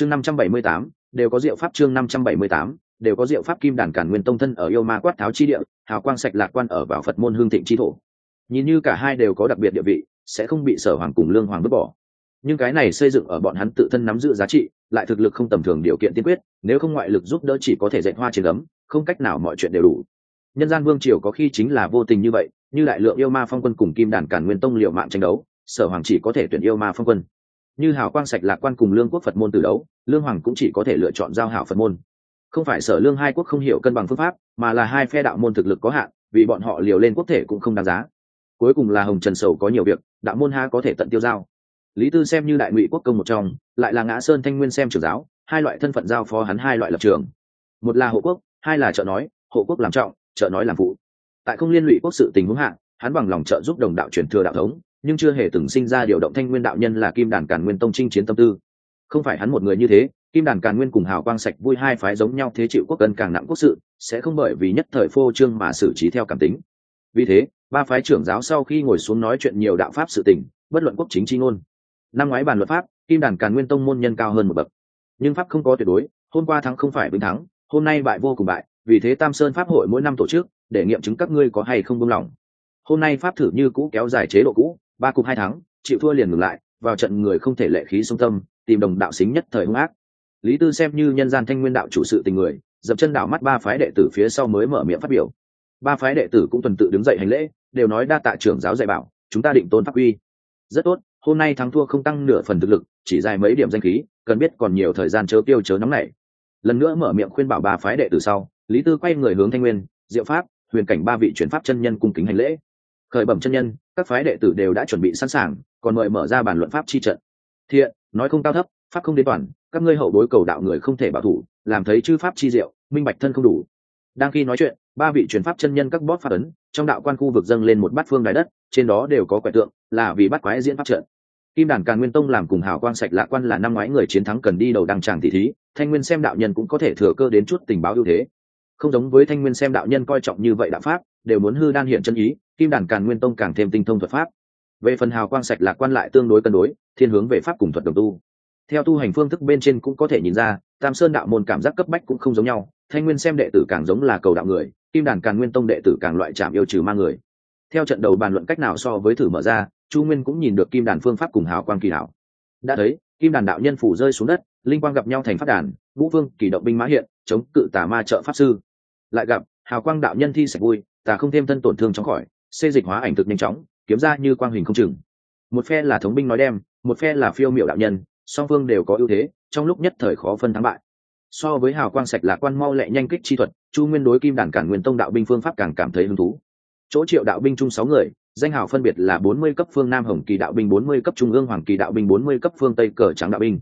chương năm trăm bảy mươi tám, đều có diệu pháp chương năm trăm bảy mươi tám, đều có diệu pháp kim đàn cản nguyên tông thân ở yêu ma quát tháo chi địa, hào quang sạch lạc quan ở vào phật môn hương thịnh chi thổ. Nhìn như cả hai đều có đặc biệt địa vị, sẽ không bị sở hoàng cùng lương hoàng vứt bỏ. Nhưng cái này xây dựng ở bọn hắn tự thân nắm giữ giá trị, lại thực lực không tầm thường điều kiện tiên quyết, nếu không ngoại lực giúp đỡ chỉ có thể dạy hoa trên ấm không cách nào mọi chuyện đều đủ. Nhân gian vương triều có khi chính là vô tình như vậy, như đại lượng yêu ma phong quân cùng kim đàn cản nguyên tông liệu mạng tranh đấu, sở hoàng chỉ có thể tuyển yêu ma phong quân như hào quang sạch lạc quan cùng lương quốc phật môn từ đấu, lương hoàng cũng chỉ có thể lựa chọn giao hảo phật môn. Không phải sở lương hai quốc không hiểu cân bằng phương pháp, mà là hai phe đạo môn thực lực có hạn, vì bọn họ liều lên quốc thể cũng không đáng giá. Cuối cùng là hồng trần sầu có nhiều việc, đạo môn ha có thể tận tiêu giao. Lý tư xem như đại ngụy quốc công một trong, lại là ngã sơn thanh nguyên xem trưởng giáo, hai loại thân phận giao phó hắn hai loại lập trường. Một là hộ quốc, hai là trợ nói, hộ quốc làm trọng, trợ nói làm phụ. Tại không liên lụy quốc sự tình huống hạn hắn bằng lòng trợ giúp đồng đạo truyền thừa đạo thống nhưng chưa hề từng sinh ra điều động thanh nguyên đạo nhân là kim đàn càn nguyên tông chinh chiến tâm tư. Không phải hắn một người như thế, kim đàn càn nguyên cùng hào quang sạch vui hai phái giống nhau thế chịu quốc cân càng nặng quốc sự, sẽ không bởi vì nhất thời phô trương mà xử trí theo cảm tính. Vì thế, ba phái trưởng giáo sau khi ngồi xuống nói chuyện nhiều đạo pháp sự tình, bất luận quốc chính chi ngôn, năm ngoái bàn luật pháp, kim đàn càn nguyên tông môn nhân cao hơn một bậc. Nhưng pháp không có tuyệt đối, hôm qua thắng không phải vĩnh thắng, hôm nay bại vô cùng bại, vì thế tam sơn pháp hội mỗi năm tổ chức, để nghiệm chứng các ngươi có hay không buông lỏng. Hôm nay pháp thử như cũ kéo dài chế độ cũ ba cục hai tháng chịu thua liền ngừng lại, vào trận người không thể lệ khí sung tâm, tìm đồng đạo xính nhất thời hung ác. Lý tư xem như nhân gian thanh nguyên đạo chủ sự tình người, dập chân đảo mắt ba phái đệ tử phía sau mới mở miệng phát biểu. Ba phái đệ tử cũng tuần tự đứng dậy hành lễ, đều nói đa tạ trưởng giáo dạy bảo, chúng ta định tôn pháp uy. Rất tốt, hôm nay thắng thua không tăng nửa phần thực lực, chỉ dài mấy điểm danh khí, cần biết còn nhiều thời gian chớ tiêu chớ nóng này lần nữa mở miệng khuyên bảo ba phái đệ tử sau, lý tư quay người hướng thanh nguyên, diệu pháp, huyền cảnh ba vị chuyển pháp chân nhân cung kính hành lễ khởi bẩm chân nhân, các phái đệ tử đều đã chuẩn bị sẵn sàng, còn mời mở ra bản luận pháp chi trận. Thiện, nói không cao thấp, pháp không đến toàn, các ngươi hậu bối cầu đạo người không thể bảo thủ, làm thấy chư pháp chi diệu, minh bạch thân không đủ. Đang khi nói chuyện, ba vị truyền pháp chân nhân các bóp pháp ấn, trong đạo quan khu vực dâng lên một bát phương đài đất, trên đó đều có quẻ tượng, là vì bắt quái diễn pháp trận. Kim đàn càn nguyên tông làm cùng hào quang sạch lạ quan là năm ngoái người chiến thắng cần đi đầu đăng tràng tỷ thí, thanh nguyên xem đạo nhân cũng có thể thừa cơ đến chút tình báo ưu thế. Không giống với thanh nguyên xem đạo nhân coi trọng như vậy đạo pháp đều muốn hư đan hiện chân ý, kim đàn càn nguyên tông càng thêm tinh thông thuật pháp. Về phần hào quang sạch lạc quan lại tương đối cân đối, thiên hướng về pháp cùng thuật đồng tu. Theo tu hành phương thức bên trên cũng có thể nhìn ra, tam sơn đạo môn cảm giác cấp bách cũng không giống nhau, thanh nguyên xem đệ tử càng giống là cầu đạo người, kim đàn càn nguyên tông đệ tử càng loại chạm yêu trừ ma người. Theo trận đầu bàn luận cách nào so với thử mở ra, chu nguyên cũng nhìn được kim đàn phương pháp cùng hào quang kỳ hảo đã thấy, kim đàn đạo nhân phủ rơi xuống đất, linh quang gặp nhau thành phát đàn vũ vương, kỳ động binh mã hiện, chống cự tà ma trợ pháp sư. Lại gặp, hào quang đạo nhân thi sạch vui ta không thêm thân tổn thương chóng khỏi, xê dịch hóa ảnh thực nhanh chóng, kiếm ra như quang hình không chừng. Một phe là thống binh nói đem, một phe là phiêu miệu đạo nhân, song phương đều có ưu thế, trong lúc nhất thời khó phân thắng bại. So với hào quang sạch là quan mau lẹ nhanh kích chi thuật, chu nguyên đối kim đản cản nguyên tông đạo binh phương pháp càng cảm thấy hứng thú. Chỗ triệu đạo binh chung sáu người, danh hào phân biệt là bốn mươi cấp phương nam hồng kỳ đạo binh, bốn mươi cấp trung ương hoàng kỳ đạo binh, bốn mươi cấp phương tây cờ trắng đạo binh.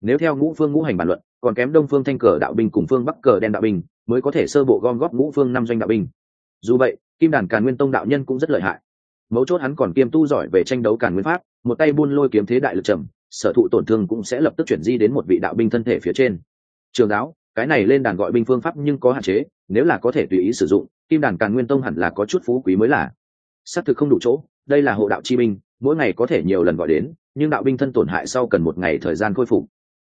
Nếu theo ngũ phương ngũ hành bản luận, còn kém đông phương thanh cờ đạo binh cùng phương bắc cờ đen đạo binh, mới có thể sơ bộ gom góp ngũ phương năm doanh đạo binh dù vậy, kim đàn càn nguyên tông đạo nhân cũng rất lợi hại. Mấu chốt hắn còn kiêm tu giỏi về tranh đấu càn nguyên pháp, một tay buôn lôi kiếm thế đại lực trầm, sở thụ tổn thương cũng sẽ lập tức chuyển di đến một vị đạo binh thân thể phía trên. Trường giáo, cái này lên đàn gọi binh phương pháp nhưng có hạn chế, nếu là có thể tùy ý sử dụng, kim đàn càn nguyên tông hẳn là có chút phú quý mới là. Xác thực không đủ chỗ, đây là hộ đạo chi binh, mỗi ngày có thể nhiều lần gọi đến, nhưng đạo binh thân tổn hại sau cần một ngày thời gian khôi phục.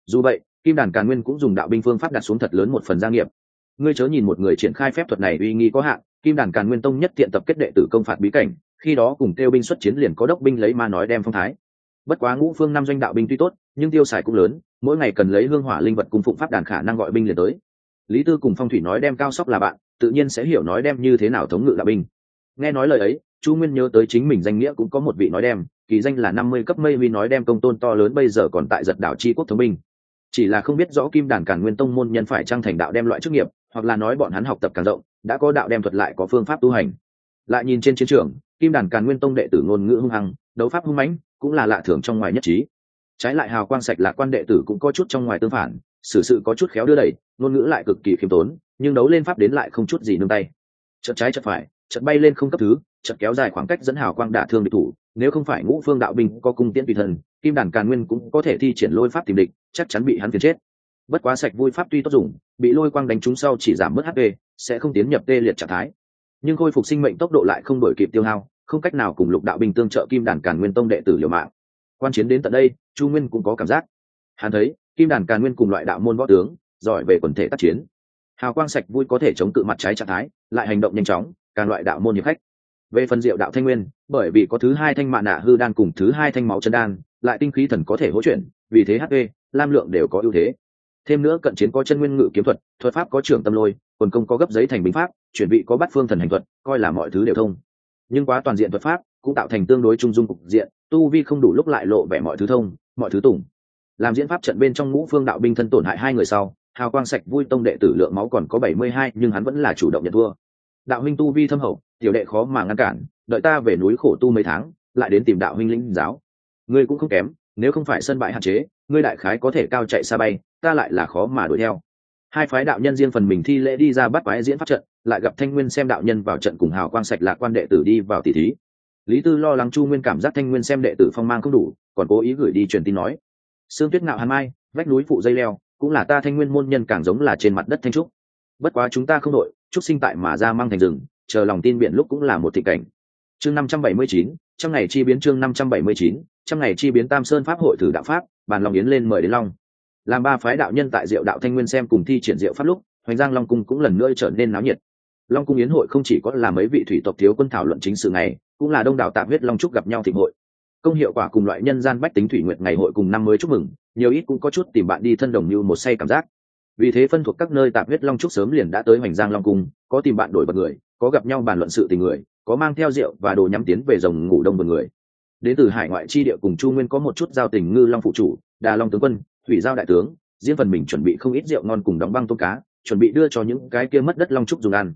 Dù vậy, kim đàn càn nguyên cũng dùng đạo binh phương pháp đặt xuống thật lớn một phần gia nghiệp. Ngươi chớ nhìn một người triển khai phép thuật này uy nghi có hạn kim đàn càn nguyên tông nhất tiện tập kết đệ tử công phạt bí cảnh, khi đó cùng tiêu binh xuất chiến liền có đốc binh lấy ma nói đem phong thái. Bất quá ngũ phương năm doanh đạo binh tuy tốt, nhưng tiêu xài cũng lớn, mỗi ngày cần lấy hương hỏa linh vật cung phụng pháp đàn khả năng gọi binh liền tới. Lý tư cùng phong thủy nói đem cao sóc là bạn, tự nhiên sẽ hiểu nói đem như thế nào thống ngự đạo binh. Nghe nói lời ấy, chu nguyên nhớ tới chính mình danh nghĩa cũng có một vị nói đem, kỳ danh là năm mươi cấp mây vi nói đem công tôn to lớn bây giờ còn tại giật đảo chi quốc thống binh. Chỉ là không biết rõ kim đàn cản nguyên tông môn nhân phải trang thành đạo đem loại chức nghiệp, hoặc là nói bọn hắn học tập càng rộng đã có đạo đem thuật lại có phương pháp tu hành. Lại nhìn trên chiến trường, kim đàn càn nguyên tông đệ tử ngôn ngữ hung hăng, đấu pháp hung mãnh, cũng là lạ thường trong ngoài nhất trí. Trái lại hào quang sạch lạc quan đệ tử cũng có chút trong ngoài tương phản, xử sự có chút khéo đưa đẩy, ngôn ngữ lại cực kỳ khiêm tốn, nhưng đấu lên pháp đến lại không chút gì nương tay. Chật trái chật phải chật bay lên không cấp thứ chật kéo dài khoảng cách dẫn hào quang đả thương địch thủ, nếu không phải ngũ phương đạo binh có cung tiễn tùy thần, kim đàn càn nguyên cũng có thể thi triển lôi pháp tìm địch, chắc chắn bị hắn phiền chết. Bất quá sạch vui pháp tuy tốt dùng bị lôi quang đánh trúng sau chỉ giảm mất hp sẽ không tiến nhập tê liệt trạng thái. Nhưng khôi phục sinh mệnh tốc độ lại không đổi kịp tiêu hao, không cách nào cùng lục đạo bình tương trợ kim đàn càn nguyên tông đệ tử liều mạng. Quan chiến đến tận đây, chu nguyên cũng có cảm giác. Hắn thấy, kim đàn càn nguyên cùng loại đạo môn võ tướng, giỏi về quần thể tác chiến. Hào quang sạch vui có thể chống cự mặt trái trạng thái, lại hành động nhanh chóng càng loại đạo môn hiệp khách. Về phần diệu đạo thanh nguyên, bởi vì có thứ hai thanh mạ nạ hư đan cùng thứ hai thanh máu chân đan, lại tinh khí thần có thể hỗ chuyển, vì thế hp lam lượng đều có ưu thế thêm nữa cận chiến có chân nguyên ngự kiếm thuật thuật pháp có trưởng tâm lôi, quần công có gấp giấy thành binh pháp chuẩn bị có bắt phương thần hành thuật, coi là mọi thứ đều thông. Nhưng quá toàn diện thuật pháp cũng tạo thành tương đối trung dung cục diện, tu vi không đủ lúc lại lộ vẻ mọi thứ thông, mọi thứ tủng làm diễn pháp trận bên trong ngũ phương đạo binh thân tổn hại hai người sau, hào quang sạch vui tông đệ tử lượng máu còn có bảy mươi hai, nhưng hắn vẫn là chủ động nhận thua. Đạo huynh tu vi thâm hậu, tiểu đệ khó mà ngăn cản, đợi ta về núi khổ tu mấy tháng, lại đến tìm đạo huynh lĩnh giáo. Ngươi cũng không kém nếu không phải sân bãi hạn chế, ngươi đại khái có thể cao chạy xa bay, ta lại là khó mà đuổi theo. Hai phái đạo nhân riêng phần mình thi lễ đi ra bắt quái diễn pháp trận, lại gặp thanh nguyên xem đạo nhân vào trận cùng hào quang sạch lạc quan đệ tử đi vào tỷ thí. Lý tư lo lắng chu nguyên cảm giác thanh nguyên xem đệ tử phong mang không đủ, còn cố ý gửi đi truyền tin nói. Sương tuyết ngạo hàn mai, vách núi phụ dây leo, cũng là ta thanh nguyên môn nhân càng giống là trên mặt đất thanh trúc. Bất quá chúng ta không đội, trúc sinh tại mà ra mang thành rừng, chờ lòng tin biển lúc cũng là một thị cảnh. Chương năm trăm bảy mươi chín, trong ngày chi biến chương năm trăm bảy mươi chín trong ngày chi biến tam sơn pháp hội thử đạo pháp, bàn long yến lên mời đến long. Làm ba phái đạo nhân tại diệu đạo thanh nguyên xem cùng thi triển diệu pháp lúc, hoành giang long cung cũng lần nữa trở nên náo nhiệt. Long cung yến hội không chỉ có là mấy vị thủy tộc thiếu quân thảo luận chính sự ngày, cũng là đông đảo tạm huyết long trúc gặp nhau thịnh hội. Công hiệu quả cùng loại nhân gian bách tính thủy nguyện ngày hội cùng năm mới chúc mừng, nhiều ít cũng có chút tìm bạn đi thân đồng như một say cảm giác. Vì thế phân thuộc các nơi tạm huyết long trúc sớm liền đã tới hoành giang long cung, có tìm bạn đổi bật người, có gặp nhau bàn luận sự tình người, có mang theo rượu và đồ nhắm tiến về rồng ngủ đông bật người đến từ hải ngoại chi địa cùng chu nguyên có một chút giao tình ngư long phụ chủ, đà long tướng quân, thủy giao đại tướng, riêng phần mình chuẩn bị không ít rượu ngon cùng đóng băng tôm cá, chuẩn bị đưa cho những cái kia mất đất long trúc dùng ăn.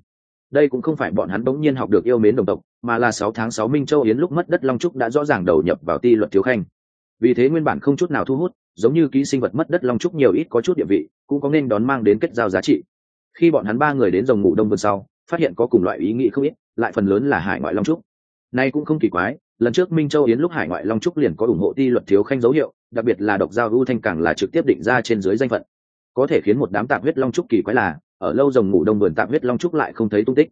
Đây cũng không phải bọn hắn bỗng nhiên học được yêu mến đồng tộc, mà là sáu tháng sáu minh châu yến lúc mất đất long trúc đã rõ ràng đầu nhập vào ti luật thiếu khanh. Vì thế nguyên bản không chút nào thu hút, giống như ký sinh vật mất đất long trúc nhiều ít có chút địa vị, cũng có nên đón mang đến kết giao giá trị. Khi bọn hắn ba người đến dòng ngủ đông vườn sau, phát hiện có cùng loại ý nghĩ không ít, lại phần lớn là hải ngoại long trúc. Nay cũng không kỳ quái lần trước minh châu yến lúc hải ngoại long trúc liền có ủng hộ ti luật thiếu khanh dấu hiệu, đặc biệt là độc giao ưu thanh càng là trực tiếp định ra trên dưới danh phận. Có thể khiến một đám tạp huyết long trúc kỳ quái là, ở lâu rồng ngủ đông vườn tạp huyết long trúc lại không thấy tung tích.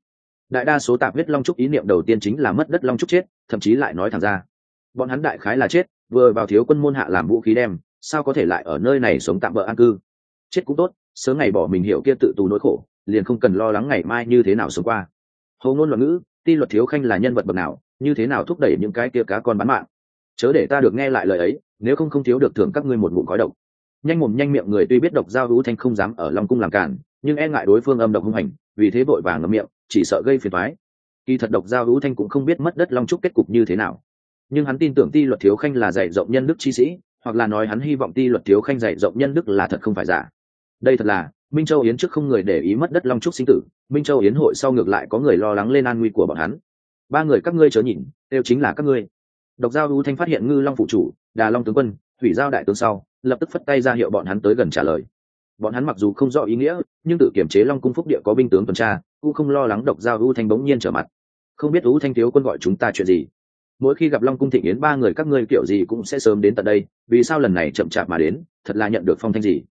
Đại đa số tạp huyết long trúc ý niệm đầu tiên chính là mất đất long trúc chết, thậm chí lại nói thẳng ra. Bọn hắn đại khái là chết, vừa vào thiếu quân môn hạ làm vũ khí đem, sao có thể lại ở nơi này sống tạm bỡ an cư? Chết cũng tốt, sớm ngày bỏ mình hiểu kia tự tù nỗi khổ, liền không cần lo lắng ngày mai như thế nào sống qua. Hầu ngôn luận ngữ, ti luật thiếu khanh là nhân vật bậc nào như thế nào thúc đẩy những cái kia cá con bán mạng? Chớ để ta được nghe lại lời ấy, nếu không không thiếu được thưởng các ngươi một ngụm khói độc. Nhanh mồm nhanh miệng người tuy biết độc giao hữu thanh không dám ở long cung làm cản, nhưng e ngại đối phương âm độc hung hành, vì thế vội vàng ngậm miệng, chỉ sợ gây phiền thoái kỳ thật độc giao hữu thanh cũng không biết mất đất long trúc kết cục như thế nào. Nhưng hắn tin tưởng ti luật thiếu khanh là dạy rộng nhân đức chi sĩ, hoặc là nói hắn hy vọng ti luật thiếu khanh dạy rộng nhân đức là thật không phải giả. Đây thật là, minh châu yến trước không người để ý mất đất long trúc sinh tử, minh châu yến hội sau ngược lại có người lo lắng lên an nguy của bọn hắn ba người các ngươi chớ nhìn, đều chính là các ngươi. Độc giao ưu thanh phát hiện ngư long phụ chủ, đà long tướng quân, thủy giao đại tướng sau, lập tức phất tay ra hiệu bọn hắn tới gần trả lời. Bọn hắn mặc dù không rõ ý nghĩa, nhưng tự kiểm chế long cung phúc địa có binh tướng tuần tra, cũng không lo lắng độc giao ưu thanh bỗng nhiên trở mặt. Không biết ưu thanh thiếu quân gọi chúng ta chuyện gì. Mỗi khi gặp long cung thịnh yến, ba người các ngươi kiểu gì cũng sẽ sớm đến tận đây, vì sao lần này chậm chạp mà đến, thật là nhận được phong thanh gì?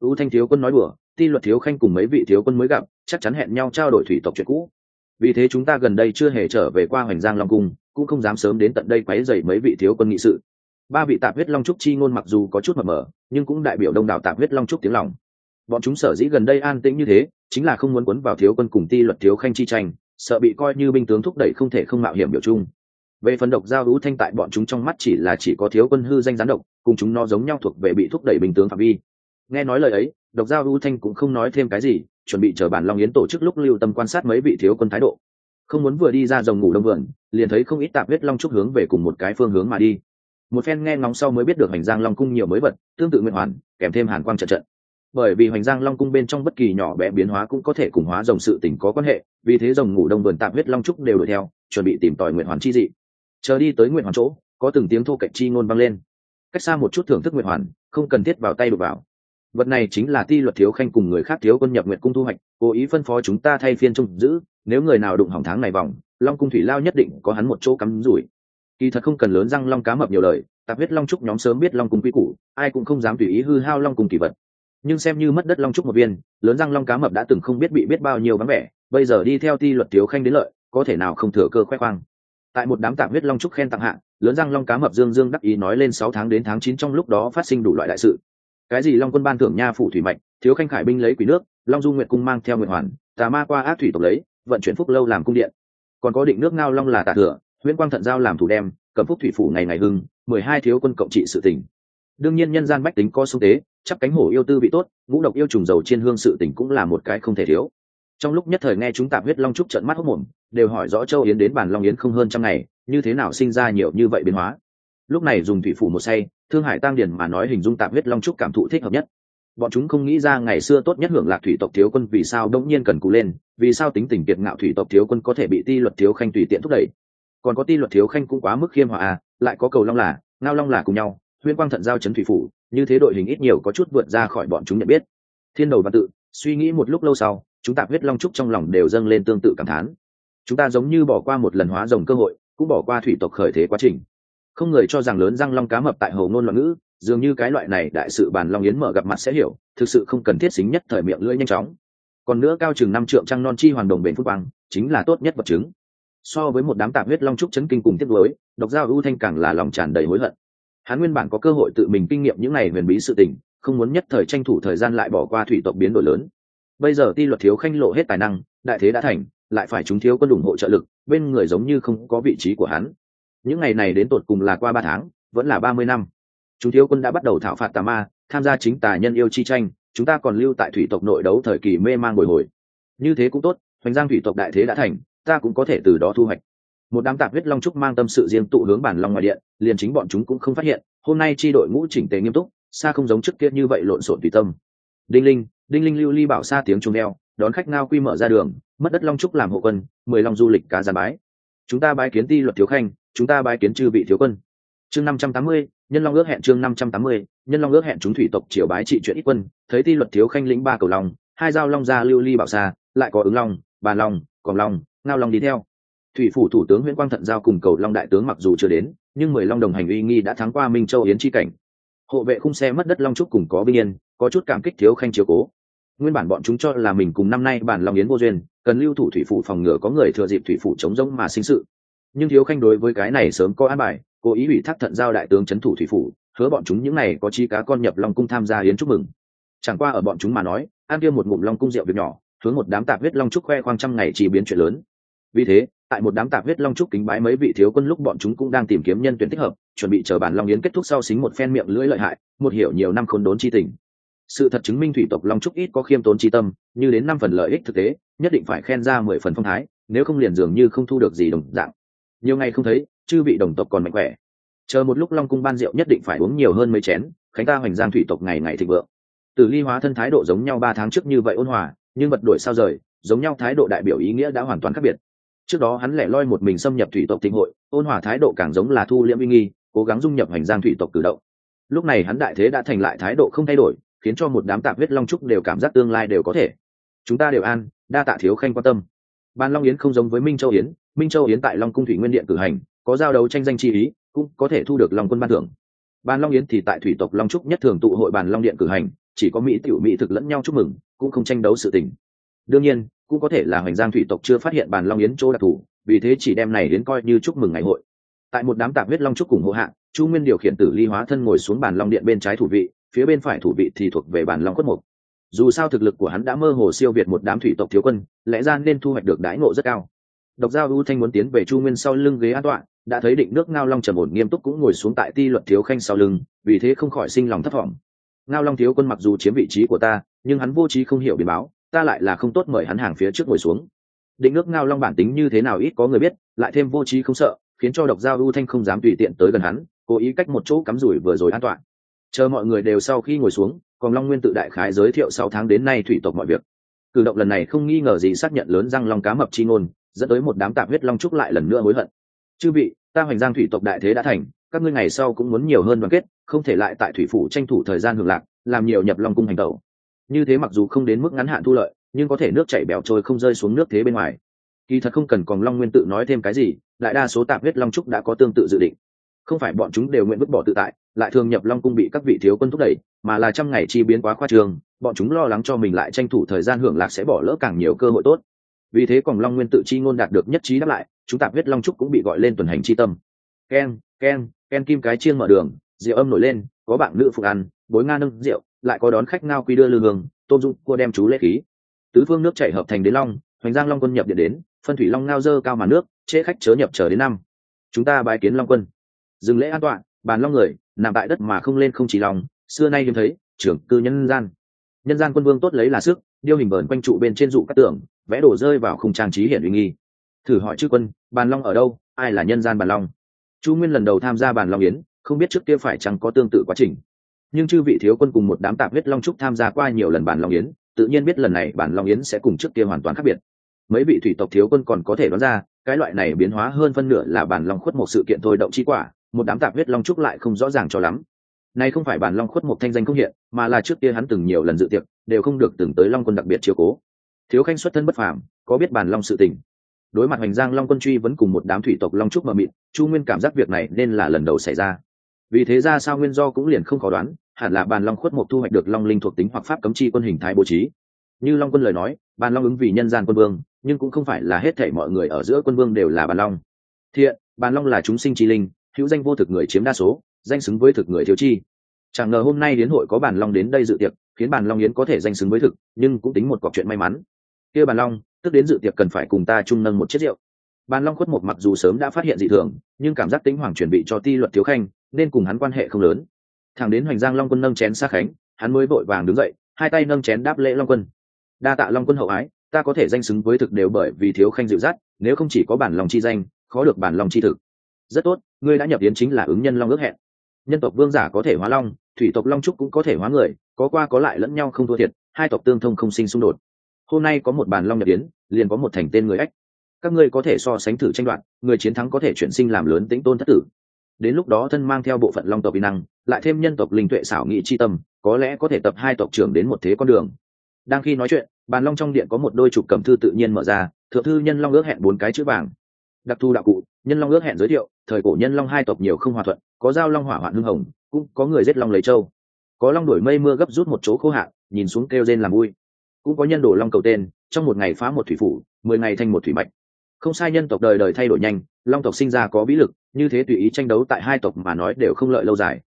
Ưu thanh thiếu quân nói đùa, ti luật thiếu khanh cùng mấy vị thiếu quân mới gặp, chắc chắn hẹn nhau trao đổi thủy tộc chuyện cũ vì thế chúng ta gần đây chưa hề trở về qua hoành giang long cung, cũng không dám sớm đến tận đây quấy dày mấy vị thiếu quân nghị sự. Ba vị tạp huyết long trúc chi ngôn mặc dù có chút mập mờ, nhưng cũng đại biểu đông đảo tạp huyết long trúc tiếng lòng. Bọn chúng sở dĩ gần đây an tĩnh như thế, chính là không muốn quấn vào thiếu quân cùng ti luật thiếu khanh chi tranh, sợ bị coi như binh tướng thúc đẩy không thể không mạo hiểm biểu chung về phần độc giao hữu thanh tại bọn chúng trong mắt chỉ là chỉ có thiếu quân hư danh gián độc, cùng chúng nó giống nhau thuộc về bị thúc đẩy binh tướng phạm vi. Nghe nói lời ấy, độc giao hữu thanh cũng không nói thêm cái gì chuẩn bị chờ bản long yến tổ chức lúc lưu tâm quan sát mấy vị thiếu quân thái độ. Không muốn vừa đi ra dòng ngủ đông vườn, liền thấy không ít tạp huyết long trúc hướng về cùng một cái phương hướng mà đi. Một phen nghe ngóng sau mới biết được hành giang long cung nhiều mới vật, tương tự nguyện hoàn, kèm thêm hàn quang trận trận. Bởi vì hoành giang long cung bên trong bất kỳ nhỏ bé biến hóa cũng có thể cùng hóa dòng sự tình có quan hệ, vì thế dòng ngủ đông vườn tạm huyết long trúc đều đuổi theo, chuẩn bị tìm tòi nguyện hoàn chi dị. Chờ đi tới nguyện hoàn chỗ, có từng tiếng thô cạnh chi ngôn vang lên. Cách xa một chút thưởng thức nguyện hoàn, không cần thiết vào tay đục vào vật này chính là ti luật thiếu khanh cùng người khác thiếu quân nhập nguyện cung thu hoạch, cố ý phân phó chúng ta thay phiên trông giữ, nếu người nào đụng hỏng tháng này vòng, long cung thủy lao nhất định có hắn một chỗ cắm rủi. Kỳ thật không cần lớn răng long cá mập nhiều lời, tạp huyết long trúc nhóm sớm biết long cung quy củ, ai cũng không dám tùy ý hư hao long cung kỳ vật. Nhưng xem như mất đất long trúc một viên, lớn răng long cá mập đã từng không biết bị biết bao nhiêu vắng vẻ, bây giờ đi theo ti luật thiếu khanh đến lợi, có thể nào không thừa cơ khoe khoang. Tại một đám tạm huyết long trúc khen tặng hạng lớn răng long cá mập dương dương đắc ý nói lên sáu tháng đến tháng chín trong lúc đó phát sinh đủ loại đại sự cái gì long quân ban thưởng nha phủ thủy mạch, thiếu khanh khải binh lấy quỷ nước, long du nguyệt cung mang theo nguyệt hoàn, tà ma qua ác thủy tộc lấy, vận chuyển phúc lâu làm cung điện. còn có định nước ngao long là tà thừa nguyễn quang thận giao làm thủ đem, cầm phúc thủy phủ ngày ngày hưng, mười hai thiếu quân cộng trị sự tỉnh đương nhiên nhân gian bách tính có sung tế chắc cánh hổ yêu tư vị tốt, ngũ độc yêu trùng dầu trên hương sự tỉnh cũng là một cái không thể thiếu. trong lúc nhất thời nghe chúng tạp huyết long trúc trận mắt hốc mồm, đều hỏi rõ châu yến đến bàn long yến không hơn trăm ngày, như thế nào sinh ra nhiều như vậy biến hóa lúc này dùng thủy phủ một say, thương hải tăng điển mà nói hình dung tạp huyết long trúc cảm thụ thích hợp nhất. Bọn chúng không nghĩ ra ngày xưa tốt nhất hưởng lạc thủy tộc thiếu quân vì sao đông nhiên cần cú lên, vì sao tính tình kiệt ngạo thủy tộc thiếu quân có thể bị ti luật thiếu khanh tùy tiện thúc đẩy. Còn có ti luật thiếu khanh cũng quá mức khiêm hòa à lại có cầu long là, ngao long là cùng nhau huyên quang thận giao chấn thủy phủ, như thế đội hình ít nhiều có chút vượt ra khỏi bọn chúng nhận biết. Thiên đầu văn tự, suy nghĩ một lúc lâu sau, chúng tạp huyết long trúc trong lòng đều dâng lên tương tự cảm thán. Chúng ta giống như bỏ qua một lần hóa rồng cơ hội, cũng bỏ qua thủy tộc khởi thế quá trình không người cho rằng lớn răng long cá mập tại hầu ngôn loạn ngữ, dường như cái loại này đại sự bàn long yến mở gặp mặt sẽ hiểu, thực sự không cần thiết xính nhất thời miệng lưỡi nhanh chóng. Còn nữa cao chừng năm trượng trăng non chi hoàn đồng bền phúc quang, chính là tốt nhất vật chứng. So với một đám tạp huyết long trúc chấn kinh cùng tiếp nối độc giao ưu thanh càng là lòng tràn đầy hối hận. Hắn nguyên bản có cơ hội tự mình kinh nghiệm những này huyền bí sự tình, không muốn nhất thời tranh thủ thời gian lại bỏ qua thủy tộc biến đổi lớn. Bây giờ ti luật thiếu khanh lộ hết tài năng, đại thế đã thành, lại phải chúng thiếu quân ủng hộ trợ lực, bên người giống như không có vị trí của hắn những ngày này đến tột cùng là qua ba tháng, vẫn là ba mươi năm. Chúng thiếu quân đã bắt đầu thảo phạt tà ma, tham gia chính tà nhân yêu chi tranh, chúng ta còn lưu tại thủy tộc nội đấu thời kỳ mê mang bồi hồi. Như thế cũng tốt, hoành giang thủy tộc đại thế đã thành, ta cũng có thể từ đó thu hoạch. Một đám tạp huyết long trúc mang tâm sự riêng tụ hướng bản long ngoài điện, liền chính bọn chúng cũng không phát hiện, hôm nay chi đội ngũ chỉnh tề nghiêm túc, xa không giống trước kia như vậy lộn xộn tùy tâm. Đinh linh đinh linh lưu ly bảo xa tiếng chuông đeo đón khách ngao quy mở ra đường, mất đất long trúc làm hộ quân, mười long du lịch cá giàn bái. Chúng ta bái kiến ti luật thiếu khanh chúng ta bái kiến chư vị thiếu quân. Chương năm trăm tám mươi, nhân long ước hẹn chương năm trăm tám mươi, nhân long ước hẹn chúng thủy tộc triều bái trị chuyện ít quân. Thấy ti luật thiếu khanh lĩnh ba cầu long, hai dao long ra lưu ly bảo xa, lại có ứng long, bàn long còn long, ngao long đi theo. Thủy phủ thủ tướng nguyễn quang thận giao cùng cầu long đại tướng mặc dù chưa đến, nhưng mười long đồng hành uy nghi đã thắng qua minh châu yến chi cảnh. Hộ vệ khung xe mất đất long trúc cùng có binh yên, có chút cảm kích thiếu khanh chiếu cố. Nguyên bản bọn chúng cho là mình cùng năm nay bản long yến vô duyên, cần lưu thủ thủy phủ phòng ngừa có người thừa dịp thủy phủ chống rỗng mà sinh sự nhưng thiếu khanh đối với cái này sớm có an bài, cố ý ủy thác thận giao đại tướng trấn thủ thủy phủ, hứa bọn chúng những này có chi cá con nhập long cung tham gia yến chúc mừng. Chẳng qua ở bọn chúng mà nói an kia một ngụm long cung rượu việc nhỏ, hướng một đám tạp huyết long trúc khoe khoang trăm ngày chỉ biến chuyện lớn. Vì thế, tại một đám tạp huyết long trúc kính bái mấy vị thiếu quân lúc bọn chúng cũng đang tìm kiếm nhân tuyển thích hợp, chuẩn bị chờ bản long yến kết thúc sau xính một phen miệng lưỡi lợi hại, một hiểu nhiều năm khôn đốn chi tình. Sự thật chứng minh thủy tộc long trúc ít có khiêm tốn chi tâm, như đến năm phần lợi ích thực tế, nhất định phải khen ra mười phần phong thái, nếu không liền dường như không thu được gì đồng dạng nhiều ngày không thấy, chư vị đồng tộc còn mạnh khỏe. Chờ một lúc long cung ban rượu nhất định phải uống nhiều hơn mấy chén, khánh ta hoành giang thủy tộc ngày ngày thịnh vượng. Từ ly hóa thân thái độ giống nhau ba tháng trước như vậy ôn hòa, nhưng vật đổi sao rời, giống nhau thái độ đại biểu ý nghĩa đã hoàn toàn khác biệt. Trước đó hắn lẻ loi một mình xâm nhập thủy tộc thịnh hội, ôn hòa thái độ càng giống là thu liễm uy nghi, cố gắng dung nhập hành giang thủy tộc cử động. Lúc này hắn đại thế đã thành lại thái độ không thay đổi, khiến cho một đám tạp huyết long trúc đều cảm giác tương lai đều có thể. Chúng ta đều an, đa tạ thiếu khanh quan tâm ban long yến không giống với minh châu yến, minh châu yến tại long cung thủy nguyên điện cử hành, có giao đấu tranh danh chi ý, cũng có thể thu được Long quân ban thưởng. Ban long yến thì tại thủy tộc long trúc nhất thường tụ hội bàn long điện cử hành, chỉ có mỹ tiểu mỹ thực lẫn nhau chúc mừng, cũng không tranh đấu sự tình. Đương nhiên, cũng có thể là hoành giang thủy tộc chưa phát hiện bàn long yến chỗ đặc thù, vì thế chỉ đem này đến coi như chúc mừng ngày hội. Tại một đám tạp huyết long trúc cùng hộ hạ, chu nguyên điều khiển tử ly hóa thân ngồi xuống bàn long điện bên trái thủ vị, phía bên phải thủ vị thì thuộc về bàn long quất mục dù sao thực lực của hắn đã mơ hồ siêu việt một đám thủy tộc thiếu quân, lẽ ra nên thu hoạch được đãi ngộ rất cao. Độc giao ưu thanh muốn tiến về chu nguyên sau lưng ghế an toàn, đã thấy định nước ngao long trầm ổn nghiêm túc cũng ngồi xuống tại ti luật thiếu khanh sau lưng, vì thế không khỏi sinh lòng thất vọng. Ngao long thiếu quân mặc dù chiếm vị trí của ta, nhưng hắn vô trí không hiểu biến báo, ta lại là không tốt mời hắn hàng phía trước ngồi xuống. Định nước ngao long bản tính như thế nào ít có người biết, lại thêm vô trí không sợ, khiến cho độc giao ưu thanh không dám tùy tiện tới gần hắn, cố ý cách một chỗ cắm rủi vừa rồi an toàn. Chờ mọi người đều sau khi ngồi xuống còn long nguyên tự đại khái giới thiệu sáu tháng đến nay thủy tộc mọi việc. Cử động lần này không nghi ngờ gì xác nhận lớn răng long cá mập chi ngôn, dẫn tới một đám tạp huyết long trúc lại lần nữa hối hận. Chư vị, ta hoành giang thủy tộc đại thế đã thành, các ngươi ngày sau cũng muốn nhiều hơn đoàn kết, không thể lại tại thủy phủ tranh thủ thời gian hưởng lạc, làm nhiều nhập long cung hành tẩu. Như thế mặc dù không đến mức ngắn hạn thu lợi, nhưng có thể nước chảy bèo trôi không rơi xuống nước thế bên ngoài. Kỳ thật không cần còn long nguyên tự nói thêm cái gì, đại đa số tạp huyết long trúc đã có tương tự dự định không phải bọn chúng đều nguyện vứt bỏ tự tại, lại thường nhập long cung bị các vị thiếu quân thúc đẩy, mà là trăm ngày chi biến quá khoa trường bọn chúng lo lắng cho mình lại tranh thủ thời gian hưởng lạc sẽ bỏ lỡ càng nhiều cơ hội tốt. Vì thế còn long nguyên tự chi ngôn đạt được nhất trí đáp lại, chúng tạp huyết long trúc cũng bị gọi lên tuần hành chi tâm. Ken ken ken kim cái chiên mở đường, rượu âm nổi lên, có bạn nữ phục ăn, bối nga nâng rượu, lại có đón khách ngao quy đưa lương hương tôn dung cua đem chú lễ khí. Tứ phương nước chảy hợp thành đến long, hoành giang long quân nhập điện đến, phân thủy long ngao dơ cao mà nước chế khách chớ nhập chờ đến năm. Chúng ta bài kiến long quân dừng lễ an toàn, bàn long người, nằm tại đất mà không lên không chỉ lòng, xưa nay hiếm thấy, trưởng cư nhân gian. Nhân gian quân vương tốt lấy là sức, điêu hình bờn quanh trụ bên trên dụ các tường, vẽ đổ rơi vào khung trang trí hiển uy nghi. Thử hỏi chư quân, bàn long ở đâu, ai là nhân gian bàn long? Chu nguyên lần đầu tham gia bàn long yến, không biết trước kia phải chăng có tương tự quá trình. Nhưng chư vị thiếu quân cùng một đám tạp huyết long trúc tham gia qua nhiều lần bàn long yến, tự nhiên biết lần này bản long yến sẽ cùng trước kia hoàn toàn khác biệt. Mấy vị thủy tộc thiếu quân còn có thể đoán ra, cái loại này biến hóa hơn phân nửa là bản long khuất một sự kiện thôi động chi quả một đám tạp huyết long trúc lại không rõ ràng cho lắm. Nay không phải bản long khuất một thanh danh công hiện, mà là trước kia hắn từng nhiều lần dự tiệc, đều không được từng tới long quân đặc biệt chiều cố. Thiếu khanh xuất thân bất phàm, có biết bản long sự tình. Đối mặt hoành giang long quân truy vẫn cùng một đám thủy tộc long trúc mờ mịt chu nguyên cảm giác việc này nên là lần đầu xảy ra. Vì thế ra sao nguyên do cũng liền không khó đoán, hẳn là bàn long khuất một thu hoạch được long linh thuộc tính hoặc pháp cấm chi quân hình thái bố trí. Như long quân lời nói bàn long ứng vì nhân gian quân vương, nhưng cũng không phải là hết thể mọi người ở giữa quân vương đều là bàn long. Thiện bàn long là chúng sinh chi linh hữu danh vô thực người chiếm đa số, danh xứng với thực người thiếu chi. Chẳng ngờ hôm nay đến hội có bàn long đến đây dự tiệc, khiến bàn long yến có thể danh xứng với thực, nhưng cũng tính một cọc chuyện may mắn. Kia bàn long, tức đến dự tiệc cần phải cùng ta chung nâng một chiếc rượu. Bàn long khuất một mặc dù sớm đã phát hiện dị thường, nhưng cảm giác tính hoàng chuẩn bị cho ti luật thiếu khanh, nên cùng hắn quan hệ không lớn. Thằng đến hoành giang long quân nâng chén xa khánh, hắn mới vội vàng đứng dậy, hai tay nâng chén đáp lễ long quân. Đa tạ long quân hậu ái, ta có thể danh xứng với thực đều bởi vì thiếu khanh dịu dắt, nếu không chỉ có bản lòng chi danh, khó được bản lòng chi thực rất tốt, ngươi đã nhập yến chính là ứng nhân long ước hẹn. Nhân tộc vương giả có thể hóa long, thủy tộc long trúc cũng có thể hóa người, có qua có lại lẫn nhau không thua thiệt, hai tộc tương thông không sinh xung đột. Hôm nay có một bàn long nhập yến, liền có một thành tên người ách. Các ngươi có thể so sánh thử tranh đoạt, người chiến thắng có thể chuyển sinh làm lớn tĩnh tôn thất tử. Đến lúc đó thân mang theo bộ phận long tộc vi năng, lại thêm nhân tộc linh tuệ xảo nghị chi tâm, có lẽ có thể tập hai tộc trưởng đến một thế con đường. Đang khi nói chuyện, bàn long trong điện có một đôi trục cầm thư tự nhiên mở ra, thượng thư nhân long ước hẹn bốn cái chữ vàng đặc thù đạo cụ, nhân long ước hẹn giới thiệu, thời cổ nhân long hai tộc nhiều không hòa thuận, có giao long hỏa hoạn hưng hồng, cũng có người giết long lấy châu. Có long đổi mây mưa gấp rút một chỗ khô hạn nhìn xuống kêu rên làm vui. Cũng có nhân đổ long cầu tên, trong một ngày phá một thủy phủ, mười ngày thành một thủy mạch. Không sai nhân tộc đời đời thay đổi nhanh, long tộc sinh ra có vĩ lực, như thế tùy ý tranh đấu tại hai tộc mà nói đều không lợi lâu dài.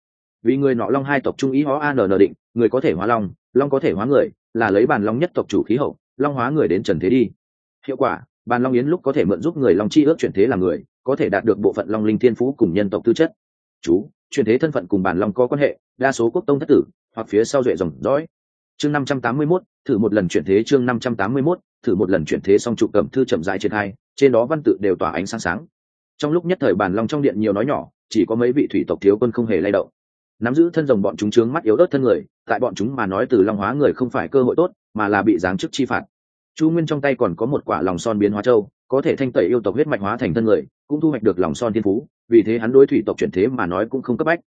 Vì người nọ long hai tộc trung ý hóa an nờ định, người có thể hóa long long có thể hóa người, là lấy bàn long nhất tộc chủ khí hậu, long hóa người đến trần thế đi. Hiệu quả bàn long yến lúc có thể mượn giúp người long chi ước chuyển thế làm người có thể đạt được bộ phận long linh thiên phú cùng nhân tộc tư chất. Chú chuyển thế thân phận cùng bàn long có quan hệ đa số quốc tông thất tử hoặc phía sau duệ dòng dõi. Chương năm trăm tám mươi 581, thử một lần chuyển thế chương năm trăm tám mươi 581, thử một lần chuyển thế song trụ cầm thư chậm rãi trên hai trên đó văn tự đều tỏa ánh sáng sáng. Trong lúc nhất thời bàn long trong điện nhiều nói nhỏ chỉ có mấy vị thủy tộc thiếu quân không hề lay động. Nắm giữ thân rồng bọn chúng trướng mắt yếu ớt thân người tại bọn chúng mà nói từ long hóa người không phải cơ hội tốt mà là bị giáng chức chi phạt chu nguyên trong tay còn có một quả lòng son biến hóa châu, có thể thanh tẩy yêu tộc huyết mạch hóa thành thân người, cũng thu hoạch được lòng son thiên phú, vì thế hắn đối thủy tộc chuyển thế mà nói cũng không cấp bách.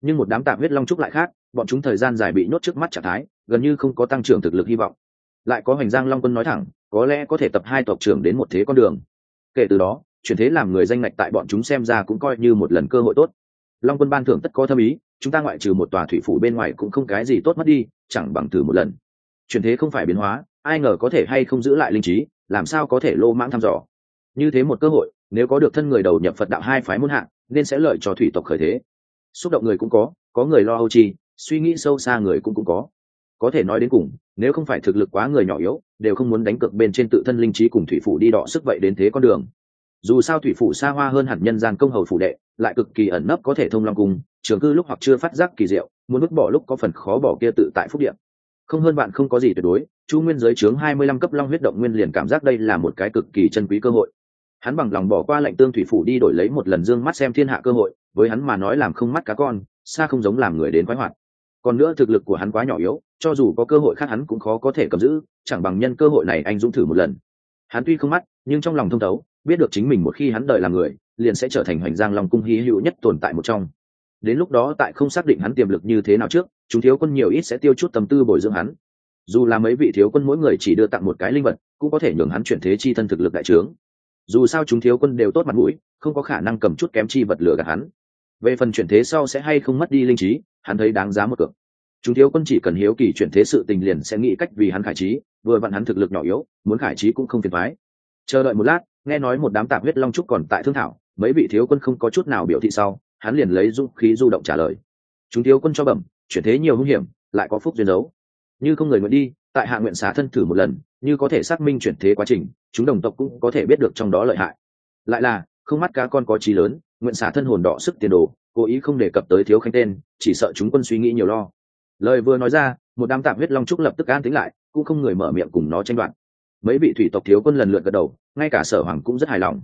Nhưng một đám tạp huyết long trúc lại khác, bọn chúng thời gian dài bị nhốt trước mắt trạng thái, gần như không có tăng trưởng thực lực hy vọng. Lại có hoành giang long quân nói thẳng, có lẽ có thể tập hai tộc trưởng đến một thế con đường. Kể từ đó, chuyển thế làm người danh lệch tại bọn chúng xem ra cũng coi như một lần cơ hội tốt. Long quân ban thưởng tất có thâm ý, chúng ta ngoại trừ một tòa thủy phủ bên ngoài cũng không cái gì tốt mất đi, chẳng bằng thử một lần. Chuyển thế không phải biến hóa ai ngờ có thể hay không giữ lại linh trí, làm sao có thể lô mãng thăm dò? Như thế một cơ hội, nếu có được thân người đầu nhập phật đạo hai phái muôn hạng nên sẽ lợi cho thủy tộc khởi thế. Xúc động người cũng có có người lo âu chi, suy nghĩ sâu xa người cũng cũng có. Có thể nói đến cùng, nếu không phải thực lực quá người nhỏ yếu, đều không muốn đánh cược bên trên tự thân linh trí cùng thủy phủ đi đọ sức vậy đến thế con đường. Dù sao thủy phủ xa hoa hơn hẳn nhân gian công hầu phủ đệ, lại cực kỳ ẩn nấp có thể thông long cung, trường cư lúc hoặc chưa phát giác kỳ diệu, muốn vứt bỏ lúc có phần khó bỏ kia tự tại phúc điện không hơn bạn không có gì tuyệt đối chu nguyên giới chướng hai mươi lăm cấp long huyết động nguyên liền cảm giác đây là một cái cực kỳ chân quý cơ hội. Hắn bằng lòng bỏ qua lệnh tương thủy phủ đi đổi lấy một lần dương mắt xem thiên hạ cơ hội, với hắn mà nói làm không mắt cá con, xa không giống làm người đến khoái hoạt. Còn nữa thực lực của hắn quá nhỏ yếu, cho dù có cơ hội khác hắn cũng khó có thể cầm giữ, chẳng bằng nhân cơ hội này anh dũng thử một lần. Hắn tuy không mắt, nhưng trong lòng thông thấu, biết được chính mình một khi hắn đợi làm người, liền sẽ trở thành hoành giang long cung hy hữu nhất tồn tại một trong. Đến lúc đó tại không xác định hắn tiềm lực như thế nào trước, chúng thiếu quân nhiều ít sẽ tiêu chút tâm tư bồi dưỡng hắn dù là mấy vị thiếu quân mỗi người chỉ đưa tặng một cái linh vật, cũng có thể nhường hắn chuyển thế chi thân thực lực đại trướng. Dù sao chúng thiếu quân đều tốt mặt mũi, không có khả năng cầm chút kém chi vật lừa gạt hắn. Về phần chuyển thế sau sẽ hay không mất đi linh trí, hắn thấy đáng giá một cược. Chúng thiếu quân chỉ cần hiếu kỳ chuyển thế sự tình liền sẽ nghĩ cách vì hắn khải trí, vừa vặn hắn thực lực nhỏ yếu, muốn khải trí cũng không phiền thoái chờ đợi một lát, nghe nói một đám tạp huyết long trúc còn tại thương thảo, mấy vị thiếu quân không có chút nào biểu thị sau, hắn liền lấy dũng khí du động trả lời. Chúng thiếu quân cho bẩm, chuyển thế nhiều hung hiểm, lại có phúc duyên dấu như không người nguyện đi, tại hạ nguyện xá thân thử một lần, như có thể xác minh chuyển thế quá trình, chúng đồng tộc cũng có thể biết được trong đó lợi hại. Lại là, không mắt cá con có trí lớn, nguyện xả thân hồn đỏ sức tiền đồ, cố ý không đề cập tới thiếu khanh tên, chỉ sợ chúng quân suy nghĩ nhiều lo. Lời vừa nói ra, một đám tạm huyết long trúc lập tức an tính lại, cũng không người mở miệng cùng nó tranh đoạt. Mấy vị thủy tộc thiếu quân lần lượt gật đầu, ngay cả sở hoàng cũng rất hài lòng.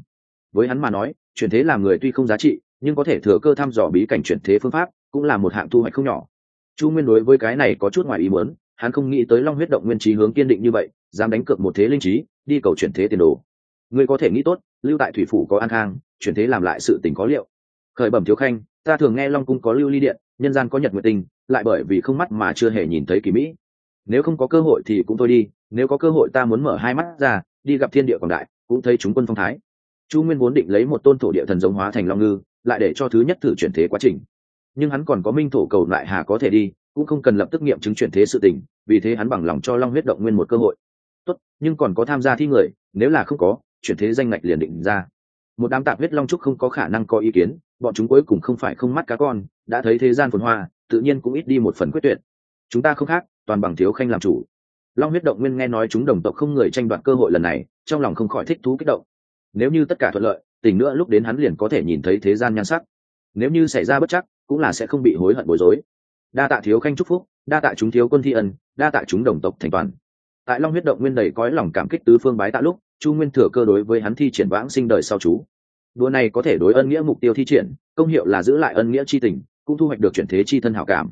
Với hắn mà nói, chuyển thế làm người tuy không giá trị, nhưng có thể thừa cơ thăm dò bí cảnh chuyển thế phương pháp, cũng là một hạng thu hoạch không nhỏ. Chu nguyên đối với cái này có chút ngoài ý muốn hắn không nghĩ tới long huyết động nguyên trí hướng kiên định như vậy, dám đánh cược một thế linh trí, đi cầu chuyển thế tiền đồ. Ngươi có thể nghĩ tốt, lưu tại thủy phủ có an khang, chuyển thế làm lại sự tình có liệu. Khởi bẩm thiếu khanh, ta thường nghe long cung có lưu ly điện, nhân gian có nhật nguyệt tình lại bởi vì không mắt mà chưa hề nhìn thấy kỳ mỹ. Nếu không có cơ hội thì cũng thôi đi, nếu có cơ hội ta muốn mở hai mắt ra, đi gặp thiên địa quảng đại, cũng thấy chúng quân phong thái. Chu nguyên vốn định lấy một tôn thổ địa thần giống hóa thành long ngư, lại để cho thứ nhất thử chuyển thế quá trình. Nhưng hắn còn có minh thổ cầu lại hà có thể đi cũng không cần lập tức nghiệm chứng chuyển thế sự tình, vì thế hắn bằng lòng cho long huyết động nguyên một cơ hội. Tốt, nhưng còn có tham gia thi người, nếu là không có, chuyển thế danh ngạch liền định ra. Một đám tạp huyết long trúc không có khả năng có ý kiến, bọn chúng cuối cùng không phải không mắt cá con, đã thấy thế gian phồn hoa, tự nhiên cũng ít đi một phần quyết tuyệt. Chúng ta không khác, toàn bằng thiếu khanh làm chủ. Long huyết động nguyên nghe nói chúng đồng tộc không người tranh đoạt cơ hội lần này, trong lòng không khỏi thích thú kích động. Nếu như tất cả thuận lợi, tình nữa lúc đến hắn liền có thể nhìn thấy thế gian nhan sắc. Nếu như xảy ra bất chắc, cũng là sẽ không bị hối hận bối rối đa tạ thiếu khanh chúc phúc, đa tạ chúng thiếu quân thi ân, đa tạ chúng đồng tộc thành toàn. Tại long huyết động nguyên đầy cõi lòng cảm kích tứ phương bái tạ lúc, chu nguyên thừa cơ đối với hắn thi triển vãng sinh đời sau chú. Đua này có thể đối ân nghĩa mục tiêu thi triển, công hiệu là giữ lại ân nghĩa c h i tình, cũng thu hoạch được chuyển thế c h i thân hảo cảm.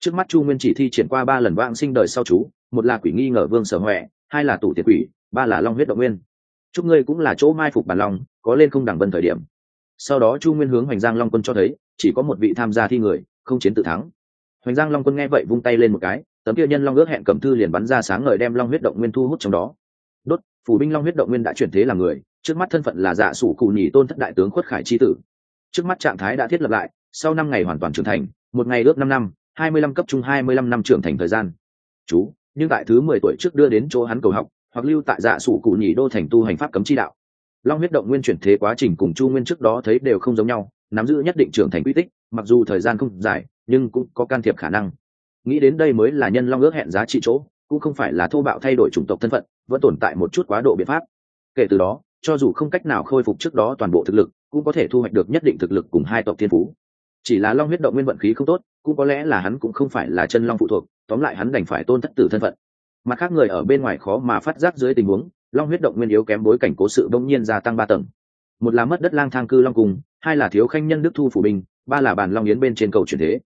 Trước mắt chu nguyên chỉ thi triển qua ba lần vãng sinh đời sau chú, một là quỷ nghi ngờ vương sở huệ, hai là tủ tiệt quỷ, ba là long huyết động nguyên. Chúc ngươi cũng là chỗ mai phục bản long có lên không đẳng vân thời điểm. Sau đó chu nguyên hướng hoành giang long quân cho thấy, chỉ có một vị tham gia thi người, không chiến tự thắng hoành giang long quân nghe vậy vung tay lên một cái, tấm kia nhân long ước hẹn cầm thư liền bắn ra sáng ngời đem long huyết động nguyên thu hút trong đó. Đốt, phủ binh long huyết động nguyên đã chuyển thế làm người, trước mắt thân phận là dạ sủ cụ nhì tôn thất đại tướng khuất khải chi tử. Trước mắt trạng thái đã thiết lập lại, sau năm ngày hoàn toàn trưởng thành, một ngày ước năm năm, hai mươi lăm cấp trung hai mươi lăm năm trưởng thành thời gian. Chú, nhưng tại thứ mười tuổi trước đưa đến chỗ hắn cầu học, hoặc lưu tại dạ sủ cụ nhì đô thành tu hành pháp cấm chi đạo. Long huyết động nguyên chuyển thế quá trình cùng chu nguyên trước đó thấy đều không giống nhau, nắm giữ nhất định trưởng thành quy tích, mặc dù thời gian không dài nhưng cũng có can thiệp khả năng. Nghĩ đến đây mới là nhân long ước hẹn giá trị chỗ, cũng không phải là thô bạo thay đổi chủng tộc thân phận, vẫn tồn tại một chút quá độ biện pháp. Kể từ đó, cho dù không cách nào khôi phục trước đó toàn bộ thực lực, cũng có thể thu hoạch được nhất định thực lực cùng hai tộc thiên phú. Chỉ là long huyết động nguyên vận khí không tốt, cũng có lẽ là hắn cũng không phải là chân long phụ thuộc, tóm lại hắn đành phải tôn thất tử thân phận. Mặt khác người ở bên ngoài khó mà phát giác dưới tình huống, long huyết động nguyên yếu kém bối cảnh cố sự đông nhiên gia tăng ba tầng. Một là mất đất lang thang cư long cùng, hai là thiếu khanh nhân đức thu phủ binh ba là bàn long yến bên trên cầu truyền thế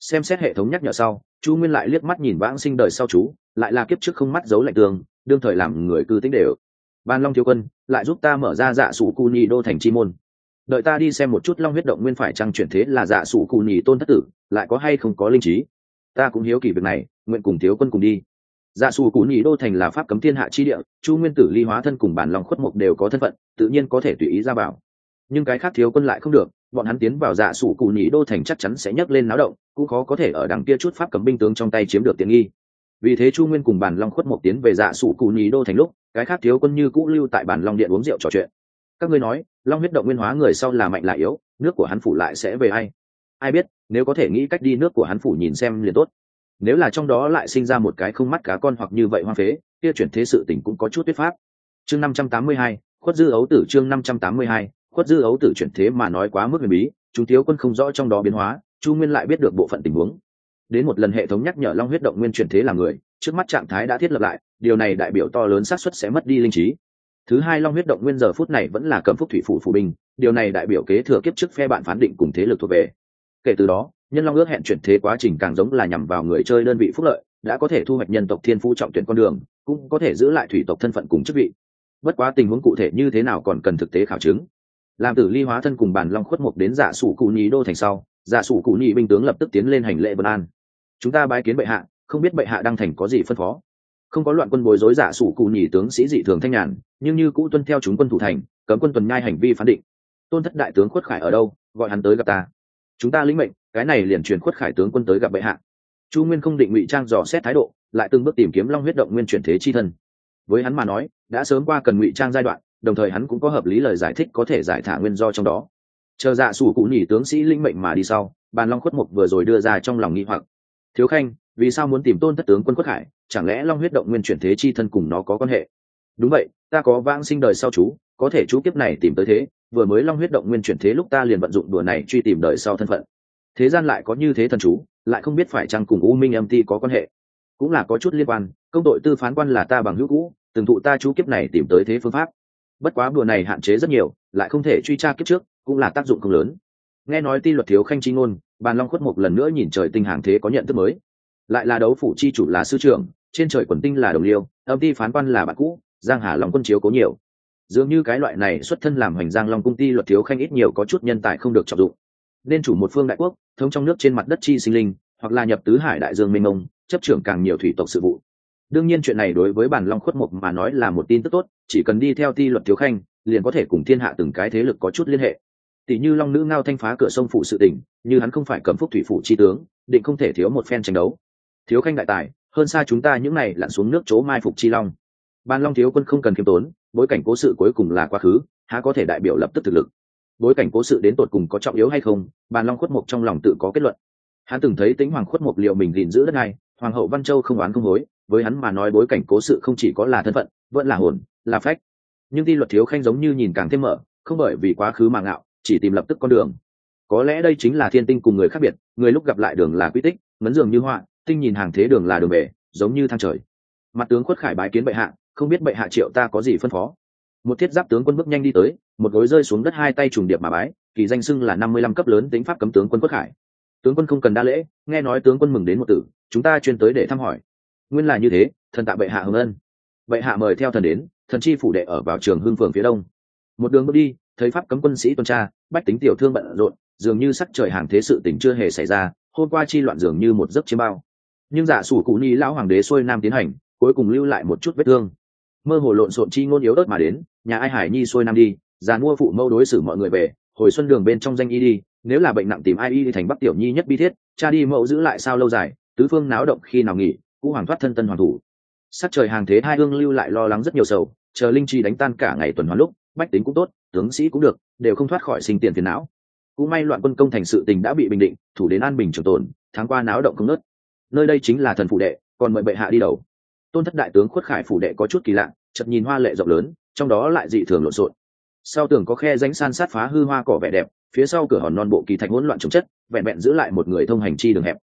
xem xét hệ thống nhắc nhở sau, chu nguyên lại liếc mắt nhìn vãng sinh đời sau chú, lại là kiếp trước không mắt giấu lạnh tường, đương thời làm người cư tính đều. Ban long thiếu quân, lại giúp ta mở ra dạ sủ cù nhì đô thành chi môn. Đợi ta đi xem một chút long huyết động nguyên phải trăng chuyển thế là dạ sủ cù nhì tôn thất tử, lại có hay không có linh trí. Ta cũng hiếu kỳ việc này, nguyện cùng thiếu quân cùng đi. Dạ sủ cù nhì đô thành là pháp cấm thiên hạ chi địa, chu nguyên tử ly hóa thân cùng bản lòng khuất mục đều có thân phận, tự nhiên có thể tùy ý ra bảo nhưng cái khác thiếu quân lại không được, bọn hắn tiến vào dạ sủ cù nhì đô thành chắc chắn sẽ nhấc lên náo động cũng khó có thể ở đằng kia chút pháp cấm binh tướng trong tay chiếm được tiện nghi. Vì thế chu nguyên cùng bản long khuất một tiến về dạ sụ cù nhí đô thành lúc, cái khác thiếu quân như cũ lưu tại bản long điện uống rượu trò chuyện. Các ngươi nói, long huyết động nguyên hóa người sau là mạnh lại yếu, nước của hắn phủ lại sẽ về ai? Ai biết, nếu có thể nghĩ cách đi nước của hắn phủ nhìn xem liền tốt. Nếu là trong đó lại sinh ra một cái không mắt cá con hoặc như vậy hoa phế, kia chuyển thế sự tình cũng có chút thuyết pháp. Chương năm trăm tám mươi hai, khuất dư ấu tử chương năm trăm tám mươi hai, khuất dư ấu tử chuyển thế mà nói quá mức huyền bí, chúng thiếu quân không rõ trong đó biến hóa chu nguyên lại biết được bộ phận tình huống. Đến một lần hệ thống nhắc nhở long huyết động nguyên chuyển thế là người, trước mắt trạng thái đã thiết lập lại, điều này đại biểu to lớn xác suất sẽ mất đi linh trí. Thứ hai long huyết động nguyên giờ phút này vẫn là cầm phúc thủy phủ phụ binh điều này đại biểu kế thừa kiếp trước phe bạn phán định cùng thế lực thuộc về. Kể từ đó, nhân long ước hẹn chuyển thế quá trình càng giống là nhằm vào người chơi đơn vị phúc lợi, đã có thể thu hoạch nhân tộc thiên phú trọng tuyển con đường, cũng có thể giữ lại thủy tộc thân phận cùng chức vị. Bất quá tình huống cụ thể như thế nào còn cần thực tế khảo chứng. Làm tử ly hóa thân cùng bản long khuất mục đến giả sủ cụ nhí đô thành sau giả sủ cụ nhị binh tướng lập tức tiến lên hành lễ vân an. Chúng ta bái kiến bệ hạ, không biết bệ hạ đăng thành có gì phân phó. Không có loạn quân bối rối giả sủ cụ nhị tướng sĩ dị thường thanh nhàn, nhưng như cũ tuân theo chúng quân thủ thành, cấm quân tuần nhai hành vi phán định. Tôn thất đại tướng khuất khải ở đâu, gọi hắn tới gặp ta. Chúng ta lĩnh mệnh, cái này liền truyền khuất khải tướng quân tới gặp bệ hạ. Chu nguyên không định ngụy trang dò xét thái độ, lại từng bước tìm kiếm long huyết động nguyên chuyển thế chi thân. Với hắn mà nói, đã sớm qua cần ngụy trang giai đoạn, đồng thời hắn cũng có hợp lý lời giải thích có thể giải thả nguyên do trong đó chờ dạ sủ cụ nhỉ tướng sĩ linh mệnh mà đi sau, bàn long khuất mục vừa rồi đưa ra trong lòng nghi hoặc. Thiếu khanh, vì sao muốn tìm tôn thất tướng quân khuất hải chẳng lẽ long huyết động nguyên chuyển thế chi thân cùng nó có quan hệ? Đúng vậy, ta có vãng sinh đời sau chú, có thể chú kiếp này tìm tới thế, vừa mới long huyết động nguyên chuyển thế lúc ta liền vận dụng đùa này truy tìm đời sau thân phận. Thế gian lại có như thế thần chú, lại không biết phải chăng cùng u minh âm ti có quan hệ. Cũng là có chút liên quan, công tội tư phán quan là ta bằng hữu cũ, từng thụ ta chú kiếp này tìm tới thế phương pháp. Bất quá đùa này hạn chế rất nhiều, lại không thể truy tra kiếp trước cũng là tác dụng không lớn. Nghe nói ti luật thiếu khanh chi ngôn, bàn long khuất một lần nữa nhìn trời tinh hàng thế có nhận thức mới. Lại là đấu phủ chi chủ là sư trưởng, trên trời quần tinh là đồng liêu, âm ti phán quan là bạn cũ, giang hà long quân chiếu cố nhiều. Dường như cái loại này xuất thân làm hoành giang long cung ti luật thiếu khanh ít nhiều có chút nhân tài không được trọng dụng. Nên chủ một phương đại quốc, thống trong nước trên mặt đất chi sinh linh, hoặc là nhập tứ hải đại dương mênh mông, chấp trưởng càng nhiều thủy tộc sự vụ. Đương nhiên chuyện này đối với bản long khuất mục mà nói là một tin tức tốt, chỉ cần đi theo ti luật thiếu khanh, liền có thể cùng thiên hạ từng cái thế lực có chút liên hệ tỷ như long nữ ngao thanh phá cửa sông phụ sự tình, như hắn không phải cấm phúc thủy phụ chi tướng, định không thể thiếu một phen tranh đấu. Thiếu khanh đại tài, hơn xa chúng ta những này lặn xuống nước chỗ mai phục chi long. Ban long thiếu quân không cần khiêm tốn, bối cảnh cố sự cuối cùng là quá khứ, há có thể đại biểu lập tức thực lực. Bối cảnh cố sự đến tột cùng có trọng yếu hay không bàn long khuất mục trong lòng tự có kết luận. Hắn từng thấy tính hoàng khuất mục liệu mình gìn giữ đất này, hoàng hậu văn châu không oán không hối, với hắn mà nói bối cảnh cố sự không chỉ có là thân phận, vẫn là hồn, là phách. Nhưng ti luật thiếu khanh giống như nhìn càng thêm mở, không bởi vì quá khứ mà ngạo chỉ tìm lập tức con đường. Có lẽ đây chính là thiên tinh cùng người khác biệt, người lúc gặp lại đường là quy tích, ngấn dường như họa, tinh nhìn hàng thế đường là đường về giống như thang trời. Mặt tướng khuất khải bái kiến bệ hạ, không biết bệ hạ triệu ta có gì phân phó. Một thiết giáp tướng quân bước nhanh đi tới, một gối rơi xuống đất hai tay trùng điệp mà bái, kỳ danh xưng là năm mươi lăm cấp lớn tính pháp cấm tướng quân khuất khải. Tướng quân không cần đa lễ, nghe nói tướng quân mừng đến một tử, chúng ta chuyên tới để thăm hỏi. Nguyên là như thế, thần tạ bệ hạ hưng ân. Bệ hạ mời theo thần đến, thần chi phủ đệ ở vào trường hưng phường phía đông. Một đường bước đi thấy pháp cấm quân sĩ tuần tra, bách tính tiểu thương bận rộn, dường như sắc trời hàng thế sự tình chưa hề xảy ra, hôm qua chi loạn dường như một giấc chiêm bao. Nhưng giả sủ cụ ni lão hoàng đế xuôi nam tiến hành, cuối cùng lưu lại một chút vết thương. Mơ hồ lộn xộn chi ngôn yếu ớt mà đến, nhà ai hải nhi xuôi nam đi, già mua phụ mâu đối xử mọi người về, hồi xuân đường bên trong danh y đi, nếu là bệnh nặng tìm ai y đi thành bắc tiểu nhi nhất bi thiết, cha đi mẫu giữ lại sao lâu dài, tứ phương náo động khi nào nghỉ cũ hoàng thoát thân tân hoàng thủ. Sắc trời hàng thế hai hương lưu lại lo lắng rất nhiều sầu chờ linh chi đánh tan cả ngày tuần hoàn lúc, bách tính cũng tốt, tướng sĩ cũng được, đều không thoát khỏi sinh tiền phiền não. Cũng may loạn quân công thành sự tình đã bị bình định, thủ đến an bình trường tồn, tháng qua náo động không nớt nơi đây chính là thần phụ đệ, còn mời bệ hạ đi đầu. Tôn thất đại tướng khuất khải phủ đệ có chút kỳ lạ, chợt nhìn hoa lệ rộng lớn, trong đó lại dị thường lộn xộn. Sau tường có khe ránh san sát phá hư hoa cỏ vẻ đẹp, phía sau cửa hòn non bộ kỳ thạch hỗn loạn trồng chất, vẹn vẹn giữ lại một người thông hành chi đường hẹp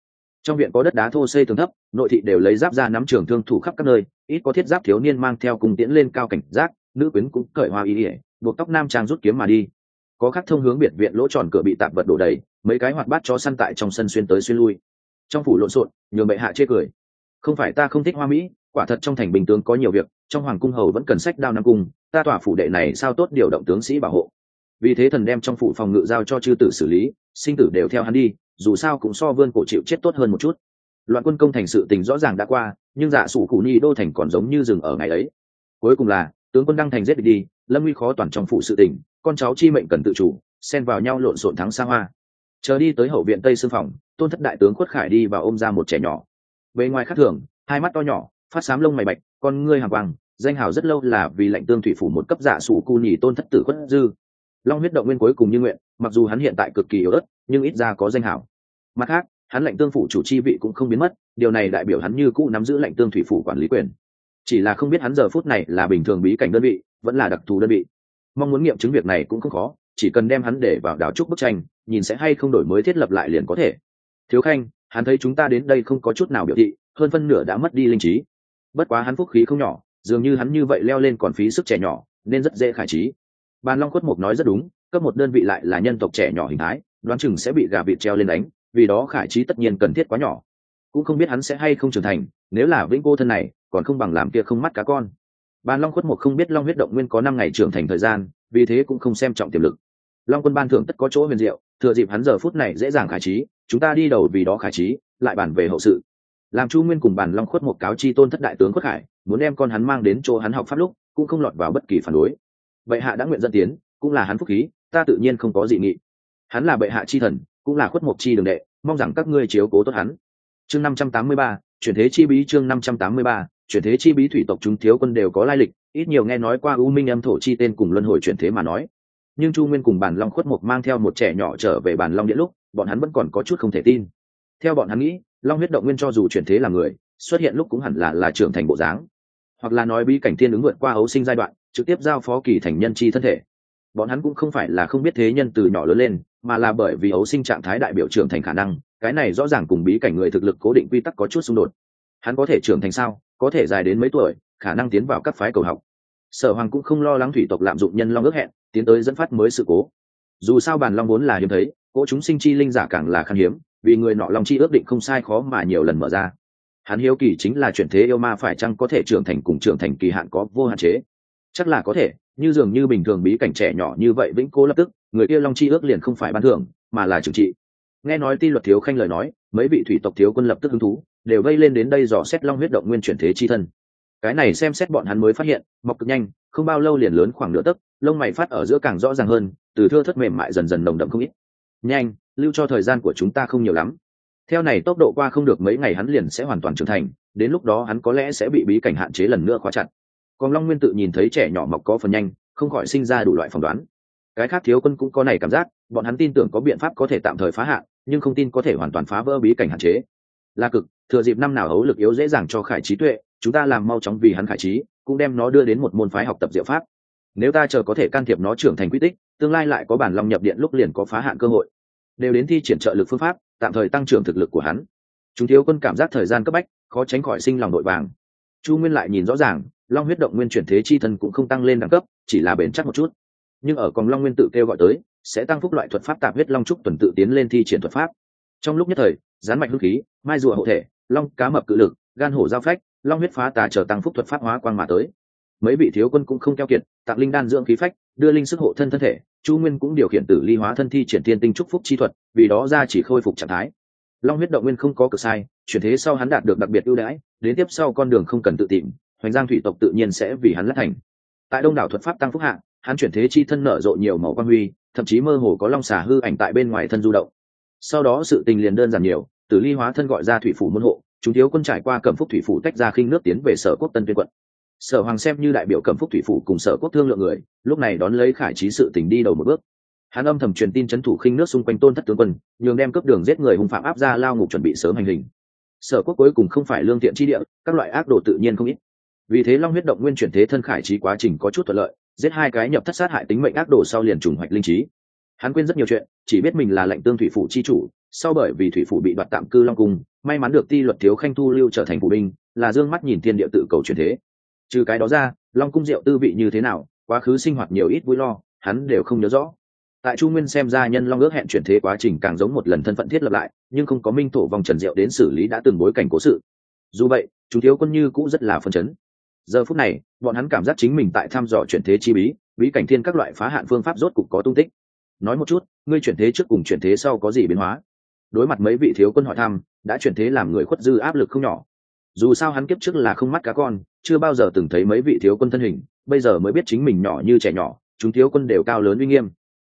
trong viện có đất đá thô xây tường thấp, nội thị đều lấy giáp ra nắm trường thương thủ khắp các nơi, ít có thiết giáp thiếu niên mang theo cùng tiễn lên cao cảnh giác, nữ quyến cũng cởi hoa ý ỉa buộc tóc nam trang rút kiếm mà đi. Có khắc thông hướng biệt viện lỗ tròn cửa bị tạp vật đổ đầy, mấy cái hoạt bát cho săn tại trong sân xuyên tới xuyên lui. Trong phủ lộn xộn, nhường bệ hạ chê cười. Không phải ta không thích hoa mỹ, quả thật trong thành bình tướng có nhiều việc, trong hoàng cung hầu vẫn cần sách đao nam cung, ta tỏa phủ đệ này sao tốt điều động tướng sĩ bảo hộ. Vì thế thần đem trong phủ phòng ngự giao cho chư tử xử lý, sinh tử đều theo hắn đi dù sao cũng so vươn cổ chịu chết tốt hơn một chút. Loạn quân công thành sự tình rõ ràng đã qua, nhưng dạ sủ cụ ni đô thành còn giống như rừng ở ngày ấy. Cuối cùng là, tướng quân đăng thành giết đi, lâm nguy khó toàn trong phụ sự tình, con cháu chi mệnh cần tự chủ, xen vào nhau lộn xộn thắng xa hoa. Chờ đi tới hậu viện tây sư phòng, tôn thất đại tướng khuất khải đi và ôm ra một trẻ nhỏ. Bề ngoài khác thường, hai mắt to nhỏ, phát xám lông mày bạch, con ngươi hàng quang, danh hào rất lâu là vì lệnh tương thủy phủ một cấp giả sủ cu nhì tôn thất tử khuất dư long huyết động nguyên cuối cùng như nguyện, mặc dù hắn hiện tại cực kỳ yếu ớt, nhưng ít ra có danh hào mặt khác, hắn lệnh tương phủ chủ chi vị cũng không biến mất, điều này đại biểu hắn như cũ nắm giữ lệnh tương thủy phủ quản lý quyền. Chỉ là không biết hắn giờ phút này là bình thường bí cảnh đơn vị, vẫn là đặc thù đơn vị. Mong muốn nghiệm chứng việc này cũng không khó, chỉ cần đem hắn để vào đảo trúc bức tranh, nhìn sẽ hay không đổi mới thiết lập lại liền có thể. Thiếu khanh, hắn thấy chúng ta đến đây không có chút nào biểu thị, hơn phân nửa đã mất đi linh trí. Bất quá hắn phúc khí không nhỏ, dường như hắn như vậy leo lên còn phí sức trẻ nhỏ, nên rất dễ khải trí bàn long khuất mục nói rất đúng, cấp một đơn vị lại là nhân tộc trẻ nhỏ hình thái, đoán chừng sẽ bị gà vịt treo lên đánh, vì đó khải trí tất nhiên cần thiết quá nhỏ. Cũng không biết hắn sẽ hay không trưởng thành, nếu là vĩnh cô thân này, còn không bằng làm kia không mắt cá con. Bàn long khuất mục không biết long huyết động nguyên có năm ngày trưởng thành thời gian, vì thế cũng không xem trọng tiềm lực. Long quân ban thưởng tất có chỗ huyền diệu, thừa dịp hắn giờ phút này dễ dàng khải trí, chúng ta đi đầu vì đó khải trí, lại bàn về hậu sự. Làm chu nguyên cùng bàn long khuất một cáo chi tôn thất đại tướng khuất hải muốn đem con hắn mang đến chỗ hắn học pháp lúc, cũng không lọt vào bất kỳ phản đối bệ hạ đã nguyện dẫn tiến, cũng là hắn phúc khí, ta tự nhiên không có dị nghị. Hắn là bệ hạ chi thần, cũng là khuất mộc chi đường đệ, mong rằng các ngươi chiếu cố tốt hắn. Chương năm trăm tám mươi ba, chuyển thế chi bí chương năm trăm tám mươi ba, chuyển thế chi bí thủy tộc chúng thiếu quân đều có lai lịch, ít nhiều nghe nói qua u minh âm thổ chi tên cùng luân hồi chuyển thế mà nói. Nhưng chu nguyên cùng bàn long khuất mộc mang theo một trẻ nhỏ trở về bàn long điện lúc, bọn hắn vẫn còn có chút không thể tin. Theo bọn hắn nghĩ, long huyết động nguyên cho dù chuyển thế là người, xuất hiện lúc cũng hẳn là là trưởng thành bộ dáng. Hoặc là nói bí cảnh thiên ứng vượt qua ấu sinh giai đoạn trực tiếp giao phó kỳ thành nhân chi thân thể. Bọn hắn cũng không phải là không biết thế nhân từ nhỏ lớn lên, mà là bởi vì ấu sinh trạng thái đại biểu trưởng thành khả năng, cái này rõ ràng cùng bí cảnh người thực lực cố định quy tắc có chút xung đột. Hắn có thể trưởng thành sao, có thể dài đến mấy tuổi, khả năng tiến vào các phái cầu học. Sở hoàng cũng không lo lắng thủy tộc lạm dụng nhân long ước hẹn, tiến tới dẫn phát mới sự cố. Dù sao bàn long vốn là hiếm thấy, cỗ chúng sinh chi linh giả càng là khan hiếm, vì người nọ long chi ước định không sai khó mà nhiều lần mở ra. Hắn hiếu kỳ chính là chuyển thế yêu ma phải chăng có thể trưởng thành cùng trưởng thành kỳ hạn có vô hạn chế chắc là có thể, như dường như bình thường bí cảnh trẻ nhỏ như vậy vĩnh cố lập tức, người kia long chi ước liền không phải ban thưởng, mà là trừng trị. Nghe nói ti luật thiếu khanh lời nói, mấy vị thủy tộc thiếu quân lập tức hứng thú, đều vây lên đến đây dò xét long huyết động nguyên chuyển thế chi thân. Cái này xem xét bọn hắn mới phát hiện, mọc cực nhanh, không bao lâu liền lớn khoảng nửa tấc, lông mày phát ở giữa càng rõ ràng hơn, từ thưa thất mềm mại dần dần nồng đậm không ít. Nhanh, lưu cho thời gian của chúng ta không nhiều lắm. Theo này tốc độ qua không được mấy ngày hắn liền sẽ hoàn toàn trưởng thành, đến lúc đó hắn có lẽ sẽ bị bí cảnh hạn chế lần nữa khóa chặt còn long nguyên tự nhìn thấy trẻ nhỏ mọc có phần nhanh, không khỏi sinh ra đủ loại phỏng đoán. Cái khác thiếu quân cũng có này cảm giác, bọn hắn tin tưởng có biện pháp có thể tạm thời phá hạn, nhưng không tin có thể hoàn toàn phá vỡ bí cảnh hạn chế. Là cực, thừa dịp năm nào hấu lực yếu dễ dàng cho khải trí tuệ, chúng ta làm mau chóng vì hắn khải trí, cũng đem nó đưa đến một môn phái học tập diệu pháp. Nếu ta chờ có thể can thiệp nó trưởng thành quy tích, tương lai lại có bản long nhập điện lúc liền có phá hạn cơ hội. Đều đến thi triển trợ lực phương pháp, tạm thời tăng trưởng thực lực của hắn. Chúng thiếu quân cảm giác thời gian cấp bách, khó tránh khỏi sinh lòng nội vàng. Chu nguyên lại nhìn rõ ràng long huyết động nguyên chuyển thế chi thân cũng không tăng lên đẳng cấp, chỉ là bền chắc một chút. Nhưng ở còn long nguyên tự kêu gọi tới, sẽ tăng phúc loại thuật pháp tạp huyết long trúc tuần tự tiến lên thi triển thuật pháp. Trong lúc nhất thời, gián mạch hương khí, mai rùa hộ thể, long cá mập cự lực, gan hổ giao phách, long huyết phá tà trở tăng phúc thuật pháp hóa quang mà tới. Mấy vị thiếu quân cũng không keo kiệt, tặng linh đan dưỡng khí phách, đưa linh sức hộ thân thân thể, chu nguyên cũng điều khiển tử ly hóa thân thi triển thiên tinh trúc phúc chi thuật, vì đó ra chỉ khôi phục trạng thái. Long huyết động nguyên không có cực sai, chuyển thế sau hắn đạt được đặc biệt ưu đãi, đến tiếp sau con đường không cần tự tìm hoành giang thủy tộc tự nhiên sẽ vì hắn lát thành. Tại đông đảo thuật pháp tăng phúc hạ, hắn chuyển thế chi thân nở rộ nhiều màu quan huy, thậm chí mơ hồ có long xà hư ảnh tại bên ngoài thân du động. Sau đó sự tình liền đơn giản nhiều tử ly hóa thân gọi ra thủy phủ môn hộ, chúng thiếu quân trải qua cẩm phúc thủy phủ tách ra khinh nước tiến về sở quốc tân tuyên quận. Sở hoàng xem như đại biểu cẩm phúc thủy phủ cùng sở quốc thương lượng người, lúc này đón lấy khải trí sự tình đi đầu một bước. Hắn âm thầm truyền tin c h ấ n thủ khinh nước xung quanh tôn thất tướng quân, nhường đem cướp đường giết người hung phạm áp ra lao ngục chuẩn bị sớm hành hình. Sở quốc cuối cùng không phải lương thiện chi địa, các loại ác đồ tự nhiên không ít vì thế long huyết động nguyên chuyển thế thân khải trí quá trình có chút thuận lợi, giết hai cái nhập thất sát hại tính mệnh ác đồ sau liền trùng hoạch linh trí. Hắn quên rất nhiều chuyện, chỉ biết mình là lệnh tương thủy phủ chi chủ, sau bởi vì thủy phủ bị đoạt tạm cư long cung, may mắn được ti luật thiếu khanh thu lưu trở thành phụ binh, là d ư ơ n g mắt nhìn thiên địa tự cầu chuyển thế. Trừ cái đó ra, long cung diệu tư vị như thế nào, quá khứ sinh hoạt nhiều ít vui lo, hắn đều không nhớ rõ. Tại chu nguyên xem ra nhân long ước hẹn chuyển thế quá trình càng giống một lần thân phận thiết lập lại, nhưng không có minh thổ vòng trần diệu đến xử lý đã từng bối cảnh cố sự. Dù vậy, chú thiếu quân như cũng rất là phân chấn giờ phút này, bọn hắn cảm giác chính mình tại thăm dò chuyển thế chi bí bí cảnh thiên các loại phá hạn phương pháp rốt cục có tung tích. Nói một chút, ngươi chuyển thế trước cùng chuyển thế sau có gì biến hóa? Đối mặt mấy vị thiếu quân hỏi thăm, đã chuyển thế làm người khuất dư áp lực không nhỏ. Dù sao hắn kiếp trước là không mắt cá con, chưa bao giờ từng thấy mấy vị thiếu quân thân hình, bây giờ mới biết chính mình nhỏ như trẻ nhỏ, chúng thiếu quân đều cao lớn uy nghiêm.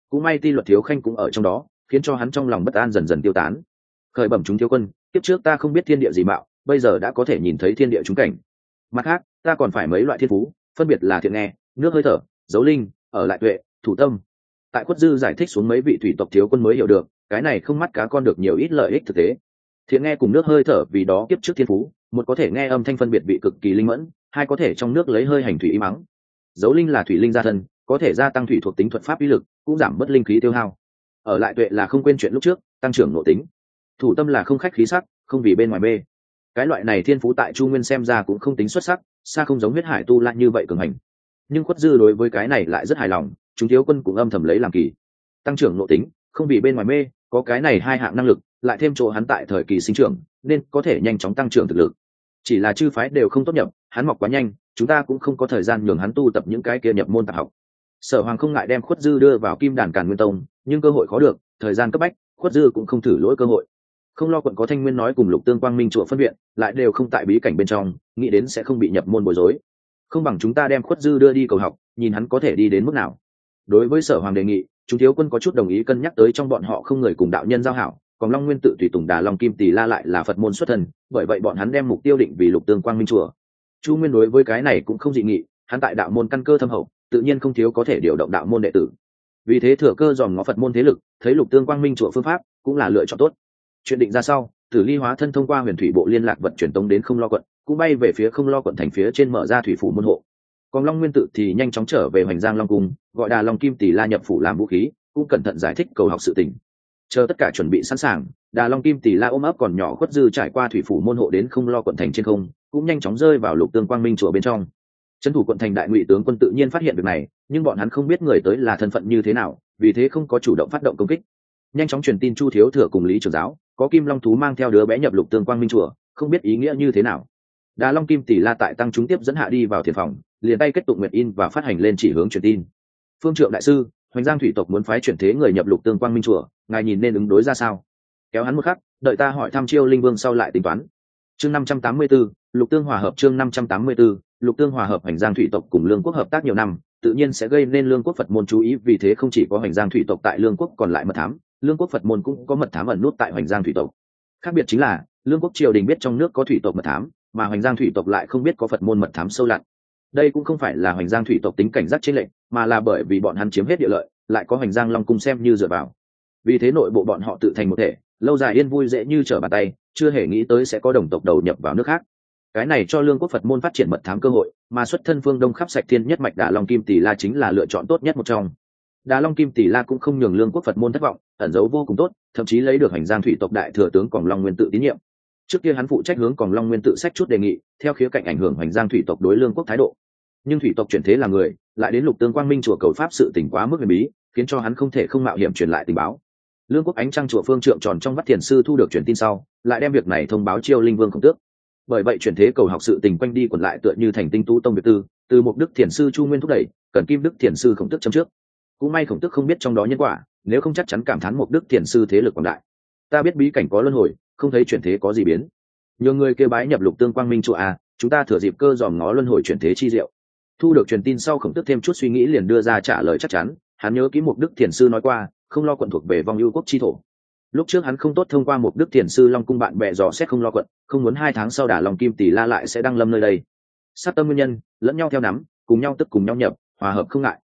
Cũng may ti luật thiếu khanh cũng ở trong đó, khiến cho hắn trong lòng bất an dần dần tiêu tán. Khởi bẩm chúng thiếu quân, kiếp trước ta không biết thiên địa gì mạo, bây giờ đã có thể nhìn thấy thiên địa chúng cảnh. Mặt khác ta còn phải mấy loại thiên phú, phân biệt là thiện nghe, nước hơi thở, dấu linh, ở lại tuệ, thủ tâm. Tại quất dư giải thích xuống mấy vị thủy tộc thiếu quân mới hiểu được, cái này không mắt cá con được nhiều ít lợi ích thực tế. Thiện nghe cùng nước hơi thở vì đó kiếp trước thiên phú, một có thể nghe âm thanh phân biệt bị cực kỳ linh mẫn, hai có thể trong nước lấy hơi hành thủy y mắng. Dấu linh là thủy linh gia thân, có thể gia tăng thủy thuộc tính thuật pháp uy lực, cũng giảm bớt linh khí tiêu hao. Ở lại tuệ là không quên chuyện lúc trước, tăng trưởng nội tính. Thủ tâm là không khách khí sắc, không vì bên ngoài bê cái loại này thiên phú tại chu nguyên xem ra cũng không tính xuất sắc xa không giống huyết hải tu lại như vậy cường hành. Nhưng khuất dư đối với cái này lại rất hài lòng, chúng thiếu quân cũng âm thầm lấy làm kỳ. Tăng trưởng nội tính, không vì bên ngoài mê, có cái này hai hạng năng lực, lại thêm chỗ hắn tại thời kỳ sinh trưởng, nên có thể nhanh chóng tăng trưởng thực lực. Chỉ là chư phái đều không tốt nhập, hắn mọc quá nhanh, chúng ta cũng không có thời gian nhường hắn tu tập những cái kia nhập môn tạp học. Sở hoàng không ngại đem khuất dư đưa vào kim đàn càn nguyên tông, nhưng cơ hội khó được, thời gian cấp bách, khuất dư cũng không thử lỗi cơ hội không lo quận có thanh nguyên nói cùng lục tương quang minh chùa phân viện lại đều không tại bí cảnh bên trong nghĩ đến sẽ không bị nhập môn bối rối. Không bằng chúng ta đem khuất dư đưa đi cầu học nhìn hắn có thể đi đến mức nào. Đối với sở hoàng đề nghị chúng thiếu quân có chút đồng ý cân nhắc tới trong bọn họ không người cùng đạo nhân giao hảo còn long nguyên tự tùy tùng đà long kim tỷ la lại là phật môn xuất thần, bởi vậy bọn hắn đem mục tiêu định vì lục tương quang minh chùa. Chu nguyên đối với cái này cũng không dị nghị hắn tại đạo môn căn cơ thâm hậu tự nhiên không thiếu có thể điều động đạo môn đệ tử. Vì thế thừa cơ dòm ngó phật môn thế lực thấy lục tương quang minh chùa phương pháp cũng là lựa chọn tốt chuyện định ra sau, tử ly hóa thân thông qua huyền thủy bộ liên lạc vận chuyển tống đến không lo quận, cũng bay về phía không lo quận thành phía trên mở ra thủy phủ môn hộ. Còn long nguyên tự thì nhanh chóng trở về hoành giang long cung, gọi đà long kim tỷ la nhập phủ làm vũ khí, cũng cẩn thận giải thích cầu học sự tình. Chờ tất cả chuẩn bị sẵn sàng, đà long kim tỷ la ôm ấp còn nhỏ khuất dư trải qua thủy phủ môn hộ đến không lo quận thành trên không, cũng nhanh chóng rơi vào lục tương quang minh chùa bên trong. Trấn thủ quận thành đại ngụy tướng quân tự nhiên phát hiện việc này, nhưng bọn hắn không biết người tới là thân phận như thế nào, vì thế không có chủ động phát động công kích. Nhanh chóng truyền tin chu thiếu thừa cùng lý trưởng giáo có kim long thú mang theo đứa bé nhập lục tương quang minh chùa không biết ý nghĩa như thế nào. Đà long kim tỷ la tại tăng chúng tiếp dẫn hạ đi vào thiền phòng liền tay kết tụng nguyện in và phát hành lên chỉ hướng truyền tin. Phương trượng đại sư hoành giang thủy tộc muốn phái chuyển thế người nhập lục tương quang minh chùa ngài nhìn nên ứng đối ra sao? Kéo hắn một khắc đợi ta hỏi thăm chiêu linh vương sau lại tính toán. Chương năm trăm tám mươi 584, lục tương hòa hợp chương năm trăm tám mươi 584, lục tương hòa hợp hành giang thủy tộc cùng lương quốc hợp tác nhiều năm tự nhiên sẽ gây nên lương quốc phật môn chú ý vì thế không chỉ có hành giang thủy tộc tại lương quốc còn lại mật thám lương quốc phật môn cũng có mật thám ẩn nút tại hoành giang thủy tộc. Khác biệt chính là, lương quốc triều đình biết trong nước có thủy tộc mật thám, mà hoành giang thủy tộc lại không biết có phật môn mật thám sâu lặn. Đây cũng không phải là hoành giang thủy tộc tính cảnh giác trên lệnh mà là bởi vì bọn hắn chiếm hết địa lợi, lại có hoành giang long cung xem như dựa vào. Vì thế nội bộ bọn họ tự thành một thể, lâu dài yên vui dễ như trở bàn tay, chưa hề nghĩ tới sẽ có đồng tộc đầu nhập vào nước khác. Cái này cho lương quốc phật môn phát triển mật thám cơ hội, mà xuất thân phương đông khắp sạch thiên nhất mạch đà long kim tỷ la chính là lựa chọn tốt nhất một trong đà long kim tỷ la cũng không nhường lương quốc phật môn thất vọng, ẩn giấu vô cùng tốt, thậm chí lấy được hành giang thủy tộc đại thừa tướng còn long nguyên tự tín nhiệm. Trước kia hắn phụ trách hướng còn long nguyên tự sách chút đề nghị, theo khía cạnh ảnh hưởng hành giang thủy tộc đối lương quốc thái độ. Nhưng thủy tộc chuyển thế là người, lại đến lục tương quang minh chùa cầu pháp sự tỉnh quá mức huyền bí, khiến cho hắn không thể không mạo hiểm truyền lại tình báo. Lương quốc ánh trăng chùa phương trượng tròn trong vắt thiền sư thu được truyền tin sau, lại đem việc này thông báo chiêu linh vương khổng tước. Bởi vậy chuyển thế cầu học sự tình quanh đi quẩn lại tựa như thành tinh tú tông việt tư, từ một đức thiền sư chu nguyên thúc đẩy, cần kim đức thiền sư khổng tước chấm trước cũng may khổng tức không biết trong đó nhân quả, nếu không chắc chắn cảm thán một đức thiền sư thế lực quảng đại. Ta biết bí cảnh có luân hồi, không thấy chuyển thế có gì biến. Nhiều người kêu bái nhập lục tương quang minh chỗ à chúng ta thừa dịp cơ dòm ngó luân hồi chuyển thế chi diệu. Thu được truyền tin sau khổng tức thêm chút suy nghĩ liền đưa ra trả lời chắc chắn, hắn nhớ ký mục đức thiền sư nói qua, không lo quận thuộc về vong ưu quốc chi thổ. Lúc trước hắn không tốt thông qua mục đức thiền sư long cung bạn bè dò xét không lo quận, không muốn hai tháng sau đả lòng kim tỷ la lại sẽ đăng lâm nơi đây. Sát tâm nguyên nhân, lẫn nhau theo nắm, cùng nhau tức cùng nhau nhập, hòa hợp không ngại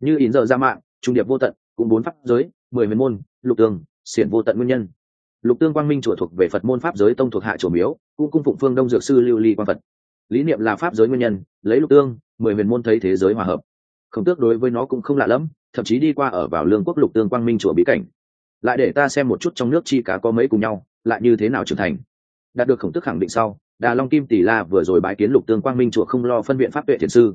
như in giờ ra dạ mạng trung điệp vô tận, cũng bốn pháp giới, mười huyền môn, lục tường, xiển vô tận nguyên nhân. Lục tương quang minh chùa thuộc về phật môn pháp giới tông thuộc hạ chùa miếu, cũng cung phụng phương đông dược sư lưu ly quang phật. Lý niệm là pháp giới nguyên nhân, lấy lục tương mười huyền môn thấy thế giới hòa hợp. Khổng tước đối với nó cũng không lạ lẫm, thậm chí đi qua ở vào lương quốc lục tương quang minh chùa bí cảnh. Lại để ta xem một chút trong nước chi cá có mấy cùng nhau, lại như thế nào trưởng thành. Đạt được khổng tước khẳng định sau, đà long kim tỷ la vừa rồi bái kiến lục tương quang minh chùa không lo phân biện pháp tuệ thiền sư.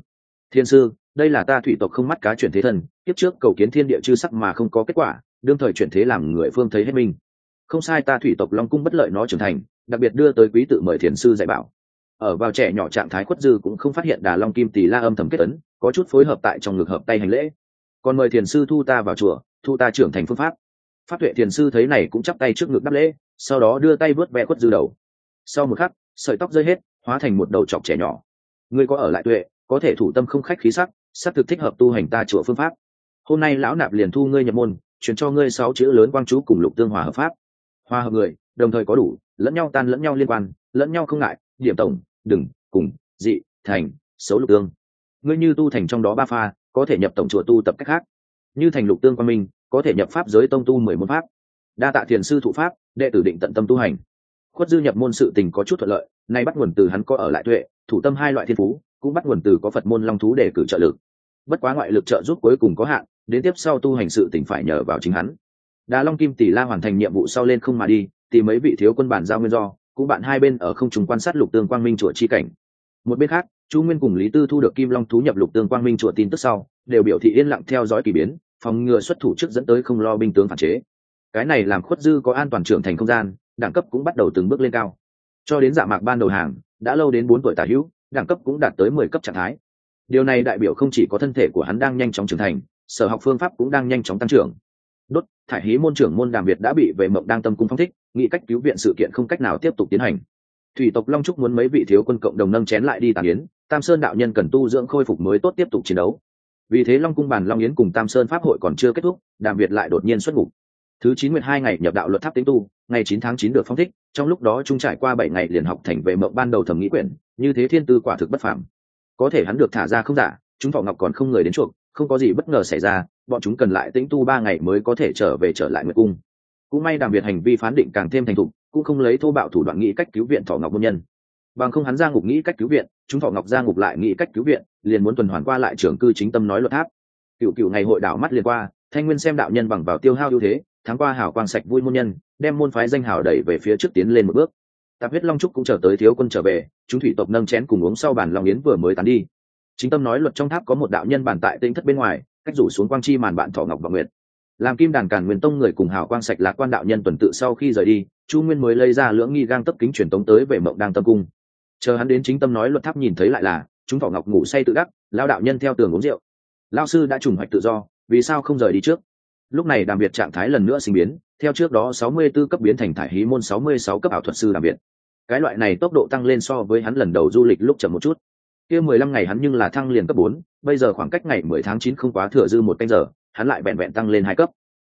Thiên sư đây là ta thủy tộc không mắt cá chuyển thế thần tiếp trước cầu kiến thiên địa chư sắc mà không có kết quả, đương thời chuyển thế làm người phương thấy hết mình. Không sai, ta thủy tộc long cung bất lợi nó trưởng thành, đặc biệt đưa tới quý tự mời thiền sư dạy bảo. Ở vào trẻ nhỏ trạng thái khuất dư cũng không phát hiện đà long kim tỷ la âm thầm kết ấn, có chút phối hợp tại trong ngực hợp tay hành lễ. Còn mời thiền sư thu ta vào chùa, thu ta trưởng thành phương pháp. Pháp tuệ thiền sư thấy này cũng chắp tay trước ngực đáp lễ, sau đó đưa tay vớt vẽ khuất dư đầu. Sau một khắc, sợi tóc rơi hết, hóa thành một đầu chọc trẻ nhỏ. Ngươi có ở lại tuệ, có thể thủ tâm không khách khí sắc sắp thực thích hợp tu hành ta chùa phương pháp. Hôm nay lão nạp liền thu ngươi nhập môn, truyền cho ngươi sáu chữ lớn quang chú cùng lục tương hòa hợp pháp. Hòa hợp người, đồng thời có đủ, lẫn nhau tan lẫn nhau liên quan, lẫn nhau không ngại, điểm tổng, đừng, cùng, dị, thành, xấu lục tương. Ngươi như tu thành trong đó ba pha, có thể nhập tổng chùa tu tập cách khác. Như thành lục tương quan minh, có thể nhập pháp giới tông tu mười môn pháp. Đa tạ thiền sư thụ pháp, đệ tử định tận tâm tu hành. Khuất dư nhập môn sự tình có chút thuận lợi, nay bắt nguồn từ hắn có ở lại tuệ, thủ tâm hai loại thiên phú cũng bắt nguồn từ có phật môn long thú để cử trợ lực. Bất quá ngoại lực trợ giúp cuối cùng có hạn, đến tiếp sau tu hành sự tỉnh phải nhờ vào chính hắn. Đà long kim tỷ la hoàn thành nhiệm vụ sau lên không mà đi tìm mấy vị thiếu quân bản giao nguyên do, cũng bạn hai bên ở không trùng quan sát lục tương quang minh chùa chi cảnh. Một bên khác, chu nguyên cùng lý tư thu được kim long thú nhập lục tương quang minh chùa tin tức sau, đều biểu thị yên lặng theo dõi k ỳ biến, phòng ngừa xuất thủ trước dẫn tới không lo binh tướng phản chế. Cái này làm khuất dư có an toàn trưởng thành không gian, đẳng cấp cũng bắt đầu từng bước lên cao. Cho đến dạ mạc ban đầu hàng, đã lâu đến bốn tuổi tả hữu đẳng cấp cũng đạt tới mười cấp trạng thái. Điều này đại biểu không chỉ có thân thể của hắn đang nhanh chóng trưởng thành, sở học phương pháp cũng đang nhanh chóng tăng trưởng. Đốt, thải hí môn trưởng môn đàm việt đã bị về mộng đang tâm cung phong thích, nghĩ cách cứu viện sự kiện không cách nào tiếp tục tiến hành. Thủy tộc long trúc muốn mấy vị thiếu quân cộng đồng nâng chén lại đi tàn yến, tam sơn đạo nhân cần tu dưỡng khôi phục mới tốt tiếp tục chiến đấu. Vì thế long cung bàn long yến cùng tam sơn pháp hội còn chưa kết thúc, đàm việt lại đột nhiên xuất ngục. Thứ chín nguyệt hai ngày nhập đạo luật tháp tính tu ngày chín tháng chín được phong thích, trong lúc đó trung trải qua bảy ngày liền học thành về mộng ban đầu thẩm nghĩ quyển, như thế thiên tư quả thực bất phạm có thể hắn được thả ra không giả, chúng thọ ngọc còn không người đến chuộc, không có gì bất ngờ xảy ra, bọn chúng cần lại tĩnh tu ba ngày mới có thể trở về trở lại nguyệt cung. Cũng may đàm biệt hành vi phán định càng thêm thành thục, cũng không lấy thô bạo thủ đoạn nghĩ cách cứu viện thọ ngọc môn nhân. Bằng không hắn ra ngục nghĩ cách cứu viện, chúng thọ ngọc ra ngục lại nghĩ cách cứu viện, liền muốn tuần hoàn qua lại trưởng cư chính tâm nói luật tháp. Cựu cựu ngày hội đảo mắt liền qua, thanh nguyên xem đạo nhân bằng vào tiêu hao ưu thế tháng qua hảo quang sạch vui môn nhân đem môn phái danh hào đẩy về phía trước tiến lên một bước. Tạp huyết long trúc cũng chờ tới thiếu quân trở về, chúng thủy tộc nâng chén cùng uống sau bàn long yến vừa mới tán đi. Chính tâm nói luật trong tháp có một đạo nhân bản tại tinh thất bên ngoài, cách rủ xuống quang chi màn bạn thọ ngọc và nguyệt. Làm kim đàn cản nguyên tông người cùng hào quang sạch lạc quan đạo nhân tuần tự sau khi rời đi, chu nguyên mới lấy ra lưỡng nghi gang tấp kính truyền tống tới về mộng đang tâm cung. Chờ hắn đến chính tâm nói luật tháp nhìn thấy lại là, chúng thọ ngọc ngủ say tự đắc, lao đạo nhân theo tường uống rượu. Lao sư đã trùng hoạch tự do, vì sao không rời đi trước? Lúc này đàm việt trạng thái lần nữa sinh biến theo trước đó 64 cấp biến thành thải hí môn 66 cấp ảo thuật sư làm việt cái loại này tốc độ tăng lên so với hắn lần đầu du lịch lúc chậm một chút. Kia 15 ngày hắn nhưng là thăng liền cấp 4, bây giờ khoảng cách ngày 10 tháng 9 không quá thừa dư một canh giờ hắn lại bèn bèn tăng lên hai cấp.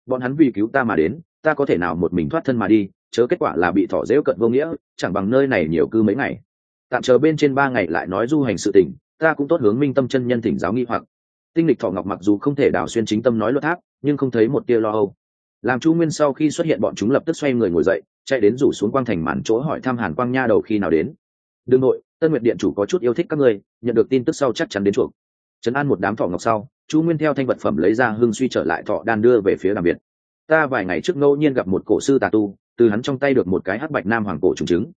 Bọn hắn vì cứu ta mà đến ta có thể nào một mình thoát thân mà đi chớ kết quả là bị thỏ dễu cận vô nghĩa chẳng bằng nơi này nhiều cư mấy ngày. Tạm chờ bên trên ba ngày lại nói du hành sự tình ta cũng tốt hướng minh tâm chân nhân thỉnh giáo nghi hoặc. Tinh lịch thọ ngọc mặc dù không thể đảo xuyên chính tâm nói luật tháp nhưng không thấy một tia lo âu làm chu nguyên sau khi xuất hiện bọn chúng lập tức xoay người ngồi dậy, chạy đến rủ xuống quang thành màn chỗ hỏi thăm hàn quang nha đầu khi nào đến. Đương nội, tân nguyệt điện chủ có chút yêu thích các ngươi, nhận được tin tức sau chắc chắn đến chuộc. Trấn an một đám thọ ngọc sau, chu nguyên theo thanh vật phẩm lấy ra hưng suy trở lại thọ đan đưa về phía đàm biệt ta vài ngày trước ngẫu nhiên gặp một cổ sư tà tu, từ hắn trong tay được một cái hắc bạch nam hoàng cổ trùng trứng.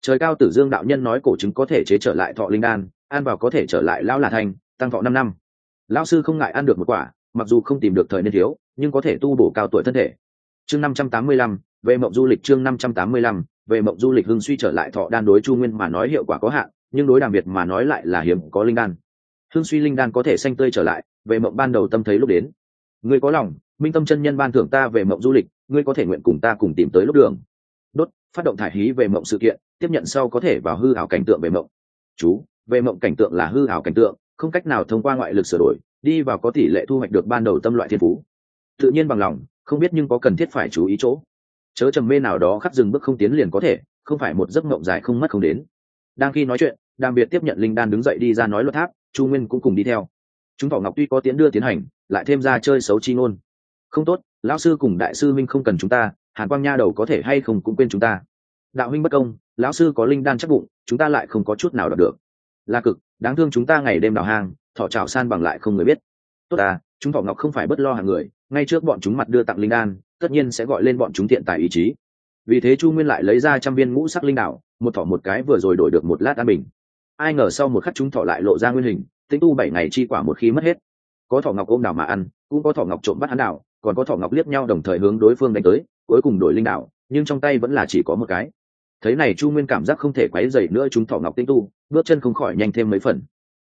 Trời cao tử dương đạo nhân nói cổ trứng có thể chế trở lại thọ linh đan, ăn vào có thể trở lại lão là thanh tăng thọ năm năm. Lão sư không ngại ăn được một quả mặc dù không tìm được thời niên thiếu, nhưng có thể tu bổ cao tuổi thân thể. Chương năm trăm tám mươi lăm, về mộng du lịch chương năm trăm tám mươi lăm, về mộng du lịch hưng suy trở lại thọ đan đối chu nguyên mà nói hiệu quả có hạn, nhưng đối đàm việt mà nói lại là hiếm có linh đan. Hưng suy linh đan có thể xanh tươi trở lại, về mộng ban đầu tâm thấy lúc đến. Ngươi có lòng, minh tâm chân nhân ban thưởng ta về mộng du lịch, ngươi có thể nguyện cùng ta cùng tìm tới lúc đường. Đốt, phát động thải hí về mộng sự kiện, tiếp nhận sau có thể vào hư hảo cảnh tượng về mộng. Chú, về mộng cảnh tượng là hư hảo cảnh tượng, không cách nào thông qua ngoại lực sửa đổi đi vào có tỷ lệ thu hoạch được ban đầu tâm loại thiên phú. Tự nhiên bằng lòng, không biết nhưng có cần thiết phải chú ý chỗ. Chớ trầm mê nào đó khắc dừng bước không tiến liền có thể, không phải một giấc mộng dài không mất không đến. Đang khi nói chuyện, đàm biệt tiếp nhận linh đan đứng dậy đi ra nói luật tháp, chu nguyên cũng cùng đi theo. Chúng thỏ ngọc tuy có tiến đưa tiến hành, lại thêm ra chơi xấu chi ngôn. Không tốt, lão sư cùng đại sư minh không cần chúng ta, hàn quang nha đầu có thể hay không cũng quên chúng ta. Đạo huynh bất công, lão sư có linh đan chắc bụng, chúng ta lại không có chút nào đọc được. Là cực, đáng thương chúng ta ngày đêm đào hang thọ trào san bằng lại không người biết. Tốt à chúng thọ ngọc không phải bất lo hàng người, ngay trước bọn chúng mặt đưa tặng linh đan, tất nhiên sẽ gọi lên bọn chúng tiện tài ý chí. Vì thế chu nguyên lại lấy ra trăm viên ngũ sắc linh đạo một thỏ một cái vừa rồi đổi được một lát an bình. Ai ngờ sau một khắc chúng thỏ lại lộ ra nguyên hình, tính tu bảy ngày chi quả một khi mất hết. Có thỏ ngọc ôm đảo mà ăn, cũng có thỏ ngọc trộm bắt hắn đảo, còn có thỏ ngọc liếc nhau đồng thời hướng đối phương đánh tới, cuối cùng đổi linh đạo nhưng trong tay vẫn là chỉ có một cái. Thấy này chu nguyên cảm giác không thể quấy dậy nữa chúng thỏ ngọc tinh tu, bước chân không khỏi nhanh thêm mấy phần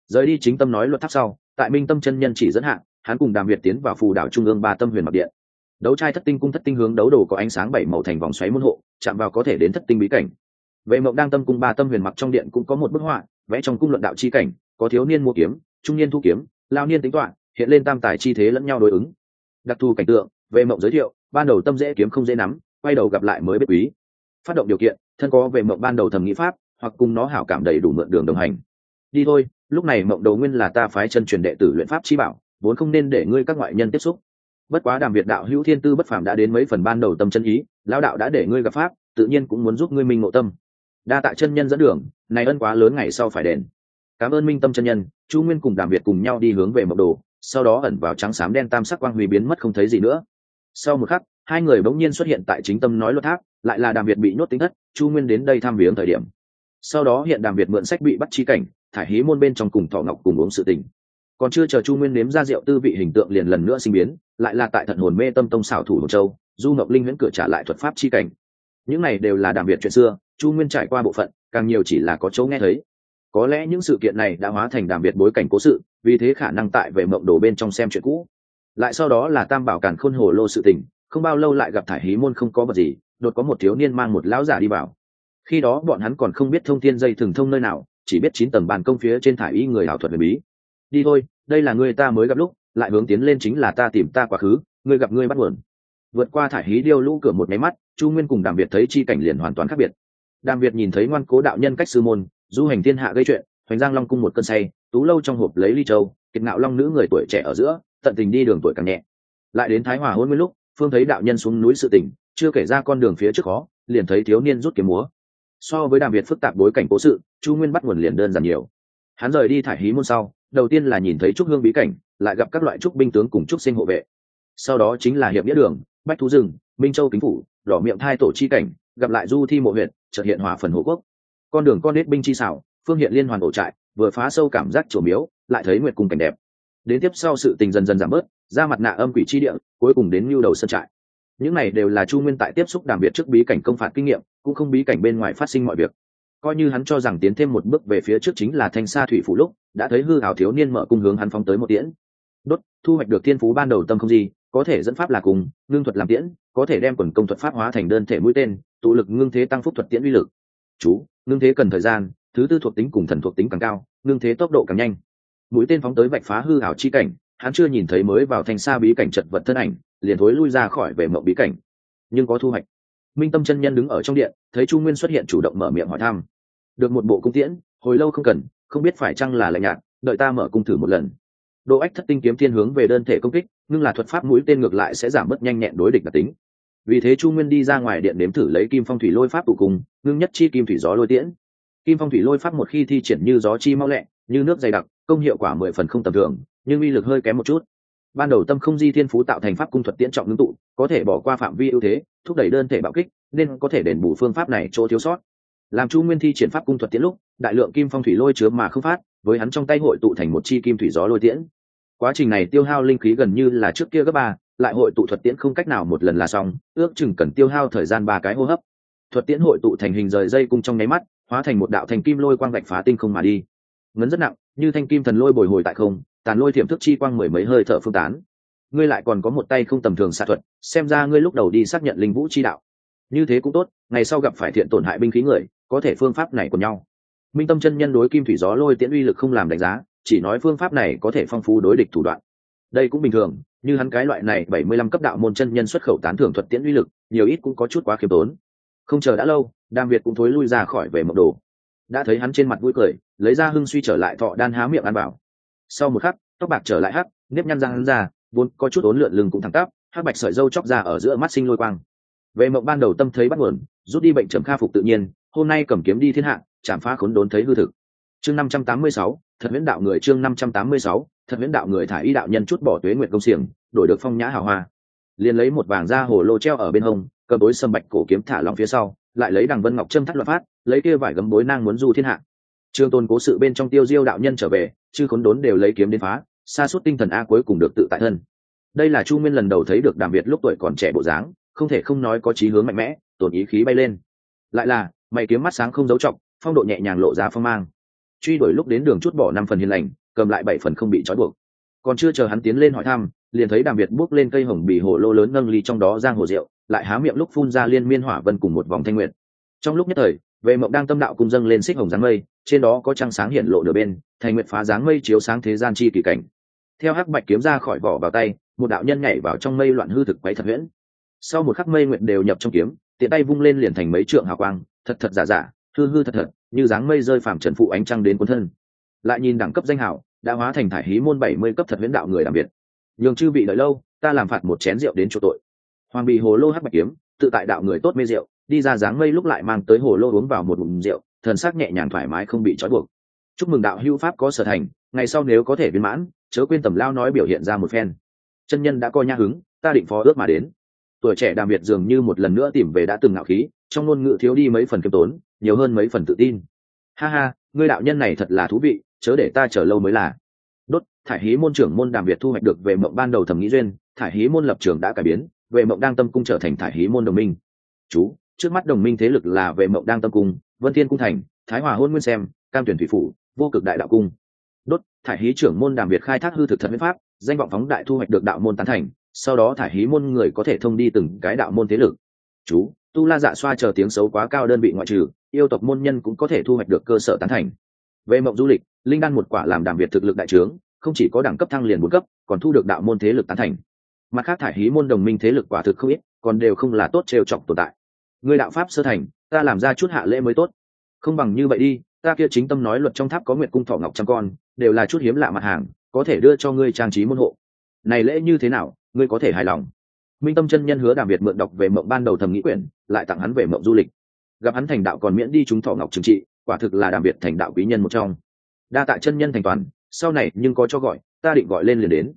rời đi chính tâm nói luật tháp sau, tại minh tâm chân nhân chỉ dẫn hạn hắn cùng đàm việt tiến vào phù đảo trung ương ba tâm huyền mặc điện. Đấu trai thất tinh cung thất tinh hướng đấu đồ có ánh sáng bảy màu thành vòng xoáy môn hộ, chạm vào có thể đến thất tinh bí cảnh. Vệ mộng đang tâm cung ba tâm huyền mặc trong điện cũng có một bức họa, vẽ trong cung luận đạo chi cảnh, có thiếu niên mua kiếm, trung niên thu kiếm, lao niên tính toán, hiện lên tam tài chi thế lẫn nhau đối ứng. Đặc thù cảnh tượng, vệ mộng giới thiệu, ban đầu tâm dễ kiếm không dễ nắm, quay đầu gặp lại mới biết quý. Phát động điều kiện, thân có về mộng ban đầu thẩm nghĩ pháp, hoặc cùng nó hảo cảm đầy đủ mượn đường đồng hành. Đi thôi lúc này mộng đầu nguyên là ta phái chân truyền đệ tử luyện pháp chi bảo, vốn không nên để ngươi các ngoại nhân tiếp xúc. Bất quá đàm việt đạo hữu thiên tư bất phàm đã đến mấy phần ban đầu tâm chân ý, lão đạo đã để ngươi gặp pháp, tự nhiên cũng muốn giúp ngươi minh ngộ tâm. Đa tạ chân nhân dẫn đường, này ân quá lớn ngày sau phải đền. Cảm ơn minh tâm chân nhân, chu nguyên cùng đàm việt cùng nhau đi hướng về mộng đồ, sau đó ẩn vào trắng xám đen tam sắc quang huy biến mất không thấy gì nữa. Sau một khắc, hai người bỗng nhiên xuất hiện tại chính tâm nói luật tháp, lại là đàm việt bị nhốt tính thất, chu nguyên đến đây thăm viếng thời điểm. Sau đó hiện đàm việt mượn sách bị bắt chi cảnh thải hí môn bên trong cùng thọ ngọc cùng uống sự tình. Còn chưa chờ chu nguyên nếm ra rượu tư vị hình tượng liền lần nữa sinh biến, lại là tại thận hồn mê tâm tông xảo thủ một châu, du ngọc linh huyễn cửa trả lại thuật pháp chi cảnh. Những này đều là đàm biệt chuyện xưa, chu nguyên trải qua bộ phận, càng nhiều chỉ là có chỗ nghe thấy. Có lẽ những sự kiện này đã hóa thành đàm biệt bối cảnh cố sự, vì thế khả năng tại về mộng đồ bên trong xem chuyện cũ. Lại sau đó là tam bảo càn khôn hồ lô sự tình, không bao lâu lại gặp thải hí môn không có vật gì, đột có một thiếu niên mang một lão giả đi vào. Khi đó bọn hắn còn không biết thông tin dây thường thông nơi nào chỉ biết chín tầng bàn công phía trên thải y người ảo thuật huyền bí. Đi thôi, đây là người ta mới gặp lúc, lại hướng tiến lên chính là ta tìm ta quá khứ ngươi gặp ngươi bắt buồn vượt qua thải hí điêu lũ cửa một máy mắt, chu nguyên cùng đàm việt thấy chi cảnh liền hoàn toàn khác biệt. Đàm việt nhìn thấy ngoan cố đạo nhân cách sư môn, du hành thiên hạ gây chuyện, hoành giang long cung một cơn say, tú lâu trong hộp lấy ly châu, kiệt ngạo long nữ người tuổi trẻ ở giữa, tận tình đi đường tuổi càng nhẹ. Lại đến thái hòa hôn nguyên lúc, phương thấy đạo nhân xuống núi sự tỉnh, chưa kể ra con đường phía trước khó, liền thấy thiếu niên rút kiếm múa. So với đàm việt phức tạp bối cảnh cố sự chu nguyên bắt nguồn liền đơn giản nhiều. Hắn rời đi thải hí môn sau, đầu tiên là nhìn thấy trúc hương bí cảnh, lại gặp các loại trúc binh tướng cùng trúc sinh hộ vệ. Sau đó chính là hiệp nghĩa đường, bách thú rừng, minh châu kính phủ, đỏ miệng thai tổ chi cảnh, gặp lại du thi mộ huyện trợ hiện hỏa phần hộ quốc. Con đường con nết binh chi xảo, phương hiện liên hoàn ổ trại, vừa phá sâu cảm giác trổ miếu, lại thấy nguyệt cung cảnh đẹp. Đến tiếp sau sự tình dần dần giảm bớt, ra mặt nạ âm quỷ chi địa, cuối cùng đến nhu đầu sân trại. Những này đều là chu nguyên tại tiếp xúc đàm biệt trước bí cảnh công phạt kinh nghiệm, cũng không bí cảnh bên ngoài phát sinh mọi việc coi như hắn cho rằng tiến thêm một bước về phía trước chính là thanh sa thủy phủ lúc, đã thấy hư hào thiếu niên mở cung hướng hắn phóng tới một tiễn. Đốt, thu hoạch được thiên phú ban đầu tâm không gì, có thể dẫn pháp là cùng, ngưng thuật làm tiễn, có thể đem quần công thuật pháp hóa thành đơn thể mũi tên, tụ lực ngưng thế tăng phúc thuật tiễn uy lực. Chú, ngưng thế cần thời gian, thứ tư thuộc tính cùng thần thuộc tính càng cao, ngưng thế tốc độ càng nhanh. Mũi tên phóng tới vạch phá hư hảo chi cảnh, hắn chưa nhìn thấy mới vào thanh xa bí cảnh chật vật thân ảnh, liền thối lui ra khỏi về mộng bí cảnh. Nhưng có thu hoạch minh tâm chân nhân đứng ở trong điện, thấy chu nguyên xuất hiện chủ động mở miệng hỏi thăm. Được một bộ cung tiễn, hồi lâu không cần, không biết phải chăng là lạnh nhạt, đợi ta mở cung thử một lần. Độ ách thất tinh kiếm thiên hướng về đơn thể công kích, nhưng là thuật pháp mũi tên ngược lại sẽ giảm bớt nhanh nhẹn đối địch đặc tính. Vì thế chu nguyên đi ra ngoài điện đếm thử lấy kim phong thủy lôi pháp tụ cùng, ngưng nhất chi kim thủy gió lôi tiễn. Kim phong thủy lôi pháp một khi thi triển như gió chi mau lẹ, như nước dày đặc, công hiệu quả mười phần không tầm thường, nhưng uy lực hơi kém một chút ban đầu tâm không di thiên phú tạo thành pháp cung thuật tiễn trọng ngưng tụ, có thể bỏ qua phạm vi ưu thế, thúc đẩy đơn thể bạo kích, nên có thể đền bù phương pháp này chỗ thiếu sót. Làm chu nguyên thi triển pháp cung thuật tiễn lúc, đại lượng kim phong thủy lôi chứa mà không phát, với hắn trong tay hội tụ thành một chi kim thủy gió lôi tiễn. Quá trình này tiêu hao linh khí gần như là trước kia gấp ba, lại hội tụ thuật tiễn không cách nào một lần là xong, ước chừng cần tiêu hao thời gian ba cái hô hấp. Thuật tiễn hội tụ thành hình rời dây cung trong nháy mắt, hóa thành một đạo thành kim lôi quang gạch phá tinh không mà đi. Ngấn rất nặng, như thanh kim thần lôi bồi hồi tại không tàn lôi thiểm thức chi quang mười mấy hơi thở phương tán. Ngươi lại còn có một tay không tầm thường xạ thuật, xem ra ngươi lúc đầu đi xác nhận linh vũ chi đạo. Như thế cũng tốt, ngày sau gặp phải thiện tổn hại binh khí người, có thể phương pháp này của nhau. Minh tâm chân nhân đối kim thủy gió lôi tiễn uy lực không làm đánh giá, chỉ nói phương pháp này có thể phong phú đối địch thủ đoạn. Đây cũng bình thường, như hắn cái loại này bảy mươi lăm cấp đạo môn chân nhân xuất khẩu tán thưởng thuật tiễn uy lực, nhiều ít cũng có chút quá khiêm tốn. Không chờ đã lâu, đam việt cũng thối lui ra khỏi về mộc đồ. Đã thấy hắn trên mặt vui cười, lấy ra hưng suy trở lại thọ đan há miệng ăn bảo sau một khắc, tóc bạc trở lại hắc, nếp nhăn răng hắn ra, vốn có chút ốn lượn lưng cũng thẳng tắp, hắc bạch sợi dâu chóc ra ở giữa mắt sinh lôi quang. Về mộng ban đầu tâm thấy bắt nguồn, rút đi bệnh trầm kha phục tự nhiên, hôm nay cầm kiếm đi thiên hạ, chạm phá khốn đốn thấy hư thực. Chương năm trăm tám mươi sáu, thật viễn đạo người chương năm trăm tám mươi sáu, thật viễn đạo người thả y đạo nhân chút bỏ tuế nguyện công xiềng, đổi được phong nhã hào hoa. Liền lấy một vàng da hồ lô treo ở bên hông, cầm bối sâm bạch cổ kiếm thả lòng phía sau, lại lấy đằng vân ngọc trâm thắt luật phát, lấy kia vải gấm bối nang muốn du thiên hạ. Trương tôn cố sự bên trong tiêu diêu đạo nhân trở về chư khốn đốn đều lấy kiếm đến phá xa suốt tinh thần a cuối cùng được tự tại thân. Đây là chu nguyên lần đầu thấy được đàm việt lúc tuổi còn trẻ bộ dáng, không thể không nói có chí hướng mạnh mẽ, tổn ý khí bay lên. Lại là, mày kiếm mắt sáng không giấu trọng, phong độ nhẹ nhàng lộ ra phong mang. Truy đuổi lúc đến đường chút bỏ năm phần hiền lành, cầm lại bảy phần không bị trói buộc. Còn chưa chờ hắn tiến lên hỏi thăm, liền thấy đàm việt bước lên cây hồng bì hồ lô lớn nâng ly trong đó giang hồ rượu, lại há miệng lúc phun ra liên miên hỏa vân cùng một vòng thanh nguyện trong lúc nhất thời về mộng đang tâm đạo cung dâng lên xích hồng dáng mây trên đó có trăng sáng hiện lộ nửa bên, thành nguyện phá dáng mây chiếu sáng thế gian chi kỳ cảnh. Theo hắc bạch kiếm ra khỏi vỏ vào tay, một đạo nhân nhảy vào trong mây loạn hư thực quấy thật huyễn. Sau một khắc mây nguyện đều nhập trong kiếm, tiện tay vung lên liền thành mấy trượng hào quang, thật thật giả giả, hư hư thật thật, như dáng mây rơi phàm trần phụ ánh trăng đến cuốn thân. Lại nhìn đẳng cấp danh hảo đã hóa thành thải hí môn bảy mươi cấp thật huyễn đạo người đặc biệt. Nhường chư bị đợi lâu, ta làm phạt một chén rượu đến chỗ tội. Hoàng bị hồ lô hắc bạch kiếm, tự tại đạo người tốt mê rượu, đi ra dáng mây lúc lại mang tới hồ lô uống vào một bụng rượu thần sắc nhẹ nhàng thoải mái không bị trói buộc. Chúc mừng đạo hữu pháp có sở thành, ngày sau nếu có thể viên mãn, chớ quên tầm lao nói biểu hiện ra một phen. Chân nhân đã coi nha hứng, ta định phó ước mà đến. Tuổi trẻ đàm biệt dường như một lần nữa tìm về đã từng ngạo khí, trong ngôn ngữ thiếu đi mấy phần kiêm tốn, nhiều hơn mấy phần tự tin. Ha ha, ngươi đạo nhân này thật là thú vị, chớ để ta chờ lâu mới là. Đốt, thải hí môn trưởng môn đàm việt thu hoạch được về mộng ban đầu thẩm nghĩ duyên, thải hí môn lập trường đã cải biến, về mộng đang tâm cung trở thành thải hí môn đồng minh. Chú, trước mắt đồng minh thế lực là về mộng đang tâm cung vân thiên cung thành, thái hòa hôn nguyên xem, cam tuyển thủy phủ, vô cực đại đạo cung. Đốt, thải hí trưởng môn đàm việt khai thác hư thực thật huyết pháp, danh vọng phóng đại thu hoạch được đạo môn tán thành, sau đó thải hí môn người có thể thông đi từng cái đạo môn thế lực. Chú, tu la dạ xoa chờ tiếng xấu quá cao đơn vị ngoại trừ, yêu tộc môn nhân cũng có thể thu hoạch được cơ sở tán thành. Về mộng du lịch, linh đan một quả làm đàm việt thực lực đại trướng, không chỉ có đẳng cấp thăng liền bốn cấp, còn thu được đạo môn thế lực tán thành. Mặt khác thải hí môn đồng minh thế lực quả thực không ít, còn đều không là tốt trêu chọc tồn tại. Người đạo pháp sơ thành ta làm ra chút hạ lễ mới tốt. Không bằng như vậy đi, ta kia chính tâm nói luật trong tháp có nguyệt cung thọ ngọc trăm con, đều là chút hiếm lạ mặt hàng, có thể đưa cho ngươi trang trí môn hộ. Này lễ như thế nào, ngươi có thể hài lòng? Minh tâm chân nhân hứa đàm việt mượn đọc về mộng ban đầu thầm nghĩ quyển, lại tặng hắn về mộng du lịch. Gặp hắn thành đạo còn miễn đi chúng thọ ngọc trừng trị, quả thực là đàm việt thành đạo quý nhân một trong. Đa tạ chân nhân thành toàn, sau này nhưng có cho gọi, ta định gọi lên liền đến.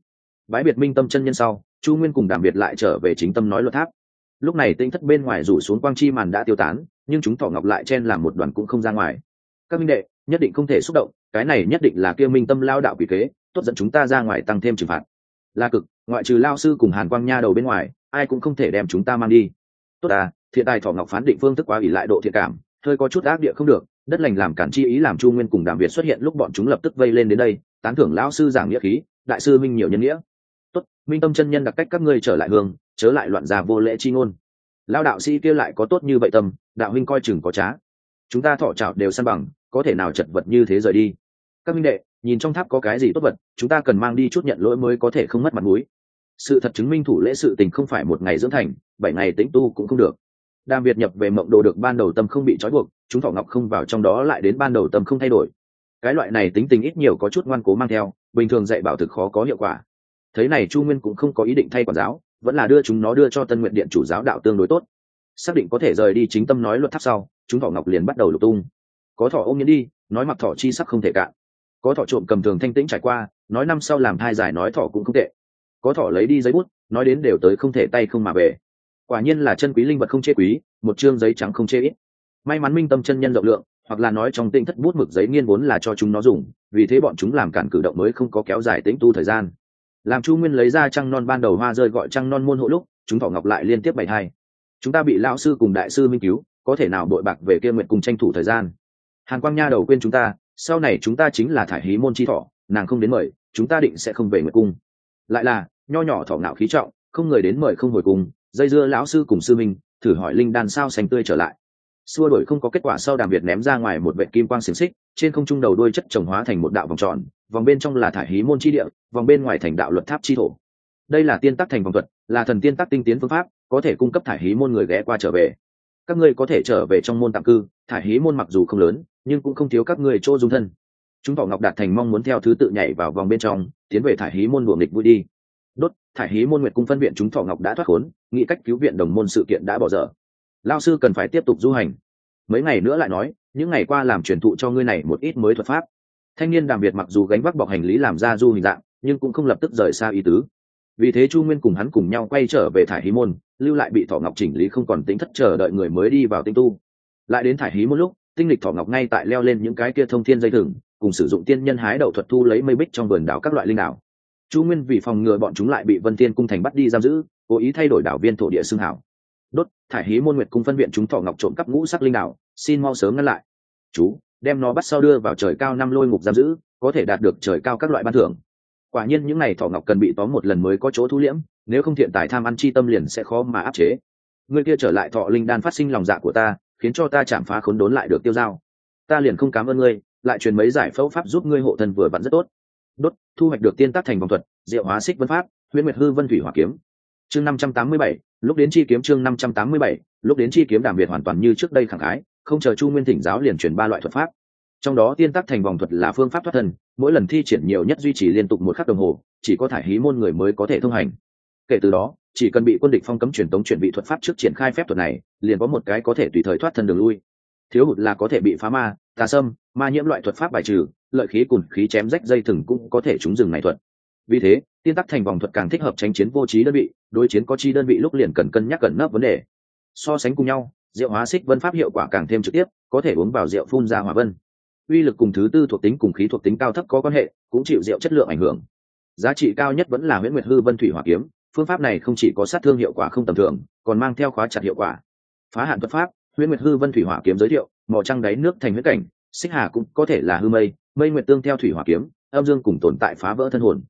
Bái biệt minh tâm chân nhân sau, chu nguyên cùng đàm biệt lại trở về chính tâm nói luật tháp lúc này tinh thất bên ngoài rủ xuống quang chi màn đã tiêu tán, nhưng chúng thọ ngọc lại chen làm một đoàn cũng không ra ngoài. Các minh đệ, nhất định không thể xúc động, cái này nhất định là kia minh tâm lao đạo quỷ kế, tốt dẫn chúng ta ra ngoài tăng thêm trừng phạt. Là cực, ngoại trừ lao sư cùng hàn quang nha đầu bên ngoài, ai cũng không thể đem chúng ta mang đi. Tốt à thiện tài thọ ngọc phán định phương thức quá ủy lại độ thiện cảm, hơi có chút ác địa không được, đất lành làm cản chi ý làm chu nguyên cùng đàm việt xuất hiện lúc bọn chúng lập tức vây lên đến đây, tán thưởng lão sư giảng nghĩa khí, đại sư minh nhiều nhân nghĩa. Tốt, minh tâm chân nhân đặc cách các ngươi trở lại hương chớ lại loạn già vô lễ chi ngôn. Lao đạo sĩ kia lại có tốt như vậy tâm, đạo huynh coi chừng có trá. Chúng ta thọ trào đều săn bằng, có thể nào chật vật như thế rời đi? Các minh đệ, nhìn trong tháp có cái gì tốt vật, chúng ta cần mang đi chút nhận lỗi mới có thể không mất mặt mũi. Sự thật chứng minh thủ lễ sự tình không phải một ngày dưỡng thành, bảy ngày tĩnh tu cũng không được. Đàm việt nhập về mộng đồ được ban đầu tâm không bị trói buộc, chúng thọ ngọc không vào trong đó lại đến ban đầu tâm không thay đổi. Cái loại này tính tình ít nhiều có chút ngoan cố mang theo, bình thường dạy bảo thực khó có hiệu quả. Thấy này chu nguyên cũng không có ý định thay quản giáo vẫn là đưa chúng nó đưa cho tân nguyện điện chủ giáo đạo tương đối tốt. Xác định có thể rời đi chính tâm nói luật tháp sau, chúng thọ ngọc liền bắt đầu lục tung. Có thọ ôm nhẫn đi, nói mặc thọ chi sắc không thể cạn. Có thọ trộm cầm thường thanh tĩnh trải qua, nói năm sau làm thai giải nói thọ cũng không tệ. Có thọ lấy đi giấy bút, nói đến đều tới không thể tay không mà về. Quả nhiên là chân quý linh vật không chê quý, một chương giấy trắng không chê ít. May mắn minh tâm chân nhân rộng lượng, hoặc là nói trong tinh thất bút mực giấy nghiên vốn là cho chúng nó dùng, vì thế bọn chúng làm cản cử động mới không có kéo dài tĩnh tu thời gian làm chu nguyên lấy ra trăng non ban đầu hoa rơi gọi trăng non môn hộ lúc, chúng thọ ngọc lại liên tiếp bày hai. Chúng ta bị lão sư cùng đại sư minh cứu, có thể nào đội bạc về kia nguyện cùng tranh thủ thời gian? Hàn quang nha đầu quên chúng ta, sau này chúng ta chính là thải hí môn chi thọ, nàng không đến mời, chúng ta định sẽ không về nguyện cung. Lại là, nho nhỏ thọ ngạo khí trọng, không người đến mời không hồi cung, dây dưa lão sư cùng sư minh, thử hỏi linh đan sao xanh tươi trở lại xua đổi không có kết quả sau đàm việt ném ra ngoài một vệ kim quang xiềng xích, trên không trung đầu đuôi chất trồng hóa thành một đạo vòng tròn, vòng bên trong là thải hí môn chi địa, vòng bên ngoài thành đạo luật tháp chi thổ. Đây là tiên tắc thành vòng thuật, là thần tiên tắc tinh tiến phương pháp, có thể cung cấp thải hí môn người ghé qua trở về. Các ngươi có thể trở về trong môn tạm cư, thải hí môn mặc dù không lớn, nhưng cũng không thiếu các ngươi chỗ dung thân. Chúng thọ ngọc đạt thành mong muốn theo thứ tự nhảy vào vòng bên trong, tiến về thải hí môn buồng địch vui đi. Đốt, thải hí môn nguyệt cung phân viện chúng thọ ngọc đã thoát khốn, nghĩ cách cứu viện đồng môn sự kiện đã bỏ dở lao sư cần phải tiếp tục du hành. Mấy ngày nữa lại nói, những ngày qua làm truyền thụ cho ngươi này một ít mới thuật pháp. Thanh niên đàm việt mặc dù gánh vác bọc hành lý làm ra du hình dạng, nhưng cũng không lập tức rời xa ý tứ. Vì thế chu nguyên cùng hắn cùng nhau quay trở về thải hí môn, lưu lại bị thỏ ngọc chỉnh lý không còn tính thất chờ đợi người mới đi vào tinh tu. Lại đến thải hí một lúc, tinh lịch thỏ ngọc ngay tại leo lên những cái kia thông thiên dây thừng, cùng sử dụng tiên nhân hái đậu thuật thu lấy mây bích trong vườn đảo các loại linh đảo. Chu nguyên vì phòng ngừa bọn chúng lại bị vân tiên cung thành bắt đi giam giữ, cố ý thay đổi đảo viên thổ địa xương hảo đốt, thải hí môn nguyệt cung phân viện chúng thọ ngọc trộm cắp ngũ sắc linh đảo xin mau sớm ngăn lại. Chú, đem nó bắt sau đưa vào trời cao năm lôi ngục giam giữ, có thể đạt được trời cao các loại ban thưởng. Quả nhiên những ngày thọ ngọc cần bị tóm một lần mới có chỗ thu liễm, nếu không thiện tài tham ăn chi tâm liền sẽ khó mà áp chế. Người kia trở lại thọ linh đan phát sinh lòng dạ của ta, khiến cho ta chạm phá khốn đốn lại được tiêu dao. Ta liền không cảm ơn ngươi, lại truyền mấy giải phẫu pháp giúp ngươi hộ thân vừa vặn rất tốt. Đốt, thu hoạch được tiên tác thành vòng thuật, diệu hóa xích vân pháp, huyễn nguyệt hư vân thủy hỏa kiếm. Chương năm trăm tám mươi bảy lúc đến chi kiếm chương năm trăm tám mươi bảy, lúc đến chi kiếm đảm biệt hoàn toàn như trước đây khẳng khái, không chờ chu nguyên thỉnh giáo liền truyền ba loại thuật pháp. Trong đó tiên tác thành vòng thuật là phương pháp thoát thân, mỗi lần thi triển nhiều nhất duy trì liên tục một khắc đồng hồ, chỉ có thải hí môn người mới có thể thông hành. Kể từ đó, chỉ cần bị quân địch phong cấm truyền tống chuyển bị thuật pháp trước triển khai phép thuật này, liền có một cái có thể tùy thời thoát thân đường lui. Thiếu hụt là có thể bị phá ma, tà sâm ma nhiễm loại thuật pháp bài trừ, lợi khí cùn khí chém rách dây thừng cũng có thể trúng rừng này thuật. Vì thế tiên tắc thành vòng thuật càng thích hợp tránh chiến vô trí đơn vị, đối chiến có chi đơn vị lúc liền cần cân nhắc cẩn nấp vấn đề. So sánh cùng nhau, rượu hóa xích vân pháp hiệu quả càng thêm trực tiếp, có thể uống vào rượu phun ra hỏa vân. Uy lực cùng thứ tư thuộc tính cùng khí thuộc tính cao thấp có quan hệ, cũng chịu rượu chất lượng ảnh hưởng. Giá trị cao nhất vẫn là nguyễn nguyệt hư vân thủy hỏa kiếm, phương pháp này không chỉ có sát thương hiệu quả không tầm thường, còn mang theo khóa chặt hiệu quả. Phá hạn thuật pháp nguyễn nguyệt hư vân thủy hỏa kiếm giới thiệu mỏ trăng đáy nước thành huyết cảnh, xích hà cũng có thể là hư mây mây nguyệt tương theo thủy hỏa kiếm, âm dương cùng tồn tại phá vỡ thân hồn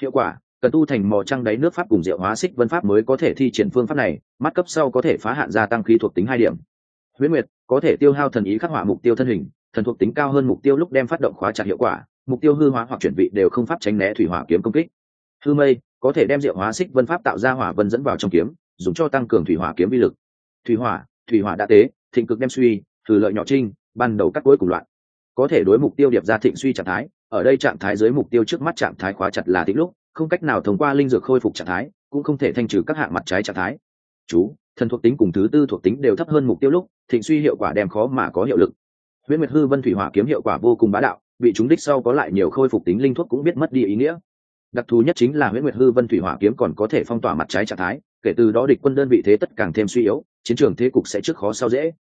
hiệu quả, cần tu thành mò trăng đáy nước pháp cùng diệu hóa xích vân pháp mới có thể thi triển phương pháp này, mắt cấp sau có thể phá hạn gia tăng khí thuộc tính hai điểm. Huyễn nguyệt, có thể tiêu hao thần ý khắc họa mục tiêu thân hình, thần thuộc tính cao hơn mục tiêu lúc đem phát động khóa chặt hiệu quả, mục tiêu hư hóa hoặc chuyển vị đều không pháp tránh né thủy hỏa kiếm công kích. Hư mây, có thể đem diệu hóa xích vân pháp tạo ra hỏa vân dẫn vào trong kiếm, dùng cho tăng cường thủy hỏa kiếm vi lực. Thủy hỏa thủy hỏa đã tế, thịnh cực đem suy, thử lợi nhỏ trinh, ban đầu cắt cuối cùng loạn. Có thể đối mục tiêu điệp ra thịnh suy trạng thái ở đây trạng thái dưới mục tiêu trước mắt trạng thái khóa chặt là thịnh lúc, không cách nào thông qua linh dược khôi phục trạng thái, cũng không thể thanh trừ các hạng mặt trái trạng thái. Chú, thần thuộc tính cùng thứ tư thuộc tính đều thấp hơn mục tiêu lúc, thịnh suy hiệu quả đem khó mà có hiệu lực. Huyễn nguyệt hư vân thủy hỏa kiếm hiệu quả vô cùng bá đạo, bị chúng đích sau có lại nhiều khôi phục tính linh thuốc cũng biết mất đi ý nghĩa. Đặc thù nhất chính là huyễn nguyệt hư vân thủy hỏa kiếm còn có thể phong tỏa mặt trái trạng thái, kể từ đó địch quân đơn vị thế tất càng thêm suy yếu, chiến trường thế cục sẽ trước khó sau dễ.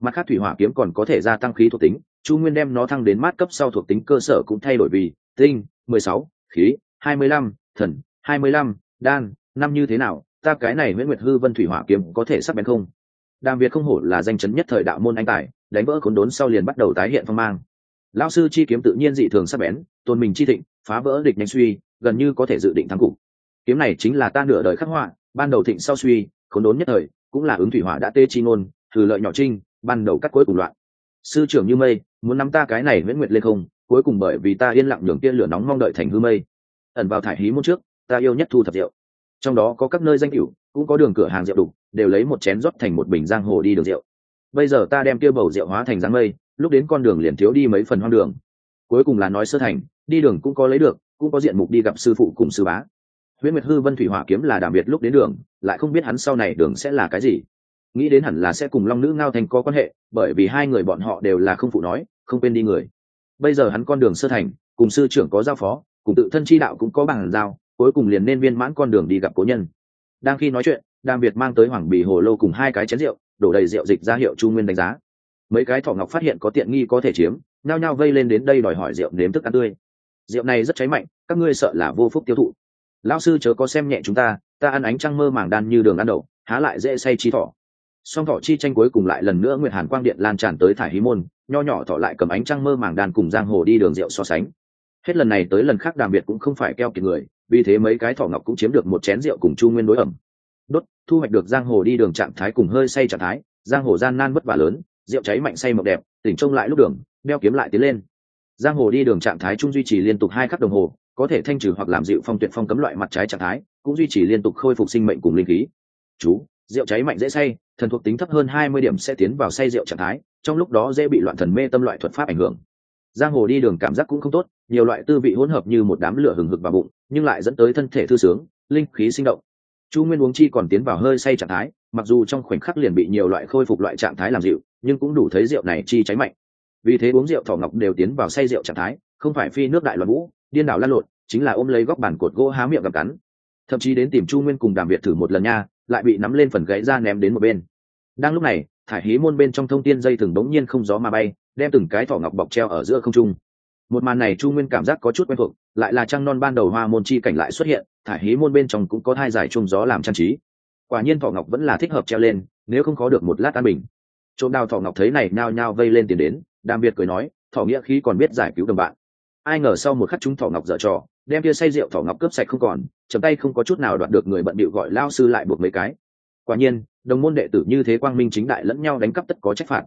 Mặt khác thủy hỏa kiếm còn có thể gia tăng khí thuộc tính chu nguyên đem nó thăng đến mát cấp sau thuộc tính cơ sở cũng thay đổi vì tinh, mười sáu, khí, hai mươi lăm, thần, hai mươi lăm, đan. Năm như thế nào, ta cái này nguyễn nguyệt hư vân thủy hỏa kiếm có thể sắp bén không? Đàm việt không hổ là danh chấn nhất thời đạo môn anh tài, đánh vỡ khốn đốn sau liền bắt đầu tái hiện phong mang. Lão sư chi kiếm tự nhiên dị thường sắp bén, tôn mình chi thịnh, phá vỡ địch nhanh suy, gần như có thể dự định thắng cục. Kiếm này chính là ta nửa đời khắc họa, ban đầu thịnh sau suy, khốn đốn nhất thời, cũng là ứng thủy hỏa đã tê chi ngôn, thử lợi nhỏ trinh, ban đầu cắt cuối cùng loạn sư trưởng như mây, muốn nắm ta cái này nguyễn nguyệt lên không? Cuối cùng bởi vì ta yên lặng nhường kia lửa nóng mong đợi thành hư mây. Ẩn vào thải hí môn trước, ta yêu nhất thu thập rượu. Trong đó có các nơi danh cửu cũng có đường cửa hàng rượu đục đều lấy một chén rót thành một bình giang hồ đi đường rượu. Bây giờ ta đem kia bầu rượu hóa thành giang mây, lúc đến con đường liền thiếu đi mấy phần hoang đường. Cuối cùng là nói sơ thành, đi đường cũng có lấy được, cũng có diện mục đi gặp sư phụ cùng sư bá. Huyễn nguyệt hư vân thủy hỏa kiếm là đàm biệt lúc đến đường, lại không biết hắn sau này đường sẽ là cái gì nghĩ đến hẳn là sẽ cùng long nữ ngao thành có quan hệ, bởi vì hai người bọn họ đều là không phụ nói, không quên đi người. Bây giờ hắn con đường sơ thành, cùng sư trưởng có giao phó, cùng tự thân chi đạo cũng có bằng giao, cuối cùng liền nên viên mãn con đường đi gặp cố nhân. Đang khi nói chuyện đàm việt mang tới hoàng bì hồ lô cùng hai cái chén rượu, đổ đầy rượu dịch ra hiệu chu nguyên đánh giá. Mấy cái thỏ ngọc phát hiện có tiện nghi có thể chiếm nao nhao vây lên đến đây đòi hỏi rượu nếm thức ăn tươi. Rượu này rất cháy mạnh, các ngươi sợ là vô phúc tiêu thụ. Lão sư chớ có xem nhẹ chúng ta ta ăn ánh trăng mơ màng đan như đường ăn đậu, há lại dễ say chi thỏ song thọ chi tranh cuối cùng lại lần nữa nguyệt hàn quang điện lan tràn tới thải hí môn, nho nhỏ thọ lại cầm ánh trăng mơ màng đàn cùng giang hồ đi đường rượu so sánh. Hết lần này tới lần khác đàm biệt cũng không phải keo kiệt người, vì thế mấy cái thọ ngọc cũng chiếm được một chén rượu cùng chu nguyên đối ẩm. Đốt, thu hoạch được giang hồ đi đường trạng thái cùng hơi say trạng thái, giang hồ gian nan vất vả lớn, rượu cháy mạnh say mộng đẹp, tỉnh trông lại lúc đường, đeo kiếm lại tiến lên. Giang hồ đi đường trạng thái trung duy trì liên tục hai khắc đồng hồ, có thể thanh trừ hoặc làm dịu phong tuyệt phong cấm loại mặt trái trạng thái, cũng duy trì liên tục khôi phục sinh mệnh cùng linh khí. Chú rượu cháy mạnh dễ say, thần thuộc tính thấp hơn hai mươi điểm sẽ tiến vào say rượu trạng thái, trong lúc đó dễ bị loạn thần mê tâm loại thuật pháp ảnh hưởng. Giang hồ đi đường cảm giác cũng không tốt, nhiều loại tư vị hỗn hợp như một đám lửa hừng hực vào bụng, nhưng lại dẫn tới thân thể thư sướng, linh khí sinh động. Chu nguyên uống chi còn tiến vào hơi say trạng thái, mặc dù trong khoảnh khắc liền bị nhiều loại khôi phục loại trạng thái làm dịu, nhưng cũng đủ thấy rượu này chi cháy mạnh. Vì thế uống rượu thỏ ngọc đều tiến vào say rượu trạng thái, không phải phi nước đại loạn vũ, điên đảo lăn lộn, chính là ôm lấy góc bàn cột gỗ há miệng gặp cắn. Thậm chí đến tìm chu nguyên cùng đàm việt thử một lần nha lại bị nắm lên phần gãy ra ném đến một bên. Đang lúc này, thải hí môn bên trong thông tin dây thừng bỗng nhiên không gió mà bay, đem từng cái thỏ ngọc bọc treo ở giữa không trung. Một màn này chu nguyên cảm giác có chút quen thuộc, lại là trăng non ban đầu hoa môn chi cảnh lại xuất hiện, thải hí môn bên trong cũng có hai giải chung gió làm trang trí. Quả nhiên thỏ ngọc vẫn là thích hợp treo lên, nếu không có được một lát an bình. Trộm đào thỏ ngọc thấy này nao nhao vây lên tiền đến, đàm biệt cười nói, thỏ nghĩa khí còn biết giải cứu đồng bạn. Ai ngờ sau một khắc chúng thỏ ngọc dở trò đem kia say rượu thỏ ngọc cướp sạch không còn chấm tay không có chút nào đoạt được người bận bịu gọi lao sư lại buộc mấy cái. Quả nhiên, đồng môn đệ tử như thế quang minh chính đại lẫn nhau đánh cắp tất có trách phạt.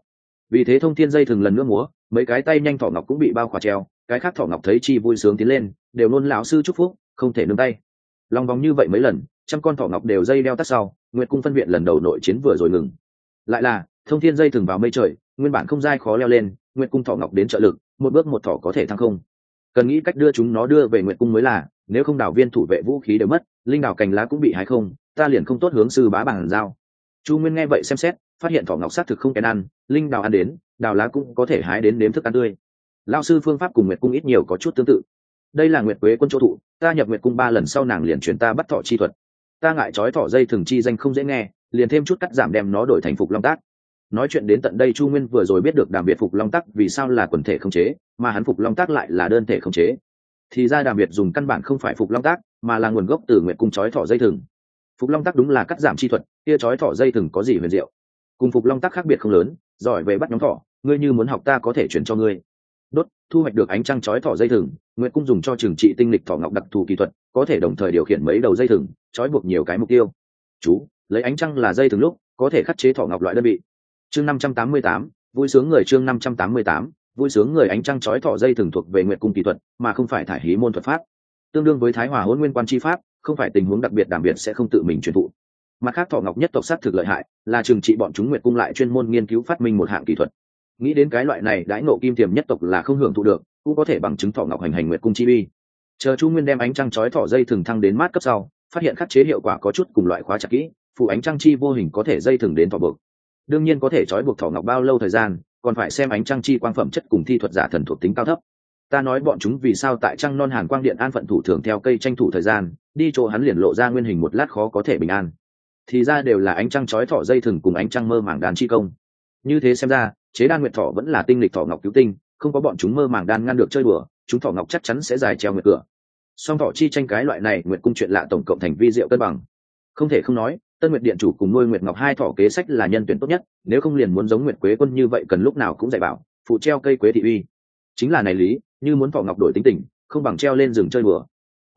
Vì thế thông thiên dây thường lần nữa múa, mấy cái tay nhanh thỏ ngọc cũng bị bao khỏa treo, cái khác thỏ ngọc thấy chi vui sướng tiến lên, đều luôn lão sư chúc phúc, không thể nương tay. Lòng vòng như vậy mấy lần, trăm con thỏ ngọc đều dây đeo tắt sau, nguyệt cung phân viện lần đầu nội chiến vừa rồi ngừng. Lại là, thông thiên dây thường vào mây trời, nguyên bản không dai khó leo lên, nguyệt cung thỏ ngọc đến trợ lực, một bước một thỏ có thể thăng không cần nghĩ cách đưa chúng nó đưa về nguyệt cung mới là, nếu không đảo viên thủ vệ vũ khí đều mất, linh đảo cành lá cũng bị hái không, ta liền không tốt hướng sư bá bằng giao. Chu nguyên nghe vậy xem xét, phát hiện thỏ ngọc sát thực không kèn ăn, linh đào ăn đến đào lá cũng có thể hái đến nếm thức ăn tươi. Lao sư phương pháp cùng nguyệt cung ít nhiều có chút tương tự. Đây là nguyệt quế quân chỗ thụ, ta nhập nguyệt cung ba lần sau nàng liền chuyển ta bắt thọ chi thuật. Ta ngại trói thỏ dây thường chi danh không dễ nghe, liền thêm chút cắt giảm đem nó đổi thành phục long tác nói chuyện đến tận đây chu nguyên vừa rồi biết được đàm biệt phục long tác vì sao là quần thể không chế, mà hắn phục long tác lại là đơn thể không chế. Thì ra đàm biệt dùng căn bản không phải phục long tác mà là nguồn gốc từ nguyện cung chói thỏ dây thừng. Phục long tác đúng là cắt giảm chi thuật tia chói thỏ dây thừng có gì huyền diệu? Cùng phục long tác khác biệt không lớn, giỏi về bắt nhóm thỏ, ngươi như muốn học ta có thể chuyển cho ngươi. Đốt, thu hoạch được ánh trăng chói thỏ dây thừng, nguyện cung dùng cho trừng trị tinh lịch thỏ ngọc đặc thù kỹ thuật, có thể đồng thời điều khiển mấy đầu dây thừng trói buộc nhiều cái mục tiêu. Chú, lấy ánh trăng là dây thừng lúc, có thể khắc chế thỏ ngọc loại đơn vị chương năm trăm tám mươi tám, vui sướng người chương năm trăm tám mươi tám, vui sướng người ánh trăng trói thọ dây thường thuộc về nguyện cung kỳ thuật, mà không phải thải hí môn thuật pháp. Tương đương với thái hòa hôn nguyên quan chi pháp, không phải tình huống đặc biệt đảm biệt sẽ không tự mình truyền thụ. Mặt khác, thọ ngọc nhất tộc sát thực lợi hại, là trừng trị bọn chúng nguyệt cung lại chuyên môn nghiên cứu phát minh một hạng kỹ thuật. Nghĩ đến cái loại này, đãi nộ kim tiềm nhất tộc là không hưởng thụ được, cũng có thể bằng chứng thọ ngọc hành hành nguyệt cung chi uy. Chờ chu nguyên đem ánh trăng chói thỏ dây thường thăng đến mát cấp sau, phát hiện khắc chế hiệu quả có chút cùng loại khóa chặt kỹ, phụ ánh trăng chi vô hình có thể dây thừng đến thỏ bực đương nhiên có thể trói buộc thỏ ngọc bao lâu thời gian, còn phải xem ánh trăng chi quang phẩm chất cùng thi thuật giả thần thuộc tính cao thấp. Ta nói bọn chúng vì sao tại trăng non hàn quang điện an phận thủ thường theo cây tranh thủ thời gian, đi chỗ hắn liền lộ ra nguyên hình một lát khó có thể bình an. Thì ra đều là ánh trăng trói thỏ dây thừng cùng ánh trăng mơ màng đàn chi công. Như thế xem ra, chế đan nguyệt thỏ vẫn là tinh lịch thỏ ngọc cứu tinh, không có bọn chúng mơ màng đan ngăn được chơi bừa chúng thỏ ngọc chắc chắn sẽ dài treo nguyệt cửa. Song thỏ chi tranh cái loại này nguyệt cung chuyện lạ tổng cộng thành vi diệu cân bằng. Không thể không nói tân nguyệt điện chủ cùng nuôi nguyệt ngọc hai thỏ kế sách là nhân tuyển tốt nhất, nếu không liền muốn giống nguyệt quế quân như vậy cần lúc nào cũng dạy bảo, phụ treo cây quế thị uy. Chính là này lý, như muốn thỏ ngọc đổi tính tình, không bằng treo lên rừng chơi bừa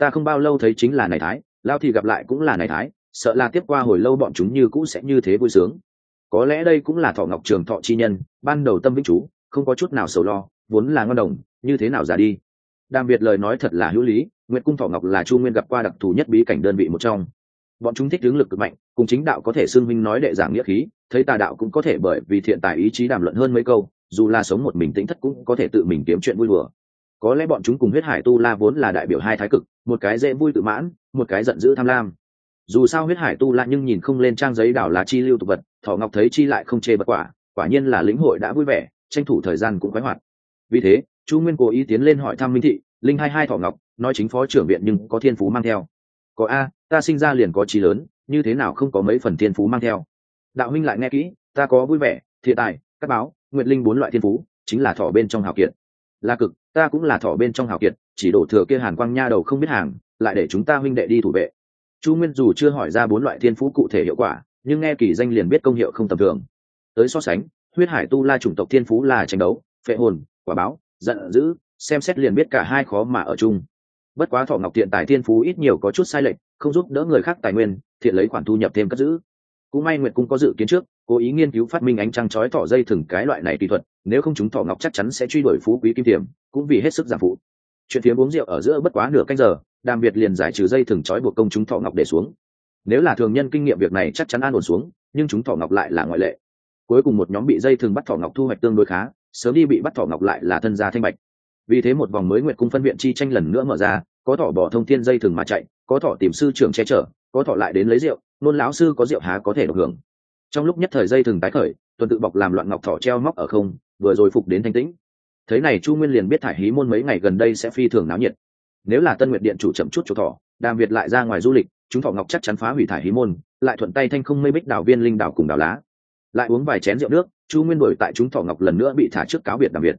ta không bao lâu thấy chính là này thái, lao thì gặp lại cũng là này thái, sợ là tiếp qua hồi lâu bọn chúng như cũ sẽ như thế vui sướng. Có lẽ đây cũng là thọ ngọc trường thọ chi nhân, ban đầu tâm vĩnh chú, không có chút nào sầu lo, vốn là ngon đồng, như thế nào ra đi. Đàm biệt lời nói thật là hữu lý, Nguyệt cung thọ ngọc là chu nguyên gặp qua đặc thù nhất bí cảnh đơn vị một trong bọn chúng thích hướng lực cực mạnh, cùng chính đạo có thể xưng minh nói đệ giảng nghĩa khí, thấy tà đạo cũng có thể bởi vì thiện tài ý chí đàm luận hơn mấy câu, dù là sống một mình tĩnh thất cũng có thể tự mình kiếm chuyện vui đùa. Có lẽ bọn chúng cùng huyết hải tu la vốn là đại biểu hai thái cực, một cái dễ vui tự mãn, một cái giận dữ tham lam. Dù sao huyết hải tu la nhưng nhìn không lên trang giấy đảo là chi lưu tục vật, thọ ngọc thấy chi lại không chê bất quả quả nhiên là lĩnh hội đã vui vẻ, tranh thủ thời gian cũng khoái hoạt. Vì thế, chu nguyên cố ý tiến lên hỏi thăm minh thị, linh hai hai thọ ngọc, nói chính phó trưởng viện nhưng có thiên phú mang theo có a, ta sinh ra liền có trí lớn, như thế nào không có mấy phần thiên phú mang theo? Đạo huynh lại nghe kỹ, ta có vui vẻ, thiện tài các báo, nguyệt linh bốn loại thiên phú, chính là thọ bên trong hào kiệt. Là cực, ta cũng là thọ bên trong hào kiệt, chỉ đổ thừa kia hàn quang nha đầu không biết hàng, lại để chúng ta huynh đệ đi thủ vệ. Chu nguyên dù chưa hỏi ra bốn loại thiên phú cụ thể hiệu quả, nhưng nghe kỳ danh liền biết công hiệu không tầm thường. Tới so sánh, huyết hải tu la chủng tộc thiên phú là tranh đấu, phệ hồn, quả báo, giận dữ, xem xét liền biết cả hai khó mà ở chung bất quá thọ ngọc thiện tài thiên phú ít nhiều có chút sai lệch, không giúp đỡ người khác tài nguyên, thiện lấy khoản thu nhập thêm cất giữ. Cũng may nguyệt cung có dự kiến trước, cố ý nghiên cứu phát minh ánh trăng chói thọ dây thừng cái loại này kỹ thuật, nếu không chúng thọ ngọc chắc chắn sẽ truy đuổi phú quý kim tiềm, cũng vì hết sức giảm phụ. Chuyện phiếm uống rượu ở giữa bất quá nửa canh giờ, đàm biệt liền giải trừ dây thừng trói buộc công chúng thọ ngọc để xuống. Nếu là thường nhân kinh nghiệm việc này chắc chắn an ổn xuống, nhưng chúng thọ ngọc lại là ngoại lệ. Cuối cùng một nhóm bị dây thừng bắt thọ ngọc thu hoạch tương đối khá, sớm đi bị bắt thọ ngọc lại là thân gia thanh bạch vì thế một vòng mới nguyện cung phân viện chi tranh lần nữa mở ra, có thọ bỏ thông thiên dây thừng mà chạy, có thọ tìm sư trưởng che chở, có thọ lại đến lấy rượu, nôn lão sư có rượu há có thể được hưởng. Trong lúc nhất thời dây thừng tái khởi, tuần tự bọc làm loạn ngọc thọ treo móc ở không, vừa rồi phục đến thanh tĩnh. Thế này chu nguyên liền biết thải hí môn mấy ngày gần đây sẽ phi thường náo nhiệt. Nếu là tân nguyệt điện chủ chậm chút chỗ thọ đàm việt lại ra ngoài du lịch, chúng thọ ngọc chắc chắn phá hủy thải hí môn, lại thuận tay thanh không mây bích đảo viên linh đảo cùng đảo lá. Lại uống vài chén rượu nước, chu nguyên đổi tại chúng thọ ngọc lần nữa bị thả trước cáo biệt đàm việt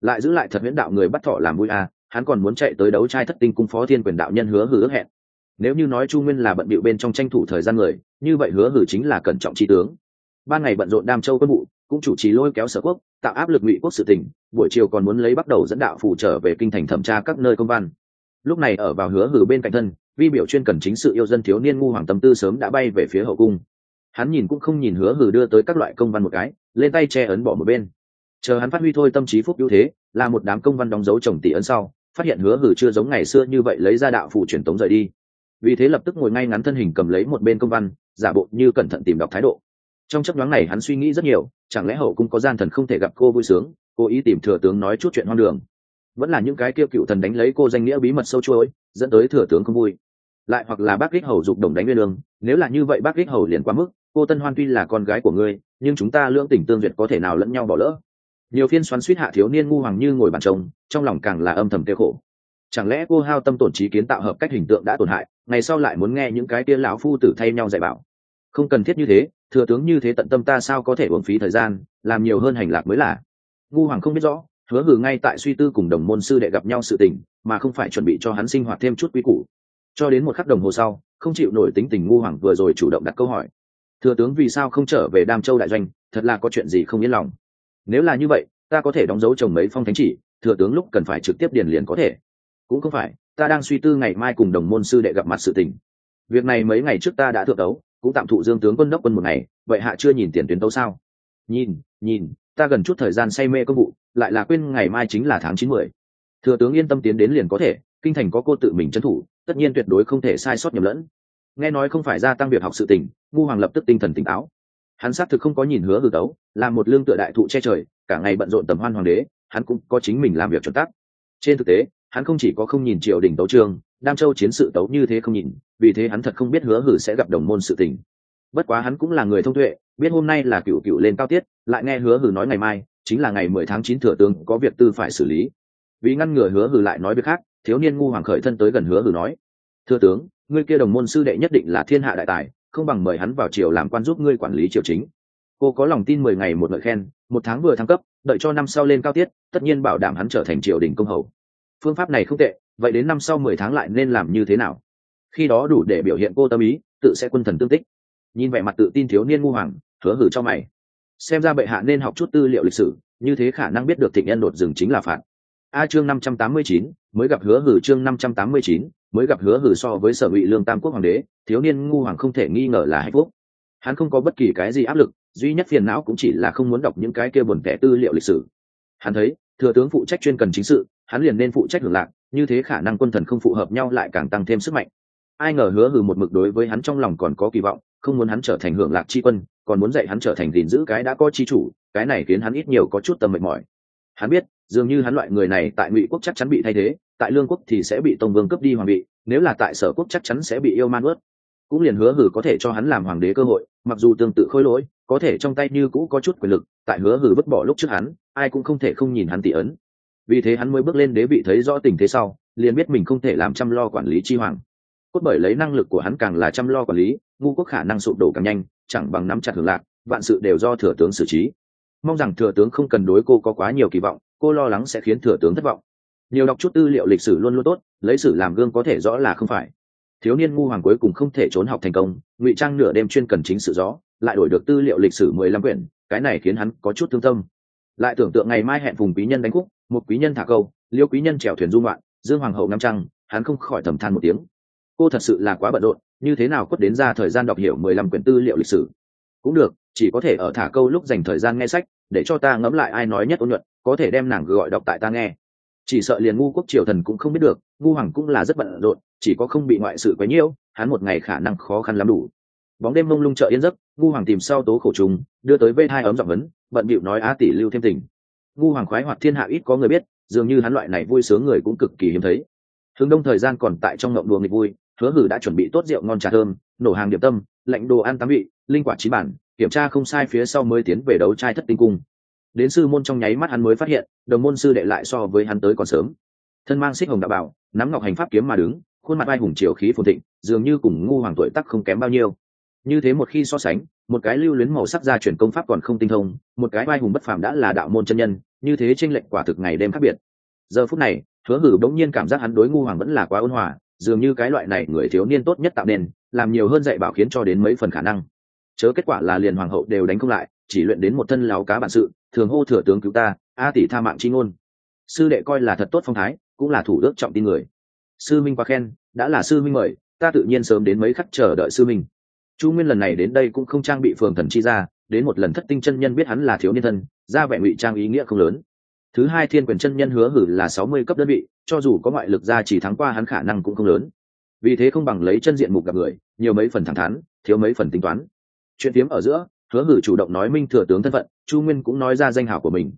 lại giữ lại thật huyễn đạo người bắt thọ làm vui à hắn còn muốn chạy tới đấu trai thất tinh cung phó thiên quyền đạo nhân hứa hử ước hẹn. Nếu như nói chu nguyên là bận bịu bên trong tranh thủ thời gian người, như vậy hứa hử chính là cẩn trọng tri tướng. Ban ngày bận rộn đam châu quân vụ, cũng chủ trì lôi kéo sở quốc, tạo áp lực ngụy quốc sự tỉnh, buổi chiều còn muốn lấy bắt đầu dẫn đạo phụ trở về kinh thành thẩm tra các nơi công văn. Lúc này ở vào hứa hử bên cạnh thân, vi biểu chuyên cần chính sự yêu dân thiếu niên ngu hoàng tâm tư sớm đã bay về phía hậu cung. Hắn nhìn cũng không nhìn hứa hử đưa tới các loại công văn một cái, lên tay che ấn bỏ một bên chờ hắn phát huy thôi tâm trí phúc ưu thế, là một đám công văn đóng dấu chồng tỷ ấn sau, phát hiện hứa hử chưa giống ngày xưa như vậy lấy ra đạo phụ truyền tống rời đi. Vì thế lập tức ngồi ngay ngắn thân hình cầm lấy một bên công văn, giả bộ như cẩn thận tìm đọc thái độ. Trong chấp nhoáng này hắn suy nghĩ rất nhiều, chẳng lẽ hậu cung có gian thần không thể gặp cô vui sướng cô ý tìm thừa tướng nói chút chuyện hoang đường. Vẫn là những cái kia cựu thần đánh lấy cô danh nghĩa bí mật sâu chuỗi, dẫn tới thừa tướng không vui. Lại hoặc là bác kích hầu dục đồng đánh nguyên lương, nếu là như vậy bác kích hầu liền quá mức, cô tân hoan tuy là con gái của ngươi, nhưng chúng ta lưỡng tình tương duyệt có thể nào lẫn nhau bỏ lỡ? Nhiều phiên xoắn suýt hạ thiếu niên ngu hoàng như ngồi bàn trông trong lòng càng là âm thầm tiêu khổ. Chẳng lẽ cô hao tâm tổn trí kiến tạo hợp cách hình tượng đã tổn hại, ngày sau lại muốn nghe những cái kia lão phu tử thay nhau dạy bảo? Không cần thiết như thế, thừa tướng như thế tận tâm ta sao có thể uống phí thời gian, làm nhiều hơn hành lạc mới là. Ngu hoàng không biết rõ, hứa hử ngay tại suy tư cùng đồng môn sư đệ gặp nhau sự tình, mà không phải chuẩn bị cho hắn sinh hoạt thêm chút quy củ. Cho đến một khắc đồng hồ sau, không chịu nổi tính tình ngu hoàng vừa rồi chủ động đặt câu hỏi. Thừa tướng vì sao không trở về đam châu đại doanh, thật là có chuyện gì không yên lòng nếu là như vậy, ta có thể đóng dấu chồng mấy phong thánh chỉ, thừa tướng lúc cần phải trực tiếp điền liền có thể. Cũng không phải, ta đang suy tư ngày mai cùng đồng môn sư đệ gặp mặt sự tình. Việc này mấy ngày trước ta đã thượng đấu cũng tạm thụ dương tướng quân đốc quân một ngày, vậy hạ chưa nhìn tiền tuyến tấu sao? Nhìn nhìn, ta gần chút thời gian say mê công vụ, lại là quên ngày mai chính là tháng chín mười. Thừa tướng yên tâm tiến đến liền có thể, kinh thành có cô tự mình trấn thủ, tất nhiên tuyệt đối không thể sai sót nhầm lẫn. Nghe nói không phải gia tăng việc học sự tình, ngu hoàng lập tức tinh thần tỉnh táo hắn xác thực không có nhìn hứa hư tấu, là một lương tựa đại thụ che trời, cả ngày bận rộn tầm hoan hoàng đế, hắn cũng có chính mình làm việc chuẩn tắc. Trên thực tế, hắn không chỉ có không nhìn triều đình tấu trương đam châu chiến sự tấu như thế không nhìn, vì thế hắn thật không biết hứa hử sẽ gặp đồng môn sự tình. Bất quá hắn cũng là người thông tuệ, biết hôm nay là cựu cựu lên cao tiết, lại nghe hứa hử nói ngày mai, chính là ngày mười tháng chín thừa tướng có việc tư phải xử lý. Vì ngăn ngừa hứa hử lại nói việc khác, thiếu niên ngu hoàng khởi thân tới gần hứa hử nói thưa tướng, ngươi kia đồng môn sư đệ nhất định là thiên hạ đại tài không bằng mời hắn vào triều làm quan giúp ngươi quản lý triều chính. Cô có lòng tin mười ngày một ngợi khen, một tháng vừa thăng cấp, đợi cho năm sau lên cao tiết, tất nhiên bảo đảm hắn trở thành triều đình công hầu. Phương pháp này không tệ, vậy đến năm sau mười tháng lại nên làm như thế nào? Khi đó đủ để biểu hiện cô tâm ý, tự sẽ quân thần tương tích. Nhìn vẻ mặt tự tin thiếu niên ngu hoàng, hứa hử cho mày. Xem ra bệ hạ nên học chút tư liệu lịch sử, như thế khả năng biết được thịnh nhân đột rừng chính là phạt. A chương năm trăm tám mươi chín, mới gặp hứa hử chương năm trăm tám mươi chín mới gặp hứa hử so với sở ngụy lương tam quốc hoàng đế, thiếu niên ngu hoàng không thể nghi ngờ là hạnh phúc. Hắn không có bất kỳ cái gì áp lực, duy nhất phiền não cũng chỉ là không muốn đọc những cái kia buồn tẻ tư liệu lịch sử. Hắn thấy, thừa tướng phụ trách chuyên cần chính sự, hắn liền nên phụ trách hưởng lạc như thế khả năng quân thần không phù hợp nhau lại càng tăng thêm sức mạnh. Ai ngờ hứa hử một mực đối với hắn trong lòng còn có kỳ vọng, không muốn hắn trở thành hưởng lạc chi quân, còn muốn dạy hắn trở thành gìn giữ cái đã có chi chủ, cái này khiến hắn ít nhiều có chút tầm mệt mỏi. Hắn biết, dường như hắn loại người này tại ngụy quốc chắc chắn bị thay thế tại lương quốc thì sẽ bị tông vương cướp đi hoàng vị, nếu là tại sở quốc chắc chắn sẽ bị yêu man ướt. Cũng liền hứa hử có thể cho hắn làm hoàng đế cơ hội, mặc dù tương tự khôi lỗi, có thể trong tay như cũ có chút quyền lực, tại hứa hử vứt bỏ lúc trước hắn, ai cũng không thể không nhìn hắn tỷ ấn. Vì thế hắn mới bước lên đế vị thấy rõ tình thế sau, liền biết mình không thể làm chăm lo quản lý chi hoàng. Cốt bởi lấy năng lực của hắn càng là chăm lo quản lý, ngu quốc khả năng sụp đổ càng nhanh, chẳng bằng nắm chặt hưởng lạc, vạn sự đều do thừa tướng xử trí. Mong rằng thừa tướng không cần đối cô có quá nhiều kỳ vọng, cô lo lắng sẽ khiến thừa tướng thất vọng nhiều đọc chút tư liệu lịch sử luôn luôn tốt, lấy sử làm gương có thể rõ là không phải. Thiếu niên ngu hoàng cuối cùng không thể trốn học thành công, ngụy trang nửa đêm chuyên cần chính sự rõ lại đổi được tư liệu lịch sử mười lăm quyển, cái này khiến hắn có chút thương tâm. Lại tưởng tượng ngày mai hẹn vùng quý nhân đánh khúc, một quý nhân thả câu, liêu quý nhân trèo thuyền dung loạn dương hoàng hậu ngắm trăng, hắn không khỏi thầm than một tiếng. Cô thật sự là quá bận rộn, như thế nào quất đến ra thời gian đọc hiểu mười lăm quyển tư liệu lịch sử? Cũng được, chỉ có thể ở thả câu lúc dành thời gian nghe sách, để cho ta ngẫm lại ai nói nhất ôn nhuận, có thể đem nàng gọi đọc tại ta nghe chỉ sợ liền ngu quốc triều thần cũng không biết được, ngu hoàng cũng là rất bận rộn, chỉ có không bị ngoại sự quấy nhiễu, hắn một ngày khả năng khó khăn lắm đủ. Bóng đêm mông lung chợ yên giấc, ngu hoàng tìm sau tố khổ trùng, đưa tới vây hai ấm giọng vấn, bận bịu nói á tỷ lưu thêm tình. Ngu hoàng khoái hoạt thiên hạ ít có người biết, dường như hắn loại này vui sướng người cũng cực kỳ hiếm thấy. Hướng đông thời gian còn tại trong ngộng đùa nghịch vui, hứa hử đã chuẩn bị tốt rượu ngon trà thơm, nổ hàng điểm tâm, lạnh đồ ăn tám vị linh quả trí bản, kiểm tra không sai phía sau mới tiến về đấu trai thất tinh cung đến sư môn trong nháy mắt hắn mới phát hiện, đồng môn sư đệ lại so với hắn tới còn sớm. Thân mang xích hồng đạo bảo, nắm ngọc hành pháp kiếm mà đứng, khuôn mặt vai hùng triều khí phồn thịnh, dường như cùng ngu hoàng tuổi tắc không kém bao nhiêu. Như thế một khi so sánh, một cái lưu luyến màu sắc gia truyền công pháp còn không tinh thông, một cái vai hùng bất phàm đã là đạo môn chân nhân, như thế tranh lệch quả thực ngày đêm khác biệt. Giờ phút này, hứa hử bỗng nhiên cảm giác hắn đối ngu hoàng vẫn là quá ôn hòa, dường như cái loại này người thiếu niên tốt nhất tạo nên, làm nhiều hơn dạy bảo khiến cho đến mấy phần khả năng. Chớ kết quả là liền hoàng hậu đều đánh không lại, chỉ luyện đến một thân láo cá bản sự thường hô thừa tướng cứu ta, a tỷ tha mạng chi ngôn. Sư đệ coi là thật tốt phong thái, cũng là thủ đức trọng tin người. Sư minh quá khen, đã là sư minh mời, ta tự nhiên sớm đến mấy khắc chờ đợi sư minh. Chu nguyên lần này đến đây cũng không trang bị phường thần chi ra, đến một lần thất tinh chân nhân biết hắn là thiếu niên thân, ra vẻ ngụy trang ý nghĩa không lớn. Thứ hai thiên quyền chân nhân hứa hử là sáu mươi cấp đơn vị, cho dù có ngoại lực ra chỉ thắng qua hắn khả năng cũng không lớn. Vì thế không bằng lấy chân diện mục gặp người, nhiều mấy phần thẳng thắn, thiếu mấy phần tính toán. Chuyện tiếm ở giữa hứa hử chủ động nói minh thừa tướng thân phận, chu nguyên cũng nói ra danh hảo của mình.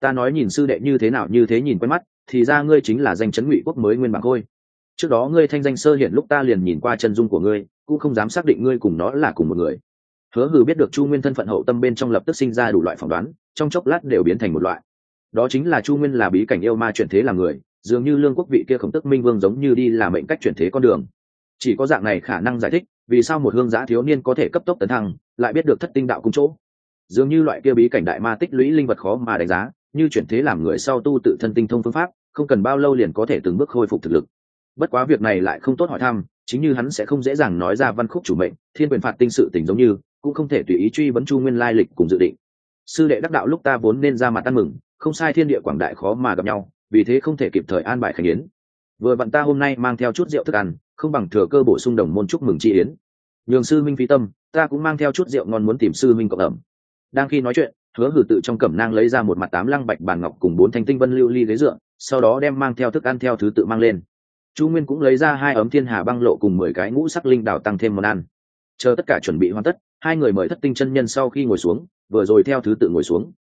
Ta nói nhìn sư đệ như thế nào như thế nhìn quen mắt, thì ra ngươi chính là danh chấn ngụy quốc mới nguyên bản khôi. Trước đó ngươi thanh danh sơ hiện lúc ta liền nhìn qua chân dung của ngươi, cũng không dám xác định ngươi cùng nó là cùng một người. Hứa hử biết được chu nguyên thân phận hậu tâm bên trong lập tức sinh ra đủ loại phỏng đoán, trong chốc lát đều biến thành một loại. Đó chính là chu nguyên là bí cảnh yêu ma chuyển thế làm người, dường như lương quốc vị kia khổng tức minh vương giống như đi làm mệnh cách chuyển thế con đường. Chỉ có dạng này khả năng giải thích, vì sao một hương giã thiếu niên có thể cấp tốc tấn thăng lại biết được thất tinh đạo cung chỗ. Dường như loại kia bí cảnh đại ma tích lũy linh vật khó mà đánh giá, như chuyển thế làm người sau tu tự thân tinh thông phương pháp, không cần bao lâu liền có thể từng bước khôi phục thực lực. Bất quá việc này lại không tốt hỏi thăm, chính như hắn sẽ không dễ dàng nói ra văn khúc chủ mệnh, thiên quyền phạt tinh sự tình giống như, cũng không thể tùy ý truy vấn chu nguyên lai lịch cùng dự định. Sư đệ đắc đạo lúc ta vốn nên ra mặt ăn mừng, không sai thiên địa quảng đại khó mà gặp nhau, vì thế không thể kịp thời an bài khánh yến. Vừa vặn ta hôm nay mang theo chút rượu thức ăn, không bằng thừa cơ bổ sung đồng môn chúc mừng chi yến. Nhường sư minh phi tâm ta cũng mang theo chút rượu ngon muốn tìm sư minh cộng ẩm. Đang khi nói chuyện, hứa hử tự trong cẩm nang lấy ra một mặt tám lăng bạch bàn ngọc cùng bốn thanh tinh vân lưu ly ghế dựa, sau đó đem mang theo thức ăn theo thứ tự mang lên. Chu nguyên cũng lấy ra hai ấm thiên hà băng lộ cùng mười cái ngũ sắc linh đào tăng thêm món ăn. Chờ tất cả chuẩn bị hoàn tất, hai người mời thất tinh chân nhân sau khi ngồi xuống, vừa rồi theo thứ tự ngồi xuống.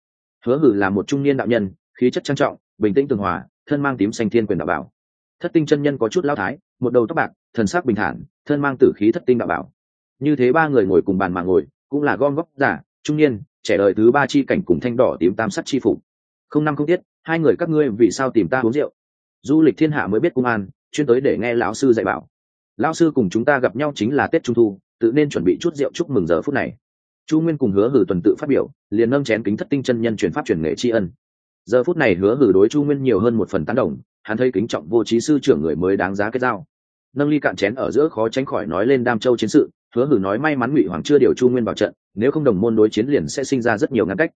Hứa hử là một trung niên đạo nhân, khí chất trang trọng, bình tĩnh tường hòa, thân mang tím xanh thiên quyền đạo bảo. Thất tinh chân nhân có chút lao thái, một đầu tóc bạc, thần sắc bình thản, thân mang tử khí thất tinh đạo bảo như thế ba người ngồi cùng bàn mà ngồi, cũng là gom góc giả, trung niên, trẻ đời thứ ba chi cảnh cùng thanh đỏ tím tam sắt chi phủ. Không năm không tiết, hai người các ngươi vì sao tìm ta uống rượu? Du lịch thiên hạ mới biết công an, chuyên tới để nghe lão sư dạy bảo. Lão sư cùng chúng ta gặp nhau chính là tết trung thu, tự nên chuẩn bị chút rượu chúc mừng giờ phút này. Chu nguyên cùng hứa hử tuần tự phát biểu, liền nâng chén kính thất tinh chân nhân chuyển pháp truyền nghệ tri ân. Giờ phút này hứa hử đối chu nguyên nhiều hơn một phần tán đồng, hắn thấy kính trọng vô trí sư trưởng người mới đáng giá kết giao. Nâng ly cạn chén ở giữa khó tránh khỏi nói lên đam châu chiến sự hứa hử nói may mắn ngụy hoàng chưa điều chu nguyên vào trận, nếu không đồng môn đối chiến liền sẽ sinh ra rất nhiều ngăn cách.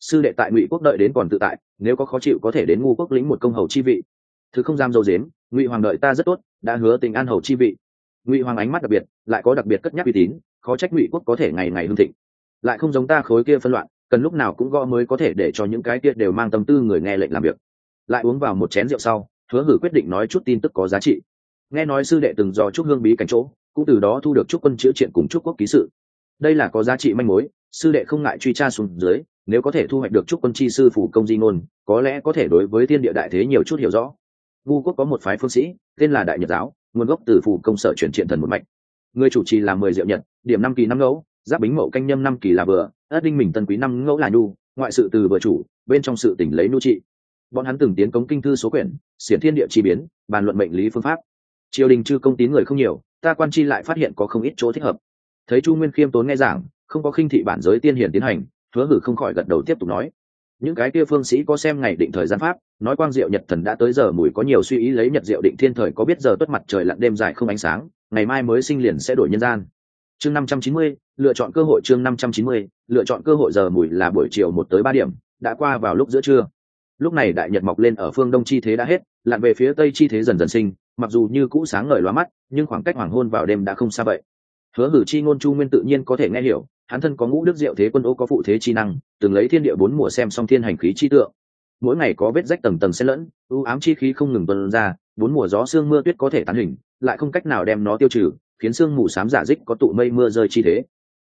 Sư đệ tại ngụy quốc đợi đến còn tự tại, nếu có khó chịu có thể đến ngu quốc lĩnh một công hầu chi vị. Thứ không giam dâu dếm, ngụy hoàng đợi ta rất tốt, đã hứa tình an hầu chi vị. Ngụy hoàng ánh mắt đặc biệt, lại có đặc biệt cất nhắc uy tín, khó trách ngụy quốc có thể ngày ngày hưng thịnh. Lại không giống ta khối kia phân loạn, cần lúc nào cũng gõ mới có thể để cho những cái kia đều mang tâm tư người nghe lệnh làm việc. Lại uống vào một chén rượu sau, hứa hử quyết định nói chút tin tức có giá trị. Nghe nói sư đệ từng do trúc hương bí cảnh chỗ cũng từ đó thu được chúc quân chữa triện cùng chúc quốc ký sự. Đây là có giá trị manh mối, sư đệ không ngại truy tra xuống dưới, nếu có thể thu hoạch được chúc quân chi sư phủ công di ngôn, có lẽ có thể đối với thiên địa đại thế nhiều chút hiểu rõ. Vu quốc có một phái phương sĩ, tên là đại nhật giáo, nguồn gốc từ phủ công sở chuyển triện thần một mạch. Người chủ trì là mười diệu nhật, điểm năm kỳ năm ngẫu, giáp bính mậu canh nhâm năm kỳ là vừa ất đinh mình tân quý năm ngẫu là nhu, ngoại sự từ vừa chủ, bên trong sự tỉnh lấy nhu trị. Bọn hắn từng tiến cống kinh thư số quyển, xiển thiên địa chi biến, bàn luận mệnh lý phương pháp. Triều đình chư công tín người không nhiều ta quan chi lại phát hiện có không ít chỗ thích hợp. Thấy chu nguyên khiêm tốn nghe giảng, không có khinh thị bản giới tiên hiển tiến hành, hứa hử không khỏi gật đầu tiếp tục nói. Những cái kia phương sĩ có xem ngày định thời gian pháp, nói quang diệu nhật thần đã tới giờ mùi có nhiều suy ý lấy nhật diệu định thiên thời có biết giờ tuất mặt trời lặn đêm dài không ánh sáng, ngày mai mới sinh liền sẽ đổi nhân gian. Chương năm trăm chín mươi, lựa chọn cơ hội chương năm trăm chín mươi, lựa chọn cơ hội giờ mùi là buổi chiều một tới ba điểm, đã qua vào lúc giữa trưa. Lúc này đại nhật mọc lên ở phương đông chi thế đã hết, lặn về phía tây chi thế dần dần sinh mặc dù như cũ sáng ngời lóa mắt, nhưng khoảng cách hoàng hôn vào đêm đã không xa vậy. Hứa hử chi ngôn chu nguyên tự nhiên có thể nghe hiểu, hắn thân có ngũ đức diệu thế quân ô có phụ thế chi năng, từng lấy thiên địa bốn mùa xem xong thiên hành khí chi tượng. Mỗi ngày có vết rách tầng tầng xen lẫn ưu ám chi khí không ngừng tuân ra, bốn mùa gió sương mưa tuyết có thể tán hình, lại không cách nào đem nó tiêu trừ, khiến sương mù xám giả dích có tụ mây mưa rơi chi thế.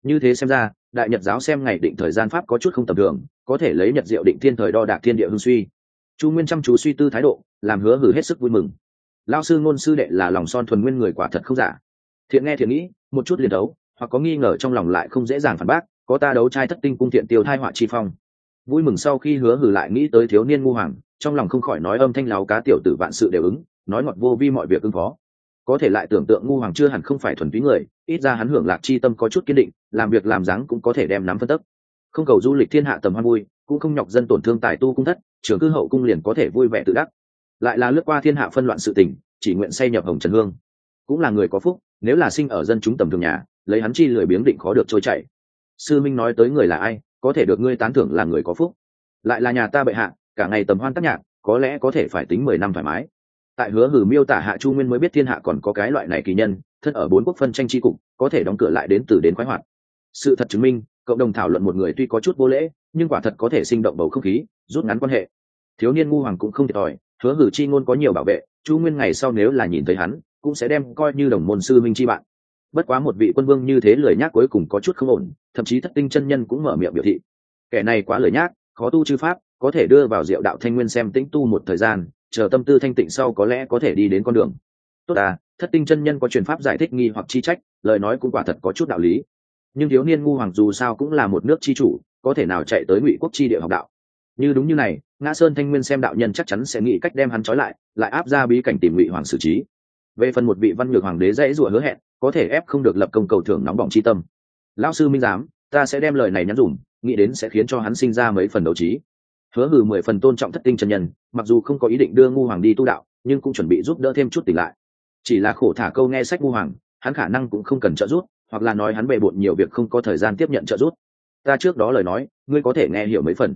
Như thế xem ra, đại nhật giáo xem ngày định thời gian pháp có chút không tầm thường, có thể lấy nhật diệu định thiên thời đo đạc thiên địa hương suy. Chu nguyên chăm chú suy tư thái độ, làm hứa hử hết sức vui mừng lao sư ngôn sư đệ là lòng son thuần nguyên người quả thật không giả. Thiện nghe thiện nghĩ, một chút liền đấu, hoặc có nghi ngờ trong lòng lại không dễ dàng phản bác, có ta đấu trai thất tinh cung thiện tiêu thai họa chi phong. Vui mừng sau khi hứa hử lại nghĩ tới thiếu niên ngu hoàng, trong lòng không khỏi nói âm thanh láo cá tiểu tử vạn sự đều ứng, nói ngọt vô vi mọi việc ứng phó. Có thể lại tưởng tượng ngu hoàng chưa hẳn không phải thuần túy người, ít ra hắn hưởng lạc chi tâm có chút kiên định, làm việc làm dáng cũng có thể đem nắm phân tấp không cầu du lịch thiên hạ tầm hoan vui, cũng không nhọc dân tổn thương tài tu cung thất, trường cư hậu cung liền có thể vui vẻ tự đắc lại là lướt qua thiên hạ phân loạn sự tình, chỉ nguyện say nhập hồng trần hương. Cũng là người có phúc, nếu là sinh ở dân chúng tầm thường nhà, lấy hắn chi lười biếng định khó được trôi chảy. Sư minh nói tới người là ai, có thể được ngươi tán thưởng là người có phúc. Lại là nhà ta bệ hạ, cả ngày tầm hoan tác nhạc, có lẽ có thể phải tính mười năm thoải mái. Tại hứa hử miêu tả hạ chu nguyên mới biết thiên hạ còn có cái loại này kỳ nhân thân ở bốn quốc phân tranh tri cục, có thể đóng cửa lại đến từ đến khoái hoạt. Sự thật chứng minh, cộng đồng thảo luận một người tuy có chút vô lễ, nhưng quả thật có thể sinh động bầu không khí, rút ngắn quan hệ. Thiếu niên ngu hoàng cũng không thiệt thòi hứa hử chi ngôn có nhiều bảo vệ, chu nguyên ngày sau nếu là nhìn thấy hắn, cũng sẽ đem coi như đồng môn sư minh chi bạn. Bất quá một vị quân vương như thế lời nhác cuối cùng có chút không ổn, thậm chí thất tinh chân nhân cũng mở miệng biểu thị. Kẻ này quá lời nhác, khó tu chư pháp, có thể đưa vào diệu đạo thanh nguyên xem tĩnh tu một thời gian, chờ tâm tư thanh tịnh sau có lẽ có thể đi đến con đường. Tốt à thất tinh chân nhân có truyền pháp giải thích nghi hoặc chi trách, lời nói cũng quả thật có chút đạo lý. Nhưng thiếu niên ngu hoàng dù sao cũng là một nước chi chủ, có thể nào chạy tới ngụy quốc chi địa học đạo? Như đúng như này ngã sơn thanh nguyên xem đạo nhân chắc chắn sẽ nghĩ cách đem hắn trói lại lại áp ra bí cảnh tìm ngụy hoàng xử trí. Về phần một vị văn nhược hoàng đế dễ dụa hứa hẹn, có thể ép không được lập công cầu thưởng nóng bỏng chi tâm. Lão sư minh giám, ta sẽ đem lời này nhắn dùng nghĩ đến sẽ khiến cho hắn sinh ra mấy phần đấu trí. Hứa hừ mười phần tôn trọng thất tinh chân nhân, mặc dù không có ý định đưa ngu hoàng đi tu đạo, nhưng cũng chuẩn bị giúp đỡ thêm chút tỉnh lại. Chỉ là khổ thả câu nghe sách ngu hoàng, hắn khả năng cũng không cần trợ giúp, hoặc là nói hắn bề bộn nhiều việc không có thời gian tiếp nhận trợ giúp. Ta trước đó lời nói, ngươi có thể nghe hiểu mấy phần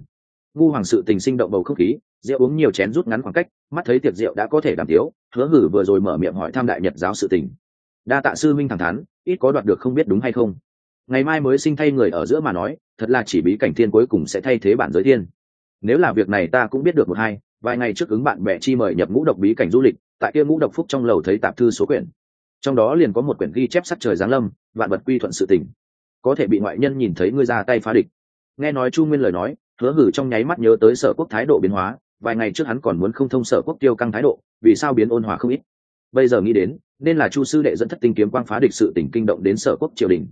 ngu hoàng sự tình sinh động bầu không khí, rượu uống nhiều chén rút ngắn khoảng cách, mắt thấy tiệc rượu đã có thể đảm thiếu, hứa hử vừa rồi mở miệng hỏi tham đại nhật giáo sự tình. Đa tạ sư minh thẳng thắn, ít có đoạt được không biết đúng hay không. Ngày mai mới sinh thay người ở giữa mà nói, thật là chỉ bí cảnh thiên cuối cùng sẽ thay thế bản giới thiên. Nếu là việc này ta cũng biết được một hai, vài ngày trước ứng bạn bè chi mời nhập ngũ độc bí cảnh du lịch, tại kia ngũ độc phúc trong lầu thấy tạp thư số quyển. Trong đó liền có một quyển ghi chép sắc trời giáng lâm, vạn vật quy thuận sự tình. Có thể bị ngoại nhân nhìn thấy ngươi ra tay phá địch. Nghe nói chu nguyên lời nói hứa gử trong nháy mắt nhớ tới sở quốc thái độ biến hóa, vài ngày trước hắn còn muốn không thông sở quốc tiêu căng thái độ, vì sao biến ôn hòa không ít? Bây giờ nghĩ đến, nên là chu sư đệ dẫn thất tinh kiếm quang phá địch sự tỉnh kinh động đến sở quốc triều đình.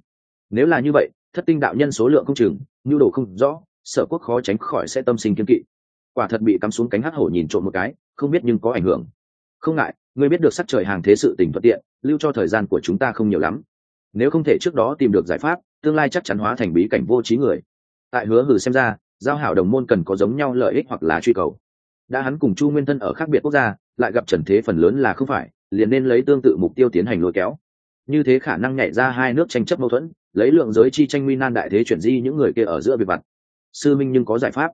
Nếu là như vậy, thất tinh đạo nhân số lượng không chừng, nhu đồ không rõ, sở quốc khó tránh khỏi sẽ tâm sinh kiếm kỵ. Quả thật bị cắm xuống cánh hắc hổ nhìn trộm một cái, không biết nhưng có ảnh hưởng. Không ngại, ngươi biết được sắc trời hàng thế sự tình thuận tiện, lưu cho thời gian của chúng ta không nhiều lắm. Nếu không thể trước đó tìm được giải pháp, tương lai chắc chắn hóa thành bí cảnh vô trí người. Tại hứa hử xem ra giao hảo đồng môn cần có giống nhau lợi ích hoặc là truy cầu. Đã hắn cùng chu nguyên thân ở khác biệt quốc gia, lại gặp trần thế phần lớn là không phải, liền nên lấy tương tự mục tiêu tiến hành lôi kéo. Như thế khả năng nhảy ra hai nước tranh chấp mâu thuẫn, lấy lượng giới chi tranh nguy nan đại thế chuyển di những người kia ở giữa việc vặt sư minh nhưng có giải pháp.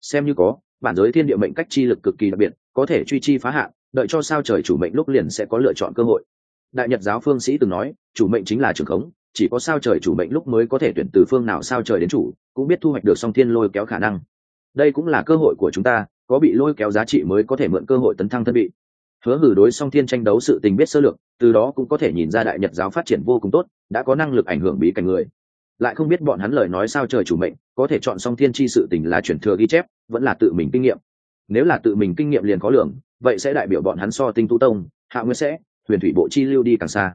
Xem như có, bản giới thiên địa mệnh cách chi lực cực kỳ đặc biệt, có thể truy chi phá hạn, đợi cho sao trời chủ mệnh lúc liền sẽ có lựa chọn cơ hội. Đại nhật giáo phương sĩ từng nói, chủ mệnh chính là trường khống chỉ có sao trời chủ mệnh lúc mới có thể tuyển từ phương nào sao trời đến chủ, cũng biết thu hoạch được song thiên lôi kéo khả năng. Đây cũng là cơ hội của chúng ta, có bị lôi kéo giá trị mới có thể mượn cơ hội tấn thăng thân bị hứa hử đối song thiên tranh đấu sự tình biết sơ lược, từ đó cũng có thể nhìn ra đại nhật giáo phát triển vô cùng tốt, đã có năng lực ảnh hưởng bí cảnh người. Lại không biết bọn hắn lời nói sao trời chủ mệnh, có thể chọn song thiên chi sự tình là chuyển thừa ghi chép, vẫn là tự mình kinh nghiệm. Nếu là tự mình kinh nghiệm liền có lường, vậy sẽ đại biểu bọn hắn so tinh tu tông, hạ nguyên sẽ, huyền thủy bộ chi lưu đi càng xa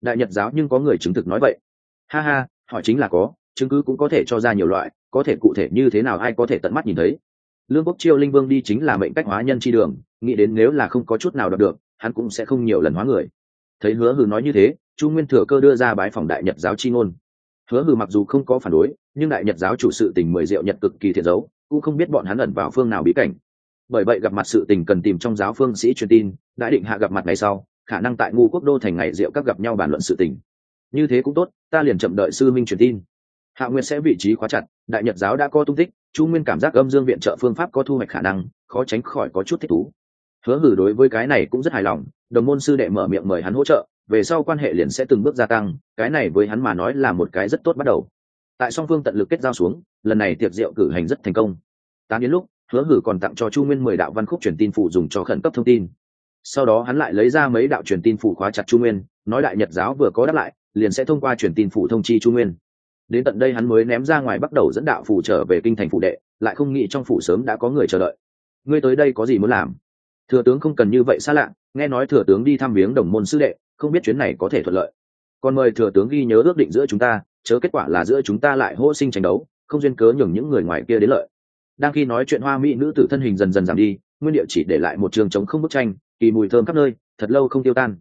đại nhật giáo nhưng có người chứng thực nói vậy. Ha ha họ chính là có, chứng cứ cũng có thể cho ra nhiều loại, có thể cụ thể như thế nào ai có thể tận mắt nhìn thấy. Lương quốc chiêu linh vương đi chính là mệnh cách hóa nhân chi đường, nghĩ đến nếu là không có chút nào đọc được, hắn cũng sẽ không nhiều lần hóa người. Thấy hứa hừ nói như thế, chu nguyên thừa cơ đưa ra bái phòng đại nhật giáo chi ngôn. Hứa hừ mặc dù không có phản đối, nhưng đại nhật giáo chủ sự tình mười diệu nhật cực kỳ thiệt giấu, cũng không biết bọn hắn ẩn vào phương nào bí cảnh. Bởi vậy gặp mặt sự tình cần tìm trong giáo phương sĩ truyền tin, đã định hạ gặp mặt ngày sau khả năng tại ngu quốc đô thành ngày rượu các gặp nhau bàn luận sự tình. Như thế cũng tốt, ta liền chậm đợi sư minh truyền tin. Hạ Nguyệt sẽ vị trí khóa chặt, đại nhật giáo đã có tung tích, chu nguyên cảm giác âm dương viện trợ phương pháp có thu hoạch khả năng, khó tránh khỏi có chút thích thú. Hứa hử đối với cái này cũng rất hài lòng, đồng môn sư đệ mở miệng mời hắn hỗ trợ, về sau quan hệ liền sẽ từng bước gia tăng, cái này với hắn mà nói là một cái rất tốt bắt đầu. Tại song phương tận lực kết giao xuống, lần này tiệc rượu cử hành rất thành công. Tám đến lúc, hứa hử còn tặng cho chu nguyên mười đạo văn khúc truyền tin phụ dùng cho khẩn cấp thông tin sau đó hắn lại lấy ra mấy đạo truyền tin phụ khóa chặt chu nguyên, nói đại nhật giáo vừa có đáp lại, liền sẽ thông qua truyền tin phụ thông chi chu nguyên. Đến tận đây hắn mới ném ra ngoài bắt đầu dẫn đạo phủ trở về kinh thành phủ đệ, lại không nghĩ trong phủ sớm đã có người chờ đợi. Ngươi tới đây có gì muốn làm? Thừa tướng không cần như vậy xa lạ, nghe nói thừa tướng đi thăm viếng đồng môn sư đệ, không biết chuyến này có thể thuận lợi. Còn mời thừa tướng ghi nhớ ước định giữa chúng ta, chớ kết quả là giữa chúng ta lại hô sinh tranh đấu, không duyên cớ nhường những người ngoài kia đến lợi. Đang khi nói chuyện hoa mỹ nữ tử thân hình dần dần giảm đi, nguyên địa chỉ để lại một trường trống không bức tranh kỳ mùi thơm khắp nơi thật lâu không tiêu tan.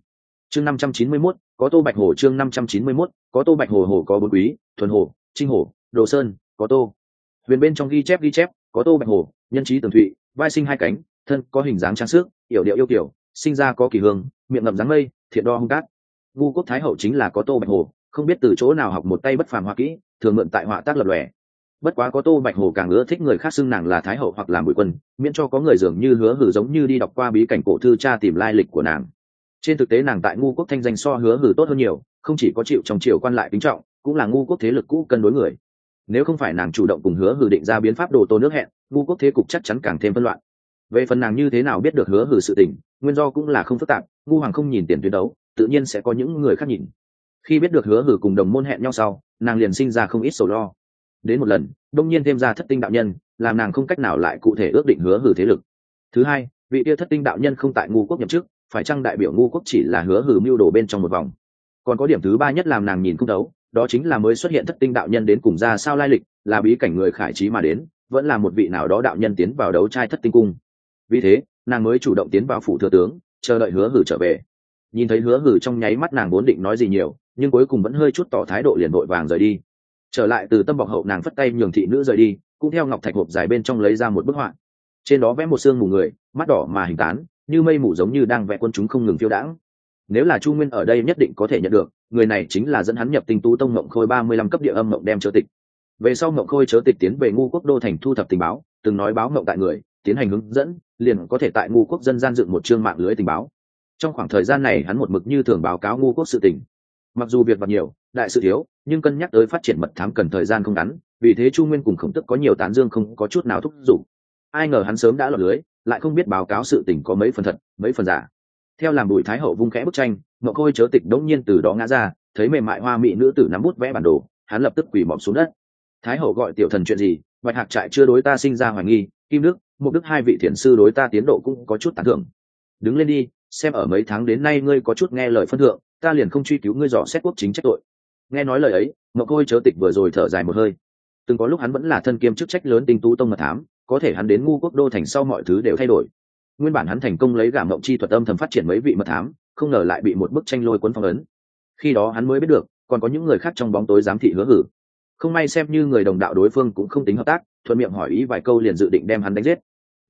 Chương năm trăm chín mươi 591, có tô bạch hồ chương năm trăm chín mươi 591, có tô bạch hồ hồ có bốn quý thuần hồ trinh hồ đồ sơn có tô. Huyền bên trong ghi chép ghi chép có tô bạch hồ nhân trí tường thụy vai sinh hai cánh thân có hình dáng trang sức yểu điệu yêu kiểu sinh ra có kỳ hương miệng ngậm dáng mây thiện đo hung cát. Ngu quốc thái hậu chính là có tô bạch hồ không biết từ chỗ nào học một tay bất phàm hoa kỹ thường mượn tại họa tác lập lòe bất quá có tô bạch hồ càng ưa thích người khác xưng nàng là thái hậu hoặc là bụi quân, miễn cho có người dường như hứa hử giống như đi đọc qua bí cảnh cổ thư cha tìm lai lịch của nàng. Trên thực tế nàng tại ngu quốc thanh danh so hứa hử tốt hơn nhiều, không chỉ có chịu trong triều quan lại kính trọng, cũng là ngu quốc thế lực cũ cân đối người. Nếu không phải nàng chủ động cùng hứa hử định ra biến pháp đồ tô nước hẹn, ngu quốc thế cục chắc chắn càng thêm phân loạn. Về phần nàng như thế nào biết được hứa hử sự tình, nguyên do cũng là không phức tạp, ngu hoàng không nhìn tiền tuyến đấu, tự nhiên sẽ có những người khác nhìn. Khi biết được hứa hử cùng đồng môn hẹn nhau sau, nàng liền sinh ra không ít sầu lo đến một lần, đông nhiên thêm ra thất tinh đạo nhân, làm nàng không cách nào lại cụ thể ước định hứa hử thế lực. Thứ hai, vị tia thất tinh đạo nhân không tại ngu quốc nhậm chức, phải chăng đại biểu ngu quốc chỉ là hứa hử mưu đồ bên trong một vòng? Còn có điểm thứ ba nhất làm nàng nhìn không đấu, đó chính là mới xuất hiện thất tinh đạo nhân đến cùng ra sao lai lịch, là bí cảnh người khải trí mà đến, vẫn là một vị nào đó đạo nhân tiến vào đấu trai thất tinh cung. Vì thế, nàng mới chủ động tiến vào phủ thừa tướng, chờ đợi hứa hử trở về. Nhìn thấy hứa hử trong nháy mắt nàng vốn định nói gì nhiều, nhưng cuối cùng vẫn hơi chút tỏ thái độ liền vội vàng rời đi trở lại từ tâm bọc hậu nàng phất tay nhường thị nữ rời đi, cũng theo ngọc thạch hộp dài bên trong lấy ra một bức họa. Trên đó vẽ một xương mù người, mắt đỏ mà hình tán, như mây mù giống như đang vẽ quân chúng không ngừng phiêu đãng. Nếu là chu nguyên ở đây nhất định có thể nhận được, người này chính là dẫn hắn nhập tinh tú tông mộng khôi ba mươi lăm cấp địa âm mộng đem chớ tịch. Về sau mộng khôi chớ tịch tiến về ngu quốc đô thành thu thập tình báo, từng nói báo mộng tại người, tiến hành hướng dẫn, liền có thể tại ngu quốc dân gian dựng một chương mạng lưới tình báo. Trong khoảng thời gian này hắn một mực như thường báo cáo ngu quốc sự tình. Mặc dù việc vật nhiều, đại sự thiếu nhưng cân nhắc tới phát triển mật thám cần thời gian không ngắn, vì thế chu nguyên cùng khổng tức có nhiều tán dương không có chút nào thúc giục. Ai ngờ hắn sớm đã lọt lưới, lại không biết báo cáo sự tình có mấy phần thật, mấy phần giả. Theo làm bùi thái hậu vung khẽ bức tranh mậu khôi chớ tịch đống nhiên từ đó ngã ra, thấy mềm mại hoa mỹ nữ tử nắm bút vẽ bản đồ, hắn lập tức quỳ mọp xuống đất. Thái hậu gọi tiểu thần chuyện gì? Bạch hạc trại chưa đối ta sinh ra hoài nghi, kim đức, mục đức hai vị thiền sư đối ta tiến độ cũng có chút tán thưởng. Đứng lên đi, xem ở mấy tháng đến nay ngươi có chút nghe lời phân thượng, ta liền không truy cứu ngươi dò xét quốc chính trách tội nghe nói lời ấy mậu khôi chớ tịch vừa rồi thở dài một hơi. Từng có lúc hắn vẫn là thân kiêm chức trách lớn tinh tú tông mật thám, có thể hắn đến ngu quốc đô thành sau mọi thứ đều thay đổi. Nguyên bản hắn thành công lấy gà mộng chi thuật âm thầm phát triển mấy vị mật thám, không ngờ lại bị một bức tranh lôi cuốn phong ấn. Khi đó hắn mới biết được, còn có những người khác trong bóng tối giám thị hứa hử. Không may xem như người đồng đạo đối phương cũng không tính hợp tác, thuận miệng hỏi ý vài câu liền dự định đem hắn đánh giết.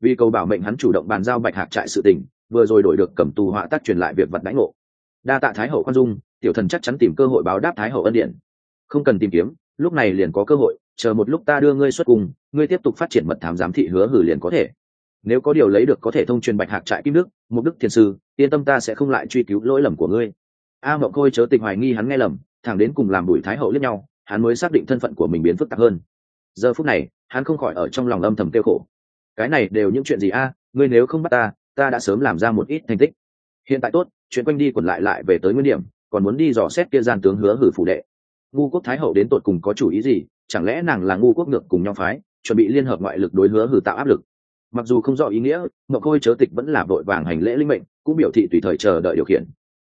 Vì cầu bảo mệnh hắn chủ động bàn giao bạch hạc trại sự tình, vừa rồi đổi được cầm tù họa tác truyền lại việc vật đánh ngộ. Đa tạ thái hậu quan dung tiểu thần chắc chắn tìm cơ hội báo đáp thái hậu ân điện. Không cần tìm kiếm, lúc này liền có cơ hội, chờ một lúc ta đưa ngươi xuất cùng ngươi tiếp tục phát triển mật thám giám thị hứa hử liền có thể. Nếu có điều lấy được có thể thông truyền bạch hạc trại kim đức, mục đức thiền sư, yên tâm ta sẽ không lại truy cứu lỗi lầm của ngươi. A mậu khôi chớ tình hoài nghi hắn nghe lầm, thẳng đến cùng làm bùi thái hậu lẫn nhau, hắn mới xác định thân phận của mình biến phức tạp hơn. Giờ phút này, hắn không khỏi ở trong lòng âm thầm tiêu khổ. Cái này đều những chuyện gì a, ngươi nếu không bắt ta ta đã sớm làm ra một ít thành tích. Hiện tại tốt, chuyện quanh đi quẩn lại lại về tới nguyên điểm còn muốn đi dò xét kia gian tướng hứa hử phủ đệ. Ngu quốc thái hậu đến tột cùng có chủ ý gì? Chẳng lẽ nàng là ngu quốc ngược cùng nhau phái, chuẩn bị liên hợp ngoại lực đối hứa hử tạo áp lực? Mặc dù không rõ ý nghĩa, ngọc khôi chớ tịch vẫn là vội vàng hành lễ linh mệnh, cũng biểu thị tùy thời chờ đợi điều khiển.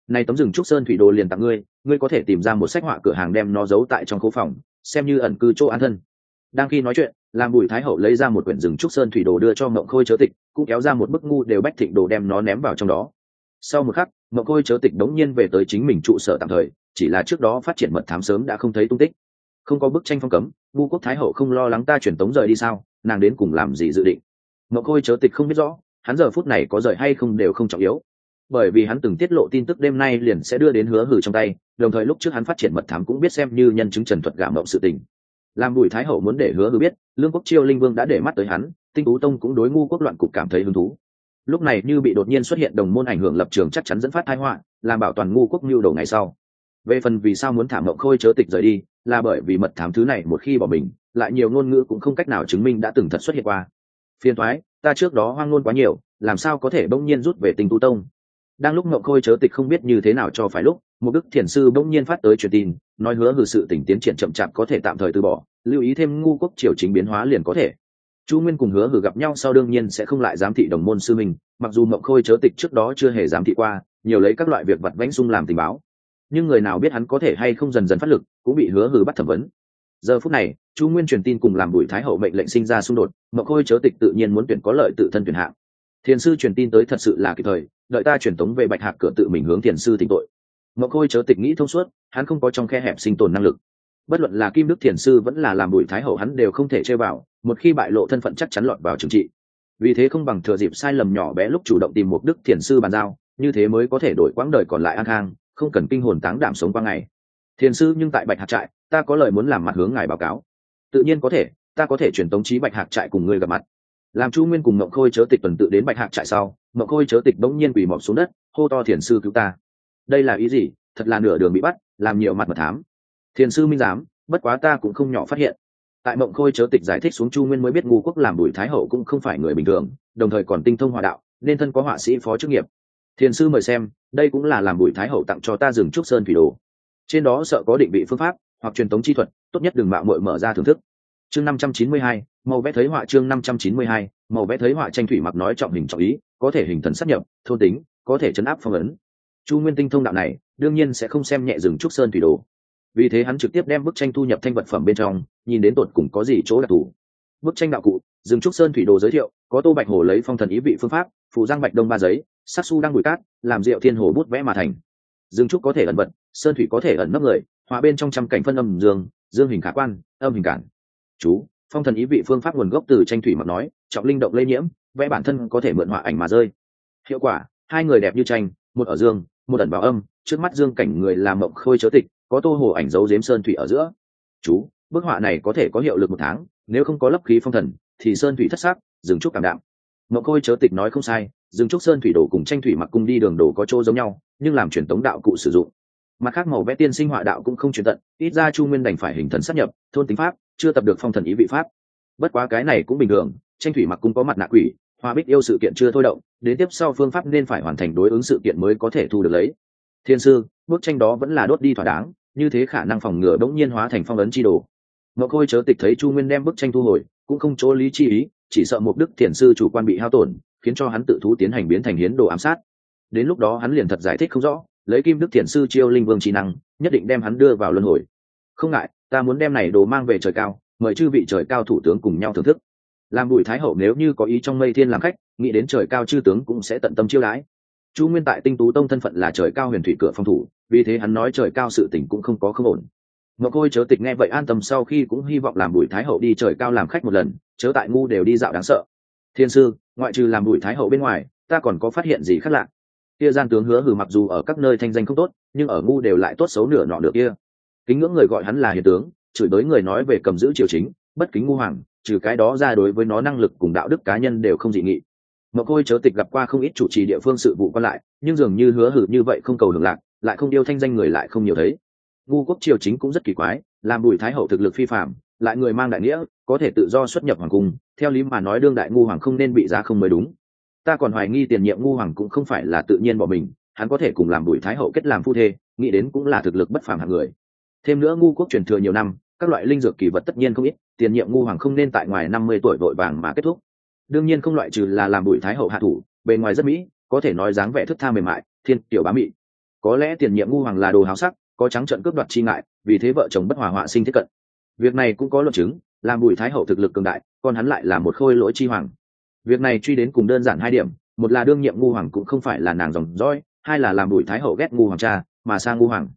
Nay tấm rừng trúc sơn thủy đồ liền tặng ngươi ngươi có thể tìm ra một sách họa cửa hàng đem nó giấu tại trong khu phòng, xem như ẩn cư chỗ an thân. Đang khi nói chuyện làm bùi thái hậu lấy ra một quyển rừng trúc sơn thủy đồ đưa cho ngọc khôi chớ tịch, cũng kéo ra một bức ngu đều bách thịnh đồ đem nó ném vào trong đó sau một khắc mậu khôi chớ tịch đống nhiên về tới chính mình trụ sở tạm thời, chỉ là trước đó phát triển mật thám sớm đã không thấy tung tích. Không có bức tranh phong cấm, vu quốc thái hậu không lo lắng ta truyền tống rời đi sao, nàng đến cùng làm gì dự định? Mậu khôi chớ tịch không biết rõ, hắn giờ phút này có rời hay không đều không trọng yếu. Bởi vì hắn từng tiết lộ tin tức đêm nay liền sẽ đưa đến hứa hử trong tay, đồng thời lúc trước hắn phát triển mật thám cũng biết xem như nhân chứng trần thuật gả mộng sự tình. Làm bùi thái hậu muốn để hứa hử biết, lương quốc chiêu linh vương đã để mắt tới hắn, tinh tú tông cũng đối ngu quốc loạn cục cảm thấy hứng thú lúc này như bị đột nhiên xuất hiện đồng môn ảnh hưởng lập trường chắc chắn dẫn phát thái họa, làm bảo toàn ngu quốc mưu đầu ngày sau. Về phần vì sao muốn thảm mộng khôi chớ tịch rời đi, là bởi vì mật thám thứ này một khi bỏ mình, lại nhiều ngôn ngữ cũng không cách nào chứng minh đã từng thật xuất hiện qua. Phiền thoái ta trước đó hoang ngôn quá nhiều, làm sao có thể bỗng nhiên rút về tinh tu tông? Đang lúc mộng khôi chớ tịch không biết như thế nào cho phải lúc, một đức thiền sư bỗng nhiên phát tới truyền tin, nói hứa hử sự tỉnh tiến triển chậm chạp có thể tạm thời từ bỏ, lưu ý thêm ngu quốc triều chính biến hóa liền có thể chu nguyên cùng hứa hử gặp nhau sau đương nhiên sẽ không lại giám thị đồng môn sư mình mặc dù mộng khôi chớ tịch trước đó chưa hề giám thị qua, nhiều lấy các loại việc vặt vãnh sung làm tình báo. Nhưng người nào biết hắn có thể hay không dần dần phát lực, cũng bị hứa hử bắt thẩm vấn. Giờ phút này, chu nguyên truyền tin cùng làm bùi thái hậu mệnh lệnh sinh ra xung đột, mộng khôi chớ tịch tự nhiên muốn tuyển có lợi tự thân tuyển hạng. Thiền sư truyền tin tới thật sự là kịp thời, đợi ta truyền tống về bạch hạc cửa tự mình hướng thiền sư tỉnh tội. Mộng khôi chớ tịch nghĩ thông suốt, hắn không có trong khe hẹp sinh tồn năng lực bất luận là kim đức thiền sư vẫn là làm bùi thái hậu hắn đều không thể chơi vào, một khi bại lộ thân phận chắc chắn lọt vào trừng trị. Vì thế không bằng thừa dịp sai lầm nhỏ bé lúc chủ động tìm một đức thiền sư bàn giao, như thế mới có thể đổi quãng đời còn lại an khang, không cần kinh hồn táng đảm sống qua ngày. Thiền sư nhưng tại bạch hạc trại, ta có lời muốn làm mặt hướng ngài báo cáo. Tự nhiên có thể, ta có thể chuyển tống trí bạch hạc trại cùng ngươi gặp mặt. Làm chu nguyên cùng mộng khôi chớ tịch tuần tự đến bạch hạc trại sau, mộng khôi chớ tịch bỗng nhiên quỳ mọc xuống đất, hô to thiền sư cứu ta. Đây là ý gì? Thật là nửa đường bị bắt, làm nhiều mặt mật thám thiền sư minh giám, bất quá ta cũng không nhỏ phát hiện. Tại mộng khôi chớ tịch giải thích xuống chu nguyên mới biết ngu quốc làm bùi thái hậu cũng không phải người bình thường, đồng thời còn tinh thông hòa đạo, nên thân có họa sĩ phó chức nghiệp. Thiền sư mời xem, đây cũng là làm bùi thái hậu tặng cho ta rừng trúc sơn thủy đồ. Trên đó sợ có định vị phương pháp, hoặc truyền thống chi thuật, tốt nhất đừng mạo mội mở ra thưởng thức. Chương năm trăm chín mươi hai, màu vẽ thấy họa chương năm trăm chín mươi hai, màu vẽ thấy họa tranh thủy mặc nói trọng hình trọng ý, có thể hình thần sắp nhập, thôn tính, có thể chấn áp phong ấn. Chu nguyên tinh thông đạo này, đương nhiên sẽ không xem nhẹ rừng trúc sơn thủy đồ vì thế hắn trực tiếp đem bức tranh thu nhập thanh vật phẩm bên trong, nhìn đến tột cùng có gì chỗ đặc thù. Bức tranh đạo cụ rừng trúc sơn thủy đồ giới thiệu, có tô bạch hồ lấy phong thần ý vị phương pháp phụ giang bạch đông ba giấy, sắc su đang bụi cát, làm rượu thiên hồ bút vẽ mà thành. Rừng trúc có thể ẩn vật, sơn thủy có thể ẩn nấp người, hòa bên trong trăm cảnh phân âm dương dương hình khả quan, âm hình cản. Chú, phong thần ý vị phương pháp nguồn gốc từ tranh thủy mặc nói, trọng linh động lây nhiễm, vẽ bản thân có thể mượn họa ảnh mà rơi. Hiệu quả, hai người đẹp như tranh, một ở dương, một ẩn vào âm, trước mắt dương cảnh người làm mộng khôi chớ tịch có tô hồ ảnh dấu dếm sơn thủy ở giữa. Chú, bức họa này có thể có hiệu lực một tháng, nếu không có lấp khí phong thần, thì sơn thủy thất sắc dừng trúc cảm đạm. Mậu khôi chớ tịch nói không sai dừng trúc sơn thủy đổ cùng tranh thủy mặc cung đi đường đổ có chỗ giống nhau, nhưng làm truyền tống đạo cụ sử dụng. Mặt khác màu vẽ tiên sinh họa đạo cũng không truyền tận, ít ra chu nguyên đành phải hình thần sắp nhập, thôn tính pháp, chưa tập được phong thần ý vị pháp. Bất quá cái này cũng bình thường, tranh thủy mặc cung có mặt nạ quỷ hoa bích yêu sự kiện chưa thôi động, đến tiếp sau phương pháp nên phải hoàn thành đối ứng sự kiện mới có thể thu được lấy. Thiên sư, bức tranh đó vẫn là đốt đi thỏa đáng như thế khả năng phòng ngừa đống nhiên hóa thành phong ấn chi đồ. Ngọc khôi chớ tịch thấy chu nguyên đem bức tranh thu hồi, cũng không chỗ lý chi ý, chỉ sợ một đức thiền sư chủ quan bị hao tổn, khiến cho hắn tự thú tiến hành biến thành hiến đồ ám sát. Đến lúc đó hắn liền thật giải thích không rõ, lấy kim đức thiền sư chiêu linh vương trí năng, nhất định đem hắn đưa vào luân hồi. Không ngại, ta muốn đem này đồ mang về trời cao, mời chư vị trời cao thủ tướng cùng nhau thưởng thức. Làm bùi thái hậu nếu như có ý trong mây thiên làm khách, nghĩ đến trời cao chư tướng cũng sẽ tận tâm chiêu đãi. Chu nguyên tại tinh tú tông thân phận là trời cao huyền thủy cửa phòng thủ vì thế hắn nói trời cao sự tình cũng không có không ổn. Ngọc khôi chớ tịch nghe vậy an tâm sau khi cũng hy vọng làm bùi thái hậu đi trời cao làm khách một lần, chớ tại ngu đều đi dạo đáng sợ. Thiên sư, ngoại trừ làm bùi thái hậu bên ngoài, ta còn có phát hiện gì khác lạ? Kia gian tướng hứa hừ mặc dù ở các nơi thanh danh không tốt, nhưng ở ngu đều lại tốt xấu nửa nọ được kia. Kính ngưỡng người gọi hắn là hiền tướng, chửi đối người nói về cầm giữ triều chính, bất kính ngu hoàng, trừ cái đó ra đối với nó năng lực cùng đạo đức cá nhân đều không dị nghị. Mộc khôi chớ tịch gặp qua không ít chủ trì địa phương sự vụ quan lại, nhưng dường như hứa hử như vậy không cầu hưởng lạc lại không yêu thanh danh người lại không nhiều thấy. Ngu quốc triều chính cũng rất kỳ quái, làm bùi thái hậu thực lực phi phạm lại người mang đại nghĩa, có thể tự do xuất nhập hoàng cung, theo lý mà nói đương đại ngu hoàng không nên bị giá không mới đúng. Ta còn hoài nghi tiền nhiệm ngu hoàng cũng không phải là tự nhiên bỏ mình, hắn có thể cùng làm bùi thái hậu kết làm phu thê, nghĩ đến cũng là thực lực bất phàm hạng người. Thêm nữa ngu quốc truyền thừa nhiều năm, các loại linh dược kỳ vật tất nhiên không ít, tiền nhiệm ngu hoàng không nên tại ngoài năm mươi tuổi vội vàng mà kết thúc. Đương nhiên không loại trừ là làm bùi thái hậu hạ thủ, bề ngoài rất mỹ, có thể nói dáng vẻ thức tha mềm mại, thiên tiểu bá mị có lẽ tiền nhiệm ngu hoàng là đồ háo sắc, có trắng trận cướp đoạt chi ngại, vì thế vợ chồng bất hòa họa sinh thiết cận. Việc này cũng có luận chứng, làm bùi thái hậu thực lực cường đại, còn hắn lại là một khôi lỗi chi hoàng. Việc này truy đến cùng đơn giản hai điểm, một là đương nhiệm ngu hoàng cũng không phải là nàng dòng dõi, hai là làm bùi thái hậu ghét ngu hoàng cha, mà sang ngu hoàng.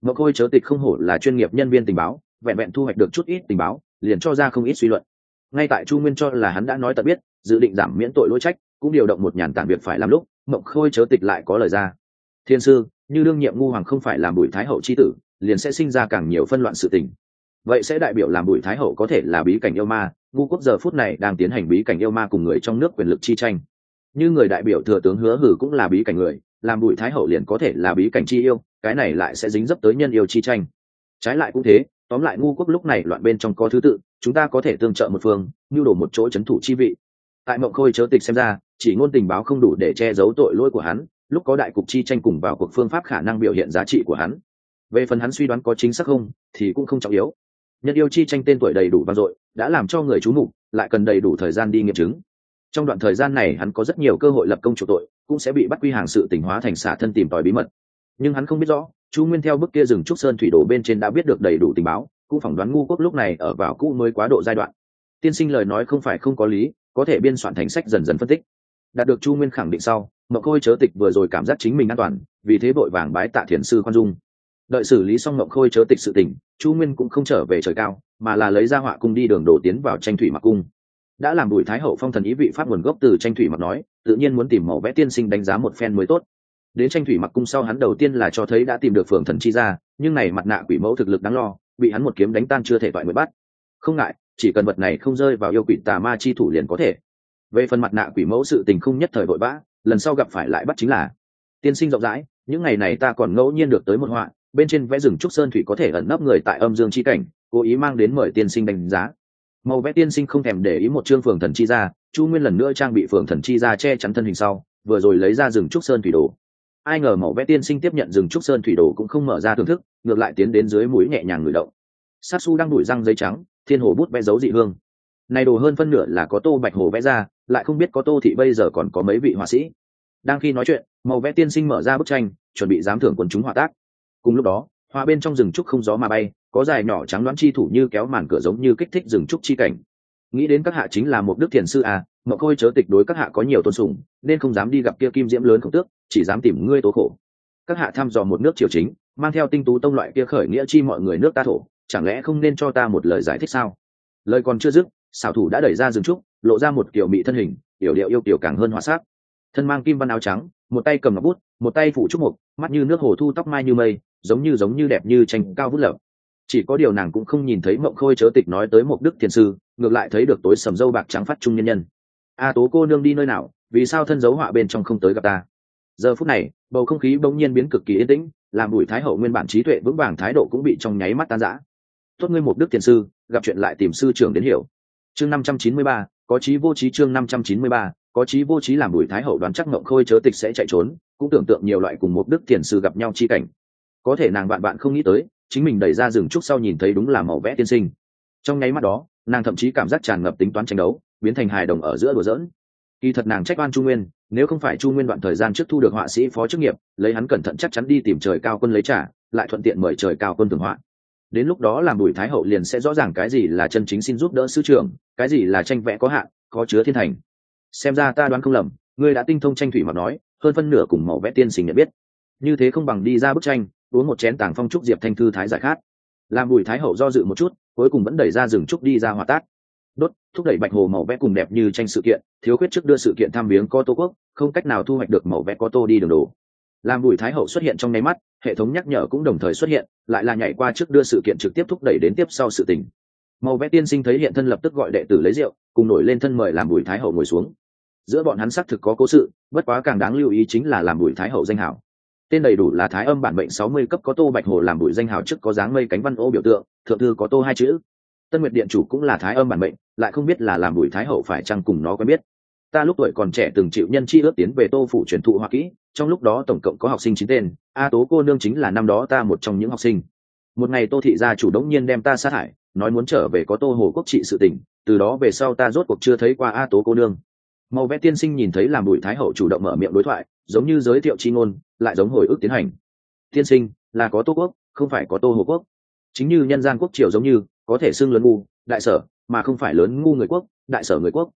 Ngọc khôi chớ tịch không hổ là chuyên nghiệp nhân viên tình báo, vẹn vẹn thu hoạch được chút ít tình báo, liền cho ra không ít suy luận. Ngay tại chu nguyên cho là hắn đã nói tận biết, dự định giảm miễn tội lỗi trách, cũng điều động một nhàn tản việc phải làm lúc mộng khôi chớ tịch lại có lời ra. Thiên sư như đương nhiệm ngu hoàng không phải làm bùi thái hậu c h i tử, liền sẽ sinh ra càng nhiều phân loạn sự tình. Vậy sẽ đại biểu làm bùi thái hậu có thể là bí cảnh yêu ma, ngu quốc giờ phút này đang tiến hành bí cảnh yêu ma cùng người trong nước quyền lực chi tranh. Như người đại biểu thừa tướng hứa hử cũng là bí cảnh người, làm bùi thái hậu liền có thể là bí cảnh chi yêu, cái này lại sẽ dính dấp tới nhân yêu chi tranh. Trái lại cũng thế, tóm lại ngu quốc lúc này loạn bên trong có thứ tự, chúng ta có thể tương trợ một phương, nhu đổ một chỗ c h ấ n thủ chi vị. Tại mộng khôi chớ tịch xem ra, chỉ ngôn tình báo không đủ để che giấu tội lỗi của hắn lúc có đại cục chi tranh cùng vào cuộc phương pháp khả năng biểu hiện giá trị của hắn. Về phần hắn suy đoán có chính xác không, thì cũng không trọng yếu. Nhân yêu chi tranh tên tuổi đầy đủ vang dội, đã làm cho người chú mục, lại cần đầy đủ thời gian đi nghiệm chứng. Trong đoạn thời gian này, hắn có rất nhiều cơ hội lập công chủ tội, cũng sẽ bị bắt quy hàng sự tỉnh hóa thành xả thân tìm tòi bí mật. Nhưng hắn không biết rõ chu nguyên theo bức kia rừng trúc sơn thủy đổ bên trên đã biết được đầy đủ tình báo, cũng phỏng đoán ngu quốc lúc này ở vào cũ mới quá độ giai đoạn. Tiên sinh lời nói không phải không có lý, có thể biên soạn thành sách dần dần phân tích. Đạt được chu nguyên khẳng định sau mậu khôi chớ tịch vừa rồi cảm giác chính mình an toàn, vì thế vội vàng bái tạ thiền sư khoan dung. Đợi xử lý xong mậu khôi chớ tịch sự tình, chu nguyên cũng không trở về trời cao, mà là lấy ra họa cung đi đường đổ tiến vào tranh thủy mặc cung. Đã làm bùi thái hậu phong thần ý vị pháp nguồn gốc từ tranh thủy mặc nói, tự nhiên muốn tìm mẫu vẽ tiên sinh đánh giá một phen mới tốt. Đến tranh thủy mặc cung sau hắn đầu tiên là cho thấy đã tìm được phường thần chi ra nhưng này mặt nạ quỷ mẫu thực lực đáng lo, bị hắn một kiếm đánh tan chưa thể toại mới bắt. Không ngại, chỉ cần vật này không rơi vào yêu quỷ tà ma chi thủ liền có thể. Về phần mặt nạ quỷ mẫu sự tình không nhất thời vội vã lần sau gặp phải lại bắt chính là, tiên sinh rộng rãi, những ngày này ta còn ngẫu nhiên được tới một họa, bên trên vẽ rừng trúc sơn thủy có thể ẩn nấp người tại âm dương chi cảnh, cố ý mang đến mời tiên sinh đánh giá. Màu vẽ tiên sinh không thèm để ý một chương phường thần chi ra, chu nguyên lần nữa trang bị phường thần chi ra che chắn thân hình sau, vừa rồi lấy ra rừng trúc sơn thủy đồ. Ai ngờ màu vẽ tiên sinh tiếp nhận rừng trúc sơn thủy đồ cũng không mở ra thưởng thức, ngược lại tiến đến dưới mũi nhẹ nhàng ngửi động. Sát su đang đuổi răng giấy trắng, thiên hồ bút vẽ dấu dị hương này đồ hơn phân nửa là có tô bạch hồ vẽ ra, lại không biết có tô thị bây giờ còn có mấy vị họa sĩ. Đang khi nói chuyện, màu vẽ tiên sinh mở ra bức tranh, chuẩn bị giám thưởng quần chúng họa tác. Cùng lúc đó, hoa bên trong rừng trúc không gió mà bay, có dài nhỏ trắng đoán chi thủ như kéo màn cửa giống như kích thích rừng trúc chi cảnh. Nghĩ đến các hạ chính là một đức thiền sư à mậu khôi chớ tịch đối các hạ có nhiều tôn sùng, nên không dám đi gặp kia kim diễm lớn khổng tước, chỉ dám tìm ngươi tố khổ. Các hạ thăm dò một nước triều chính, mang theo tinh tú tông loại kia khởi nghĩa chi mọi người nước ta thổ, chẳng lẽ không nên cho ta một lời giải thích sao? Lời còn chưa dứt xảo thủ đã đẩy ra rừng trúc, lộ ra một kiểu mị thân hình, yểu điệu yêu kiểu càng hơn hòa sát. Thân mang kim văn áo trắng, một tay cầm ngọc bút, một tay phủ trúc mục, mắt như nước hồ thu tóc mai như mây, giống như giống như đẹp như tranh cao vút lợp chỉ có điều nàng cũng không nhìn thấy mộng khôi chớ tịch nói tới một đức thiền sư, ngược lại thấy được tối sầm dâu bạc trắng phát trung nhân nhân. A tố cô nương đi nơi nào, vì sao thân dấu họa bên trong không tới gặp ta? Giờ phút này, bầu không khí bỗng nhiên biến cực kỳ yên tĩnh, làm bùi thái hậu nguyên bản trí tuệ vững vàng thái độ cũng bị trong nháy mắt tan rã. Tốt ngươi một đức thiền sư, gặp chuyện lại tìm sư trưởng đến hiểu chương năm trăm chín mươi ba, có trí vô trí chương năm trăm chín mươi ba, có trí vô trí làm bùi thái hậu đoán chắc ngộng khôi chớ tịch sẽ chạy trốn, cũng tưởng tượng nhiều loại cùng một đức thiền sư gặp nhau chi cảnh. Có thể nàng bạn bạn không nghĩ tới, chính mình đẩy ra rừng trúc sau nhìn thấy đúng là màu vẽ tiên sinh. Trong nháy mắt đó, nàng thậm chí cảm giác tràn ngập tính toán tranh đấu, biến thành hài đồng ở giữa đùa dỡn kỳ thật nàng trách oan trung nguyên, nếu không phải chu nguyên đoạn thời gian trước thu được họa sĩ phó chức nghiệp, lấy hắn cẩn thận chắc chắn đi tìm trời cao quân lấy trả, lại thuận tiện mời trời cao quân tường họa đến lúc đó làm bùi thái hậu liền sẽ rõ ràng cái gì là chân chính xin giúp đỡ sư trưởng, cái gì là tranh vẽ có hạn, có chứa thiên thành. Xem ra ta đoán không lầm, ngươi đã tinh thông tranh thủy mà nói, hơn phân nửa cùng mẫu vẽ tiên sinh nhận biết. Như thế không bằng đi ra bức tranh, uống một chén tàng phong trúc diệp thanh thư thái giải khát. Làm bùi thái hậu do dự một chút, cuối cùng vẫn đẩy ra rừng trúc đi ra hòa tác đốt, thúc đẩy bạch hồ màu vẽ cùng đẹp như tranh sự kiện, thiếu khuyết trước đưa sự kiện tham viếng có tô quốc, không cách nào thu hoạch được màu vẽ có tô đi đường đồ làm bùi thái hậu xuất hiện trong nháy mắt, hệ thống nhắc nhở cũng đồng thời xuất hiện, lại là nhảy qua trước đưa sự kiện trực tiếp thúc đẩy đến tiếp sau sự tình. Màu vẽ tiên sinh thấy hiện thân lập tức gọi đệ tử lấy rượu, cùng nổi lên thân mời làm bùi thái hậu ngồi xuống. Giữa bọn hắn xác thực có cố sự, bất quá càng đáng lưu ý chính là làm bùi thái hậu danh hảo tên đầy đủ là thái âm bản mệnh sáu mươi cấp có tô bạch hồ làm bùi danh hảo trước có dáng mây cánh văn ô biểu tượng, thượng thư có tô hai chữ. Tân nguyệt điện chủ cũng là thái âm bản mệnh, lại không biết là làm bùi thái hậu phải chăng cùng nó quen biết ta lúc tuổi còn trẻ từng chịu nhân chi ước tiến về tô phủ truyền thụ hoa kỹ, trong lúc đó tổng cộng có học sinh chín tên, a tố cô nương chính là năm đó ta một trong những học sinh. Một ngày tô thị gia chủ đống nhiên đem ta sát hại, nói muốn trở về có tô hồ quốc trị sự tỉnh từ đó về sau ta rốt cuộc chưa thấy qua a tố cô nương. Màu vẽ tiên sinh nhìn thấy làm bùi thái hậu chủ động mở miệng đối thoại, giống như giới thiệu chi ngôn, lại giống hồi ức tiến hành. Tiên sinh, là có tô quốc, không phải có tô hồ quốc. Chính như nhân gian quốc triều giống như, có thể xưng lớn ngu, đại sở, mà không phải lớn ngu người quốc, đại sở người quốc.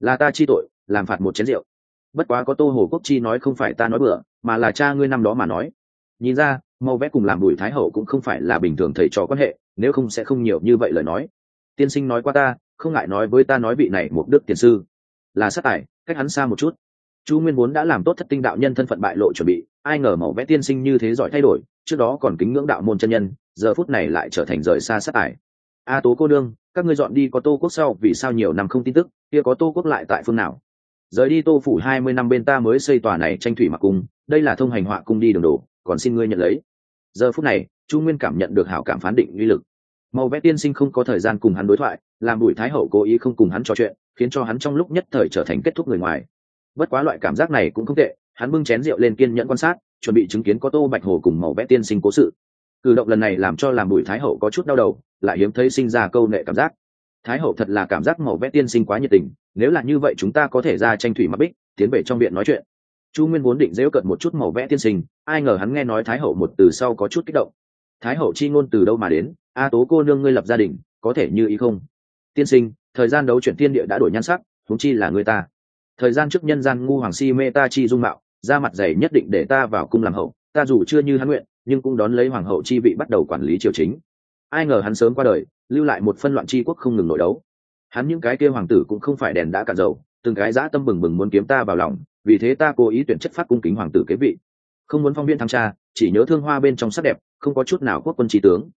Là ta chi tội làm phạt một chén rượu. Bất quá có tô hồ quốc chi nói không phải ta nói bừa, mà là cha ngươi năm đó mà nói. Nhìn ra màu vẽ cùng làm bùi thái hậu cũng không phải là bình thường thầy trò quan hệ, nếu không sẽ không nhiều như vậy lời nói. Tiên sinh nói qua ta, không ngại nói với ta nói vị này một đức tiền sư. Là sát tài, cách hắn xa một chút. Chu nguyên vốn đã làm tốt thất tinh đạo nhân thân phận bại lộ chuẩn bị, ai ngờ màu vẽ tiên sinh như thế giỏi thay đổi, trước đó còn kính ngưỡng đạo môn chân nhân, giờ phút này lại trở thành rời xa sát tài. A tố cô đương các ngươi dọn đi có tô quốc sau vì sao nhiều năm không tin tức, kia có tô quốc lại tại phương nào? Rời đi tô phủ hai mươi năm bên ta mới xây tòa này tranh thủy mặc cung đây là thông hành họa cung đi đường đồ còn xin ngươi nhận lấy. Giờ phút này, chu nguyên cảm nhận được hảo cảm phán định uy lực. Màu vẽ tiên sinh không có thời gian cùng hắn đối thoại, làm bùi thái hậu cố ý không cùng hắn trò chuyện, khiến cho hắn trong lúc nhất thời trở thành kết thúc người ngoài. Bất quá loại cảm giác này cũng không tệ, hắn bưng chén rượu lên kiên nhẫn quan sát, chuẩn bị chứng kiến có tô bạch hồ cùng màu vẽ tiên sinh cố sự. Cử động lần này làm cho làm bùi thái hậu có chút đau đầu, lại hiếm thấy sinh ra câu nệ cảm giác thái hậu thật là cảm giác màu vẽ tiên sinh quá nhiệt tình, nếu là như vậy chúng ta có thể ra tranh thủy mặc bích, tiến về trong viện nói chuyện. Chu nguyên vốn định dễu cận một chút màu vẽ tiên sinh, ai ngờ hắn nghe nói thái hậu một từ sau có chút kích động. Thái hậu chi ngôn từ đâu mà đến? A tố cô nương ngươi lập gia đình, có thể như ý không? Tiên sinh, thời gian đấu chuyển tiên địa đã đổi nhan sắc thúng chi là người ta. Thời gian trước nhân gian ngu hoàng si mê ta chi dung mạo, ra mặt dày nhất định để ta vào cung làm hậu, ta dù chưa như hắn nguyện, nhưng cũng đón lấy hoàng hậu chi vị bắt đầu quản lý triều chính. Ai ngờ hắn sớm qua đời lưu lại một phân loạn chi quốc không ngừng nội đấu. Hắn những cái kia hoàng tử cũng không phải đèn đã cạn dầu, từng cái dã tâm bừng bừng muốn kiếm ta vào lòng, vì thế ta cố ý tuyển chất phát cung kính hoàng tử kế vị. Không muốn phong viên thăng tra chỉ nhớ thương hoa bên trong sắc đẹp, không có chút nào quốc quân trí tướng.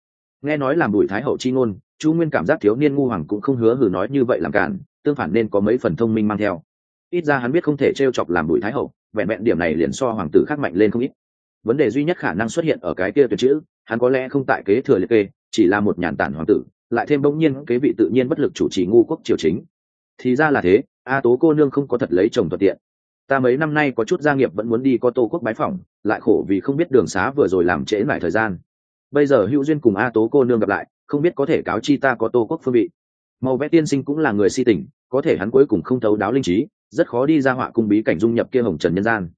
Nghe nói làm bùi thái hậu chi ngôn, chu nguyên cảm giác thiếu niên ngu hoàng cũng không hứa hử nói như vậy làm cản, tương phản nên có mấy phần thông minh mang theo. Ít ra hắn biết không thể t r e o chọc làm bùi thái hậu, vẹn vẹn điểm này liền so hoàng tử khác mạnh lên không ít. Vấn đề duy nhất khả năng xuất hiện ở cái kia tuyệt chữ, hắn có lẽ không tại kế thừa liệt kê chỉ là một nhàn tản hoàng tử, lại thêm bỗng nhiên kế vị tự nhiên bất lực chủ trì ngu quốc triều chính. Thì ra là thế, a tố cô nương không có thật lấy chồng thuận tiện. Ta mấy năm nay có chút gia nghiệp vẫn muốn đi có tô quốc bái phỏng, lại khổ vì không biết đường xá vừa rồi làm trễ lại thời gian. Bây giờ hữu duyên cùng a tố cô nương gặp lại, không biết có thể cáo chi ta có tô quốc phương vị. Màu vẽ tiên sinh cũng là người si tình, có thể hắn cuối cùng không thấu đáo linh trí, rất khó đi ra họa cung bí cảnh dung nhập kia hồng trần nhân gian.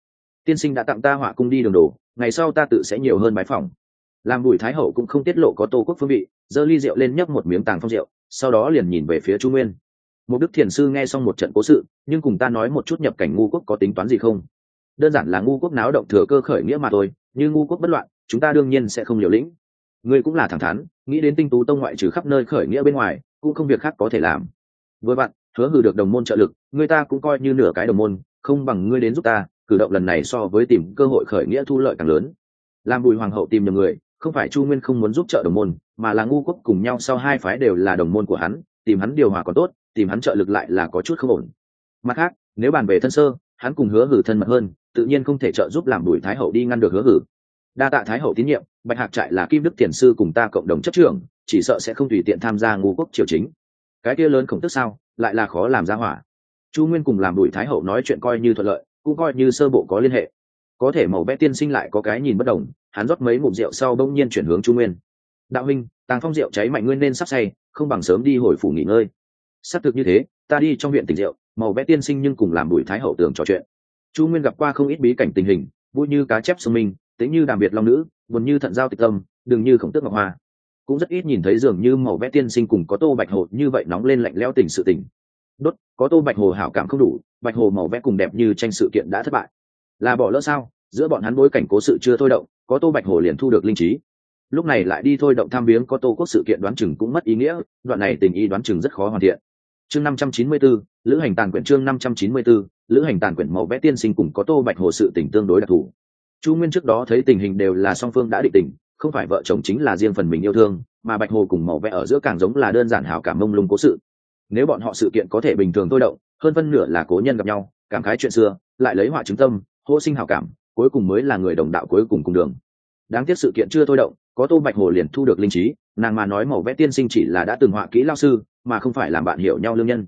Tiên sinh đã tặng ta họa cung đi đường đồ, ngày sau ta tự sẽ nhiều hơn bái phỏng làm bùi thái hậu cũng không tiết lộ có tô quốc phương vị, giơ ly rượu lên nhấp một miếng tàng phong rượu, sau đó liền nhìn về phía chu nguyên. Một đức thiền sư nghe xong một trận cố sự, nhưng cùng ta nói một chút nhập cảnh ngu quốc có tính toán gì không? Đơn giản là ngu quốc náo động thừa cơ khởi nghĩa mà thôi, như ngu quốc bất loạn, chúng ta đương nhiên sẽ không liều lĩnh. Ngươi cũng là thẳng thắn, nghĩ đến tinh tú tông ngoại trừ khắp nơi khởi nghĩa bên ngoài, cũng không việc khác có thể làm. Với bạn hứa hừ được đồng môn trợ lực, người ta cũng coi như nửa cái đồng môn, không bằng ngươi đến giúp ta, cử động lần này so với tìm cơ hội khởi nghĩa thu lợi càng lớn. Làm bùi hoàng hậu tìm nhầm người không phải chu nguyên không muốn giúp trợ đồng môn, mà là ngu quốc cùng nhau sau hai phái đều là đồng môn của hắn, tìm hắn điều hòa còn tốt, tìm hắn trợ lực lại là có chút không ổn. Mặt khác, nếu bàn về thân sơ, hắn cùng hứa hử thân mật hơn, tự nhiên không thể trợ giúp làm đuổi thái hậu đi ngăn được hứa hử. Đa tạ thái hậu tín nhiệm, bạch hạc trại là kim đức tiền sư cùng ta cộng đồng chấp trưởng, chỉ sợ sẽ không tùy tiện tham gia ngu quốc triều chính. Cái kia lớn khổng tức sao, lại là khó làm ra hỏa. Chu nguyên cùng làm đuổi thái hậu nói chuyện coi như thuận lợi, cũng coi như sơ bộ có liên hệ. Có thể màu vẽ tiên sinh lại có cái nhìn bất đồng hắn rót mấy ngụm rượu sau bỗng nhiên chuyển hướng chu nguyên. Đạo Minh, tàng phong rượu cháy mạnh nguyên nên sắp say không bằng sớm đi hồi phủ nghỉ ngơi. Xác thực như thế ta đi trong viện tỉnh rượu màu vẽ tiên sinh nhưng cùng làm bùi thái hậu tường trò chuyện. Chu nguyên gặp qua không ít bí cảnh tình hình vui như cá chép sông minh tính như đàm biệt long nữ buồn như thận giao tịch tâm đừng như khổng tước ngọc hoa. Cũng rất ít nhìn thấy dường như màu vẽ tiên sinh cùng có tô bạch hồ như vậy nóng lên lạnh lẽo tình sự tình. Đốt có tô bạch hồ hảo cảm không đủ bạch hồ màu vẽ cùng đẹp như tranh sự kiện đã thất bại. Là bỏ lỡ sao? Giữa bọn hắn bối cảnh cố sự chưa thôi động có tô bạch hồ liền thu được linh trí. Lúc này lại đi thôi động tham viếng có tô quốc sự kiện đoán chừng cũng mất ý nghĩa đoạn này tình y đoán chừng rất khó hoàn thiện. Chương năm trăm chín mươi 594, lữ hành tàn quyển chương năm trăm chín mươi 594, lữ hành tàn quyển màu vẽ tiên sinh cùng có tô bạch hồ sự tình tương đối đặc thù. Chu nguyên trước đó thấy tình hình đều là song phương đã định tình không phải vợ chồng chính là riêng phần mình yêu thương mà bạch hồ cùng màu vẽ ở giữa càng giống là đơn giản hảo cảm mông lung cố sự. Nếu bọn họ sự kiện có thể bình thường thôi động hơn phân nửa là cố nhân gặp nhau cảm khái chuyện xưa lại lấy họa chứng tâm hô sinh hảo cảm cuối cùng mới là người đồng đạo cuối cùng cùng đường. Đáng tiếc sự kiện chưa thôi động, có tô bạch hồ liền thu được linh trí, nàng mà nói màu vẽ tiên sinh chỉ là đã từng họa kỹ lao sư, mà không phải làm bạn hiểu nhau lương nhân.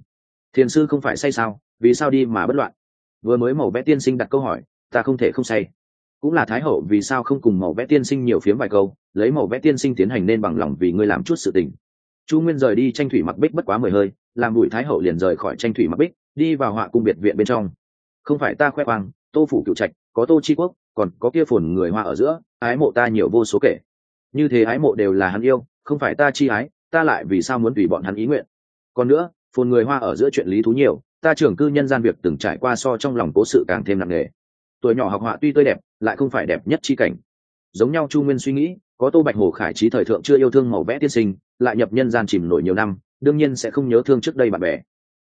Thiền sư không phải say sao, vì sao đi mà bất loạn? Vừa mới màu vẽ tiên sinh đặt câu hỏi, ta không thể không say. Cũng là thái hậu vì sao không cùng màu vẽ tiên sinh nhiều phiếm vài câu, lấy màu vẽ tiên sinh tiến hành nên bằng lòng vì ngươi làm chút sự tình. Chu nguyên rời đi tranh thủy mặc bích bất quá mười hơi, làm bụi thái hậu liền rời khỏi tranh thủy mặc bích, đi vào họa cung biệt viện bên trong. Không phải ta khoe khoang, tô phủ cựu trạch có tô chi quốc, còn có kia phồn người hoa ở giữa, ái mộ ta nhiều vô số kể. Như thế ái mộ đều là hắn yêu, không phải ta chi ái, ta lại vì sao muốn tùy bọn hắn ý nguyện? Còn nữa, phồn người hoa ở giữa chuyện lý thú nhiều, ta trưởng cư nhân gian việc từng trải qua so trong lòng cố sự càng thêm nặng nề. Tuổi nhỏ học họa tuy tươi đẹp, lại không phải đẹp nhất chi cảnh. Giống nhau chu nguyên suy nghĩ, có tô bạch hồ khải trí thời thượng chưa yêu thương màu vẽ tiên sinh, lại nhập nhân gian chìm nổi nhiều năm, đương nhiên sẽ không nhớ thương trước đây bạn bè.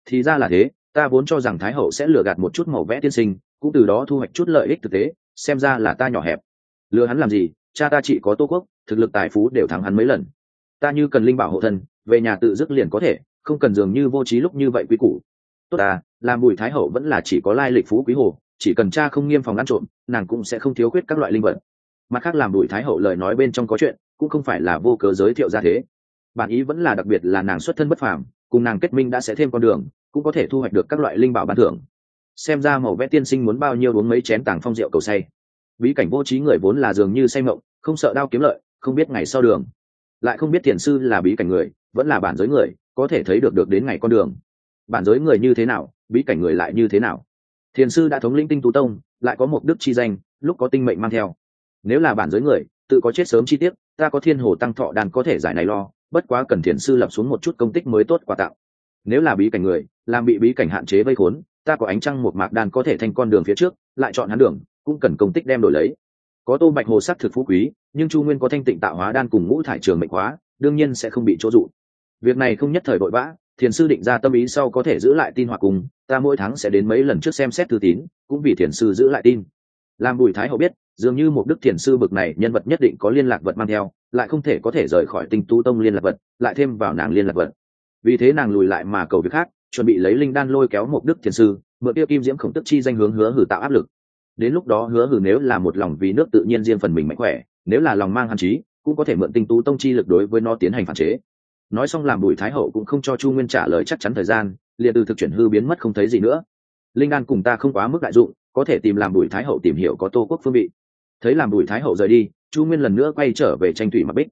Thì ra là thế ta vốn cho rằng thái hậu sẽ lừa gạt một chút màu vẽ tiên sinh, cũng từ đó thu hoạch chút lợi ích thực tế, xem ra là ta nhỏ hẹp. Lừa hắn làm gì? Cha ta chỉ có tô quốc, thực lực tài phú đều thắng hắn mấy lần. Ta như cần linh bảo hộ thân, về nhà tự dứt liền có thể, không cần dường như vô trí lúc như vậy quý củ. Tốt à làm bùi thái hậu vẫn là chỉ có lai lịch phú quý hồ, chỉ cần cha không nghiêm phòng ăn trộm, nàng cũng sẽ không thiếu khuyết các loại linh vật. Mặt khác làm bùi thái hậu lời nói bên trong có chuyện, cũng không phải là vô cớ giới thiệu ra thế. Bản ý vẫn là đặc biệt là nàng xuất thân bất phàm, cùng nàng kết minh đã sẽ thêm con đường cũng có thể thu hoạch được các loại linh bảo ban thưởng. Xem ra màu vẽ tiên sinh muốn bao nhiêu uống mấy chén tàng phong rượu cầu say. Bí cảnh vô trí người vốn là dường như say mộng, không sợ đao kiếm lợi, không biết ngày sau đường. Lại không biết thiền sư là bí cảnh người, vẫn là bản giới người, có thể thấy được được đến ngày con đường. Bản giới người như thế nào, bí cảnh người lại như thế nào? Thiền sư đã thống lĩnh tinh tú tông, lại có một đức chi danh, lúc có tinh mệnh mang theo. Nếu là bản giới người, tự có chết sớm chi tiết, ta có thiên hồ tăng thọ đàn có thể giải này lo, bất quá cần thiền sư lập xuống một chút công tích mới tốt quà tặng nếu là bí cảnh người, làm bị bí cảnh hạn chế vây khốn, ta có ánh trăng một mạc đan có thể thành con đường phía trước, lại chọn hắn đường, cũng cần công tích đem đổi lấy. Có tô bạch hồ sắc thực phú quý, nhưng chu nguyên có thanh tịnh tạo hóa đan cùng ngũ thải trường mệnh hóa, đương nhiên sẽ không bị chỗ dụ. Việc này không nhất thời vội vã, thiền sư định ra tâm ý sau có thể giữ lại tin hoặc cùng, ta mỗi tháng sẽ đến mấy lần trước xem xét thư tín, cũng vì thiền sư giữ lại tin. Làm bùi thái hậu biết, dường như một đức thiền sư bực này nhân vật nhất định có liên lạc vật mang theo, lại không thể có thể rời khỏi tinh tu tông liên lạc vật, lại thêm vào nàng liên lạc vật vì thế nàng lùi lại mà cầu việc khác, chuẩn bị lấy linh đan lôi kéo một đức thiền sư, mượn tiêu kim diễm khổng tức chi danh hướng hứa hử tạo áp lực. Đến lúc đó hứa hử nếu là một lòng vì nước tự nhiên riêng phần mình mạnh khỏe, nếu là lòng mang hàn trí, cũng có thể mượn tinh tú tông chi lực đối với nó tiến hành phản chế. Nói xong làm bùi thái hậu cũng không cho chu nguyên trả lời chắc chắn thời gian, liền từ thực chuyển hư biến mất không thấy gì nữa. Linh đan cùng ta không quá mức đại dụng, có thể tìm làm bùi thái hậu tìm hiểu có tô quốc phương vị. Thấy làm bùi thái hậu rời đi, chu nguyên lần nữa quay trở về tranh thủy mặc bích.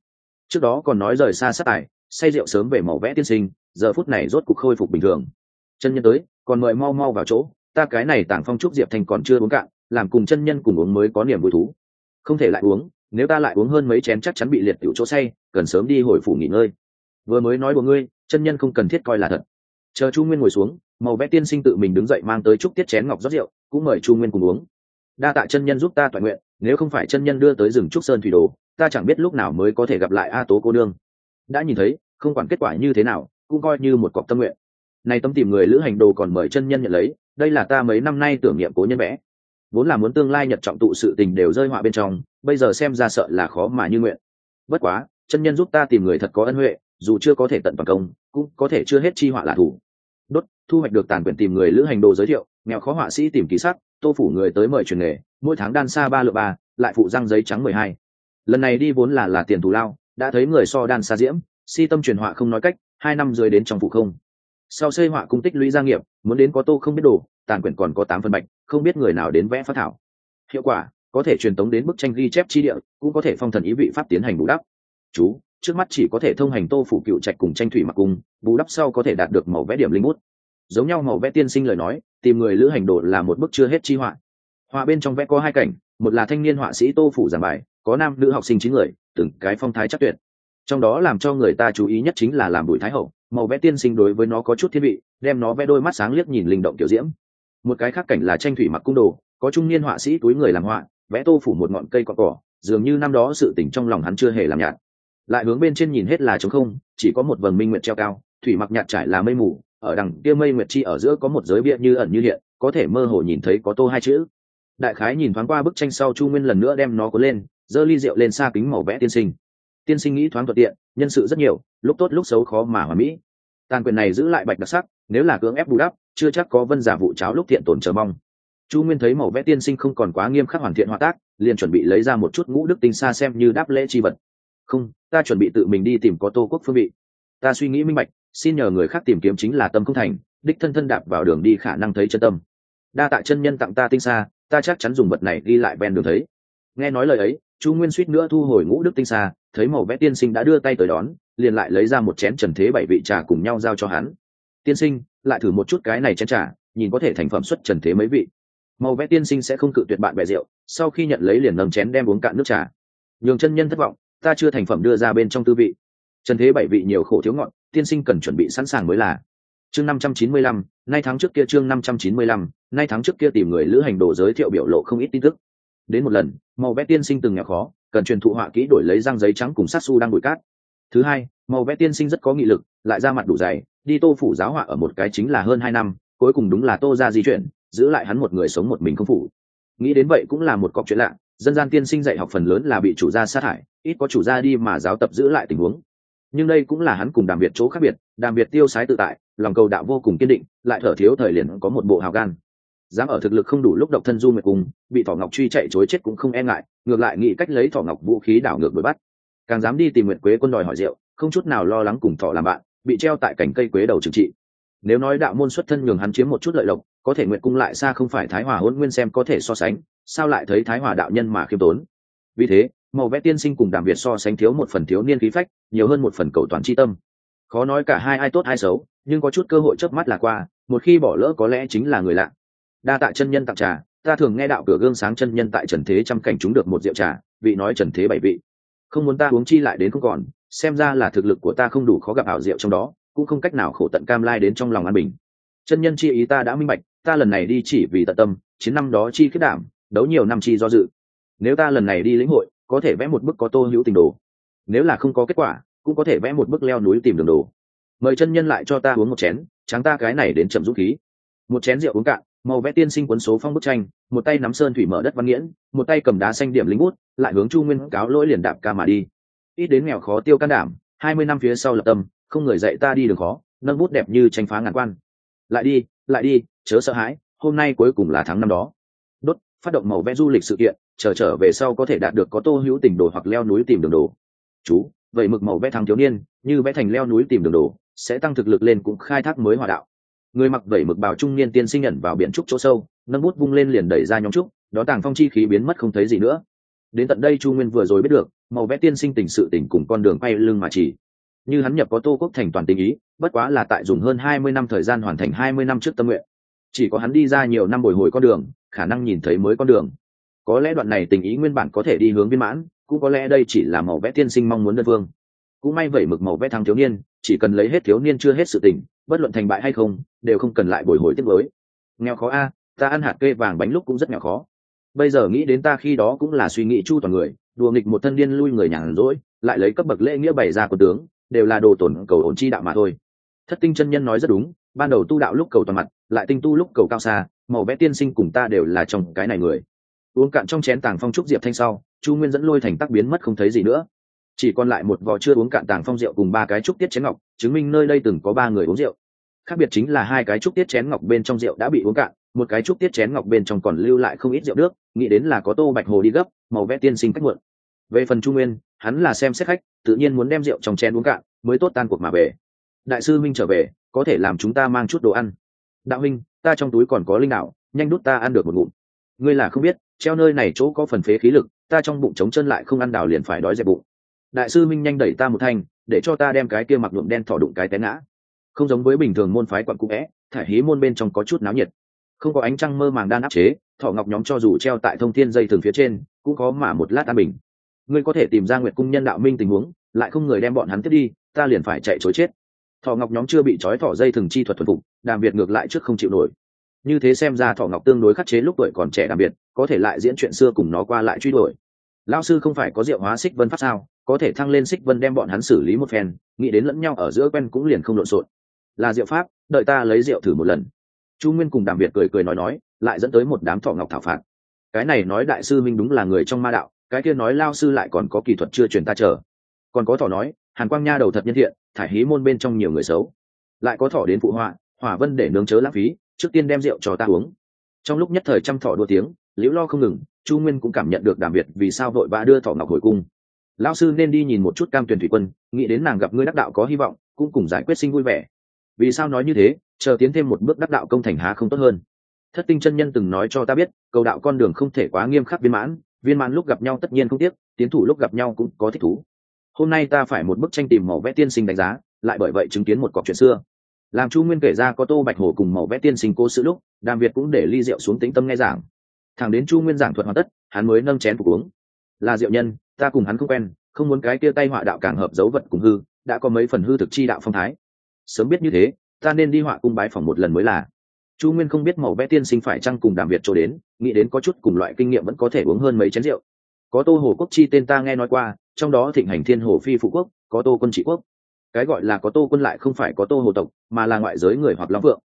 Trước đó còn nói rời xa sát tài, say rượu sớm về màu vẽ tiên sinh giờ phút này rốt cục khôi phục bình thường. Chân nhân tới, còn mời mau mau vào chỗ, ta cái này tảng phong trúc diệp thành còn chưa uống cạn, làm cùng chân nhân cùng uống mới có niềm vui thú. Không thể lại uống, nếu ta lại uống hơn mấy chén chắc chắn bị liệt tiểu chỗ say, cần sớm đi hồi phủ nghỉ ngơi. Vừa mới nói của ngươi, chân nhân không cần thiết coi là thật. Chờ chu nguyên ngồi xuống, màu vẽ tiên sinh tự mình đứng dậy mang tới chúc tiết chén ngọc rót rượu, cũng mời chu nguyên cùng uống. Đa tạ chân nhân giúp ta toàn nguyện, nếu không phải chân nhân đưa tới rừng trúc sơn thủy đồ, ta chẳng biết lúc nào mới có thể gặp lại a tố cô đương đã nhìn thấy, không quản kết quả như thế nào cũng coi như một cọc tâm nguyện. Này tâm tìm người lữ hành đồ còn mời chân nhân nhận lấy, đây là ta mấy năm nay tưởng niệm cố nhân vẽ. Vốn là muốn tương lai nhật trọng tụ sự tình đều rơi họa bên trong, bây giờ xem ra sợ là khó mà như nguyện. Bất quá, chân nhân giúp ta tìm người thật có ân huệ, dù chưa có thể tận bằng công, cũng có thể chưa hết chi họa là thủ. Đốt, thu hoạch được tàn quyền tìm người lữ hành đồ giới thiệu, nghèo khó họa sĩ tìm ký sắc, tô phủ người tới mời truyền nghề, mỗi tháng đan xa ba lượng ba, lại phụ răng giấy trắng mười hai. Lần này đi vốn là là tiền thù lao, đã thấy người so đan xa diễm, si tâm truyền họa không nói cách hai năm dưới đến trong phụ không. Sau xây họa cung tích lũy gia nghiệp, muốn đến có tô không biết đồ, tàn quyển còn có tám phần bạch, không biết người nào đến vẽ phát thảo. Hiệu quả, có thể truyền tống đến bức tranh ghi chép chi địa, cũng có thể phong thần ý vị pháp tiến hành bù đắp. Chú, trước mắt chỉ có thể thông hành tô phủ cựu trạch cùng tranh thủy mặc cung, bù đắp sau có thể đạt được màu vẽ điểm linh bút giống nhau màu vẽ tiên sinh lời nói, tìm người lữ hành đồ là một bức chưa hết chi họa. Họa bên trong vẽ có hai cảnh, một là thanh niên họa sĩ tô phủ giảng bài, có nam nữ học sinh chín người, từng cái phong thái chắc tuyệt trong đó làm cho người ta chú ý nhất chính là làm bùi thái hậu, màu vẽ tiên sinh đối với nó có chút thiên vị, đem nó vẽ đôi mắt sáng liếc nhìn linh động kiểu diễm. Một cái khác cảnh là tranh thủy mặc cung đồ, có trung niên họa sĩ túi người làm họa, vẽ tô phủ một ngọn cây cọ cỏ, dường như năm đó sự tỉnh trong lòng hắn chưa hề làm nhạt. Lại hướng bên trên nhìn hết là trống không, chỉ có một vầng minh nguyệt treo cao, thủy mặc nhạt trải là mây mù, ở đằng kia mây nguyệt chi ở giữa có một giới bia như ẩn như hiện, có thể mơ hồ nhìn thấy có tô hai chữ. Đại khái nhìn thoáng qua bức tranh sau chu nguyên lần nữa đem nó cuốn lên, giơ ly rượu lên xa kính màu vẽ tiên sinh tiên sinh nghĩ thoáng thuận tiện, nhân sự rất nhiều, lúc tốt lúc xấu khó mà hòa mỹ. Tàn quyền này giữ lại bạch đặc sắc, nếu là cưỡng ép bù đắp, chưa chắc có vân giả vụ cháo lúc thiện tổn chờ mong. Chu nguyên thấy màu vẽ tiên sinh không còn quá nghiêm khắc hoàn thiện hòa tác, liền chuẩn bị lấy ra một chút ngũ đức tinh xa xem như đáp lễ chi vật. Không, ta chuẩn bị tự mình đi tìm có tô quốc phương vị. Ta suy nghĩ minh bạch, xin nhờ người khác tìm kiếm chính là tâm không thành, đích thân thân đạp vào đường đi khả năng thấy chân tâm. Đa tạ chân nhân tặng ta tinh xa ta chắc chắn dùng vật này ghi lại ven đường thấy. Nghe nói lời ấy, chu nguyên suýt nữa thu hồi ngũ đức tinh xa thấy màu vẽ tiên sinh đã đưa tay tới đón, liền lại lấy ra một chén trần thế bảy vị trà cùng nhau giao cho hắn. Tiên sinh, lại thử một chút cái này chén trà, nhìn có thể thành phẩm xuất trần thế mấy vị. Màu vẽ tiên sinh sẽ không cự tuyệt bạn bè rượu, sau khi nhận lấy liền nầm chén đem uống cạn nước trà. Nhường chân nhân thất vọng, ta chưa thành phẩm đưa ra bên trong tư vị. Trần thế bảy vị nhiều khổ thiếu ngọn, tiên sinh cần chuẩn bị sẵn sàng mới là. Chương năm trăm chín mươi lăm, nay tháng trước kia chương năm trăm chín mươi lăm, nay tháng trước kia tìm người lữ hành đồ giới thiệu biểu lộ không ít tin tức. Đến một lần, màu vẽ tiên sinh từng nghèo khó cần truyền thụ họa kỹ đổi lấy răng giấy trắng cùng sát su đang bụi cát. Thứ hai, màu vẽ tiên sinh rất có nghị lực, lại ra mặt đủ dày, đi tô phủ giáo họa ở một cái chính là hơn hai năm, cuối cùng đúng là tô ra di chuyển, giữ lại hắn một người sống một mình không phủ. Nghĩ đến vậy cũng là một cọc chuyện lạ, dân gian tiên sinh dạy học phần lớn là bị chủ gia sát hại, ít có chủ gia đi mà giáo tập giữ lại tình huống. Nhưng đây cũng là hắn cùng đàm biệt chỗ khác biệt, đàm biệt tiêu sái tự tại, lòng cầu đạo vô cùng kiên định, lại thở thiếu thời liền có một bộ hào gan dám ở thực lực không đủ lúc độc thân du nguyệt cùng, bị thỏ ngọc truy chạy chối chết cũng không e ngại, ngược lại nghĩ cách lấy thỏ ngọc vũ khí đảo ngược đuổi bắt. Càng dám đi tìm nguyệt quế quân đòi hỏi rượu, không chút nào lo lắng cùng thỏ làm bạn, bị treo tại cành cây quế đầu trừng trị. Nếu nói đạo môn xuất thân nhường hắn chiếm một chút lợi lộc, có thể nguyệt cung lại xa không phải thái hòa hôn nguyên xem có thể so sánh, sao lại thấy thái hòa đạo nhân mà khiêm tốn? Vì thế, màu vẽ tiên sinh cùng đàm việt so sánh thiếu một phần thiếu niên khí phách, nhiều hơn một phần cầu toàn tri tâm. Khó nói cả hai ai tốt ai xấu, nhưng có chút cơ hội chớp mắt là qua, một khi bỏ lỡ có lẽ chính là người lạ đa tạ chân nhân tặng trà, ta thường nghe đạo cửa gương sáng chân nhân tại trần thế trăm cảnh chúng được một rượu trà, vị nói trần thế bảy vị. Không muốn ta uống chi lại đến không còn, xem ra là thực lực của ta không đủ khó gặp ảo rượu trong đó, cũng không cách nào khổ tận cam lai đến trong lòng an bình. Chân nhân chi ý ta đã minh bạch, ta lần này đi chỉ vì tận tâm chín năm đó chi kết đảm, đấu nhiều năm chi do dự. Nếu ta lần này đi lĩnh hội, có thể vẽ một bức có tô hữu tình đồ. Nếu là không có kết quả, cũng có thể vẽ một bức leo núi tìm đường đồ. Mời chân nhân lại cho ta uống một chén, tráng ta cái này đến chậm dũng khí. Một chén rượu uống cạn màu vẽ tiên sinh cuốn số phong bức tranh, một tay nắm sơn thủy mở đất văn nghiễn, một tay cầm đá xanh điểm lính bút, lại hướng chu nguyên cáo lỗi liền đạp ca mà đi. Ít đến nghèo khó tiêu can đảm, hai mươi năm phía sau lập tâm, không người dạy ta đi đường khó, nâng bút đẹp như tranh phá ngàn quan. Lại đi lại đi, chớ sợ hãi, hôm nay cuối cùng là tháng năm đó. Đốt, phát động màu vẽ du lịch sự kiện, chờ trở về sau có thể đạt được có tô hữu tình đồ hoặc leo núi tìm đường đồ. Chú, vậy mực màu vẽ thắng thiếu niên, như vẽ thành leo núi tìm đường đồ, sẽ tăng thực lực lên cũng khai thác mới hòa đạo người mặc vẩy mực bào trung niên tiên sinh nhận vào biển trúc chỗ sâu, nâng bút vung lên liền đẩy ra nhóm trúc, đó tàng phong chi khí biến mất không thấy gì nữa. Đến tận đây chu nguyên vừa rồi biết được, màu vẽ tiên sinh tình sự tình cùng con đường quay lưng mà chỉ. Như hắn nhập có tô quốc thành toàn tình ý, bất quá là tại dùng hơn hai mươi năm thời gian hoàn thành hai mươi năm trước tâm nguyện. Chỉ có hắn đi ra nhiều năm bồi hồi con đường, khả năng nhìn thấy mới con đường. Có lẽ đoạn này tình ý nguyên bản có thể đi hướng viên mãn, cũng có lẽ đây chỉ là màu vẽ tiên sinh mong muốn đơn phương. Cũng may vậy mực màu vẽ thăng thiếu niên, chỉ cần lấy hết thiếu niên chưa hết sự tình bất luận thành bại hay không, đều không cần lại bồi hồi tiếp với nghèo khó a, ta ăn hạt kê vàng bánh lúc cũng rất nghèo khó. Bây giờ nghĩ đến ta khi đó cũng là suy nghĩ chu toàn người, đùa nghịch một thân điên lui người nhàn rỗi, lại lấy cấp bậc lễ nghĩa bày ra của tướng, đều là đồ tổn cầu ổn chi đạo mà thôi. Thất tinh chân nhân nói rất đúng, ban đầu tu đạo lúc cầu toàn mặt, lại tinh tu lúc cầu cao xa, màu vẽ tiên sinh cùng ta đều là trong cái này người. Uống cạn trong chén tàng phong trúc diệp thanh sau, chu nguyên dẫn lôi thành tắc biến mất không thấy gì nữa chỉ còn lại một vò chưa uống cạn tàng phong rượu cùng ba cái trúc tiết chén ngọc, chứng minh nơi đây từng có ba người uống rượu. Khác biệt chính là hai cái trúc tiết chén ngọc bên trong rượu đã bị uống cạn, một cái trúc tiết chén ngọc bên trong còn lưu lại không ít rượu nước, nghĩ đến là có tô bạch hồ đi gấp, màu vẽ tiên sinh cách muộn. Về phần trung nguyên, hắn là xem xét khách, tự nhiên muốn đem rượu trong chén uống cạn, mới tốt tan cuộc mà về. Đại sư minh trở về, có thể làm chúng ta mang chút đồ ăn. Đạo minh, ta trong túi còn có linh đạo nhanh đút ta ăn được một ngụm. Ngươi là không biết, treo nơi này chỗ có phần phế khí lực, ta trong bụng trống chân lại không ăn đào liền phải đói dẹp bụng đại sư minh nhanh đẩy ta một thanh, để cho ta đem cái kia mặc nhuộm đen thỏ đụng cái té ngã. Không giống với bình thường môn phái quặn cũ vẽ, thải hí môn bên trong có chút náo nhiệt. Không có ánh trăng mơ màng đan áp chế thọ ngọc nhóm cho dù treo tại thông thiên dây thường phía trên, cũng có mà một lát an bình. Ngươi có thể tìm ra nguyệt cung nhân đạo minh tình huống, lại không người đem bọn hắn tiếp đi, ta liền phải chạy chối chết. Thọ ngọc nhóm chưa bị trói thọ dây thường chi thuật thuần phục, đàm việt ngược lại trước không chịu nổi. Như thế xem ra thọ ngọc tương đối khắc chế lúc tuổi còn trẻ đàm biệt có thể lại diễn chuyện xưa cùng nó qua lại truy đuổi. Lao sư không phải có diệu hóa xích vân pháp sao? Có thể thăng lên xích vân đem bọn hắn xử lý một phen, nghĩ đến lẫn nhau ở giữa quen cũng liền không lộn xộn. Là diệu pháp, đợi ta lấy rượu thử một lần. Chu nguyên cùng đàm việt cười cười nói nói, lại dẫn tới một đám thọ ngọc thảo phạt. Cái này nói đại sư minh đúng là người trong ma đạo, cái kia nói lao sư lại còn có kỹ thuật chưa truyền ta chờ. Còn có thỏ nói, hàn quang nha đầu thật nhân thiện, thải hí môn bên trong nhiều người xấu. Lại có thỏ đến phụ họa, hỏa vân để nướng chớ lãng phí, trước tiên đem rượu cho ta uống. Trong lúc nhất thời trăm thỏ đua tiếng, liễu lo không ngừng, chu nguyên cũng cảm nhận được đàm việt vì sao vội vã đưa thỏ ngọc hồi cung. Lão sư nên đi nhìn một chút cam tuyển thủy quân, nghĩ đến nàng gặp ngươi đắc đạo có hy vọng, cũng cùng giải quyết sinh vui vẻ. Vì sao nói như thế, chờ tiến thêm một bước đắc đạo công thành há không tốt hơn. Thất tinh chân nhân từng nói cho ta biết, cầu đạo con đường không thể quá nghiêm khắc viên mãn viên mãn lúc gặp nhau tất nhiên không tiếc, tiến thủ lúc gặp nhau cũng có thích thú. Hôm nay ta phải một bức tranh tìm màu vẽ tiên sinh đánh giá, lại bởi vậy chứng kiến một cọc chuyện xưa. Làm chu nguyên kể ra có tô bạch hồ cùng màu vẽ tiên sinh cô sự lúc, đàm việt cũng để ly rượu xuống tĩnh tâm nghe giảng. Thẳng đến chu nguyên giảng thuật hoàn tất, hắn mới nâng chén phục uống. Là rượu nhân ta cùng hắn không quen, không muốn cái kia tay họa đạo càng hợp dấu vật cùng hư, đã có mấy phần hư thực chi đạo phong thái. Sớm biết như thế, ta nên đi họa cung bái phòng một lần mới là. Chu nguyên không biết màu vẽ tiên sinh phải chăng cùng đàm việt cho đến, nghĩ đến có chút cùng loại kinh nghiệm vẫn có thể uống hơn mấy chén rượu. Có tô hồ quốc chi tên ta nghe nói qua, trong đó thịnh hành thiên hồ phi phụ quốc, có tô quân trị quốc. Cái gọi là có tô quân lại không phải có tô hồ tộc, mà là ngoại giới người hoặc long phượng.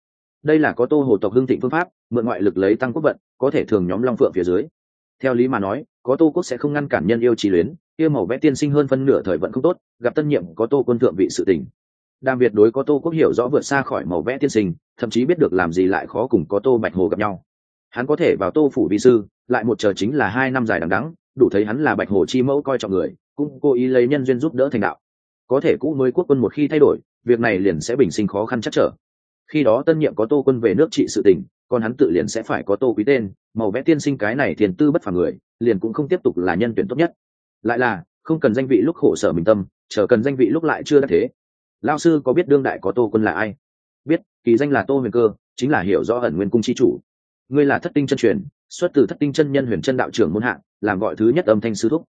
Đây là có tô hồ tộc hưng thịnh phương pháp, mượn ngoại lực lấy tăng quốc vận, có thể thường nhóm long phượng phía dưới theo lý mà nói, có tô quốc sẽ không ngăn cản nhân yêu trí luyến yêu màu vẽ tiên sinh hơn phân nửa thời vận không tốt, gặp tân nhiệm có tô quân thượng vị sự tình. Đàm việt đối có tô quốc hiểu rõ vượt xa khỏi màu vẽ tiên sinh, thậm chí biết được làm gì lại khó cùng có tô bạch hồ gặp nhau. Hắn có thể vào tô phủ vi sư, lại một chờ chính là hai năm dài đằng đắng đủ thấy hắn là bạch hồ chi mẫu coi trọng người, cũng cố ý lấy nhân duyên giúp đỡ thành đạo. Có thể cũ mới quốc quân một khi thay đổi, việc này liền sẽ bình sinh khó khăn chắc trở. Khi đó tân nhiệm có tô quân về nước trị sự tình còn hắn tự liền sẽ phải có tô quý tên màu vẽ tiên sinh cái này thiền tư bất phà người liền cũng không tiếp tục là nhân tuyển tốt nhất. Lại là không cần danh vị lúc khổ sở mình tâm chờ cần danh vị lúc lại chưa đã thế. Lao sư có biết đương đại có tô quân là ai? Biết kỳ danh là tô huyền cơ chính là hiểu rõ ẩn nguyên cung chi chủ. Ngươi là thất tinh chân truyền xuất từ thất tinh chân nhân huyền chân đạo trưởng môn hạ, làm gọi thứ nhất âm thanh sư thúc.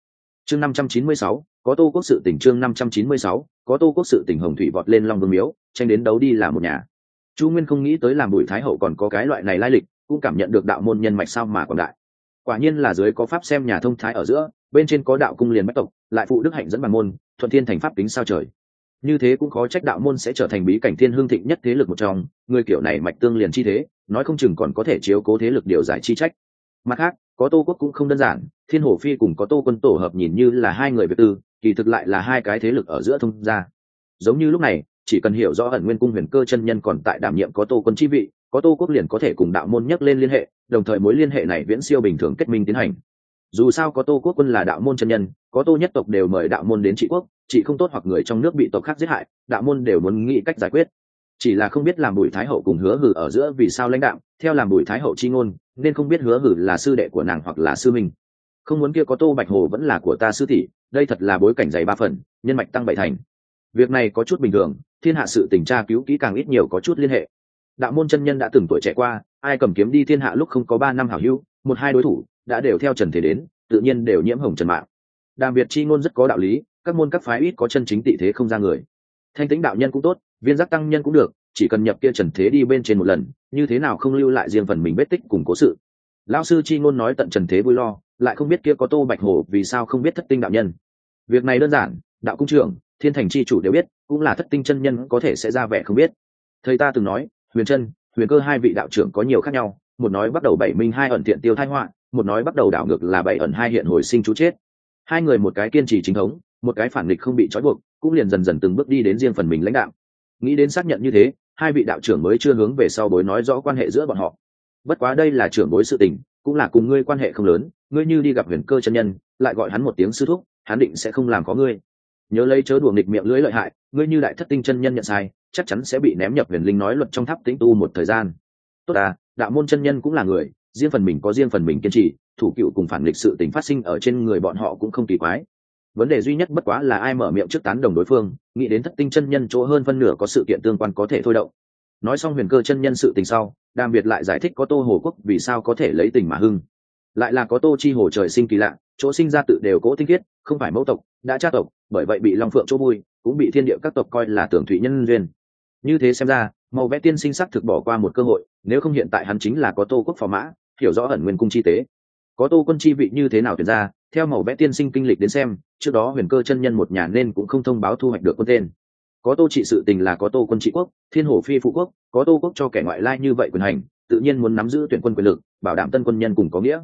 Chương năm trăm chín mươi sáu có tô quốc sự tỉnh chương năm trăm chín mươi sáu có tô quốc sự tỉnh hồng thủy vọt lên long vương miếu tranh đến đấu đi là một nhà chu nguyên không nghĩ tới làm bùi thái hậu còn có cái loại này lai lịch, cũng cảm nhận được đạo môn nhân mạch sao mà còn đại. Quả nhiên là dưới có pháp xem nhà thông thái ở giữa, bên trên có đạo cung liền bách tộc, lại phụ đức hạnh dẫn bằng môn, thuận thiên thành pháp tính sao trời. Như thế cũng khó trách đạo môn sẽ trở thành bí cảnh thiên hương thịnh nhất thế lực một trong, người kiểu này mạch tương liền chi thế, nói không chừng còn có thể chiếu cố thế lực điều giải chi trách. Mặt khác, có tô quốc cũng không đơn giản, thiên hổ phi cùng có tô quân tổ hợp nhìn như là hai người việt tư, kỳ thực lại là hai cái thế lực ở giữa thông gia. Giống như lúc này chỉ cần hiểu rõ ẩn nguyên cung huyền cơ chân nhân còn tại đảm nhiệm có tô quân chi vị, có tô quốc liền có thể cùng đạo môn nhắc lên liên hệ, đồng thời mối liên hệ này viễn siêu bình thường kết minh tiến hành. Dù sao có tô quốc quân là đạo môn chân nhân, có tô nhất tộc đều mời đạo môn đến trị quốc trị không tốt hoặc người trong nước bị tộc khác giết hại, đạo môn đều muốn nghĩ cách giải quyết. Chỉ là không biết làm bùi thái hậu cùng hứa hử ở giữa vì sao lãnh đạo theo làm bùi thái hậu chi ngôn, nên không biết hứa hử là sư đệ của nàng hoặc là sư minh. Không muốn kia có tô bạch hồ vẫn là của ta sư tỷ, đây thật là bối cảnh dày ba phần, nhân mạch tăng bảy thành. Việc này có chút bình thường thiên hạ sự tình tra cứu kỹ càng ít nhiều có chút liên hệ. Đạo môn chân nhân đã từng tuổi trẻ qua, ai cầm kiếm đi thiên hạ lúc không có ba năm hảo hữu, một hai đối thủ, đã đều theo trần thế đến, tự nhiên đều nhiễm hồng trần mạng. Đàm việt chi ngôn rất có đạo lý, các môn các phái ít có chân chính tị thế không ra người. Thanh tính đạo nhân cũng tốt, viên giác tăng nhân cũng được, chỉ cần nhập kia trần thế đi bên trên một lần, như thế nào không lưu lại riêng phần mình vết tích cùng cố sự. Lão sư chi ngôn nói tận trần thế vui lo, lại không biết kia có tô bạch hồ vì sao không biết thất tinh đạo nhân. Việc này đơn giản, đạo cung trưởng thiên thành chi chủ đều biết, cũng là thất tinh chân nhân có thể sẽ ra vẻ không biết. Thầy ta từng nói, huyền chân, huyền cơ hai vị đạo trưởng có nhiều khác nhau, một nói bắt đầu bảy minh hai ẩn thiện tiêu thái họa, một nói bắt đầu đảo ngược là bảy ẩn hai hiện hồi sinh chú chết. Hai người một cái kiên trì chính thống, một cái phản nghịch không bị trói buộc, cũng liền dần dần từng bước đi đến riêng phần mình lãnh đạo. Nghĩ đến xác nhận như thế, hai vị đạo trưởng mới chưa hướng về sau bối nói rõ quan hệ giữa bọn họ. Bất quá đây là trưởng bối sự tình, cũng là cùng ngươi quan hệ không lớn, ngươi như đi gặp huyền cơ chân nhân, lại gọi hắn một tiếng sư thúc, hắn định sẽ không làm có ngươi nhớ lấy chớ đùa nghịch miệng lưỡi lợi hại, ngươi như đại thất tinh chân nhân nhận sai, chắc chắn sẽ bị ném nhập huyền linh nói luật trong tháp tĩnh tu một thời gian. Tốt à đạo môn chân nhân cũng là người, riêng phần mình có riêng phần mình kiên trì, thủ cựu cùng phản lịch sự tình phát sinh ở trên người bọn họ cũng không kỳ quái. Vấn đề duy nhất bất quá là ai mở miệng trước tán đồng đối phương, nghĩ đến thất tinh chân nhân chỗ hơn phân nửa có sự kiện tương quan có thể thôi động. Nói xong huyền cơ chân nhân sự tình sau, đàm biệt lại giải thích có tô hồ quốc vì sao có thể lấy tình mà hưng. Lại là có tô chi hồ trời sinh kỳ lạ chỗ sinh ra tự đều cố tinh khiết, không phải mẫu tộc, đã tra tộc, bởi vậy bị long phượng chỗ vui, cũng bị thiên địa các tộc coi là tưởng thủy nhân duyên. Như thế xem ra, màu vẽ tiên sinh sắc thực bỏ qua một cơ hội, nếu không hiện tại hắn chính là có tô quốc phò mã, hiểu rõ ẩn nguyên cung chi tế. Có tô quân chi vị như thế nào tuyển ra, theo màu vẽ tiên sinh kinh lịch đến xem, trước đó huyền cơ chân nhân một nhà nên cũng không thông báo thu hoạch được quân tên. Có tô trị sự tình là có tô quân trị quốc, thiên hồ phi phụ quốc, có tô quốc cho kẻ ngoại lai như vậy quyền hành, tự nhiên muốn nắm giữ tuyển quân quyền lực, bảo đảm tân quân nhân cùng có nghĩa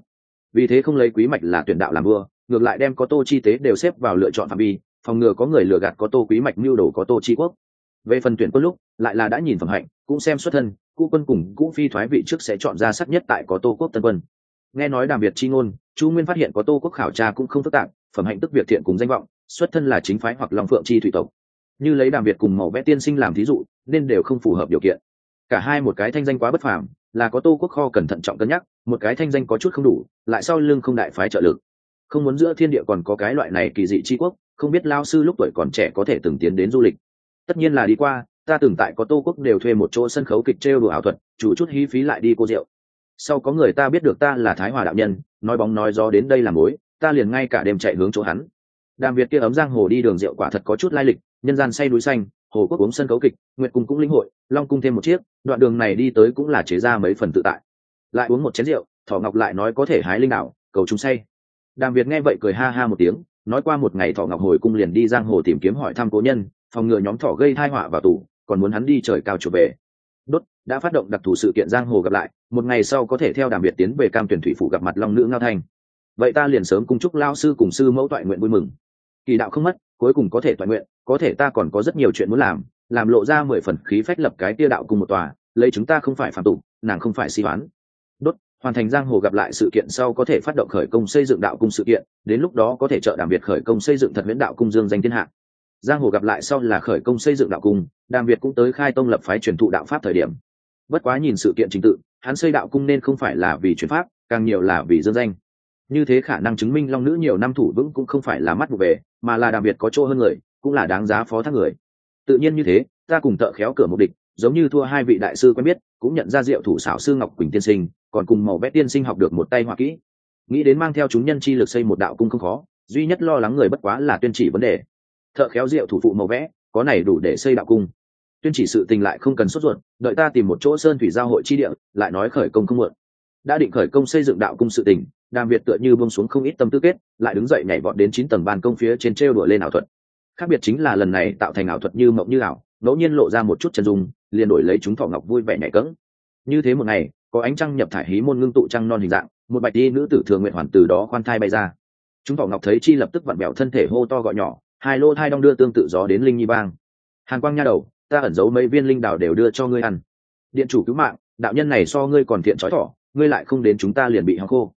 vì thế không lấy quý mạch là tuyển đạo làm vua, ngược lại đem có tô chi tế đều xếp vào lựa chọn phạm vi, phòng ngừa có người lừa gạt có tô quý mạch mưu đồ có tô chi quốc. Về phần tuyển quân lúc, lại là đã nhìn phẩm hạnh, cũng xem xuất thân cũ quân cùng cũ phi thoái vị trước sẽ chọn ra sắc nhất tại có tô quốc tân quân. Nghe nói đàm việt chi ngôn, chu nguyên phát hiện có tô quốc khảo tra cũng không phức tạp, phẩm hạnh tức việc thiện cùng danh vọng, xuất thân là chính phái hoặc lòng phượng chi thủy tộc. Như lấy đàm việt cùng màu vẽ tiên sinh làm thí dụ, nên đều không phù hợp điều kiện cả hai một cái thanh danh quá bất phàm, là có tô quốc kho cẩn thận trọng cân nhắc, một cái thanh danh có chút không đủ, lại sau lưng không đại phái trợ lực. Không muốn giữa thiên địa còn có cái loại này kỳ dị tri quốc, không biết lao sư lúc tuổi còn trẻ có thể từng tiến đến du lịch. Tất nhiên là đi qua, ta từng tại có tô quốc đều thuê một chỗ sân khấu kịch trêu đồ ảo thuật, chủ chút hí phí lại đi cô rượu. Sau có người ta biết được ta là thái hòa đạo nhân, nói bóng nói gió đến đây làm mối, ta liền ngay cả đêm chạy hướng chỗ hắn. Đàm việt kia ấm giang hồ đi đường rượu quả thật có chút lai lịch, nhân gian say núi xanh hồ quốc uống sân khấu kịch, nguyệt cung cũng linh hội, long cung thêm một chiếc, đoạn đường này đi tới cũng là chế ra mấy phần tự tại. Lại uống một chén rượu, thỏ ngọc lại nói có thể hái linh đạo cầu chúng say. Đàm việt nghe vậy cười ha ha một tiếng, nói qua một ngày thọ ngọc hồi cung liền đi giang hồ tìm kiếm hỏi thăm cố nhân, phòng ngừa nhóm thỏ gây thai họa vào tù, còn muốn hắn đi trời cao trở về. Đốt, đã phát động đặc thù sự kiện giang hồ gặp lại, một ngày sau có thể theo đàm việt tiến về cam tuyển thủy phủ gặp mặt long nữ ngao thanh. Vậy ta liền sớm cung chúc lao sư cùng sư mẫu toại nguyện vui mừng kỳ đạo không mất, cuối cùng có thể toàn nguyện, có thể ta còn có rất nhiều chuyện muốn làm làm lộ ra mười phần khí phách lập cái tia đạo cùng một tòa, lấy chúng ta không phải phạm tục, nàng không phải si đoán đốt, hoàn thành giang hồ gặp lại sự kiện sau có thể phát động khởi công xây dựng đạo cung sự kiện, đến lúc đó có thể trợ đàm việt khởi công xây dựng thật miễn đạo cung dương danh thiên hạ. Giang hồ gặp lại sau là khởi công xây dựng đạo cung, đàm việt cũng tới khai tông lập phái truyền thụ đạo pháp thời điểm. Bất quá nhìn sự kiện trình tự, hắn xây đạo cung nên không phải là vì truyền pháp, càng nhiều là vì dương danh như thế khả năng chứng minh long nữ nhiều năm thủ vững cũng không phải là mắt vụ về, mà là đặc biệt có chỗ hơn người, cũng là đáng giá phó thác người. Tự nhiên như thế, ta cùng thợ khéo cửa một địch giống như thua hai vị đại sư quen biết, cũng nhận ra diệu thủ xảo sư ngọc quỳnh tiên sinh, còn cùng màu vẽ tiên sinh học được một tay họa kỹ. Nghĩ đến mang theo chúng nhân chi lực xây một đạo cung không khó, duy nhất lo lắng người bất quá là tuyên chỉ vấn đề. Thợ khéo diệu thủ phụ màu vẽ, có này đủ để xây đạo cung. Tuyên chỉ sự tình lại không cần sốt ruột, đợi ta tìm một chỗ sơn thủy giao hội chi địa, lại nói khởi công không muộn. Đã định khởi công xây dựng đạo cung sự tình đàm việt tựa như bông xuống không ít tâm tư kết, lại đứng dậy nhảy vọt đến chín tầng ban công phía trên trêu đuổi lên ảo thuật. Khác biệt chính là lần này tạo thành ảo thuật như mộng như ảo, ngẫu nhiên lộ ra một chút chân dung, liền đổi lấy chúng thọ ngọc vui vẻ nhảy cẫng. Như thế một ngày, có ánh trăng nhập thải hí môn ngưng tụ trăng non hình dạng, một bạch đi nữ tử thường nguyện hoàn từ đó khoan thai bay ra. Chúng thọ ngọc thấy chi lập tức vặn bẹo thân thể hô to gọi nhỏ, hai lô thai đong đưa tương tự gió đến linh nhi bang. Hàn quang nha đầu, ta ẩn giấu mấy viên linh đảo đều đưa cho ngươi ăn. Điện chủ cứu mạng, đạo nhân này so ngươi còn thiện trói thỏ ngươi lại không đến chúng ta liền bị hăng khô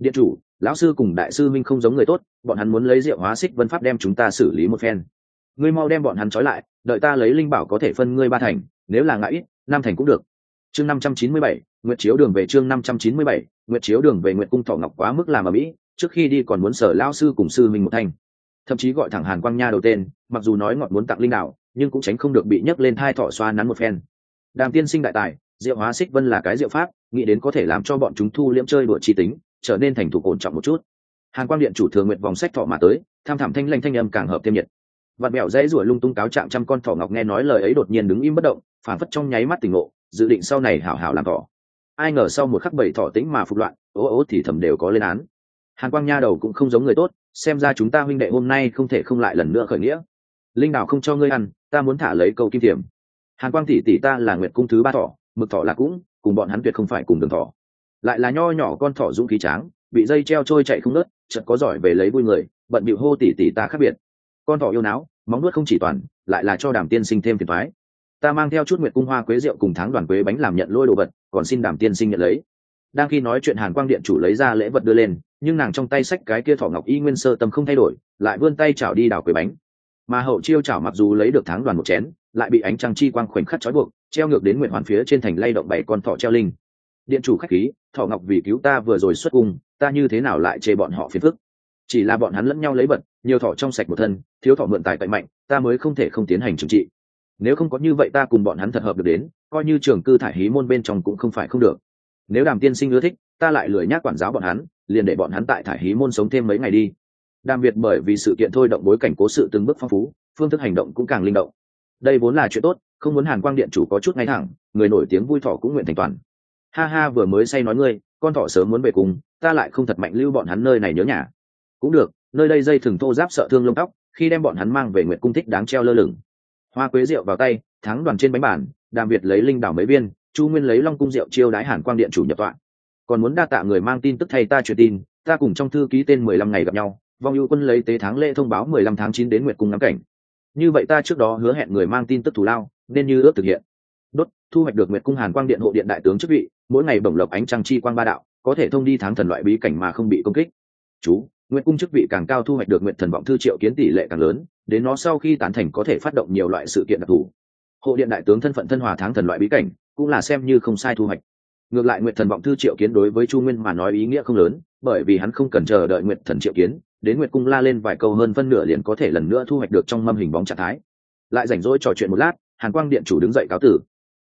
điện chủ, lão sư cùng đại sư minh không giống người tốt, bọn hắn muốn lấy rượu hóa xích vân pháp đem chúng ta xử lý một phen. Ngươi mau đem bọn hắn trói lại, đợi ta lấy linh bảo có thể phân ngươi ba thành, nếu là ngại ít, năm thành cũng được. Chương năm trăm chín mươi bảy, nguyệt chiếu đường về chương năm trăm chín mươi bảy, nguyệt chiếu đường về nguyệt cung thọ ngọc quá mức làm ở mỹ, trước khi đi còn muốn sở lao sư cùng sư minh một thành. Thậm chí gọi thẳng hàn quang nha đầu tên, mặc dù nói ngọn muốn tặng linh đạo, nhưng cũng tránh không được bị nhấc lên hai thọ xoa nắn một phen. Đàm tiên sinh đại tài diệu hóa xích vân là cái diệu pháp, nghĩ đến có thể làm cho bọn chúng thu liễm chơi đùa chi tính trở nên thành thủ cồn trọng một chút. Hàn quang điện chủ thường nguyện vòng sách thọ mà tới, tham thảm thanh lanh thanh âm càng hợp thêm nhiệt. Vạt mẹo dễ ruổi lung tung cáo trạng trăm con thỏ ngọc nghe nói lời ấy đột nhiên đứng im bất động phản phất trong nháy mắt tỉnh ngộ, dự định sau này hảo hảo làm thỏ. Ai ngờ sau một khắc bảy thỏ tĩnh mà phục loạn, ố ố thì thầm đều có lên án. Hàn quang nha đầu cũng không giống người tốt, xem ra chúng ta huynh đệ hôm nay không thể không lại lần nữa khởi nghĩa. Linh đào không cho ngươi ăn, ta muốn thả lấy câu kim thiểm. Hàn quang tỷ tỷ ta là nguyệt cung thứ ba thỏ, mực thỏ là cũng, cùng bọn hắn tuyệt không phải cùng đường thỏ lại là nho nhỏ con thỏ dũng khí tráng, bị dây treo trôi chạy không nớt chợt có giỏi về lấy vui người, bận bị hô tỉ tỉ ta khác biệt. Con thỏ yêu não móng nuốt không chỉ toàn, lại là cho đàm tiên sinh thêm phiền thoái ta mang theo chút nguyệt cung hoa quế rượu cùng tháng đoàn quế bánh làm nhận lôi đồ vật, còn xin đàm tiên sinh nhận lấy. Đang khi nói chuyện hàn quang điện chủ lấy ra lễ vật đưa lên, nhưng nàng trong tay sách cái kia thỏ ngọc y nguyên sơ tâm không thay đổi, lại vươn tay chảo đi đào quế bánh. Mà hậu chiêu chảo mặc dù lấy được tháng đoàn một chén, lại bị ánh trăng chi quang khoảnh khắc trói buộc, treo ngược đến nguyện hoàn phía trên thành lay động bảy con thỏ treo linh điện chủ khách khí, thọ ngọc vì cứu ta vừa rồi xuất cung, ta như thế nào lại chê bọn họ phiền phức? Chỉ là bọn hắn lẫn nhau lấy vật, nhiều thọ trong sạch một thân, thiếu thọ mượn tài cậy mạnh, ta mới không thể không tiến hành trừng trị. Nếu không có như vậy ta cùng bọn hắn thật hợp được đến, coi như trường cư thải hí môn bên trong cũng không phải không được. Nếu đàm tiên sinh ưa thích, ta lại lười nhác quản giáo bọn hắn, liền để bọn hắn tại thải hí môn sống thêm mấy ngày đi. Đàm việt bởi vì sự kiện thôi động bối cảnh cố sự từng bước phong phú, phương thức hành động cũng càng linh động. Đây vốn là chuyện tốt, không muốn hàn quang điện chủ có chút ngay thẳng, người nổi tiếng vui thọ cũng nguyện thành toàn ha ha, vừa mới say nói ngươi, con thỏ sớm muốn về cùng, ta lại không thật mạnh lưu bọn hắn nơi này nhớ nhà. Cũng được, nơi đây dây thừng thô giáp sợ thương lông tóc, khi đem bọn hắn mang về nguyện cung thích đáng treo lơ lửng. Hoa quế rượu vào tay, thắng đoàn trên bánh bản đàm việt lấy linh đảo mấy viên, chu nguyên lấy long cung rượu chiêu đái hàn quang điện chủ nhập tọa. Còn muốn đa tạ người mang tin tức thay ta truyền tin, ta cùng trong thư ký tên mười lăm ngày gặp nhau, vong ưu quân lấy tế tháng lễ thông báo mười lăm tháng chín đến nguyệt cung ngắm cảnh. Như vậy ta trước đó hứa hẹn người mang tin tức thù lao, nên như ước thực hiện đốt, thu hoạch được nguyệt cung hàn quang điện hộ điện đại tướng chức vị, mỗi ngày bổng lộc ánh trăng chi quang ba đạo, có thể thông đi tháng thần loại bí cảnh mà không bị công kích. Chú, nguyệt cung chức vị càng cao thu hoạch được nguyệt thần vọng thư triệu kiến tỷ lệ càng lớn, đến nó sau khi tán thành có thể phát động nhiều loại sự kiện đặc thù. Hộ điện đại tướng thân phận thân hòa tháng thần loại bí cảnh, cũng là xem như không sai thu hoạch. Ngược lại nguyệt thần vọng thư triệu kiến đối với chu nguyên mà nói ý nghĩa không lớn, bởi vì hắn không cần chờ đợi nguyệt thần triệu kiến, đến nguyệt cung la lên vài câu hơn phân nửa liền có thể lần nữa thu hoạch được trong mâm hình bóng trạng thái. Lại rảnh rỗi trò chuyện một lát, hàn quang điện chủ đứng dậy cáo tử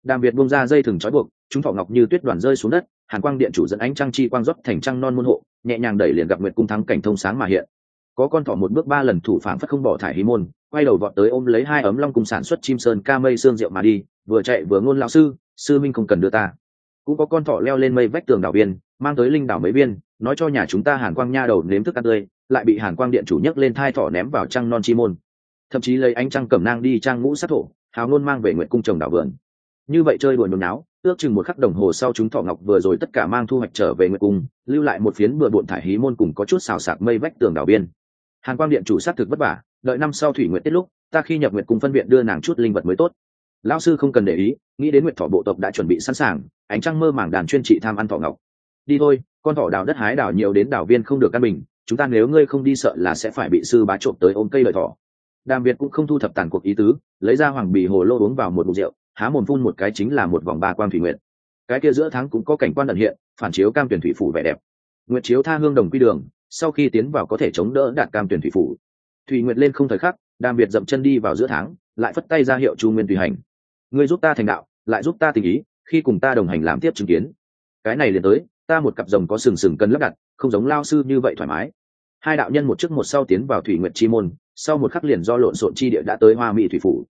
đàm việt bung ra dây thừng trói buộc, chúng thọ ngọc như tuyết đoàn rơi xuống đất, hàn quang điện chủ dẫn ánh trăng chi quang rót thành trăng non môn hộ, nhẹ nhàng đẩy liền gặp nguyệt cung thắng cảnh thông sáng mà hiện. Có con thỏ một bước ba lần thủ phản phất không bỏ thải hí môn, quay đầu vọt tới ôm lấy hai ấm long cùng sản xuất chim sơn ca mây xương rượu mà đi, vừa chạy vừa ngôn lão sư sư minh không cần đưa ta. Cũng có con thỏ leo lên mây vách tường đảo viên mang tới linh đảo mấy viên nói cho nhà chúng ta hàn quang nha đầu nếm thức ăn tươi, lại bị hàn quang điện chủ nhấc lên thai thỏ ném vào trăng non chi môn. Thậm chí lấy ánh trăng cẩm nang đi trang ngũ sát thổ, hào ngôn mang về nguyện cung trồng đảo vườn như vậy chơi đuổi nôn náo ước chừng một khắc đồng hồ sau chúng thọ ngọc vừa rồi tất cả mang thu hoạch trở về nguyệt cung, lưu lại một phiến bừa bộn thải hí môn cùng có chút xào sạc mây vách tường đảo biên. Hàn quang điện chủ sát thực vất vả, đợi năm sau thủy nguyện tiết lúc, ta khi nhập nguyệt cung phân viện đưa nàng chút linh vật mới tốt. Lão sư không cần để ý, nghĩ đến nguyện thọ bộ tộc đã chuẩn bị sẵn sàng, ánh trăng mơ màng đàn chuyên trị tham ăn thọ ngọc. Đi thôi, con thỏ đào đất hái đào nhiều đến đảo viên không được căn bình, chúng ta nếu ngươi không đi sợ là sẽ phải bị sư bá trộm tới ôm cây lợi thỏ. Đàm việt cũng không thu thập tàn cuộc ý tứ, lấy ra hoàng bì hồ lô uống vào một bụng rượu há mồm phun một cái chính là một vòng ba quang thủy nguyện cái kia giữa tháng cũng có cảnh quan ẩn hiện, phản chiếu cam tuyển thủy phủ vẻ đẹp. Nguyệt chiếu tha hương đồng quy đường, sau khi tiến vào có thể chống đỡ đạt cam tuyển thủy phủ. Thủy nguyệt lên không thời khắc, đàm việt dậm chân đi vào giữa tháng, lại phất tay ra hiệu chu nguyên tùy hành. Ngươi giúp ta thành đạo, lại giúp ta tình ý, khi cùng ta đồng hành làm tiếp chứng kiến. Cái này liền tới, ta một cặp rồng có sừng sừng cần lắp đặt, không giống lao sư như vậy thoải mái. Hai đạo nhân một trước một sau tiến vào thủy nguyệt chi môn, sau một khắc liền do lộn xộn chi địa đã tới hoa mỹ thủy phủ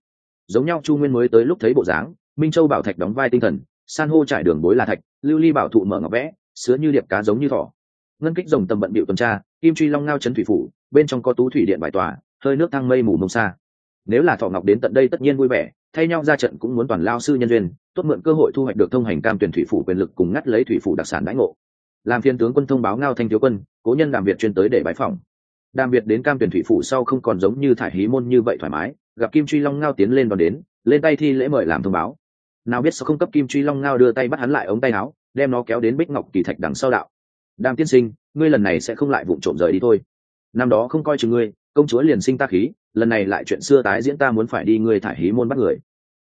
giống nhau chu nguyên mới tới lúc thấy bộ dáng minh châu bảo thạch đóng vai tinh thần san hô trải đường bối là thạch lưu ly bảo thụ mở ngọc vẽ sứa như điệp cá giống như thỏ ngân kích rồng tầm bận bịu tuần tra kim truy long ngao chấn thủy phủ bên trong có tú thủy điện bài tòa hơi nước thăng mây mù mông xa nếu là thọ ngọc đến tận đây tất nhiên vui vẻ thay nhau ra trận cũng muốn toàn lao sư nhân duyên tốt mượn cơ hội thu hoạch được thông hành cam tuyển thủy phủ quyền lực cùng ngắt lấy thủy phủ đặc sản đãi ngộ làm phiên tướng quân thông báo ngao thanh thiếu quân cố nhân đàm việt chuyên tới để bãi phòng đàm việt đến cam tuyển thủy phủ sau không còn giống như thải hí môn như vậy thoải mái, gặp kim truy long ngao tiến lên đón đến, lên tay thi lễ mời làm thông báo. Nào biết sao không cấp kim truy long ngao đưa tay bắt hắn lại ống tay áo, đem nó kéo đến bích ngọc kỳ thạch đằng sau đạo. Đàm tiên sinh, ngươi lần này sẽ không lại vụng trộm rời đi thôi. Năm đó không coi chừng ngươi, công chúa liền sinh ta khí, lần này lại chuyện xưa tái diễn ta muốn phải đi ngươi thải hí môn bắt người.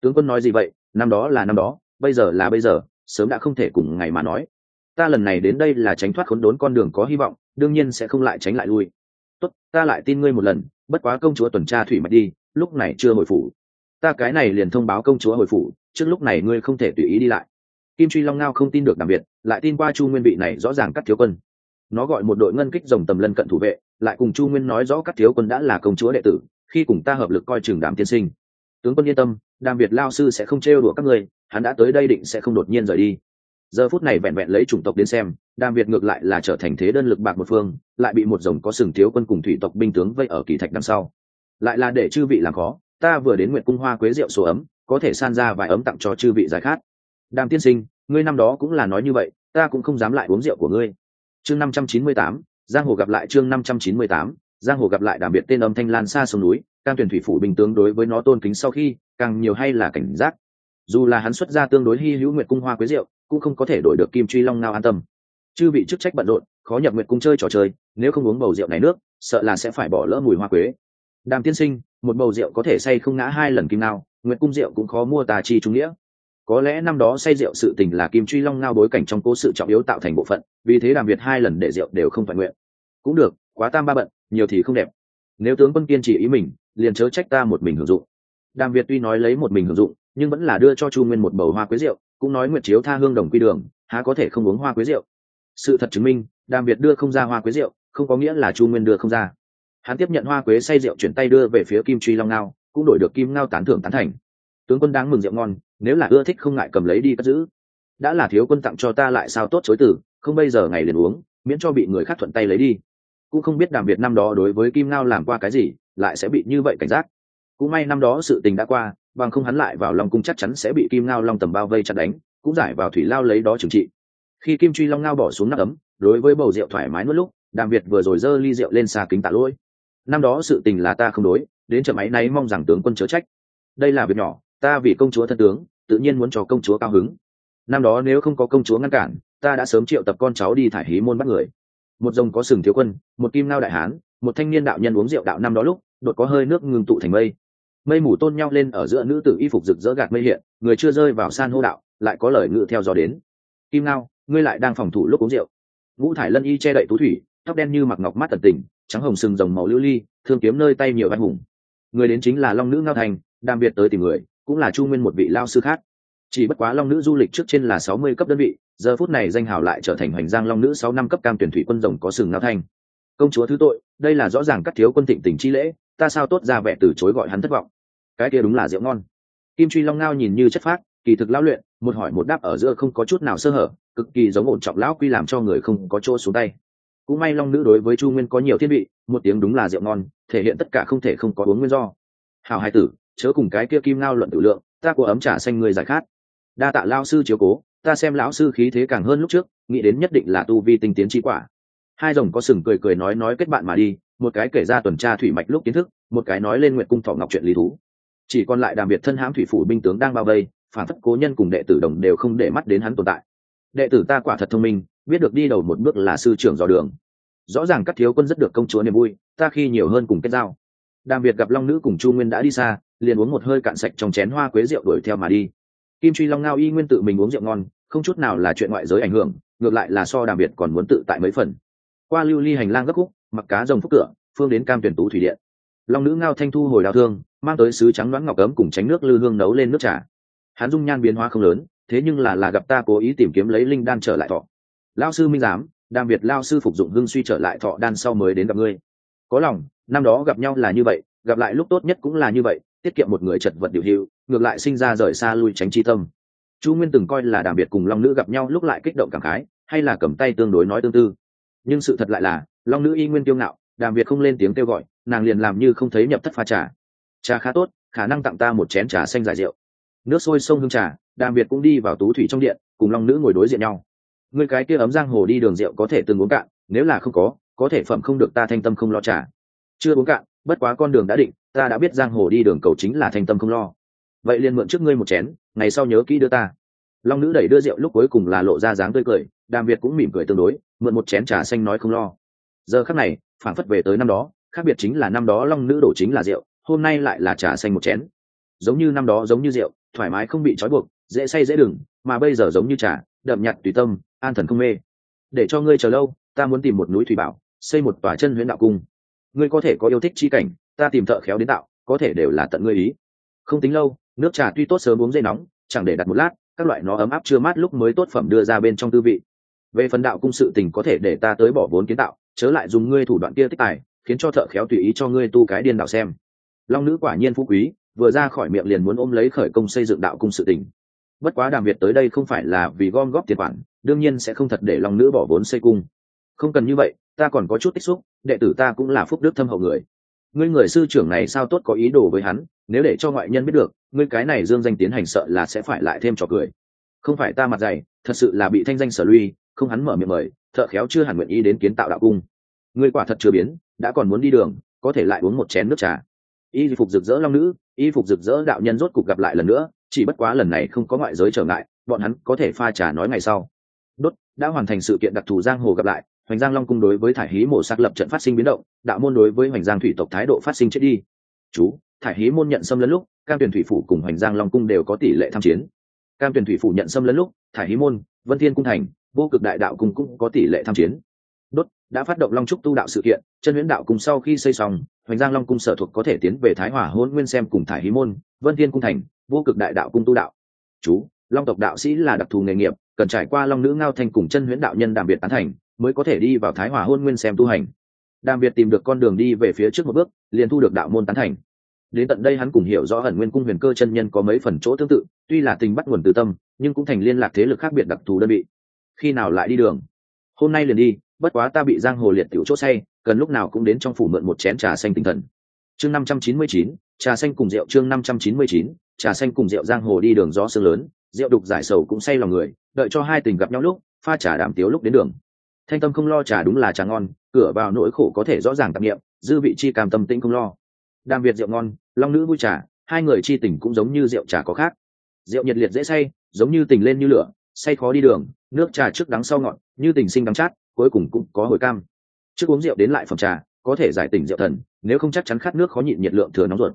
Tướng quân nói gì vậy? Năm đó là năm đó, bây giờ là bây giờ, sớm đã không thể cùng ngày mà nói. Ta lần này đến đây là tránh thoát khốn đốn con đường có hy vọng, đương nhiên sẽ không lại tránh lại lui tốt ta lại tin ngươi một lần bất quá công chúa tuần tra thủy mạch đi lúc này chưa hồi phủ. Ta cái này liền thông báo công chúa hồi phủ trước lúc này ngươi không thể tùy ý đi lại. Kim truy long ngao không tin được đặc biệt lại tin qua chu nguyên vị này rõ ràng cắt thiếu quân. Nó gọi một đội ngân kích dòng tầm lân cận thủ vệ lại cùng chu nguyên nói rõ các thiếu quân đã là công chúa đệ tử khi cùng ta hợp lực coi trường đàm tiên sinh. Tướng quân yên tâm đàm việt lao sư sẽ không trêu đùa các ngươi, hắn đã tới đây định sẽ không đột nhiên rời đi giờ phút này vẹn vẹn lấy chủng tộc đến xem, đàm việt ngược lại là trở thành thế đơn lực bạc một phương, lại bị một dòng có sừng thiếu quân cùng thủy tộc binh tướng vây ở kỳ thạch đằng sau. Lại là để chư vị làm khó, ta vừa đến nguyện cung hoa quế rượu số ấm, có thể san ra vài ấm tặng cho chư vị giải khát. Đàm tiên sinh, ngươi năm đó cũng là nói như vậy, ta cũng không dám lại uống rượu của ngươi. Chương năm trăm chín mươi tám, giang hồ gặp lại chương năm trăm chín mươi tám, giang hồ gặp lại đàm biệt tên âm thanh lan xa sông núi càng tuyển thủy phủ bình tướng đối với nó tôn kính sau khi, càng nhiều hay là cảnh giác dù là hắn xuất ra tương đối hy hữu nguyệt cung hoa quế rượu, cũng không có thể đổi được kim truy long nào an tâm. Chư vị chức trách bận rộn, khó nhập nguyệt cung chơi trò chơi, nếu không uống bầu rượu này nước, sợ là sẽ phải bỏ lỡ mùi hoa quế. Đàm tiên sinh, một bầu rượu có thể say không ngã hai lần kim nào nguyệt cung rượu cũng khó mua tà chi trung nghĩa. Có lẽ năm đó say rượu sự tình là kim truy long ngao bối cảnh trong cố sự trọng yếu tạo thành bộ phận, vì thế đàm việt hai lần để rượu đều không phải nguyện. Cũng được, quá tam ba bận, nhiều thì không đẹp. Nếu tướng quân kiên chỉ ý mình, liền chớ trách ta một mình hưởng dụng đàm việt tuy nói lấy một mình hưởng dụng, nhưng vẫn là đưa cho chu nguyên một bầu hoa quế rượu, cũng nói nguyệt chiếu tha hương đồng quy đường, há có thể không uống hoa quế rượu. Sự thật chứng minh, đàm việt đưa không ra hoa quế rượu, không có nghĩa là chu nguyên đưa không ra. Hắn tiếp nhận hoa quế say rượu chuyển tay đưa về phía kim truy long ngao, cũng đổi được kim ngao tán thưởng tán thành. Tướng quân đáng mừng rượu ngon, nếu là ưa thích không ngại cầm lấy đi cất giữ. Đã là thiếu quân tặng cho ta lại sao tốt chối từ, không bây giờ ngày liền uống, miễn cho bị người khác thuận tay lấy đi. Cũng không biết đàm việt năm đó đối với kim ngao làm qua cái gì, lại sẽ bị như vậy cảnh giác cũng may năm đó sự tình đã qua, bằng không hắn lại vào long cung chắc chắn sẽ bị kim ngao long tầm bao vây chặt đánh, cũng giải vào thủy lao lấy đó trừng trị. Khi kim truy long ngao bỏ xuống nắp ấm, đối với bầu rượu thoải mái nuốt lúc, đàm việt vừa rồi giơ ly rượu lên xa kính tạ lỗi. Năm đó sự tình là ta không đối, đến chậm ấy nay mong rằng tướng quân chớ trách. Đây là việc nhỏ, ta vì công chúa thân tướng, tự nhiên muốn cho công chúa cao hứng. Năm đó nếu không có công chúa ngăn cản, ta đã sớm triệu tập con cháu đi thải hí môn bắt người. Một dòng có sừng thiếu quân, một kim ngao đại hán, một thanh niên đạo nhân uống rượu đạo năm đó lúc, đột có hơi nước ngừng tụ thành mây mây mù tôn nhau lên ở giữa nữ tử y phục rực rỡ gạt mây hiện, người chưa rơi vào san hô đạo, lại có lời ngự theo gió đến. Kim nao ngươi lại đang phòng thủ lúc uống rượu. Ngũ thải lân y che đậy tú thủy, tóc đen như mặc ngọc mắt tận tình, trắng hồng sừng rồng màu lưu ly, thương kiếm nơi tay nhiều anh hùng. Người đến chính là long nữ ngao thành đam biệt tới tìm người, cũng là chu nguyên một vị lao sư khác. Chỉ bất quá long nữ du lịch trước trên là sáu mươi cấp đơn vị, giờ phút này danh hào lại trở thành hoành giang long nữ sáu năm cấp cam tuyển thủy quân rồng có sừng ngao thanh công chúa thứ tội, đây là rõ ràng cắt thiếu quân thịnh tình chi lễ, ta sao tốt ra vẻ từ chối gọi hắn thất vọng cái kia đúng là rượu ngon. Kim truy long ngao nhìn như chất phác, kỳ thực lao luyện, một hỏi một đáp ở giữa không có chút nào sơ hở, cực kỳ giống ổn trọng lão quy làm cho người không có chỗ xuống tay. Cũng may long nữ đối với chu nguyên có nhiều thiết bị một tiếng đúng là rượu ngon, thể hiện tất cả không thể không có uống nguyên do. Hào hai tử, chớ cùng cái kia kim ngao luận tử lượng, ta của ấm trà xanh người giải khát. Đa tạ lao sư chiếu cố, ta xem lão sư khí thế càng hơn lúc trước, nghĩ đến nhất định là tu vi tinh tiến trí quả. Hai rồng có sừng cười cười nói nói kết bạn mà đi, một cái kể ra tuần tra thủy mạch lúc kiến thức, một cái nói lên nguyện cung thọ ngọc chuyện lý thú chỉ còn lại đàm biệt thân hãm thủy phủ binh tướng đang bao vây, phản phất cố nhân cùng đệ tử đồng đều không để mắt đến hắn tồn tại. Đệ tử ta quả thật thông minh, biết được đi đầu một bước là sư trưởng dò đường. Rõ ràng các thiếu quân rất được công chúa niềm vui, ta khi nhiều hơn cùng kết giao. Đàm biệt gặp long nữ cùng chu nguyên đã đi xa, liền uống một hơi cạn sạch trong chén hoa quế rượu đuổi theo mà đi. Kim truy long ngao y nguyên tự mình uống rượu ngon, không chút nào là chuyện ngoại giới ảnh hưởng, ngược lại là so đàm biệt còn muốn tự tại mấy phần. Qua lưu ly hành lang gấp khúc, mặc cá rồng phúc cửa, phương đến cam tuyển tú thủy điện. Long nữ ngao thanh thu hồi đào thương mang tới sứ trắng đoán ngọc cấm cùng tránh nước lư hương nấu lên nước trà. Hắn dung nhan biến hóa không lớn thế nhưng là là gặp ta cố ý tìm kiếm lấy linh đan trở lại thọ. Lao sư minh giám đàm biệt lao sư phục dụng hương suy trở lại thọ đan sau mới đến gặp ngươi. Có lòng năm đó gặp nhau là như vậy gặp lại lúc tốt nhất cũng là như vậy tiết kiệm một người chật vật điều hữu, ngược lại sinh ra rời xa lui tránh chi tâm. Chu nguyên từng coi là đàm biệt cùng long nữ gặp nhau lúc lại kích động cảm khái hay là cầm tay tương đối nói tương tư. Nhưng sự thật lại là long nữ y nguyên tiêu ngạo đàm việt không lên tiếng kêu gọi nàng liền làm như không thấy nhập thất pha trà trà khá tốt, khả năng tặng ta một chén trà xanh giải rượu. Nước sôi sông hương trà, đàm việt cũng đi vào tú thủy trong điện, cùng long nữ ngồi đối diện nhau. Người cái kia ấm giang hồ đi đường rượu có thể từng uống cạn, nếu là không có có thể phẩm không được ta thanh tâm không lo trà. Chưa uống cạn, bất quá con đường đã định, ta đã biết giang hồ đi đường cầu chính là thanh tâm không lo. Vậy liền mượn trước ngươi một chén, ngày sau nhớ kỹ đưa ta. Long nữ đẩy đưa rượu lúc cuối cùng là lộ ra dáng tươi cười, đàm việt cũng mỉm cười tương đối, mượn một chén trà xanh nói không lo. Giờ khắc này phản phất về tới năm đó, khác biệt chính là năm đó long nữ đổ chính là rượu hôm nay lại là trà xanh một chén. Giống như năm đó giống như rượu, thoải mái không bị trói buộc, dễ say dễ đừng, mà bây giờ giống như trà, đậm nhặt tùy tâm, an thần không mê. Để cho ngươi chờ lâu, ta muốn tìm một núi thủy bảo, xây một tòa chân huyễn đạo cung. Ngươi có thể có yêu thích chi cảnh, ta tìm thợ khéo đến tạo, có thể đều là tận ngươi ý. Không tính lâu, nước trà tuy tốt sớm uống dây nóng, chẳng để đặt một lát, các loại nó ấm áp chưa mát lúc mới tốt phẩm đưa ra bên trong tư vị. Về phần đạo cung sự tình có thể để ta tới bỏ vốn kiến tạo, chớ lại dùng ngươi thủ đoạn kia tích tài, khiến cho thợ khéo tùy ý cho ngươi tu cái điên đạo xem long nữ quả nhiên phú quý, vừa ra khỏi miệng liền muốn ôm lấy khởi công xây dựng đạo cung sự tình. Bất quá đàm việt tới đây không phải là vì gom góp tiền khoản, đương nhiên sẽ không thật để long nữ bỏ vốn xây cung. Không cần như vậy, ta còn có chút tích xúc, đệ tử ta cũng là phúc đức thâm hậu người. Ngươi người sư trưởng này sao tốt có ý đồ với hắn, nếu để cho ngoại nhân biết được, ngươi cái này dương danh tiến hành sợ là sẽ phải lại thêm trò cười. Không phải ta mặt dày, thật sự là bị thanh danh sở luy không hắn mở miệng mời, thợ khéo chưa hẳn nguyện ý đến kiến tạo đạo cung. Ngươi quả thật chưa biến, đã còn muốn đi đường, có thể lại uống một chén nước trà y phục rực rỡ long nữ, y phục rực rỡ đạo nhân rốt cục gặp lại lần nữa, chỉ bất quá lần này không có ngoại giới trở ngại, bọn hắn có thể pha trà nói ngày sau. Đốt, đã hoàn thành sự kiện đặc thù giang hồ gặp lại, hoành giang long cung đối với thải hí mổ xác lập trận phát sinh biến động, đạo môn đối với hoành giang thủy tộc thái độ phát sinh chết đi. Chú, thải hí môn nhận xâm lấn lúc, cam tuyển thủy phủ cùng hoành giang long cung đều có tỷ lệ tham chiến. Cam tuyển thủy phủ nhận xâm lấn lúc, thải hí môn, vân thiên cung thành, vô cực đại đạo cung cũng có tỷ lệ tham chiến. Đốt, đã phát động long trúc tu đạo sự kiện, chân huyễn đạo cùng sau khi xây xong hoành giang long cung sở thuộc có thể tiến về thái hòa hôn nguyên xem cùng thải hí môn, vân thiên cung thành, vô cực đại đạo cung tu đạo. Chú, long tộc đạo sĩ là đặc thù nghề nghiệp, cần trải qua long nữ ngao thanh cùng chân huyễn đạo nhân đàm biệt tán thành, mới có thể đi vào thái hòa hôn nguyên xem tu hành. Đàm biệt tìm được con đường đi về phía trước một bước, liền thu được đạo môn tán thành. Đến tận đây hắn cùng hiểu rõ ẩn nguyên cung huyền cơ chân nhân có mấy phần chỗ tương tự, tuy là tình bắt nguồn từ tâm, nhưng cũng thành liên lạc thế lực khác biệt đặc thù đơn vị. Khi nào lại đi đường? Hôm nay liền đi, bất quá ta bị giang hồ liệt tiểu chỗ say cần lúc nào cũng đến trong phủ mượn một chén trà xanh tinh thần. Chương năm trăm chín mươi chín, trà xanh cùng rượu chương năm trăm chín mươi chín, trà xanh cùng rượu giang hồ đi đường gió sương lớn, rượu đục giải sầu cũng say lòng người, đợi cho hai tình gặp nhau lúc, pha trà đàm tiếu lúc đến đường. Thanh tâm không lo trà đúng là trà ngon, cửa vào nỗi khổ có thể rõ ràng tạp nghiệm dư vị chi cảm tâm tĩnh không lo. Đàm việt rượu ngon, long nữ vui trà, hai người chi tình cũng giống như rượu trà có khác. Rượu nhiệt liệt dễ say, giống như tình lên như lửa, say khó đi đường, nước trà trước đắng sau ngọt, như tình sinh đắng chát, cuối cùng cũng có hồi cam trước uống rượu đến lại phẩm trà, có thể giải tỉnh rượu thần, nếu không chắc chắn khát nước khó nhịn nhiệt lượng thừa nóng ruột.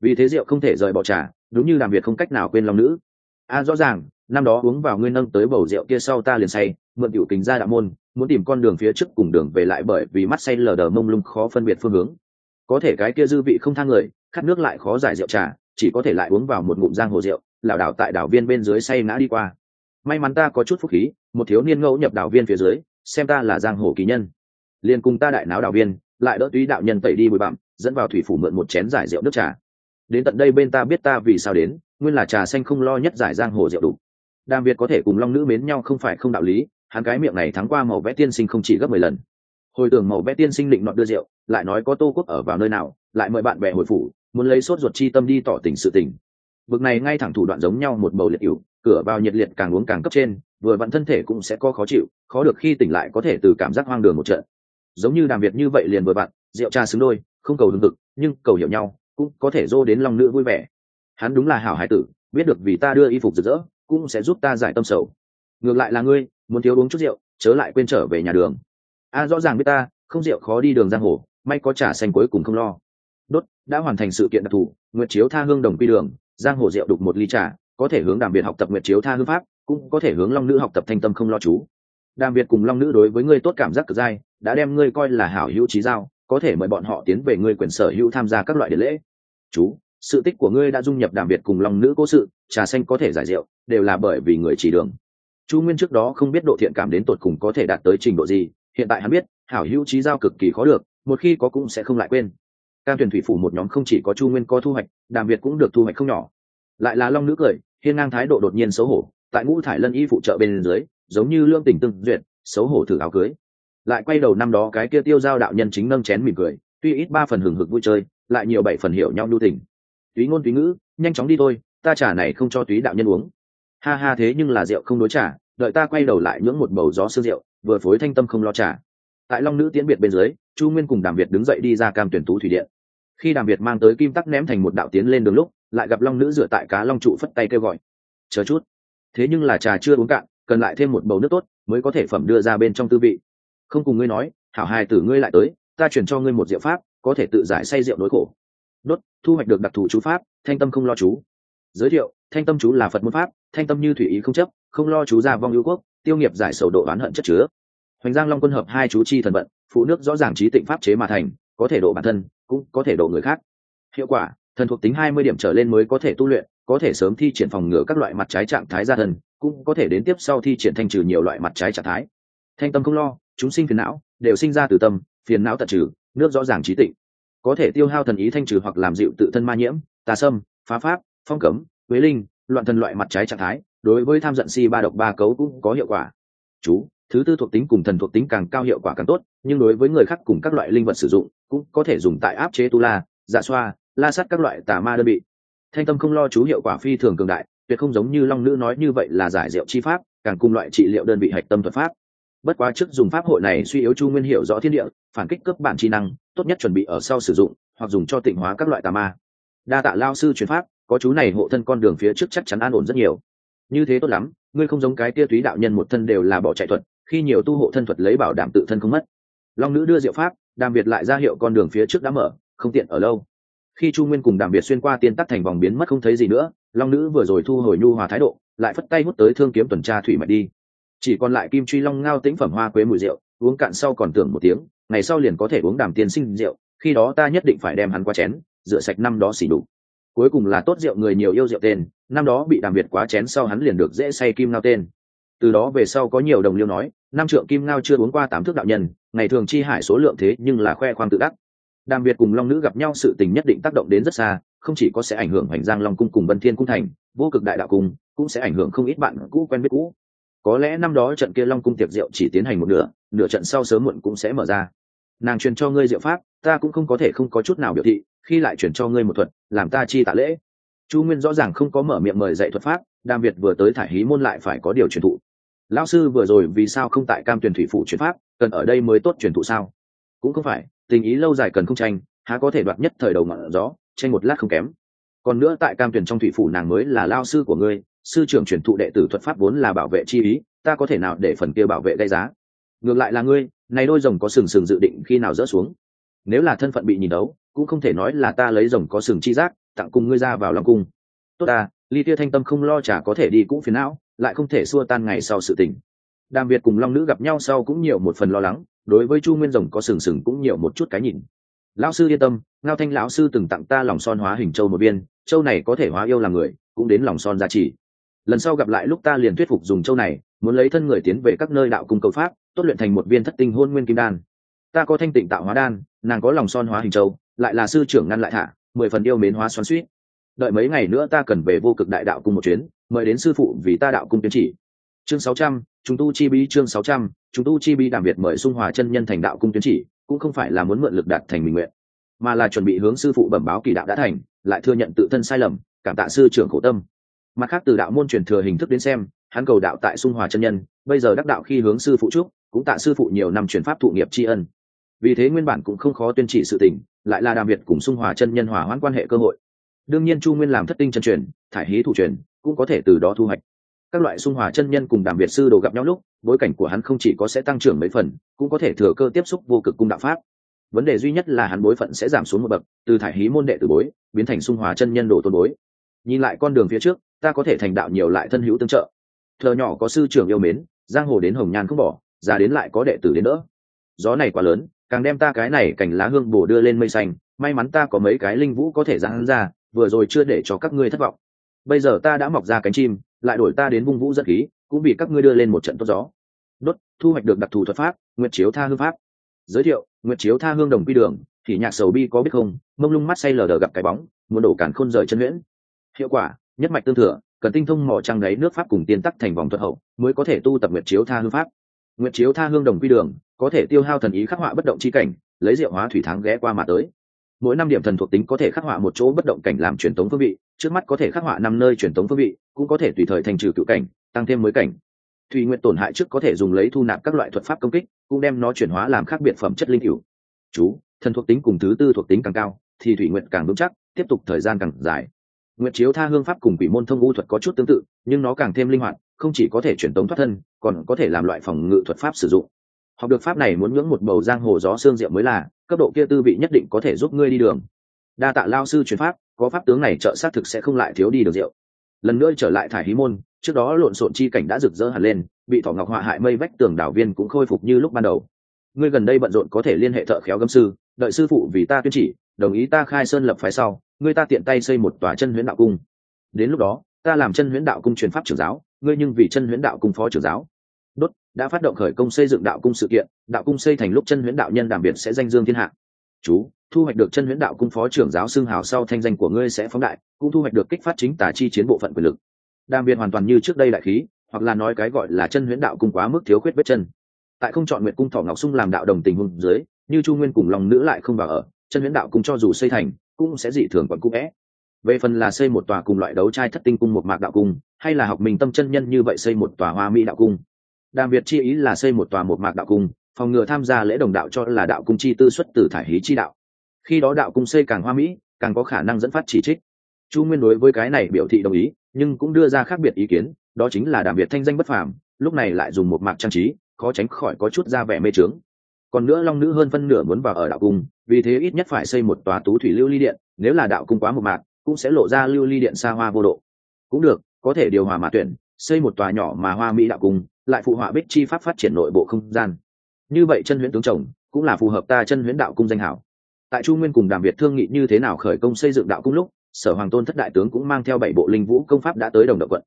Vì thế rượu không thể rời bỏ trà, đúng như làm việc không cách nào quên lòng nữ. A rõ ràng, năm đó uống vào ngươi nâng tới bầu rượu kia sau ta liền say, mượn tiểu kính ra đạo môn, muốn tìm con đường phía trước cùng đường về lại bởi vì mắt say lờ đờ mông lung khó phân biệt phương hướng. Có thể cái kia dư vị không thang người, khát nước lại khó giải rượu trà, chỉ có thể lại uống vào một ngụm giang hồ rượu, lảo đảo tại đảo viên bên dưới say ngã đi qua. May mắn ta có chút phúc khí, một thiếu niên ngẫu nhập đảo viên phía dưới, xem ta là giang hồ kỳ nhân liền cùng ta đại náo đảo viên, lại đỡ túy đạo nhân tẩy đi bụi bặm, dẫn vào thủy phủ mượn một chén giải rượu nước trà. Đến tận đây bên ta biết ta vì sao đến, nguyên là trà xanh không lo nhất giải giang hồ rượu đủ. Đàm việt có thể cùng long nữ mến nhau không phải không đạo lý, hắn cái miệng này thắng qua màu vẽ tiên sinh không chỉ gấp mười lần. Hồi tưởng màu vẽ tiên sinh định nọ đưa rượu, lại nói có tô quốc ở vào nơi nào, lại mời bạn bè hồi phủ, muốn lấy sốt ruột chi tâm đi tỏ tình sự tình. Bực này ngay thẳng thủ đoạn giống nhau một bầu liệt cựu cửa vào nhiệt liệt càng uống càng cấp trên, vừa vặn thân thể cũng sẽ có khó chịu, khó được khi tỉnh lại có thể từ cảm giác hoang đường một trận giống như đàm việt như vậy liền vừa bạn, rượu trà xứng đôi không cầu hương thực nhưng cầu hiểu nhau cũng có thể dô đến lòng nữ vui vẻ. Hắn đúng là hảo hải tử biết được vì ta đưa y phục rực rỡ cũng sẽ giúp ta giải tâm sầu. Ngược lại là ngươi muốn thiếu uống chút rượu chớ lại quên trở về nhà đường. A rõ ràng biết ta không rượu khó đi đường giang hồ may có trả xanh cuối cùng không lo. Đốt đã hoàn thành sự kiện đặc thù nguyệt chiếu tha hương đồng quy đường giang hồ rượu đục một ly trà có thể hướng đàm biệt học tập nguyệt chiếu tha hương pháp cũng có thể hướng long nữ học tập thanh tâm không lo chú đàm biệt cùng long nữ đối với ngươi tốt cảm giác cực dai, đã đem ngươi coi là hảo hữu trí giao, có thể mời bọn họ tiến về ngươi quyền sở hữu tham gia các loại điện lễ. Chú, sự tích của ngươi đã dung nhập đàm biệt cùng long nữ cố sự, trà xanh có thể giải rượu, đều là bởi vì người chỉ đường. Chu nguyên trước đó không biết độ thiện cảm đến tột cùng có thể đạt tới trình độ gì, hiện tại hắn biết, hảo hữu trí giao cực kỳ khó được, một khi có cũng sẽ không lại quên. Cam tuyển thủy phủ một nhóm không chỉ có chu nguyên có thu hoạch, đàm việt cũng được thu hoạch không nhỏ. Lại là long nữ cười, hiên ngang thái độ đột nhiên xấu hổ, tại ngũ thải lân y phụ trợ bên dưới giống như lương tình tương duyệt, xấu hổ thử áo cưới. Lại quay đầu năm đó cái kia tiêu giao đạo nhân chính nâng chén mỉm cười, tuy ít ba phần hừng hực vui chơi, lại nhiều bảy phần hiểu nhau nhu tình. Túy ngôn túy ngữ, nhanh chóng đi thôi, ta trả này không cho túy đạo nhân uống. Ha ha thế nhưng là rượu không đối trả đợi ta quay đầu lại nhưỡng một bầu gió sương rượu, vừa phối thanh tâm không lo trả tại long nữ tiễn biệt bên dưới, chu nguyên cùng đàm việt đứng dậy đi ra cam tuyển tú thủy điện. Khi đàm việt mang tới kim tắc ném thành một đạo tiến lên đường lúc, lại gặp long nữ dựa tại cá long trụ phất tay kêu gọi. Chờ chút. Thế nhưng là trà chưa uống cạn cần lại thêm một bầu nước tốt mới có thể phẩm đưa ra bên trong tư vị. Không cùng ngươi nói, hảo hài tử ngươi lại tới, ta chuyển cho ngươi một rượu pháp, có thể tự giải say rượu nỗi khổ. Đốt, thu hoạch được đặc thù chú pháp, thanh tâm không lo chú. Giới thiệu, thanh tâm chú là phật môn pháp, thanh tâm như thủy ý không chấp, không lo chú ra vong ưu quốc, tiêu nghiệp giải sầu độ oán hận chất chứa. Hoành giang long quân hợp hai chú chi thần vận, phụ nước rõ ràng trí tịnh pháp chế mà thành, có thể độ bản thân, cũng có thể độ người khác. Hiệu quả, thần thuộc tính hai mươi điểm trở lên mới có thể tu luyện, có thể sớm thi triển phòng ngừa các loại mặt trái trạng thái gia thần cũng có thể đến tiếp sau thi triển thanh trừ nhiều loại mặt trái trạng thái. Thanh tâm không lo, chúng sinh phiền não, đều sinh ra từ tâm, phiền não tận trừ, nước rõ ràng trí tịnh. Có thể tiêu hao thần ý thanh trừ hoặc làm dịu tự thân ma nhiễm, tà sâm, phá pháp, phong cấm huế linh, loạn thần loại mặt trái trạng thái, đối với tham giận si ba độc ba cấu cũng có hiệu quả. Chú, thứ tư thuộc tính cùng thần thuộc tính càng cao hiệu quả càng tốt, nhưng đối với người khác cùng các loại linh vật sử dụng, cũng có thể dùng tại áp chế tu la dạ xoa, la sắt các loại tà ma đơn vị. Thanh tâm không lo chú hiệu quả phi thường cường đại tuyệt không giống như long nữ nói như vậy là giải rượu chi pháp, càng cùng loại trị liệu đơn vị hạch tâm thuật pháp. Bất quá trước dùng pháp hội này suy yếu chu nguyên hiệu rõ thiên địa, phản kích cấp bản chi năng, tốt nhất chuẩn bị ở sau sử dụng, hoặc dùng cho tịnh hóa các loại tà ma. Đa tạ lao sư truyền pháp, có chú này hộ thân con đường phía trước chắc chắn an ổn rất nhiều. Như thế tốt lắm, ngươi không giống cái tia túy đạo nhân một thân đều là bỏ chạy thuật, khi nhiều tu hộ thân thuật lấy bảo đảm tự thân không mất. Long nữ đưa diệu pháp, đàm biệt lại ra hiệu con đường phía trước đã mở, không tiện ở lâu. Khi chu nguyên cùng đàm biệt xuyên qua tiên tắc thành vòng biến mất không thấy gì nữa long nữ vừa rồi thu hồi nhu hòa thái độ, lại phất tay hút tới thương kiếm tuần tra thủy mạch đi. Chỉ còn lại kim truy long ngao tĩnh phẩm hoa quế mùi rượu, uống cạn sau còn tưởng một tiếng, ngày sau liền có thể uống đàm tiên sinh rượu, khi đó ta nhất định phải đem hắn qua chén, rửa sạch năm đó xỉ đủ cuối cùng là tốt rượu người nhiều yêu rượu tên, năm đó bị đàm việt quá chén sau hắn liền được dễ say kim ngao tên. Từ đó về sau có nhiều đồng liêu nói, năm trượng kim ngao chưa uống qua tám thước đạo nhân, ngày thường chi hải số lượng thế nhưng là khoe khoang tự đắc. Đàm việt cùng long nữ gặp nhau sự tình nhất định tác động đến rất xa không chỉ có sẽ ảnh hưởng hoành giang long cung cùng vân thiên cung thành, vô cực đại đạo cung cũng sẽ ảnh hưởng không ít bạn cũ quen biết cũ. Có lẽ năm đó trận kia long cung tiệc rượu chỉ tiến hành một nửa nửa trận sau sớm muộn cũng sẽ mở ra. Nàng truyền cho ngươi diệu pháp, ta cũng không có thể không có chút nào biểu thị, khi lại truyền cho ngươi một thuật, làm ta chi tạ lễ. Chu nguyên rõ ràng không có mở miệng mời dạy thuật pháp, đàm việt vừa tới thải hí môn lại phải có điều truyền thụ. Lão sư vừa rồi vì sao không tại cam tuyển thủy phủ truyền pháp, cần ở đây mới tốt truyền thụ sao? Cũng không phải, tình ý lâu dài cần không tranh, há có thể đoạt nhất thời đầu ngọn gió tranh một lát không kém. Còn nữa tại cam tuyển trong thủy phủ nàng mới là lao sư của ngươi, sư trưởng truyền thụ đệ tử thuật pháp vốn là bảo vệ chi ý, ta có thể nào để phần kia bảo vệ gây giá? Ngược lại là ngươi, này đôi rồng có sừng sừng dự định khi nào rỡ xuống? Nếu là thân phận bị nhìn đấu, cũng không thể nói là ta lấy rồng có sừng chi giác, tặng cùng ngươi ra vào lòng cung. Tốt ta, ly tia thanh tâm không lo chả có thể đi cũng phiền não, lại không thể xua tan ngày sau sự tình. Đàm việt cùng long nữ gặp nhau sau cũng nhiều một phần lo lắng, đối với chu nguyên rồng có sừng sừng cũng nhiều một chút cái nhìn lão sư yên tâm, ngao thanh lão sư từng tặng ta lòng son hóa hình châu một viên, châu này có thể hóa yêu làm người, cũng đến lòng son giá trị lần sau gặp lại lúc ta liền thuyết phục dùng châu này, muốn lấy thân người tiến về các nơi đạo cung cầu pháp, tốt luyện thành một viên thất tinh hôn nguyên kim đan. Ta có thanh tịnh tạo hóa đan, nàng có lòng son hóa hình châu, lại là sư trưởng ngăn lại thả, mười phần yêu mến hóa xoắn suýt đợi mấy ngày nữa ta cần về vô cực đại đạo cung một chuyến, mời đến sư phụ vì ta đạo cung tiến chỉ. Chương sáu trăm, chúng tu chi bí chương sáu trăm, chúng tu chi bí đảm biệt mời xung hòa chân nhân thành đạo cung tiến chỉ cũng không phải là muốn mượn lực đạt thành mình nguyện, mà là chuẩn bị hướng sư phụ bẩm báo kỳ đạo đã thành, lại thừa nhận tự thân sai lầm, cảm tạ sư trưởng khổ tâm. Mặt khác từ đạo môn truyền thừa hình thức đến xem, hắn cầu đạo tại sung hòa chân nhân, bây giờ đắc đạo khi hướng sư phụ trúc cũng tạ sư phụ nhiều năm truyền pháp thụ nghiệp tri ân. Vì thế nguyên bản cũng không khó tuyên chỉ sự tình, lại là đàm việt cùng sung hòa chân nhân hòa hoãn quan hệ cơ hội. Đương nhiên chu nguyên làm thất tinh chân truyền, thải hí thủ truyền, cũng có thể từ đó thu hoạch các loại xung hòa chân nhân cùng đàm việt sư đồ gặp nhau lúc, bối cảnh của hắn không chỉ có sẽ tăng trưởng mấy phần, cũng có thể thừa cơ tiếp xúc vô cực cung đạo pháp. Vấn đề duy nhất là hắn bối phận sẽ giảm xuống một bậc, từ thải hí môn đệ từ bối, biến thành xung hòa chân nhân đồ tôn bối. Nhìn lại con đường phía trước, ta có thể thành đạo nhiều lại thân hữu tương trợ. Thờ nhỏ có sư trưởng yêu mến, giang hồ đến hồng nhan không bỏ, già đến lại có đệ tử đến đỡ. Gió này quá lớn, càng đem ta cái này cảnh lá hương bổ đưa lên mây xanh, may mắn ta có mấy cái linh vũ có thể ra hắn ra, vừa rồi chưa để cho các ngươi thất vọng bây giờ ta đã mọc ra cánh chim, lại đổi ta đến vung vũ dẫn khí, cũng bị các ngươi đưa lên một trận tốt gió. Đốt, thu hoạch được đặc thù thuật pháp, nguyệt chiếu tha hương pháp. Giới thiệu, nguyệt chiếu tha hương đồng quy đường, thì nhạc sầu bi có biết không, mông lung mắt say lờ đờ gặp cái bóng, muốn đổ cản khôn rời chân nguyễn hiệu quả, nhất mạch tương thừa, cần tinh thông mỏ trăng đáy nước pháp cùng tiên tắc thành vòng thuật hậu, mới có thể tu tập nguyệt chiếu tha hương pháp. Nguyệt chiếu tha hương đồng quy đường, có thể tiêu hao thần ý khắc họa bất động chi cảnh, lấy diệu hóa thủy tháng ghé qua mà tới mỗi năm điểm thần thuộc tính có thể khắc họa một chỗ bất động cảnh làm truyền tống phương vị, trước mắt có thể khắc họa năm nơi truyền tống phương vị, cũng có thể tùy thời thành trừ cựu cảnh, tăng thêm mới cảnh. Thủy nguyện tổn hại trước có thể dùng lấy thu nạp các loại thuật pháp công kích, cũng đem nó chuyển hóa làm khác biệt phẩm chất linh cựu chú, thần thuộc tính cùng thứ tư thuộc tính càng cao, thì thủy nguyện càng vững chắc, tiếp tục thời gian càng dài. Nguyện chiếu tha hương pháp cùng quỷ môn thông u thuật có chút tương tự, nhưng nó càng thêm linh hoạt, không chỉ có thể truyền tống thoát thân, còn có thể làm loại phòng ngự thuật pháp sử dụng học được pháp này muốn nhưỡng một bầu giang hồ gió xương rượu mới là, cấp độ kia tư vị nhất định có thể giúp ngươi đi đường. Đa tạ lao sư truyền pháp, có pháp tướng này trợ xác thực sẽ không lại thiếu đi được rượu. Lần nữa trở lại thải hí môn, trước đó lộn xộn chi cảnh đã rực rỡ hẳn lên, bị thỏ ngọc họa hại mây vách tường đảo viên cũng khôi phục như lúc ban đầu. Ngươi gần đây bận rộn có thể liên hệ thợ khéo gâm sư, đợi sư phụ vì ta tuyên chỉ, đồng ý ta khai sơn lập phái sau, ngươi ta tiện tay xây một tòa chân huyễn đạo cung. Đến lúc đó, ta làm chân huyễn đạo cung truyền pháp trưởng giáo, ngươi nhưng vì chân huyễn đạo cung phó trưởng giáo đã phát động khởi công xây dựng đạo cung sự kiện, đạo cung xây thành lúc chân huyễn đạo nhân đảm biệt sẽ danh dương thiên hạ. Chú, thu hoạch được chân huyễn đạo cung phó trưởng giáo xưng hào sau thanh danh của ngươi sẽ phóng đại, cũng thu hoạch được kích phát chính tả chi chiến bộ phận quyền lực. Đàm biệt hoàn toàn như trước đây đại khí, hoặc là nói cái gọi là chân huyễn đạo cung quá mức thiếu khuyết vết chân. Tại không chọn nguyện cung thọ ngọc sung làm đạo đồng tình hùng dưới, như chu nguyên cùng lòng nữ lại không vào ở, chân huyễn đạo cung cho dù xây thành, cũng sẽ dị thường quận cung vẽ. Về phần là xây một tòa cùng loại đấu trai thất tinh cung một mạc đạo cung, hay là học mình tâm chân nhân như vậy xây một tòa hoa mỹ đạo cung đàm việt chi ý là xây một tòa một mạc đạo cung, phòng ngừa tham gia lễ đồng đạo cho là đạo cung chi tư xuất từ thải hí chi đạo. Khi đó đạo cung xây càng hoa mỹ, càng có khả năng dẫn phát chỉ trích. Chu nguyên đối với cái này biểu thị đồng ý, nhưng cũng đưa ra khác biệt ý kiến, đó chính là đàm việt thanh danh bất phàm, lúc này lại dùng một mạc trang trí, khó tránh khỏi có chút ra vẻ mê trướng. Còn nữa long nữ hơn phân nửa muốn vào ở đạo cung, vì thế ít nhất phải xây một tòa tú thủy lưu ly điện, nếu là đạo cung quá một mạc, cũng sẽ lộ ra lưu ly điện xa hoa vô độ. Cũng được, có thể điều hòa mà tuyển, xây một tòa nhỏ mà hoa mỹ đạo cung lại phụ họa bích chi pháp phát triển nội bộ không gian. Như vậy chân huyễn tướng chồng, cũng là phù hợp ta chân huyễn đạo cung danh hảo. Tại chu nguyên cùng đàm việt thương nghị như thế nào khởi công xây dựng đạo cung lúc, sở hoàng tôn thất đại tướng cũng mang theo bảy bộ linh vũ công pháp đã tới đồng động quận.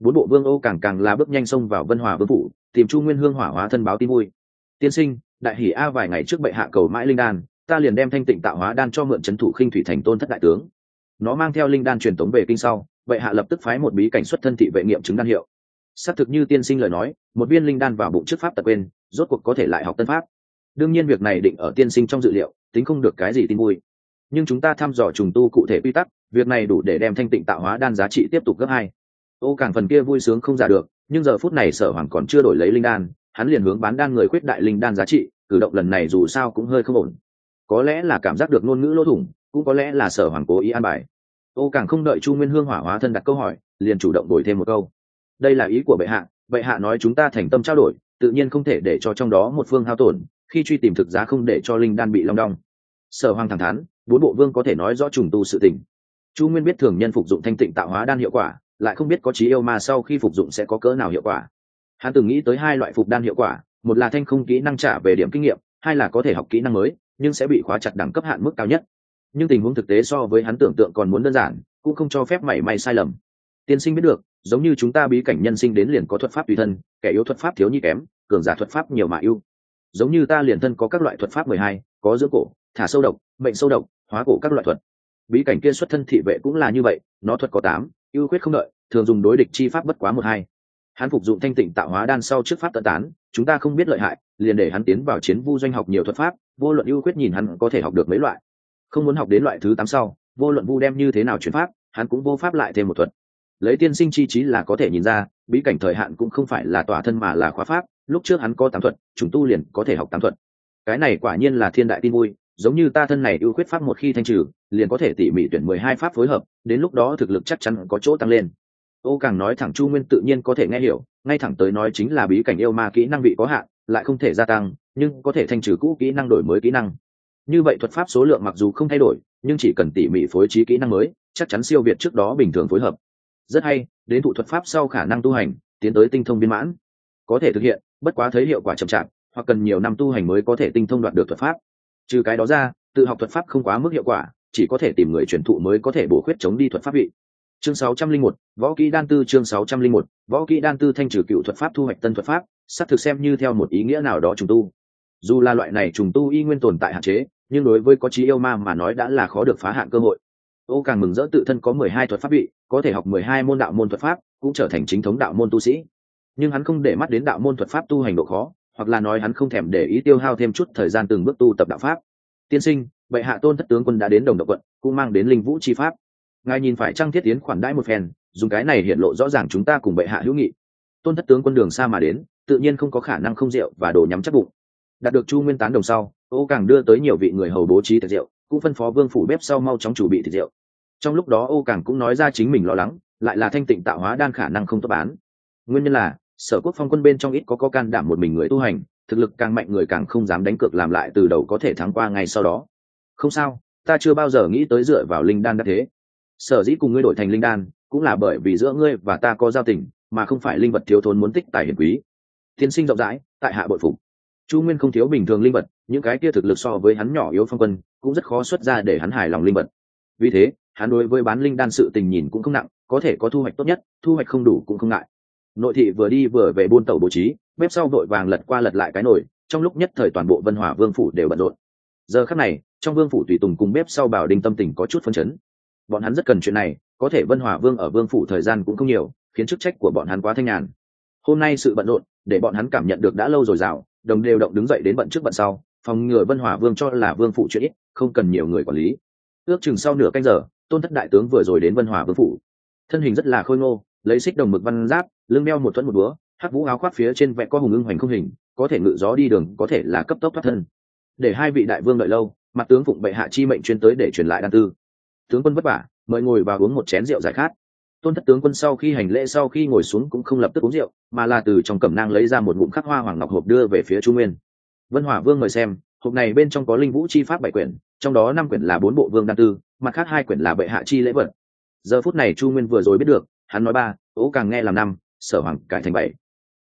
Bốn bộ vương ô càng càng là bước nhanh xông vào vân hòa vương phủ, tìm chu nguyên hương hỏa hóa thân báo tin vui. Tiên sinh, đại hỷ a vài ngày trước bệ hạ cầu mãi linh đan, ta liền đem thanh tịnh tạo hóa đan cho mượn c thủ khinh thủy thành tôn thất đại tướng. Nó mang theo linh đan truyền tống về kinh sau, bệ hạ lập tức phái một bí cảnh xuất thân thị vệ nghiệm chứng đan hiệu xác thực như tiên sinh lời nói, một viên linh đan vào bụng trước pháp tật quên, rốt cuộc có thể lại học tân pháp. Đương nhiên việc này định ở tiên sinh trong dự liệu, tính không được cái gì tin vui. Nhưng chúng ta thăm dò trùng tu cụ thể quy tắc, việc này đủ để đem thanh tịnh tạo hóa đan giá trị tiếp tục gấp hai. Ô, càng phần kia vui sướng không giả được, nhưng giờ phút này sở hoàng còn chưa đổi lấy linh đan, hắn liền hướng bán đan người khuyết đại linh đan giá trị, cử động lần này dù sao cũng hơi không ổn. Có lẽ là cảm giác được ngôn ngữ lỗ thủng, cũng có lẽ là sở hoàng cố ý an bài. Ô, càng không đợi chu nguyên hương hỏa hóa thân đặt câu hỏi, liền chủ động đổi thêm một câu đây là ý của bệ hạ bệ hạ nói chúng ta thành tâm trao đổi, tự nhiên không thể để cho trong đó một phương hao tổn, khi truy tìm thực giá không để cho linh đan bị long đong. Sở hoàng thẳng thắn, bốn bộ vương có thể nói rõ trùng tu sự tình. Chu nguyên biết thường nhân phục dụng thanh tịnh tạo hóa đan hiệu quả, lại không biết có trí yêu mà sau khi phục dụng sẽ có cỡ nào hiệu quả. Hắn từng nghĩ tới hai loại phục đan hiệu quả, một là thanh không kỹ năng trả về điểm kinh nghiệm, hai là có thể học kỹ năng mới, nhưng sẽ bị khóa chặt đẳng cấp hạn mức cao nhất. Nhưng tình huống thực tế so với hắn tưởng tượng còn muốn đơn giản, cũng không cho phép mảy may sai lầm. Tiên sinh biết được giống như chúng ta bí cảnh nhân sinh đến liền có thuật pháp tùy thân, kẻ yếu thuật pháp thiếu nhi kém, cường giả thuật pháp nhiều mà ưu. Giống như ta liền thân có các loại thuật pháp mười hai, có giữa cổ, thả sâu độc, bệnh sâu độc, hóa cổ các loại thuật. Bí cảnh kia xuất thân thị vệ cũng là như vậy, nó thuật có tám, ưu khuyết không đợi, thường dùng đối địch chi pháp bất quá một hai. Hắn phục dụng thanh tịnh tạo hóa đan sau trước pháp tận tán, chúng ta không biết lợi hại, liền để hắn tiến vào chiến vu doanh học nhiều thuật pháp, vô luận ưu khuyết nhìn hắn có thể học được mấy loại. Không muốn học đến loại thứ tám sau, vô luận vu đem như thế nào chuyển pháp, hắn cũng vô pháp lại thêm một thuật lấy tiên sinh chi trí là có thể nhìn ra, bí cảnh thời hạn cũng không phải là tòa thân mà là khóa pháp, lúc trước hắn có tám thuật chúng tu liền có thể học tám thuật. Cái này quả nhiên là thiên đại tin vui, giống như ta thân này ưu khuyết pháp một khi thanh trừ, liền có thể tỉ mỉ tuyển mười hai pháp phối hợp, đến lúc đó thực lực chắc chắn có chỗ tăng lên. Ô càng nói thẳng chu nguyên tự nhiên có thể nghe hiểu, ngay thẳng tới nói chính là bí cảnh yêu ma kỹ năng vị có hạn, lại không thể gia tăng, nhưng có thể thanh trừ cũ kỹ năng đổi mới kỹ năng. Như vậy thuật pháp số lượng mặc dù không thay đổi, nhưng chỉ cần tỉ mỉ phối trí kỹ năng mới, chắc chắn siêu việt trước đó bình thường phối hợp rất hay đến thụ thuật pháp sau khả năng tu hành tiến tới tinh thông viên mãn. Có thể thực hiện bất quá thấy hiệu quả chậm chạp hoặc cần nhiều năm tu hành mới có thể tinh thông đoạt được thuật pháp. Trừ cái đó ra tự học thuật pháp không quá mức hiệu quả chỉ có thể tìm người truyền thụ mới có thể bổ khuyết chống đi thuật pháp vị. Chương 601, võ kỹ đan tư chương 601, võ kỹ đan tư thanh trừ cựu thuật pháp thu hoạch tân thuật pháp xác thực xem như theo một ý nghĩa nào đó trùng tu. Dù là loại này trùng tu y nguyên tồn tại hạn chế nhưng đối với có trí yêu ma mà nói đã là khó được phá hạn cơ hội ô càng mừng rỡ tự thân có mười hai thuật pháp bị, có thể học mười hai môn đạo môn thuật pháp cũng trở thành chính thống đạo môn tu sĩ. Nhưng hắn không để mắt đến đạo môn thuật pháp tu hành độ khó hoặc là nói hắn không thèm để ý tiêu hao thêm chút thời gian từng bước tu tập đạo pháp. Tiên sinh bệ hạ tôn thất tướng quân đã đến đồng độc quận cũng mang đến linh vũ chi pháp. Ngài nhìn phải trăng thiết tiến khoản đãi một phen dùng cái này hiện lộ rõ ràng chúng ta cùng bệ hạ hữu nghị. Tôn thất tướng quân đường xa mà đến tự nhiên không có khả năng không rượu và đồ nhắm chắc bụng. Đạt được chu nguyên tán đồng sau ô càng đưa tới nhiều vị người hầu bố trí tiệc rượu cũng phân phó vương phủ bếp sau mau chóng chủ bị thịt rượu trong lúc đó ô càng cũng nói ra chính mình lo lắng, lại là thanh tịnh tạo hóa đan khả năng không tốt bán. Nguyên nhân là, sở quốc phong quân bên trong ít có có can đảm một mình người tu hành, thực lực càng mạnh người càng không dám đánh cược làm lại từ đầu có thể thắng qua ngay sau đó. Không sao, ta chưa bao giờ nghĩ tới dựa vào linh đan đã thế. Sở dĩ cùng ngươi đổi thành linh đan, cũng là bởi vì giữa ngươi và ta có giao tình, mà không phải linh vật thiếu thốn muốn tích tài hiển quý. Tiên sinh rộng rãi, tại hạ bội phục. Chu nguyên không thiếu bình thường linh vật, những cái kia thực lực so với hắn nhỏ yếu phong quân, cũng rất khó xuất ra để hắn hài lòng linh vật. Vì thế hắn đối với bán linh đan sự tình nhìn cũng không nặng, có thể có thu hoạch tốt nhất, thu hoạch không đủ cũng không ngại. Nội thị vừa đi vừa về buôn tàu bố trí, bếp sau vội vàng lật qua lật lại cái nồi, trong lúc nhất thời toàn bộ vân hỏa vương phủ đều bận rộn. Giờ khắc này, trong vương phủ tùy tùng cùng bếp sau bảo đình tâm tình có chút phân chấn. Bọn hắn rất cần chuyện này, có thể vân hỏa vương ở vương phủ thời gian cũng không nhiều, khiến chức trách của bọn hắn quá thanh nhàn. Hôm nay sự bận rộn, để bọn hắn cảm nhận được đã lâu rồi rào, đồng đều động đứng dậy đến bận trước bận sau, phòng ngừa vân hỏa vương cho là vương phủ chuyện ít, không cần nhiều người quản lý. Ước chừng sau nửa canh giờ tôn thất đại tướng vừa rồi đến vân hòa vương phủ thân hình rất là khôi ngô lấy xích đồng mực văn giáp lưng đeo một thuẫn một búa hắc vũ áo khoác phía trên vẽ có hùng ưng hoành không hình có thể ngự gió đi đường có thể là cấp tốc thoát thân để hai vị đại vương đợi lâu mặt tướng phụng bệ hạ chi mệnh chuyên tới để truyền lại đan tư tướng quân vất vả mời ngồi và uống một chén rượu giải khát tôn thất tướng quân sau khi hành lễ sau khi ngồi xuống cũng không lập tức uống rượu mà là từ trong cẩm nang lấy ra một ngụm khắc hoa hoàng ngọc hộp đưa về phía trung nguyên vân hỏa vương mời xem hộp này bên trong có linh vũ chi pháp bảy quyển trong đó năm quyển là bốn bộ vương đan tư mặt khác hai quyển là bệ hạ chi lễ vật. Giờ phút này chu nguyên vừa rồi biết được, hắn nói ba ố càng nghe làm năm, sở hoàng cải thành bảy.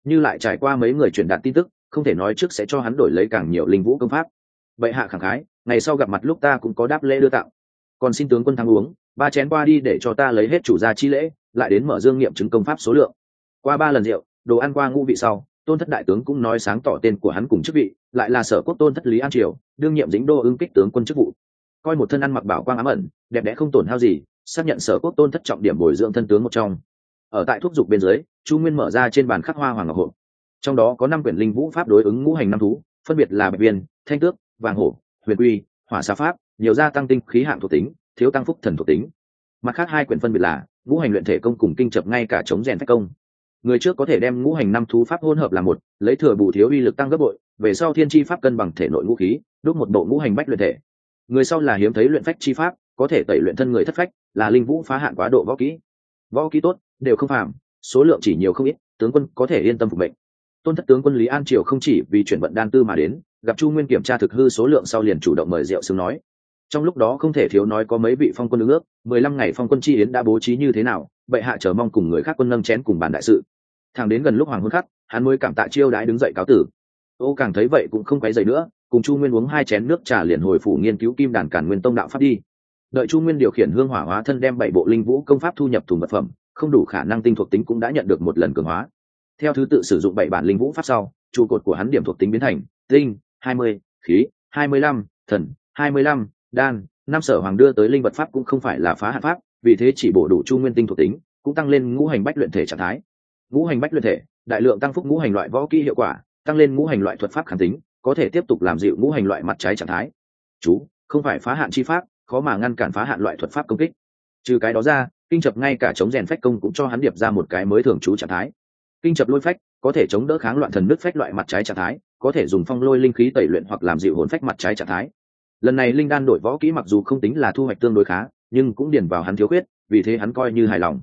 Như lại trải qua mấy người truyền đạt tin tức, không thể nói trước sẽ cho hắn đổi lấy càng nhiều linh vũ công pháp. Bệ hạ khẳng khái, ngày sau gặp mặt lúc ta cũng có đáp lễ đưa tặng. Còn xin tướng quân thắng uống, ba chén qua đi để cho ta lấy hết chủ gia chi lễ, lại đến mở dương nghiệm chứng công pháp số lượng. Qua ba lần rượu, đồ ăn qua ngũ vị sau, tôn thất đại tướng cũng nói sáng tỏ tên của hắn cùng chức vị, lại là sở quốc tôn thất lý an triều, đương nhiệm dính đô ứng kích tướng quân chức vụ coi một thân ăn mặc bảo quang ám ẩn, đẹp đẽ không tổn hao gì, xác nhận sở quốc tôn thất trọng điểm bồi dưỡng thân tướng một trong. Ở tại thuốc dục bên dưới, chu nguyên mở ra trên bàn khắc hoa hoàng ngọc hộ. Trong đó có năm quyển linh vũ pháp đối ứng ngũ hành năm thú, phân biệt là bạch viên, thanh tước, vàng hổ, huyền quy, hỏa xá pháp, nhiều gia tăng tinh khí hạng thuộc tính, thiếu tăng phúc thần thuộc tính. Mặt khác hai quyển phân biệt là ngũ hành luyện thể công cùng kinh chập ngay cả chống rèn phách công. Người trước có thể đem ngũ hành năm thú pháp hỗn hợp là một, lấy thừa bù thiếu uy lực tăng gấp bội, về sau thiên chi pháp cân bằng thể nội ngũ khí, đúc một bộ ngũ hành bách luyện thể người sau là hiếm thấy luyện phách chi pháp, có thể tẩy luyện thân người thất phách, là linh vũ phá hạn quá độ võ kỹ. Võ kỹ tốt, đều không phạm số lượng chỉ nhiều không ít, tướng quân có thể yên tâm phục mệnh. Tôn thất tướng quân lý an triều không chỉ vì chuyển vận đan tư mà đến, gặp chu nguyên kiểm tra thực hư số lượng sau liền chủ động mời rượu xương nói. Trong lúc đó không thể thiếu nói có mấy vị phong quân ứng ước, mười lăm ngày phong quân chi yến đã bố trí như thế nào, bệ hạ chờ mong cùng người khác quân nâng chén cùng bàn đại sự. Thằng đến gần lúc hoàng hôn khắc, hắn mới cảm tạ chiêu đãi đứng dậy cáo tử ô, càng thấy vậy cũng không quấy dậy nữa, cùng chu nguyên uống hai chén nước trà liền hồi phủ nghiên cứu kim đàn cản nguyên tông đạo pháp đi. Đợi chu nguyên điều khiển hương hỏa hóa thân đem bảy bộ linh vũ công pháp thu nhập thùng vật phẩm, không đủ khả năng tinh thuộc tính cũng đã nhận được một lần cường hóa. Theo thứ tự sử dụng bảy bản linh vũ pháp sau, trụ cột của hắn điểm thuộc tính biến thành tinh, hai mươi, khí, hai mươi lăm, thần, hai mươi lăm, đan. Năm sở hoàng đưa tới linh vật pháp cũng không phải là phá hạn pháp, vì thế chỉ bổ đủ chu nguyên tinh thuộc tính, cũng tăng lên ngũ hành bách luyện thể trạng thái. Ngũ hành bách luyện thể, đại lượng tăng phúc ngũ hành loại võ kỹ hiệu quả tăng lên ngũ hành loại thuật pháp khẳng tính, có thể tiếp tục làm dịu ngũ hành loại mặt trái trạng thái. Chú, không phải phá hạn chi pháp, khó mà ngăn cản phá hạn loại thuật pháp công kích. Trừ cái đó ra, kinh chập ngay cả chống rèn phách công cũng cho hắn điệp ra một cái mới thường trú trạng thái. Kinh chập lôi phách, có thể chống đỡ kháng loạn thần nước phách loại mặt trái trạng thái, có thể dùng phong lôi linh khí tẩy luyện hoặc làm dịu hồn phách mặt trái trạng thái. Lần này linh đan đổi võ kỹ mặc dù không tính là thu hoạch tương đối khá, nhưng cũng điền vào hắn thiếu khuyết, vì thế hắn coi như hài lòng.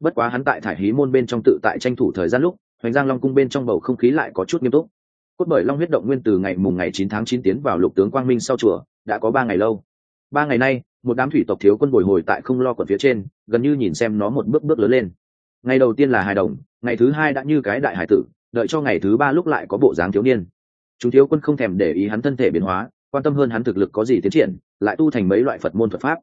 Bất quá hắn tại thải hí môn bên trong tự tại tranh thủ thời gian lúc hoành giang long cung bên trong bầu không khí lại có chút nghiêm túc. Cốt bởi long huyết động nguyên từ ngày mùng ngày chín tháng chín tiến vào lục tướng quang minh sau chùa, đã có ba ngày lâu. Ba ngày nay, một đám thủy tộc thiếu quân bồi hồi tại không lo quận phía trên, gần như nhìn xem nó một bước bước lớn lên. Ngày đầu tiên là hài đồng, ngày thứ hai đã như cái đại hải tử, đợi cho ngày thứ ba lúc lại có bộ dáng thiếu niên. Chúng thiếu quân không thèm để ý hắn thân thể biến hóa, quan tâm hơn hắn thực lực có gì tiến triển, lại tu thành mấy loại phật môn thuật pháp.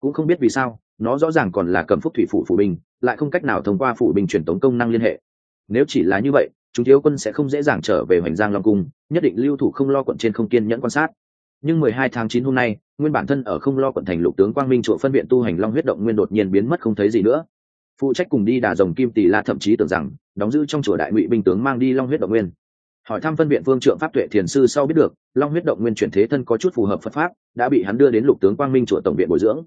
Cũng không biết vì sao, nó rõ ràng còn là cầm phúc thủy phủ phủ binh lại không cách nào thông qua phủ binh truyền tống công năng liên hệ nếu chỉ là như vậy, chúng thiếu quân sẽ không dễ dàng trở về hoành giang long cung, nhất định lưu thủ không lo quận trên không kiên nhẫn quan sát. Nhưng mười hai tháng chín hôm nay, nguyên bản thân ở không lo quận thành lục tướng quang minh chỗ phân viện tu hành long huyết động nguyên đột nhiên biến mất không thấy gì nữa. Phụ trách cùng đi đà rồng kim tỷ la thậm chí tưởng rằng, đóng giữ trong chùa đại ngụy binh tướng mang đi long huyết động nguyên. Hỏi thăm phân viện vương trượng pháp tuệ thiền sư sau biết được, long huyết động nguyên chuyển thế thân có chút phù hợp phật pháp, đã bị hắn đưa đến lục tướng quang minh chùa tổng viện bồi dưỡng.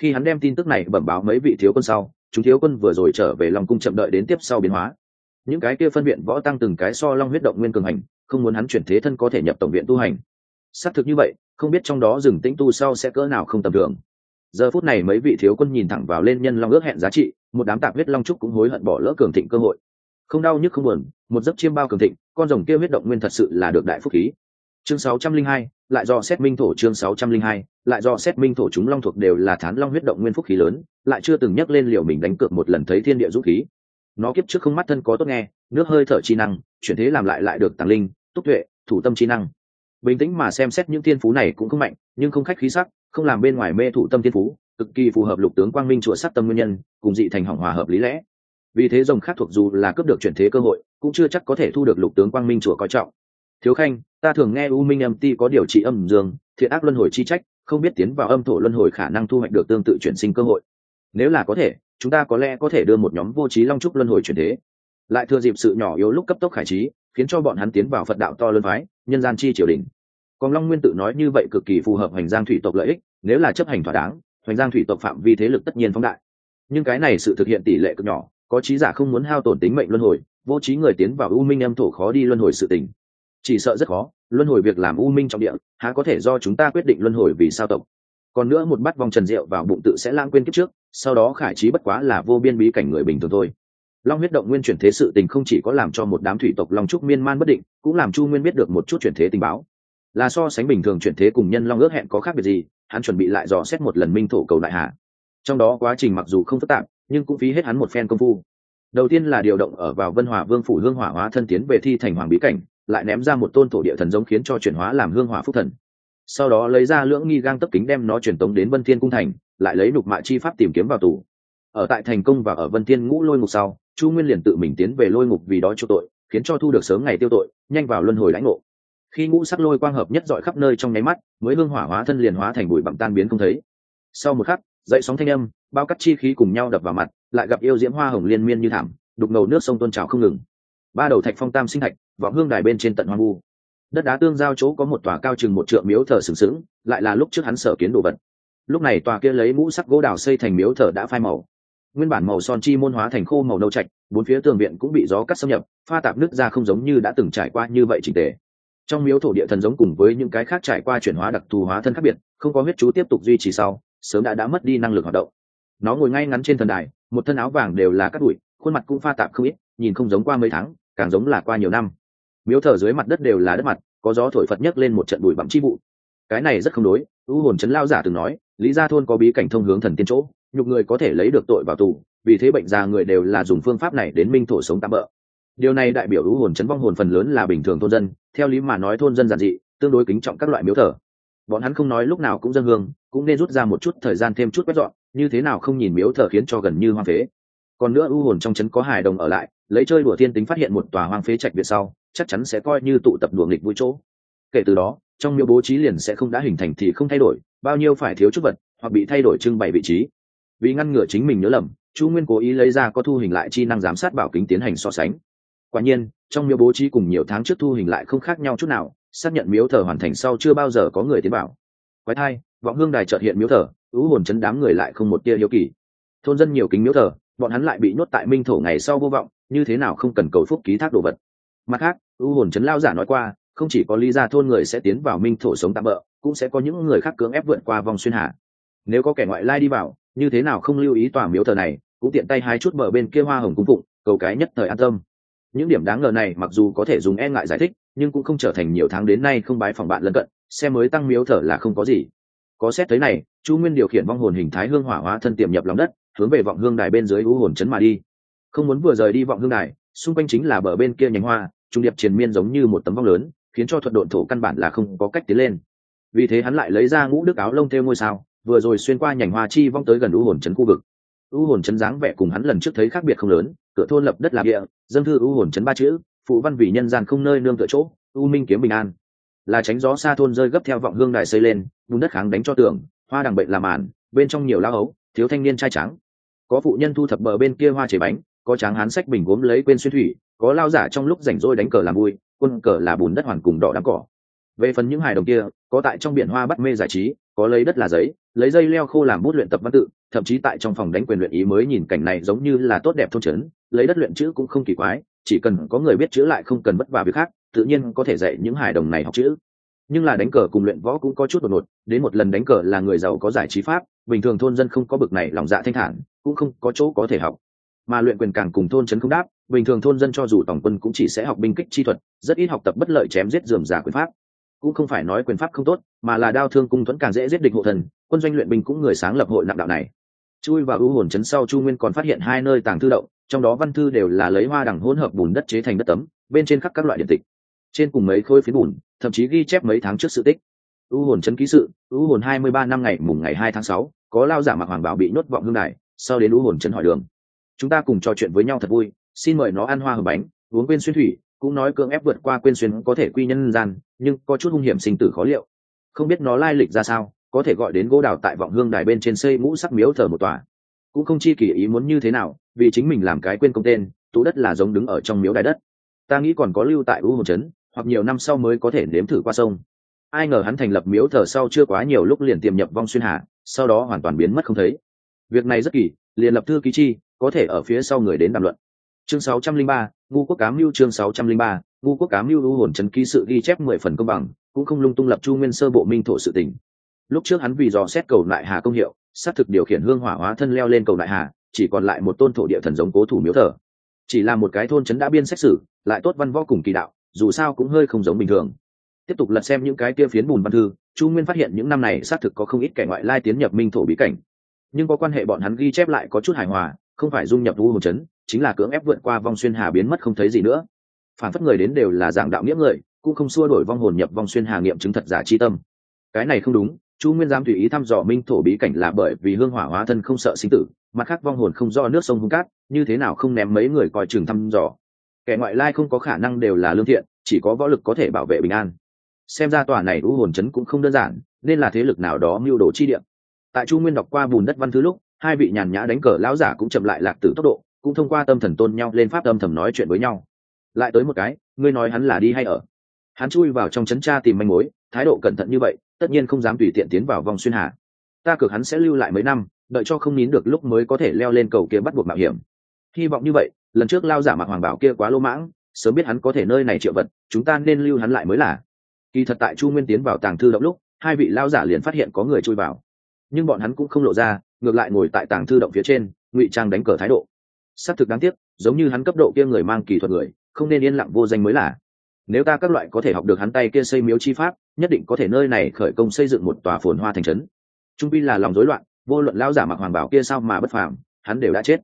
Khi hắn đem tin tức này bẩm báo mấy vị thiếu quân sau, chúng thiếu quân vừa rồi trở về lòng cung chậm đợi đến tiếp sau biến hóa những cái kia phân viện võ tăng từng cái so long huyết động nguyên cường hành không muốn hắn chuyển thế thân có thể nhập tổng viện tu hành. Xác thực như vậy không biết trong đó rừng tĩnh tu sau sẽ cỡ nào không tầm thường. Giờ phút này mấy vị thiếu quân nhìn thẳng vào lên nhân long ước hẹn giá trị một đám tạp huyết long trúc cũng hối hận bỏ lỡ cường thịnh cơ hội. Không đau nhức không buồn một giấc chiêm bao cường thịnh con rồng kia huyết động nguyên thật sự là được đại phúc khí. Chương 602, lại do xét minh thổ chương 602, lại do xét minh thổ chúng long thuộc đều là thán long huyết động nguyên phúc khí lớn lại chưa từng nhắc lên liệu mình đánh cược một lần thấy thiên địa dũng khí nó kiếp trước không mắt thân có tốt nghe, nước hơi thở chi năng, chuyển thế làm lại lại được tăng linh, túc tuệ, thủ tâm chi năng. Bình tĩnh mà xem xét những thiên phú này cũng không mạnh, nhưng không khách khí sắc, không làm bên ngoài mê thủ tâm thiên phú, cực kỳ phù hợp lục tướng quang minh chùa sát tâm nguyên nhân, cùng dị thành hỏng hòa hợp lý lẽ. Vì thế rồng khác thuộc dù là cướp được chuyển thế cơ hội, cũng chưa chắc có thể thu được lục tướng quang minh chùa coi trọng. Thiếu khanh, ta thường nghe u minh âm ti có điều trị âm dương, thiện ác luân hồi chi trách, không biết tiến vào âm thổ luân hồi khả năng thu hoạch được tương tự chuyển sinh cơ hội. Nếu là có thể chúng ta có lẽ có thể đưa một nhóm vô trí long trúc luân hồi chuyển thế. Lại thừa dịp sự nhỏ yếu lúc cấp tốc khải trí, khiến cho bọn hắn tiến vào phật đạo to lớn phái, nhân gian chi triều đình. Còn long nguyên tự nói như vậy cực kỳ phù hợp hành giang thủy tộc lợi ích, nếu là chấp hành thỏa đáng, hoành giang thủy tộc phạm vi thế lực tất nhiên phóng đại. Nhưng cái này sự thực hiện tỷ lệ cực nhỏ, có trí giả không muốn hao tổn tính mệnh luân hồi, vô trí người tiến vào u minh âm thổ khó đi luân hồi sự tình. Chỉ sợ rất khó, luân hồi việc làm u minh trong địa, há có thể do chúng ta quyết định luân hồi vì sao tộc. Còn nữa một bát vòng trần rượu vào bụng tự sẽ lãng quên kiếp trước sau đó khải trí bất quá là vô biên bí cảnh người bình thường thôi. Long huyết động nguyên chuyển thế sự tình không chỉ có làm cho một đám thủy tộc long trúc miên man bất định, cũng làm chu nguyên biết được một chút chuyển thế tình báo. Là so sánh bình thường chuyển thế cùng nhân long ước hẹn có khác biệt gì, hắn chuẩn bị lại dò xét một lần minh thổ cầu đại hạ. Trong đó quá trình mặc dù không phức tạp, nhưng cũng phí hết hắn một phen công phu. Đầu tiên là điều động ở vào vân hòa vương phủ hương hỏa hóa thân tiến về thi thành hoàng bí cảnh, lại ném ra một tôn thổ địa thần giống khiến cho chuyển hóa làm hương hỏa phúc thần sau đó lấy ra lưỡng nghi gang tấp kính đem nó truyền tống đến vân thiên cung thành, lại lấy đục mạ chi pháp tìm kiếm vào tù. Ở tại thành công và ở vân thiên ngũ lôi ngục sau, chu nguyên liền tự mình tiến về lôi ngục vì đó chỗ tội, khiến cho thu được sớm ngày tiêu tội, nhanh vào luân hồi lãnh ngộ. Khi ngũ sắc lôi quang hợp nhất dọi khắp nơi trong nháy mắt, mới hương hỏa hóa thân liền hóa thành bụi bặm tan biến không thấy. Sau một khắc, dậy sóng thanh âm, bao cắt chi khí cùng nhau đập vào mặt, lại gặp yêu diễm hoa hồng liên miên như thảm, đục ngầu nước sông tôn trào không ngừng. Ba đầu thạch phong tam sinh thạch, vọng hương đài bên trên tận hoang vu đất đá tương giao chỗ có một tòa cao chừng một trượng miếu thờ sừng sững, lại là lúc trước hắn sở kiến đồ vật. Lúc này tòa kia lấy mũ sắc gỗ đào xây thành miếu thờ đã phai màu. Nguyên bản màu son chi môn hóa thành khô màu nâu trạch, bốn phía tường viện cũng bị gió cắt xâm nhập, pha tạp nước ra không giống như đã từng trải qua như vậy trình tề. Trong miếu thổ địa thần giống cùng với những cái khác trải qua chuyển hóa đặc thù hóa thân khác biệt, không có huyết chú tiếp tục duy trì sau, sớm đã đã mất đi năng lực hoạt động. Nó ngồi ngay ngắn trên thần đài, một thân áo vàng đều là cắt đùi, khuôn mặt cũng pha tạp không ít, nhìn không giống qua mấy tháng, càng giống là qua nhiều năm miếu thờ dưới mặt đất đều là đất mặt, có gió thổi phật nhấc lên một trận bụi bặm chi vụ. Cái này rất không đối u hồn chấn lao giả từng nói, lý gia thôn có bí cảnh thông hướng thần tiên chỗ, nhục người có thể lấy được tội vào tù, vì thế bệnh già người đều là dùng phương pháp này đến minh thổ sống tạm bỡ điều này đại biểu u hồn chấn vong hồn phần lớn là bình thường thôn dân, theo lý mà nói thôn dân giản dị, tương đối kính trọng các loại miếu thờ. Bọn hắn không nói lúc nào cũng dân hương, cũng nên rút ra một chút thời gian thêm chút quét dọn, như thế nào không nhìn miếu thờ khiến cho gần như hoang phế. Còn nữa u hồn trong trấn có hài đồng ở lại, lấy chơi đùa thiên tính phát hiện một tòa hoang phế trạch biệt sau chắc chắn sẽ coi như tụ tập đùa nghịch vui chỗ. Kể từ đó, trong miếu bố trí liền sẽ không đã hình thành thì không thay đổi, bao nhiêu phải thiếu chút vật, hoặc bị thay đổi trưng bày vị trí. Vì ngăn ngừa chính mình nhớ lầm, chu nguyên cố ý lấy ra có thu hình lại chi năng giám sát bảo kính tiến hành so sánh. Quả nhiên, trong miếu bố trí cùng nhiều tháng trước thu hình lại không khác nhau chút nào, xác nhận miếu thờ hoàn thành sau chưa bao giờ có người tiến bảo quái thai, vọng hương đài trợt hiện miếu thờ ứ hồn chấn đám người lại không một tia hiếu kỳ. Thôn dân nhiều kính miếu thờ, bọn hắn lại bị nhốt tại minh thổ ngày sau vô vọng, như thế nào không cần cầu phúc ký thác đồ vật mặt khác ưu hồn chấn lao giả nói qua, không chỉ có lý gia thôn người sẽ tiến vào minh thổ sống tạm bỡ cũng sẽ có những người khác cưỡng ép vượt qua vòng xuyên hạ. nếu có kẻ ngoại lai đi vào, như thế nào không lưu ý tòa miếu thờ này, cũng tiện tay hai chút bờ bên kia hoa hồng cung phụng, cầu cái nhất thời an tâm. Những điểm đáng ngờ này mặc dù có thể dùng e ngại giải thích, nhưng cũng không trở thành nhiều tháng đến nay không bái phòng bạn lân cận, xe mới tăng miếu thở là không có gì. Có xét tới này, chu nguyên điều khiển vong hồn hình thái hương hỏa hóa thân tiềm nhập lòng đất, hướng về vọng hương đài bên dưới u hồn chấn mà đi. Không muốn vừa rời đi vọng hương đài, xung quanh chính là bờ bên kia nhánh hoa trung điệp triền miên giống như một tấm vong lớn, khiến cho thuật độn thổ căn bản là không có cách tiến lên. Vì thế hắn lại lấy ra ngũ đức áo lông theo ngôi sao, vừa rồi xuyên qua nhành hoa chi vong tới gần u hồn chấn khu vực. U hồn chấn dáng vẻ cùng hắn lần trước thấy khác biệt không lớn cửa thôn lập đất là địa dân thư u hồn chấn ba chữ, phụ văn vì nhân gian không nơi nương tựa chỗ, u minh kiếm bình an. Là tránh gió xa thôn rơi gấp theo vọng hương đài xây lên, bùn đất kháng đánh cho tường, hoa đằng bệnh làm màn, bên trong nhiều lao ấu thiếu thanh niên trai trắng. Có phụ nhân thu thập bờ bên kia hoa chế bánh có tráng hán sách bình gốm lấy quên xuyên thủy, có lao giả trong lúc rảnh rỗi đánh cờ làm vui, quân cờ là bùn đất hoàn cùng đỏ đám cỏ. Về phần những hài đồng kia, có tại trong biển hoa bắt mê giải trí, có lấy đất là giấy, lấy dây leo khô làm bút luyện tập văn tự, thậm chí tại trong phòng đánh quyền luyện ý mới nhìn cảnh này giống như là tốt đẹp thôn trấn, lấy đất luyện chữ cũng không kỳ quái, chỉ cần có người biết chữ lại không cần vất vả việc khác, tự nhiên có thể dạy những hài đồng này học chữ. Nhưng là đánh cờ cùng luyện võ cũng có chút đột ngột, đến một lần đánh cờ là người giàu có giải trí pháp, bình thường thôn dân không có bực này lòng dạ thanh thản, cũng không có chỗ có thể học mà luyện quyền càng cùng thôn trấn không đáp, bình thường thôn dân cho dù tổng quân cũng chỉ sẽ học binh kích chi thuật, rất ít học tập bất lợi chém giết dườm giả quyền pháp. Cũng không phải nói quyền pháp không tốt, mà là đao thương cung thuẫn càng dễ giết địch hộ thần, quân doanh luyện binh cũng người sáng lập hội nặng đạo này. Chui vào ưu hồn chấn sau chu nguyên còn phát hiện hai nơi tàng thư động, trong đó văn thư đều là lấy hoa đằng hỗn hợp bùn đất chế thành đất tấm, bên trên khắc các loại điện tịch. Trên cùng mấy khối phiến bùn, thậm chí ghi chép mấy tháng trước sự tích. Ưu hồn chấn ký sự, ưu hồn hai mươi ba năm ngày mùng ngày hai tháng sáu, có lao giả mặc hoàng bảo bị nhốt vọng hương đài, sau đến ưu hồn chấn hỏi đường chúng ta cùng trò chuyện với nhau thật vui. Xin mời nó ăn hoa hầm bánh uống quên xuyên thủy cũng nói cưỡng ép vượt qua quên xuyên có thể quy nhân gian nhưng có chút hung hiểm sinh tử khó liệu. Không biết nó lai lịch ra sao có thể gọi đến gỗ đào tại vọng hương đài bên trên xây mũ sắc miếu thờ một tòa. Cũng không chi kỳ ý muốn như thế nào vì chính mình làm cái quên công tên tú đất là giống đứng ở trong miếu đài đất. Ta nghĩ còn có lưu tại u hồ trấn hoặc nhiều năm sau mới có thể nếm thử qua sông. Ai ngờ hắn thành lập miếu thờ sau chưa quá nhiều lúc liền tiềm nhập vong xuyên hạ, sau đó hoàn toàn biến mất không thấy. Việc này rất kỳ liền lập thư ký chi có thể ở phía sau người đến đàm luận. Chương 603, ngu quốc cám lưu chương 603, ngu quốc cám lưu hồn trấn ký sự ghi chép mười phần công bằng cũng không lung tung lập chu nguyên sơ bộ minh thổ sự tình. Lúc trước hắn vì dò xét cầu lại hà công hiệu xác thực điều khiển hương hỏa hóa thân leo lên cầu đại hà chỉ còn lại một tôn thổ địa thần giống cố thủ miếu thờ. Chỉ là một cái thôn trấn đã biên xét xử lại tốt văn võ cùng kỳ đạo dù sao cũng hơi không giống bình thường. Tiếp tục lật xem những cái kia phiến bùn văn thư chu nguyên phát hiện những năm này xác thực có không ít kẻ ngoại lai tiến nhập minh thổ bí cảnh. Nhưng có quan hệ bọn hắn ghi chép lại có chút hài hòa không phải dung nhập vu hồn chấn, chính là cưỡng ép vượt qua vong xuyên hà biến mất không thấy gì nữa. Phản phất người đến đều là dạng đạo nghĩa người, cũng không xua đổi vong hồn nhập vong xuyên hà nghiệm chứng thật giả chi tâm. Cái này không đúng, chu nguyên giám tùy ý thăm dò minh thổ bí cảnh là bởi vì hương hỏa hóa thân không sợ sinh tử, mặt khác vong hồn không do nước sông hung cát, như thế nào không ném mấy người coi chừng thăm dò. Kẻ ngoại lai không có khả năng đều là lương thiện, chỉ có võ lực có thể bảo vệ bình an. Xem ra tòa này u hồn chấn cũng không đơn giản, nên là thế lực nào đó mưu đồ chi điểm tại chu nguyên đọc qua bùn đất văn thứ lúc hai vị nhàn nhã đánh cờ lão giả cũng chậm lại lạc tử tốc độ, cũng thông qua tâm thần tôn nhau lên pháp tâm thầm nói chuyện với nhau. Lại tới một cái, ngươi nói hắn là đi hay ở? Hắn chui vào trong chấn tra tìm manh mối, thái độ cẩn thận như vậy, tất nhiên không dám tùy tiện tiến vào vòng xuyên hà. Ta cược hắn sẽ lưu lại mấy năm, đợi cho không nín được lúc mới có thể leo lên cầu kia bắt buộc mạo hiểm. Hy vọng như vậy, lần trước lao giả mặc hoàng bảo kia quá lô mãng, sớm biết hắn có thể nơi này triệu vật, chúng ta nên lưu hắn lại mới là. Kỳ thật tại chu nguyên tiến vào tàng thư động lúc, hai vị lao giả liền phát hiện có người chui vào. Nhưng bọn hắn cũng không lộ ra ngược lại ngồi tại tàng thư động phía trên, ngụy trang đánh cờ thái độ. Xác thực đáng tiếc, giống như hắn cấp độ kia người mang kỳ thuật người, không nên yên lặng vô danh mới là. Nếu ta các loại có thể học được hắn tay kia xây miếu chi pháp, nhất định có thể nơi này khởi công xây dựng một tòa phồn hoa thành trấn. Trung pi là lòng rối loạn, vô luận lão giả mặc hoàng bảo kia sao mà bất phàm, hắn đều đã chết.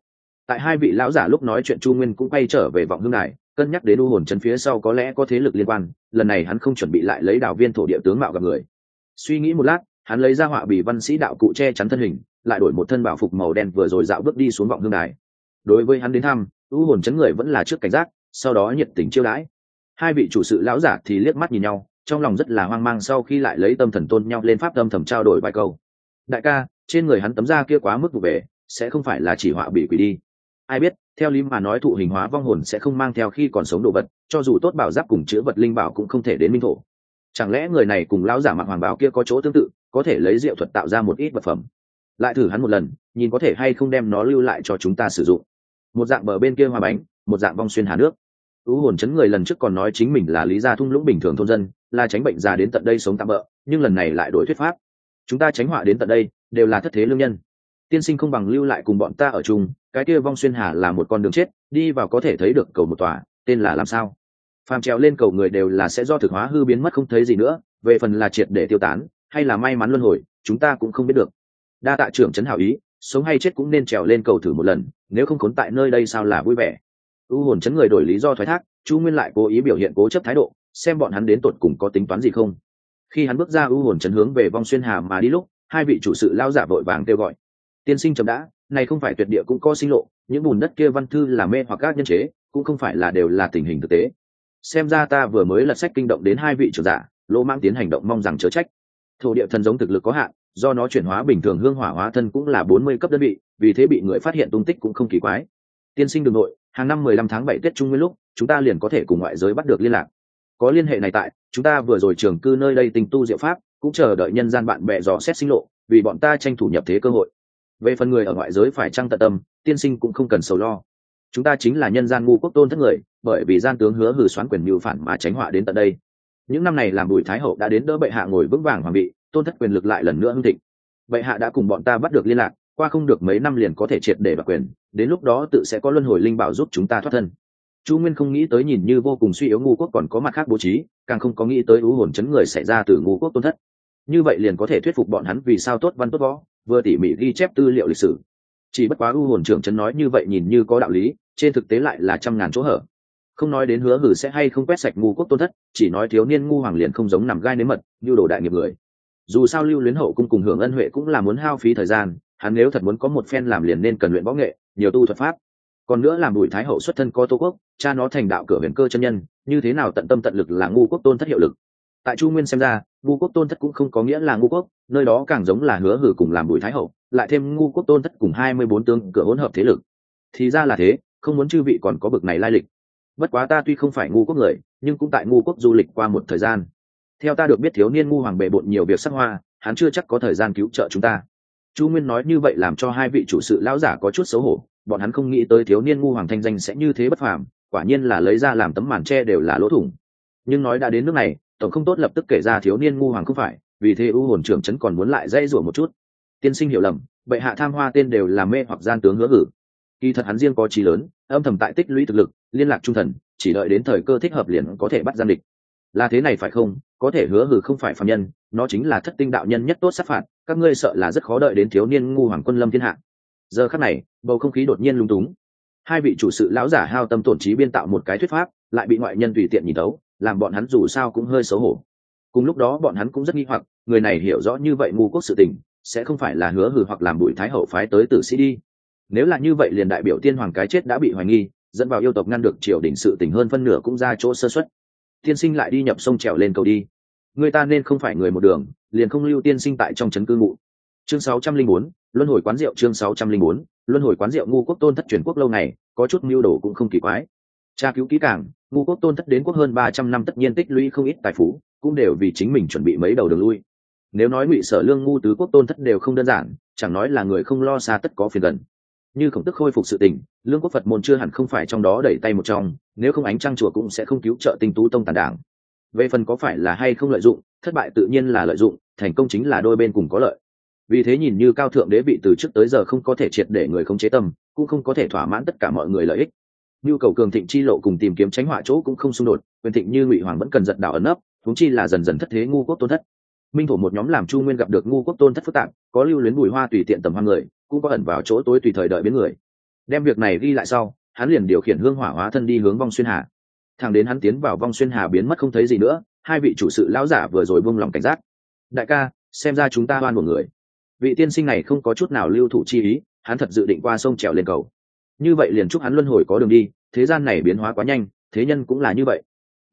Tại hai vị lão giả lúc nói chuyện chu nguyên cũng quay trở về vọng hương đài, cân nhắc đến u hồn chân phía sau có lẽ có thế lực liên quan, lần này hắn không chuẩn bị lại lấy đạo viên thổ địa tướng mạo gặp người. Suy nghĩ một lát, hắn lấy ra họa bì văn sĩ đạo cụ che chắn thân hình lại đổi một thân bảo phục màu đen vừa rồi dạo bước đi xuống vọng hương đài. Đối với hắn đến thăm, ưu hồn chấn người vẫn là trước cảnh giác, sau đó nhiệt tình chiêu đãi. Hai vị chủ sự lão giả thì liếc mắt nhìn nhau, trong lòng rất là hoang mang sau khi lại lấy tâm thần tôn nhau lên pháp tâm thầm trao đổi vài câu. Đại ca, trên người hắn tấm da kia quá mức vụ về, sẽ không phải là chỉ họa bị quỷ đi. Ai biết, theo lý mà nói thụ hình hóa vong hồn sẽ không mang theo khi còn sống đồ vật, cho dù tốt bảo giáp cùng chữa vật linh bảo cũng không thể đến minh thổ. Chẳng lẽ người này cùng lão giả mặc hoàng báo kia có chỗ tương tự, có thể lấy diệu thuật tạo ra một ít vật phẩm? Lại thử hắn một lần, nhìn có thể hay không đem nó lưu lại cho chúng ta sử dụng. Một dạng bờ bên kia hoa bánh, một dạng vong xuyên hà nước. Ưu hồn chấn người lần trước còn nói chính mình là lý gia thung lũng bình thường thôn dân, là tránh bệnh già đến tận đây sống tạm bỡ nhưng lần này lại đổi thuyết pháp. Chúng ta tránh họa đến tận đây, đều là thất thế lương nhân. Tiên sinh không bằng lưu lại cùng bọn ta ở chung, cái kia vong xuyên hà là một con đường chết, đi vào có thể thấy được cầu một tòa, tên là làm sao? Phàm trèo lên cầu người đều là sẽ do thực hóa hư biến mất không thấy gì nữa, về phần là triệt để tiêu tán, hay là may mắn luân hồi, chúng ta cũng không biết được đa tạ trưởng trấn hảo ý, sống hay chết cũng nên trèo lên cầu thử một lần, nếu không khốn tại nơi đây sao là vui vẻ. U hồn chấn người đổi lý do thoái thác, chu nguyên lại cố ý biểu hiện cố chấp thái độ, xem bọn hắn đến tột cùng có tính toán gì không. Khi hắn bước ra u hồn chấn hướng về vong xuyên hà mà đi lúc, hai vị chủ sự lao giả vội vàng kêu gọi. Tiên sinh chấm đã, này không phải tuyệt địa cũng có sinh lộ, những bùn đất kia văn thư là mê hoặc các nhân chế, cũng không phải là đều là tình hình thực tế. Xem ra ta vừa mới lật sách kinh động đến hai vị trưởng giả, lỗ mang tiến hành động mong rằng chớ trách. Thổ địa thần giống thực lực có hạn do nó chuyển hóa bình thường hương hỏa hóa thân cũng là bốn mươi cấp đơn vị, vì thế bị người phát hiện tung tích cũng không kỳ quái. Tiên sinh đường nội, hàng năm mười lăm tháng bảy tết trung nguyên lúc, chúng ta liền có thể cùng ngoại giới bắt được liên lạc. Có liên hệ này tại, chúng ta vừa rồi trường cư nơi đây tình tu diệu pháp, cũng chờ đợi nhân gian bạn bè dò xét sinh lộ, vì bọn ta tranh thủ nhập thế cơ hội. Về phần người ở ngoại giới phải trăng tận tâm, tiên sinh cũng không cần sầu lo. Chúng ta chính là nhân gian ngu quốc tôn thất người, bởi vì gian tướng hứa hử xoán quyền mưu phản mà tránh họa đến tận đây. Những năm này làm bùi thái hậu đã đến đỡ bệ hạ ngồi vững vàng hoàng vị tôn thất quyền lực lại lần nữa hưng thịnh. Bệ hạ đã cùng bọn ta bắt được liên lạc, qua không được mấy năm liền có thể triệt để đoạt quyền, đến lúc đó tự sẽ có luân hồi linh bảo giúp chúng ta thoát thân. Chu nguyên không nghĩ tới nhìn như vô cùng suy yếu ngu quốc còn có mặt khác bố trí, càng không có nghĩ tới ưu hồn chấn người xảy ra từ ngu quốc tôn thất. Như vậy liền có thể thuyết phục bọn hắn vì sao tốt văn tốt võ, vừa tỉ mỉ ghi chép tư liệu lịch sử. Chỉ bất quá ưu hồn trưởng chấn nói như vậy nhìn như có đạo lý, trên thực tế lại là trăm ngàn chỗ hở. Không nói đến hứa hử sẽ hay không quét sạch ngu quốc tôn thất, chỉ nói thiếu niên ngu hoàng liền không giống nằm gai nếm mật, như đồ đại nghiệp người dù sao lưu luyến hậu cung cùng hưởng ân huệ cũng là muốn hao phí thời gian, hắn nếu thật muốn có một phen làm liền nên cần luyện võ nghệ, nhiều tu thuật pháp. Còn nữa làm bùi thái hậu xuất thân có tô quốc, cha nó thành đạo cửa huyền cơ chân nhân, như thế nào tận tâm tận lực là ngu quốc tôn thất hiệu lực. Tại chu nguyên xem ra, ngu quốc tôn thất cũng không có nghĩa là ngu quốc, nơi đó càng giống là hứa hử cùng làm bùi thái hậu, lại thêm ngu quốc tôn thất cùng hai mươi bốn tướng cửa hỗn hợp thế lực. Thì ra là thế, không muốn chư vị còn có bực này lai lịch. Bất quá ta tuy không phải ngu quốc người, nhưng cũng tại ngu quốc du lịch qua một thời gian theo ta được biết thiếu niên ngu hoàng bệ bộn nhiều việc sắc hoa, hắn chưa chắc có thời gian cứu trợ chúng ta. Chu nguyên nói như vậy làm cho hai vị chủ sự lão giả có chút xấu hổ, bọn hắn không nghĩ tới thiếu niên ngu hoàng thanh danh sẽ như thế bất phàm, quả nhiên là lấy ra làm tấm màn tre đều là lỗ thủng. Nhưng nói đã đến nước này, tổng không tốt lập tức kể ra thiếu niên ngu hoàng không phải, vì thế u hồn trưởng trấn còn muốn lại dây rủa một chút. Tiên sinh hiểu lầm, bệ hạ tham hoa tên đều là mê hoặc gian tướng hứa hử kỳ thật hắn riêng có trí lớn, âm thầm tại tích lũy thực lực, liên lạc trung thần, chỉ đợi đến thời cơ thích hợp liền có thể bắt gian địch là thế này phải không? Có thể hứa hử không phải phạm nhân, nó chính là thất tinh đạo nhân nhất tốt sát phạt, các ngươi sợ là rất khó đợi đến thiếu niên ngu hoàng quân lâm thiên hạ. Giờ khắc này, bầu không khí đột nhiên lung túng. Hai vị chủ sự lão giả hao tâm tổn trí biên tạo một cái thuyết pháp, lại bị ngoại nhân tùy tiện nhìn tấu làm bọn hắn dù sao cũng hơi xấu hổ. Cùng lúc đó bọn hắn cũng rất nghi hoặc, người này hiểu rõ như vậy ngu quốc sự tình, sẽ không phải là hứa hử hoặc làm bụi thái hậu phái tới tử sĩ đi. Nếu là như vậy liền đại biểu tiên hoàng cái chết đã bị hoài nghi, dẫn vào yêu tộc ngăn được triều đình sự tình hơn phân nửa cũng ra chỗ sơ xuất tiên sinh lại đi nhập sông trèo lên cầu đi. Người ta nên không phải người một đường liền không lưu tiên sinh tại trong trấn cư ngụ. Chương 604, luân hồi quán rượu chương 604, luân hồi quán rượu ngu quốc tôn thất truyền quốc lâu này có chút mưu đồ cũng không kỳ quái. Tra cứu kỹ càng ngu quốc tôn thất đến quốc hơn ba trăm năm tất nhiên tích lũy không ít tài phú cũng đều vì chính mình chuẩn bị mấy đầu đường lui. Nếu nói ngụy sở lương ngu tứ quốc tôn thất đều không đơn giản chẳng nói là người không lo xa tất có phiền gần như khổng tức khôi phục sự tình, lương quốc phật môn chưa hẳn không phải trong đó đẩy tay một trong, nếu không ánh trăng chùa cũng sẽ không cứu trợ tinh tú tông tàn đảng. Về phần có phải là hay không lợi dụng, thất bại tự nhiên là lợi dụng, thành công chính là đôi bên cùng có lợi. Vì thế nhìn như cao thượng đế vị từ trước tới giờ không có thể triệt để người không chế tâm, cũng không có thể thỏa mãn tất cả mọi người lợi ích. Nhu cầu cường thịnh chi lộ cùng tìm kiếm tránh họa chỗ cũng không xung đột, quyền thịnh như ngụy hoàng vẫn cần giật đảo ẩn ấp thúng chi là dần dần thất thế ngu quốc tôn thất. Minh thổ một nhóm làm chu nguyên gặp được ngu quốc tôn thất phức tạp, có lưu luyến bùi hoa tùy tiện tầm hoa người cũng có ẩn vào chỗ tối tùy thời đợi biến người. Đem việc này ghi lại sau, hắn liền điều khiển hương hỏa hóa thân đi hướng vong xuyên hà. Thằng đến hắn tiến vào vong xuyên hà biến mất không thấy gì nữa, hai vị chủ sự lão giả vừa rồi buông lòng cảnh giác. Đại ca, xem ra chúng ta oan một người. Vị tiên sinh này không có chút nào lưu thủ chi ý, hắn thật dự định qua sông trèo lên cầu. Như vậy liền chúc hắn luân hồi có đường đi, thế gian này biến hóa quá nhanh, thế nhân cũng là như vậy.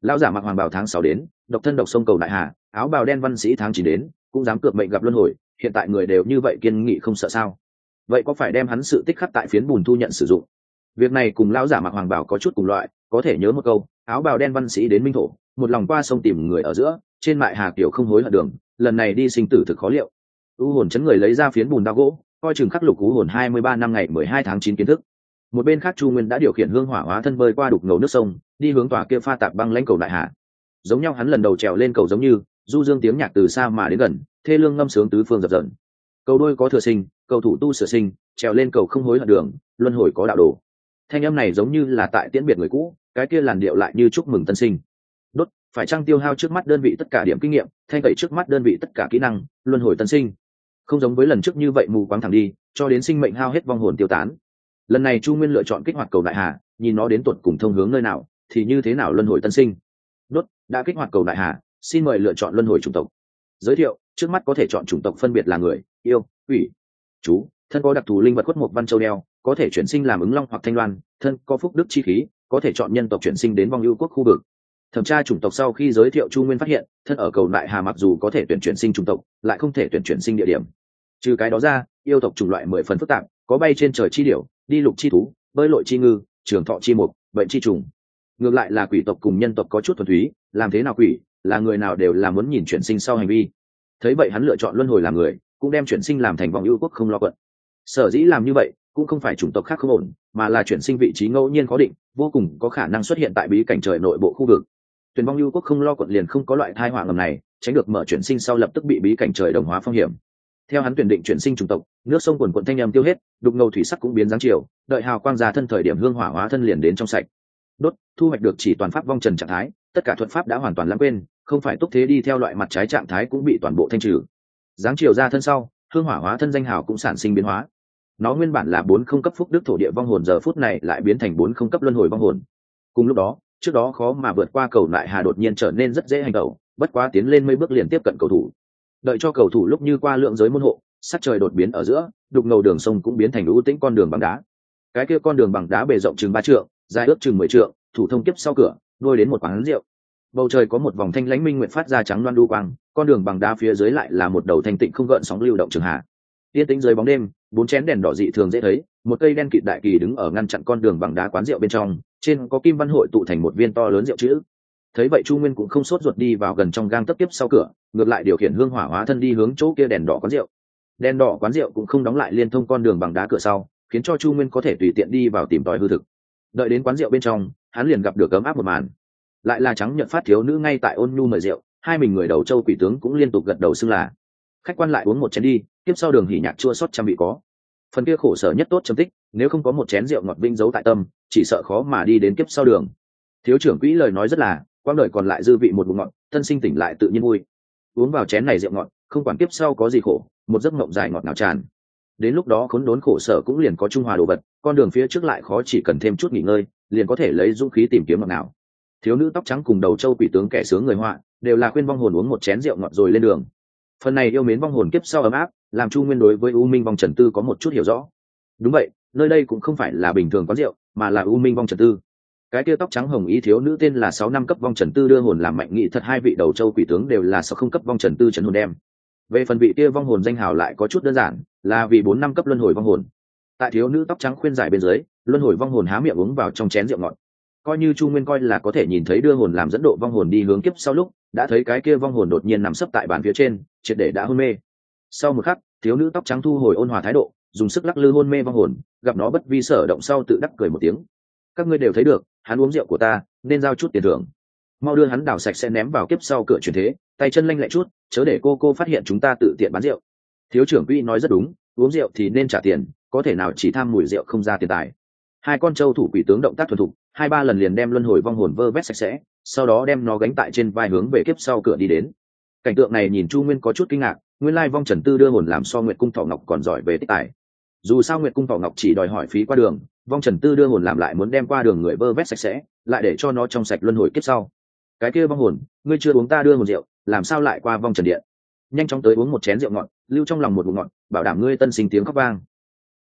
Lão giả mặc hoàng bào tháng sáu đến, độc thân độc sông cầu đại hà, áo bào đen văn sĩ tháng chín đến, cũng dám cược mệnh gặp luân hồi, hiện tại người đều như vậy kiên nghị không sợ sao? Vậy có phải đem hắn sự tích khắc tại phiến bùn thu nhận sử dụng? Việc này cùng lão giả mặc hoàng bào có chút cùng loại, có thể nhớ một câu, áo bào đen văn sĩ đến minh thổ, một lòng qua sông tìm người ở giữa, trên mại hà kiểu không hối hận đường, lần này đi sinh tử thực khó liệu. U hồn chấn người lấy ra phiến bùn đao gỗ, coi chừng khắc lục u hồn hai mươi ba năm ngày mười hai tháng chín kiến thức. Một bên khác chu nguyên đã điều khiển hương hỏa hóa thân bơi qua đục ngầu nước sông, đi hướng tòa kia pha tạp băng lãnh cầu đại hạ giống nhau hắn lần đầu trèo lên cầu giống như, du dương tiếng nhạc từ xa mà đến gần, thê lương ngâm sướng tứ phương dập dần cầu đôi có thừa sinh, cầu thủ tu sửa sinh, trèo lên cầu không hối hận đường, luân hồi có đạo đồ. Thanh âm này giống như là tại tiễn biệt người cũ, cái kia làn điệu lại như chúc mừng tân sinh. Đốt, phải trăng tiêu hao trước mắt đơn vị tất cả điểm kinh nghiệm thanh tẩy trước mắt đơn vị tất cả kỹ năng, luân hồi tân sinh? Không giống với lần trước như vậy mù quáng thẳng đi, cho đến sinh mệnh hao hết vong hồn tiêu tán. Lần này chu nguyên lựa chọn kích hoạt cầu đại hà, nhìn nó đến tuột cùng thông hướng nơi nào, thì như thế nào luân hồi tân sinh? Đốt, đã kích hoạt cầu đại hà, xin mời lựa chọn luân hồi chủng tộc. Giới thiệu, trước mắt có thể chọn chủng tộc phân biệt là người yêu quỷ, chú. Thân có đặc thù linh vật khuất mục văn châu đeo có thể chuyển sinh làm ứng long hoặc thanh loan. Thân có phúc đức chi khí có thể chọn nhân tộc chuyển sinh đến vong ưu quốc khu vực. Thẩm tra chủng tộc sau khi giới thiệu chu nguyên phát hiện thân ở cầu đại hà mặc dù có thể tuyển chuyển sinh chủng tộc lại không thể tuyển chuyển sinh địa điểm. Trừ cái đó ra yêu tộc chủng loại mười phần phức tạp có bay trên trời chi điểu đi lục chi thú bơi lội chi ngư trường thọ chi mục bệnh chi trùng. Ngược lại là quỷ tộc cùng nhân tộc có chút thuần túy làm thế nào quỷ là người nào đều là muốn nhìn chuyển sinh sau hành vi. Thấy vậy hắn lựa chọn luân hồi làm người cũng đem chuyển sinh làm thành vòng ưu quốc không lo quận. Sở dĩ làm như vậy, cũng không phải chủng tộc khác không ổn, mà là chuyển sinh vị trí ngẫu nhiên có định, vô cùng có khả năng xuất hiện tại bí cảnh trời nội bộ khu vực. Tuyển vong ưu quốc không lo quận liền không có loại thai họa ngầm này, tránh được mở chuyển sinh sau lập tức bị bí cảnh trời đồng hóa phong hiểm. Theo hắn tuyển định chuyển sinh chủng tộc, nước sông quần quận thanh âm tiêu hết, đục ngầu thủy sắc cũng biến dáng chiều, đợi hào quang ra thân thời điểm hương hỏa hóa thân liền đến trong sạch. Đốt, thu hoạch được chỉ toàn pháp vong trần trạng thái, tất cả thuật pháp đã hoàn toàn lãng quên, không phải túc thế đi theo loại mặt trái trạng thái cũng bị toàn bộ thanh trừ dáng chiều ra thân sau, hương hỏa hóa thân danh hào cũng sản sinh biến hóa. Nó nguyên bản là bốn không cấp phúc đức thổ địa vong hồn, giờ phút này lại biến thành bốn không cấp luân hồi vong hồn. Cùng lúc đó, trước đó khó mà vượt qua cầu lại hà đột nhiên trở nên rất dễ hành động, bất quá tiến lên mấy bước liền tiếp cận cầu thủ. Đợi cho cầu thủ lúc như qua lượng giới môn hộ, sắc trời đột biến ở giữa, đục ngầu đường sông cũng biến thành ưu tĩnh con đường bằng đá. Cái kia con đường bằng đá bề rộng chừng ba trượng, dài ước chừng mười trượng, thủ thông tiếp sau cửa, nuôi đến một quán rượu. Bầu trời có một vòng thanh lãnh minh nguyện phát ra trắng loan đu quang con đường bằng đá phía dưới lại là một đầu thanh tịnh không gợn sóng lưu động trường hạ. Yên tĩnh dưới bóng đêm, bốn chén đèn đỏ dị thường dễ thấy, một cây đen kịt đại kỳ đứng ở ngăn chặn con đường bằng đá quán rượu bên trong, trên có kim văn hội tụ thành một viên to lớn rượu chữ. Thấy vậy chu nguyên cũng không sốt ruột đi vào gần trong gang tấp tiếp sau cửa, ngược lại điều khiển hương hỏa hóa thân đi hướng chỗ kia đèn đỏ quán rượu. Đèn đỏ quán rượu cũng không đóng lại liên thông con đường bằng đá cửa sau, khiến cho chu nguyên có thể tùy tiện đi vào tìm tòi hư thực. Đợi đến quán rượu bên trong, hắn liền gặp được ấm áp một màn. Lại là trắng nhận phát thiếu nữ ngay tại ôn nhu mời rượu hai mình người đầu châu quỷ tướng cũng liên tục gật đầu xưng là. Khách quan lại uống một chén đi, tiếp sau đường hỉ nhạc chua sót trăm vị có. Phần kia khổ sở nhất tốt chấm tích, nếu không có một chén rượu ngọt vinh giấu tại tâm, chỉ sợ khó mà đi đến kiếp sau đường. Thiếu trưởng quỹ lời nói rất là quang đời còn lại dư vị một bụng ngọt, thân sinh tỉnh lại tự nhiên vui. Uống vào chén này rượu ngọt, không quản kiếp sau có gì khổ, một giấc mộng dài ngọt nào tràn. Đến lúc đó khốn đốn khổ sở cũng liền có trung hòa đồ vật, con đường phía trước lại khó chỉ cần thêm chút nghỉ ngơi, liền có thể lấy dũng khí tìm kiếm ngọt nào. Thiếu nữ tóc trắng cùng đầu châu quỷ tướng kẻ sướng người họa đều là khuyên vong hồn uống một chén rượu ngọt rồi lên đường. Phần này yêu mến vong hồn kiếp sau ấm áp, làm chu nguyên đối với u minh vong trần tư có một chút hiểu rõ. Đúng vậy, nơi đây cũng không phải là bình thường quán rượu, mà là u minh vong trần tư. Cái tia tóc trắng hồng ý thiếu nữ tên là sáu năm cấp vong trần tư đưa hồn làm mạnh nghị thật hai vị đầu châu quỷ tướng đều là sáu không cấp vong trần tư trần hồn đem. Về phần vị kia vong hồn danh hào lại có chút đơn giản, là vì bốn năm cấp luân hồi vong hồn. Tại thiếu nữ tóc trắng khuyên giải bên dưới, luân hồi vong hồn há miệng uống vào trong chén rượu ngọt coi như chu nguyên coi là có thể nhìn thấy đưa hồn làm dẫn độ vong hồn đi hướng kiếp sau lúc, đã thấy cái kia vong hồn đột nhiên nằm sấp tại bàn phía trên, triệt để đã hôn mê. Sau một khắc, thiếu nữ tóc trắng thu hồi ôn hòa thái độ, dùng sức lắc lư hôn mê vong hồn, gặp nó bất vi sở động sau tự đắc cười một tiếng. Các ngươi đều thấy được, hắn uống rượu của ta, nên giao chút tiền thưởng. Mau đưa hắn đào sạch sẽ ném vào kiếp sau cửa truyền thế, tay chân lanh lẹ chút, chớ để cô cô phát hiện chúng ta tự tiện bán rượu. Thiếu trưởng quỹ nói rất đúng, uống rượu thì nên trả tiền, có thể nào chỉ tham mùi rượu không ra tiền tài hai con trâu thủ quỷ tướng động tác thuần thục, hai ba lần liền đem luân hồi vong hồn vơ vét sạch sẽ, sau đó đem nó gánh tại trên vai hướng về kiếp sau cửa đi đến. Cảnh tượng này nhìn chu nguyên có chút kinh ngạc, nguyên lai vong trần tư đưa hồn làm so nguyệt cung thọ ngọc còn giỏi về tích tài. Dù sao nguyệt cung thọ ngọc chỉ đòi hỏi phí qua đường, vong trần tư đưa hồn làm lại muốn đem qua đường người vơ vét sạch sẽ, lại để cho nó trong sạch luân hồi kiếp sau. Cái kia vong hồn, ngươi chưa uống ta đưa hồn rượu, làm sao lại qua vong trần điện? Nhanh chóng tới uống một chén rượu ngọt, lưu trong lòng một bụng ngọt, bảo đảm ngươi tân sinh tiếng khóc vang.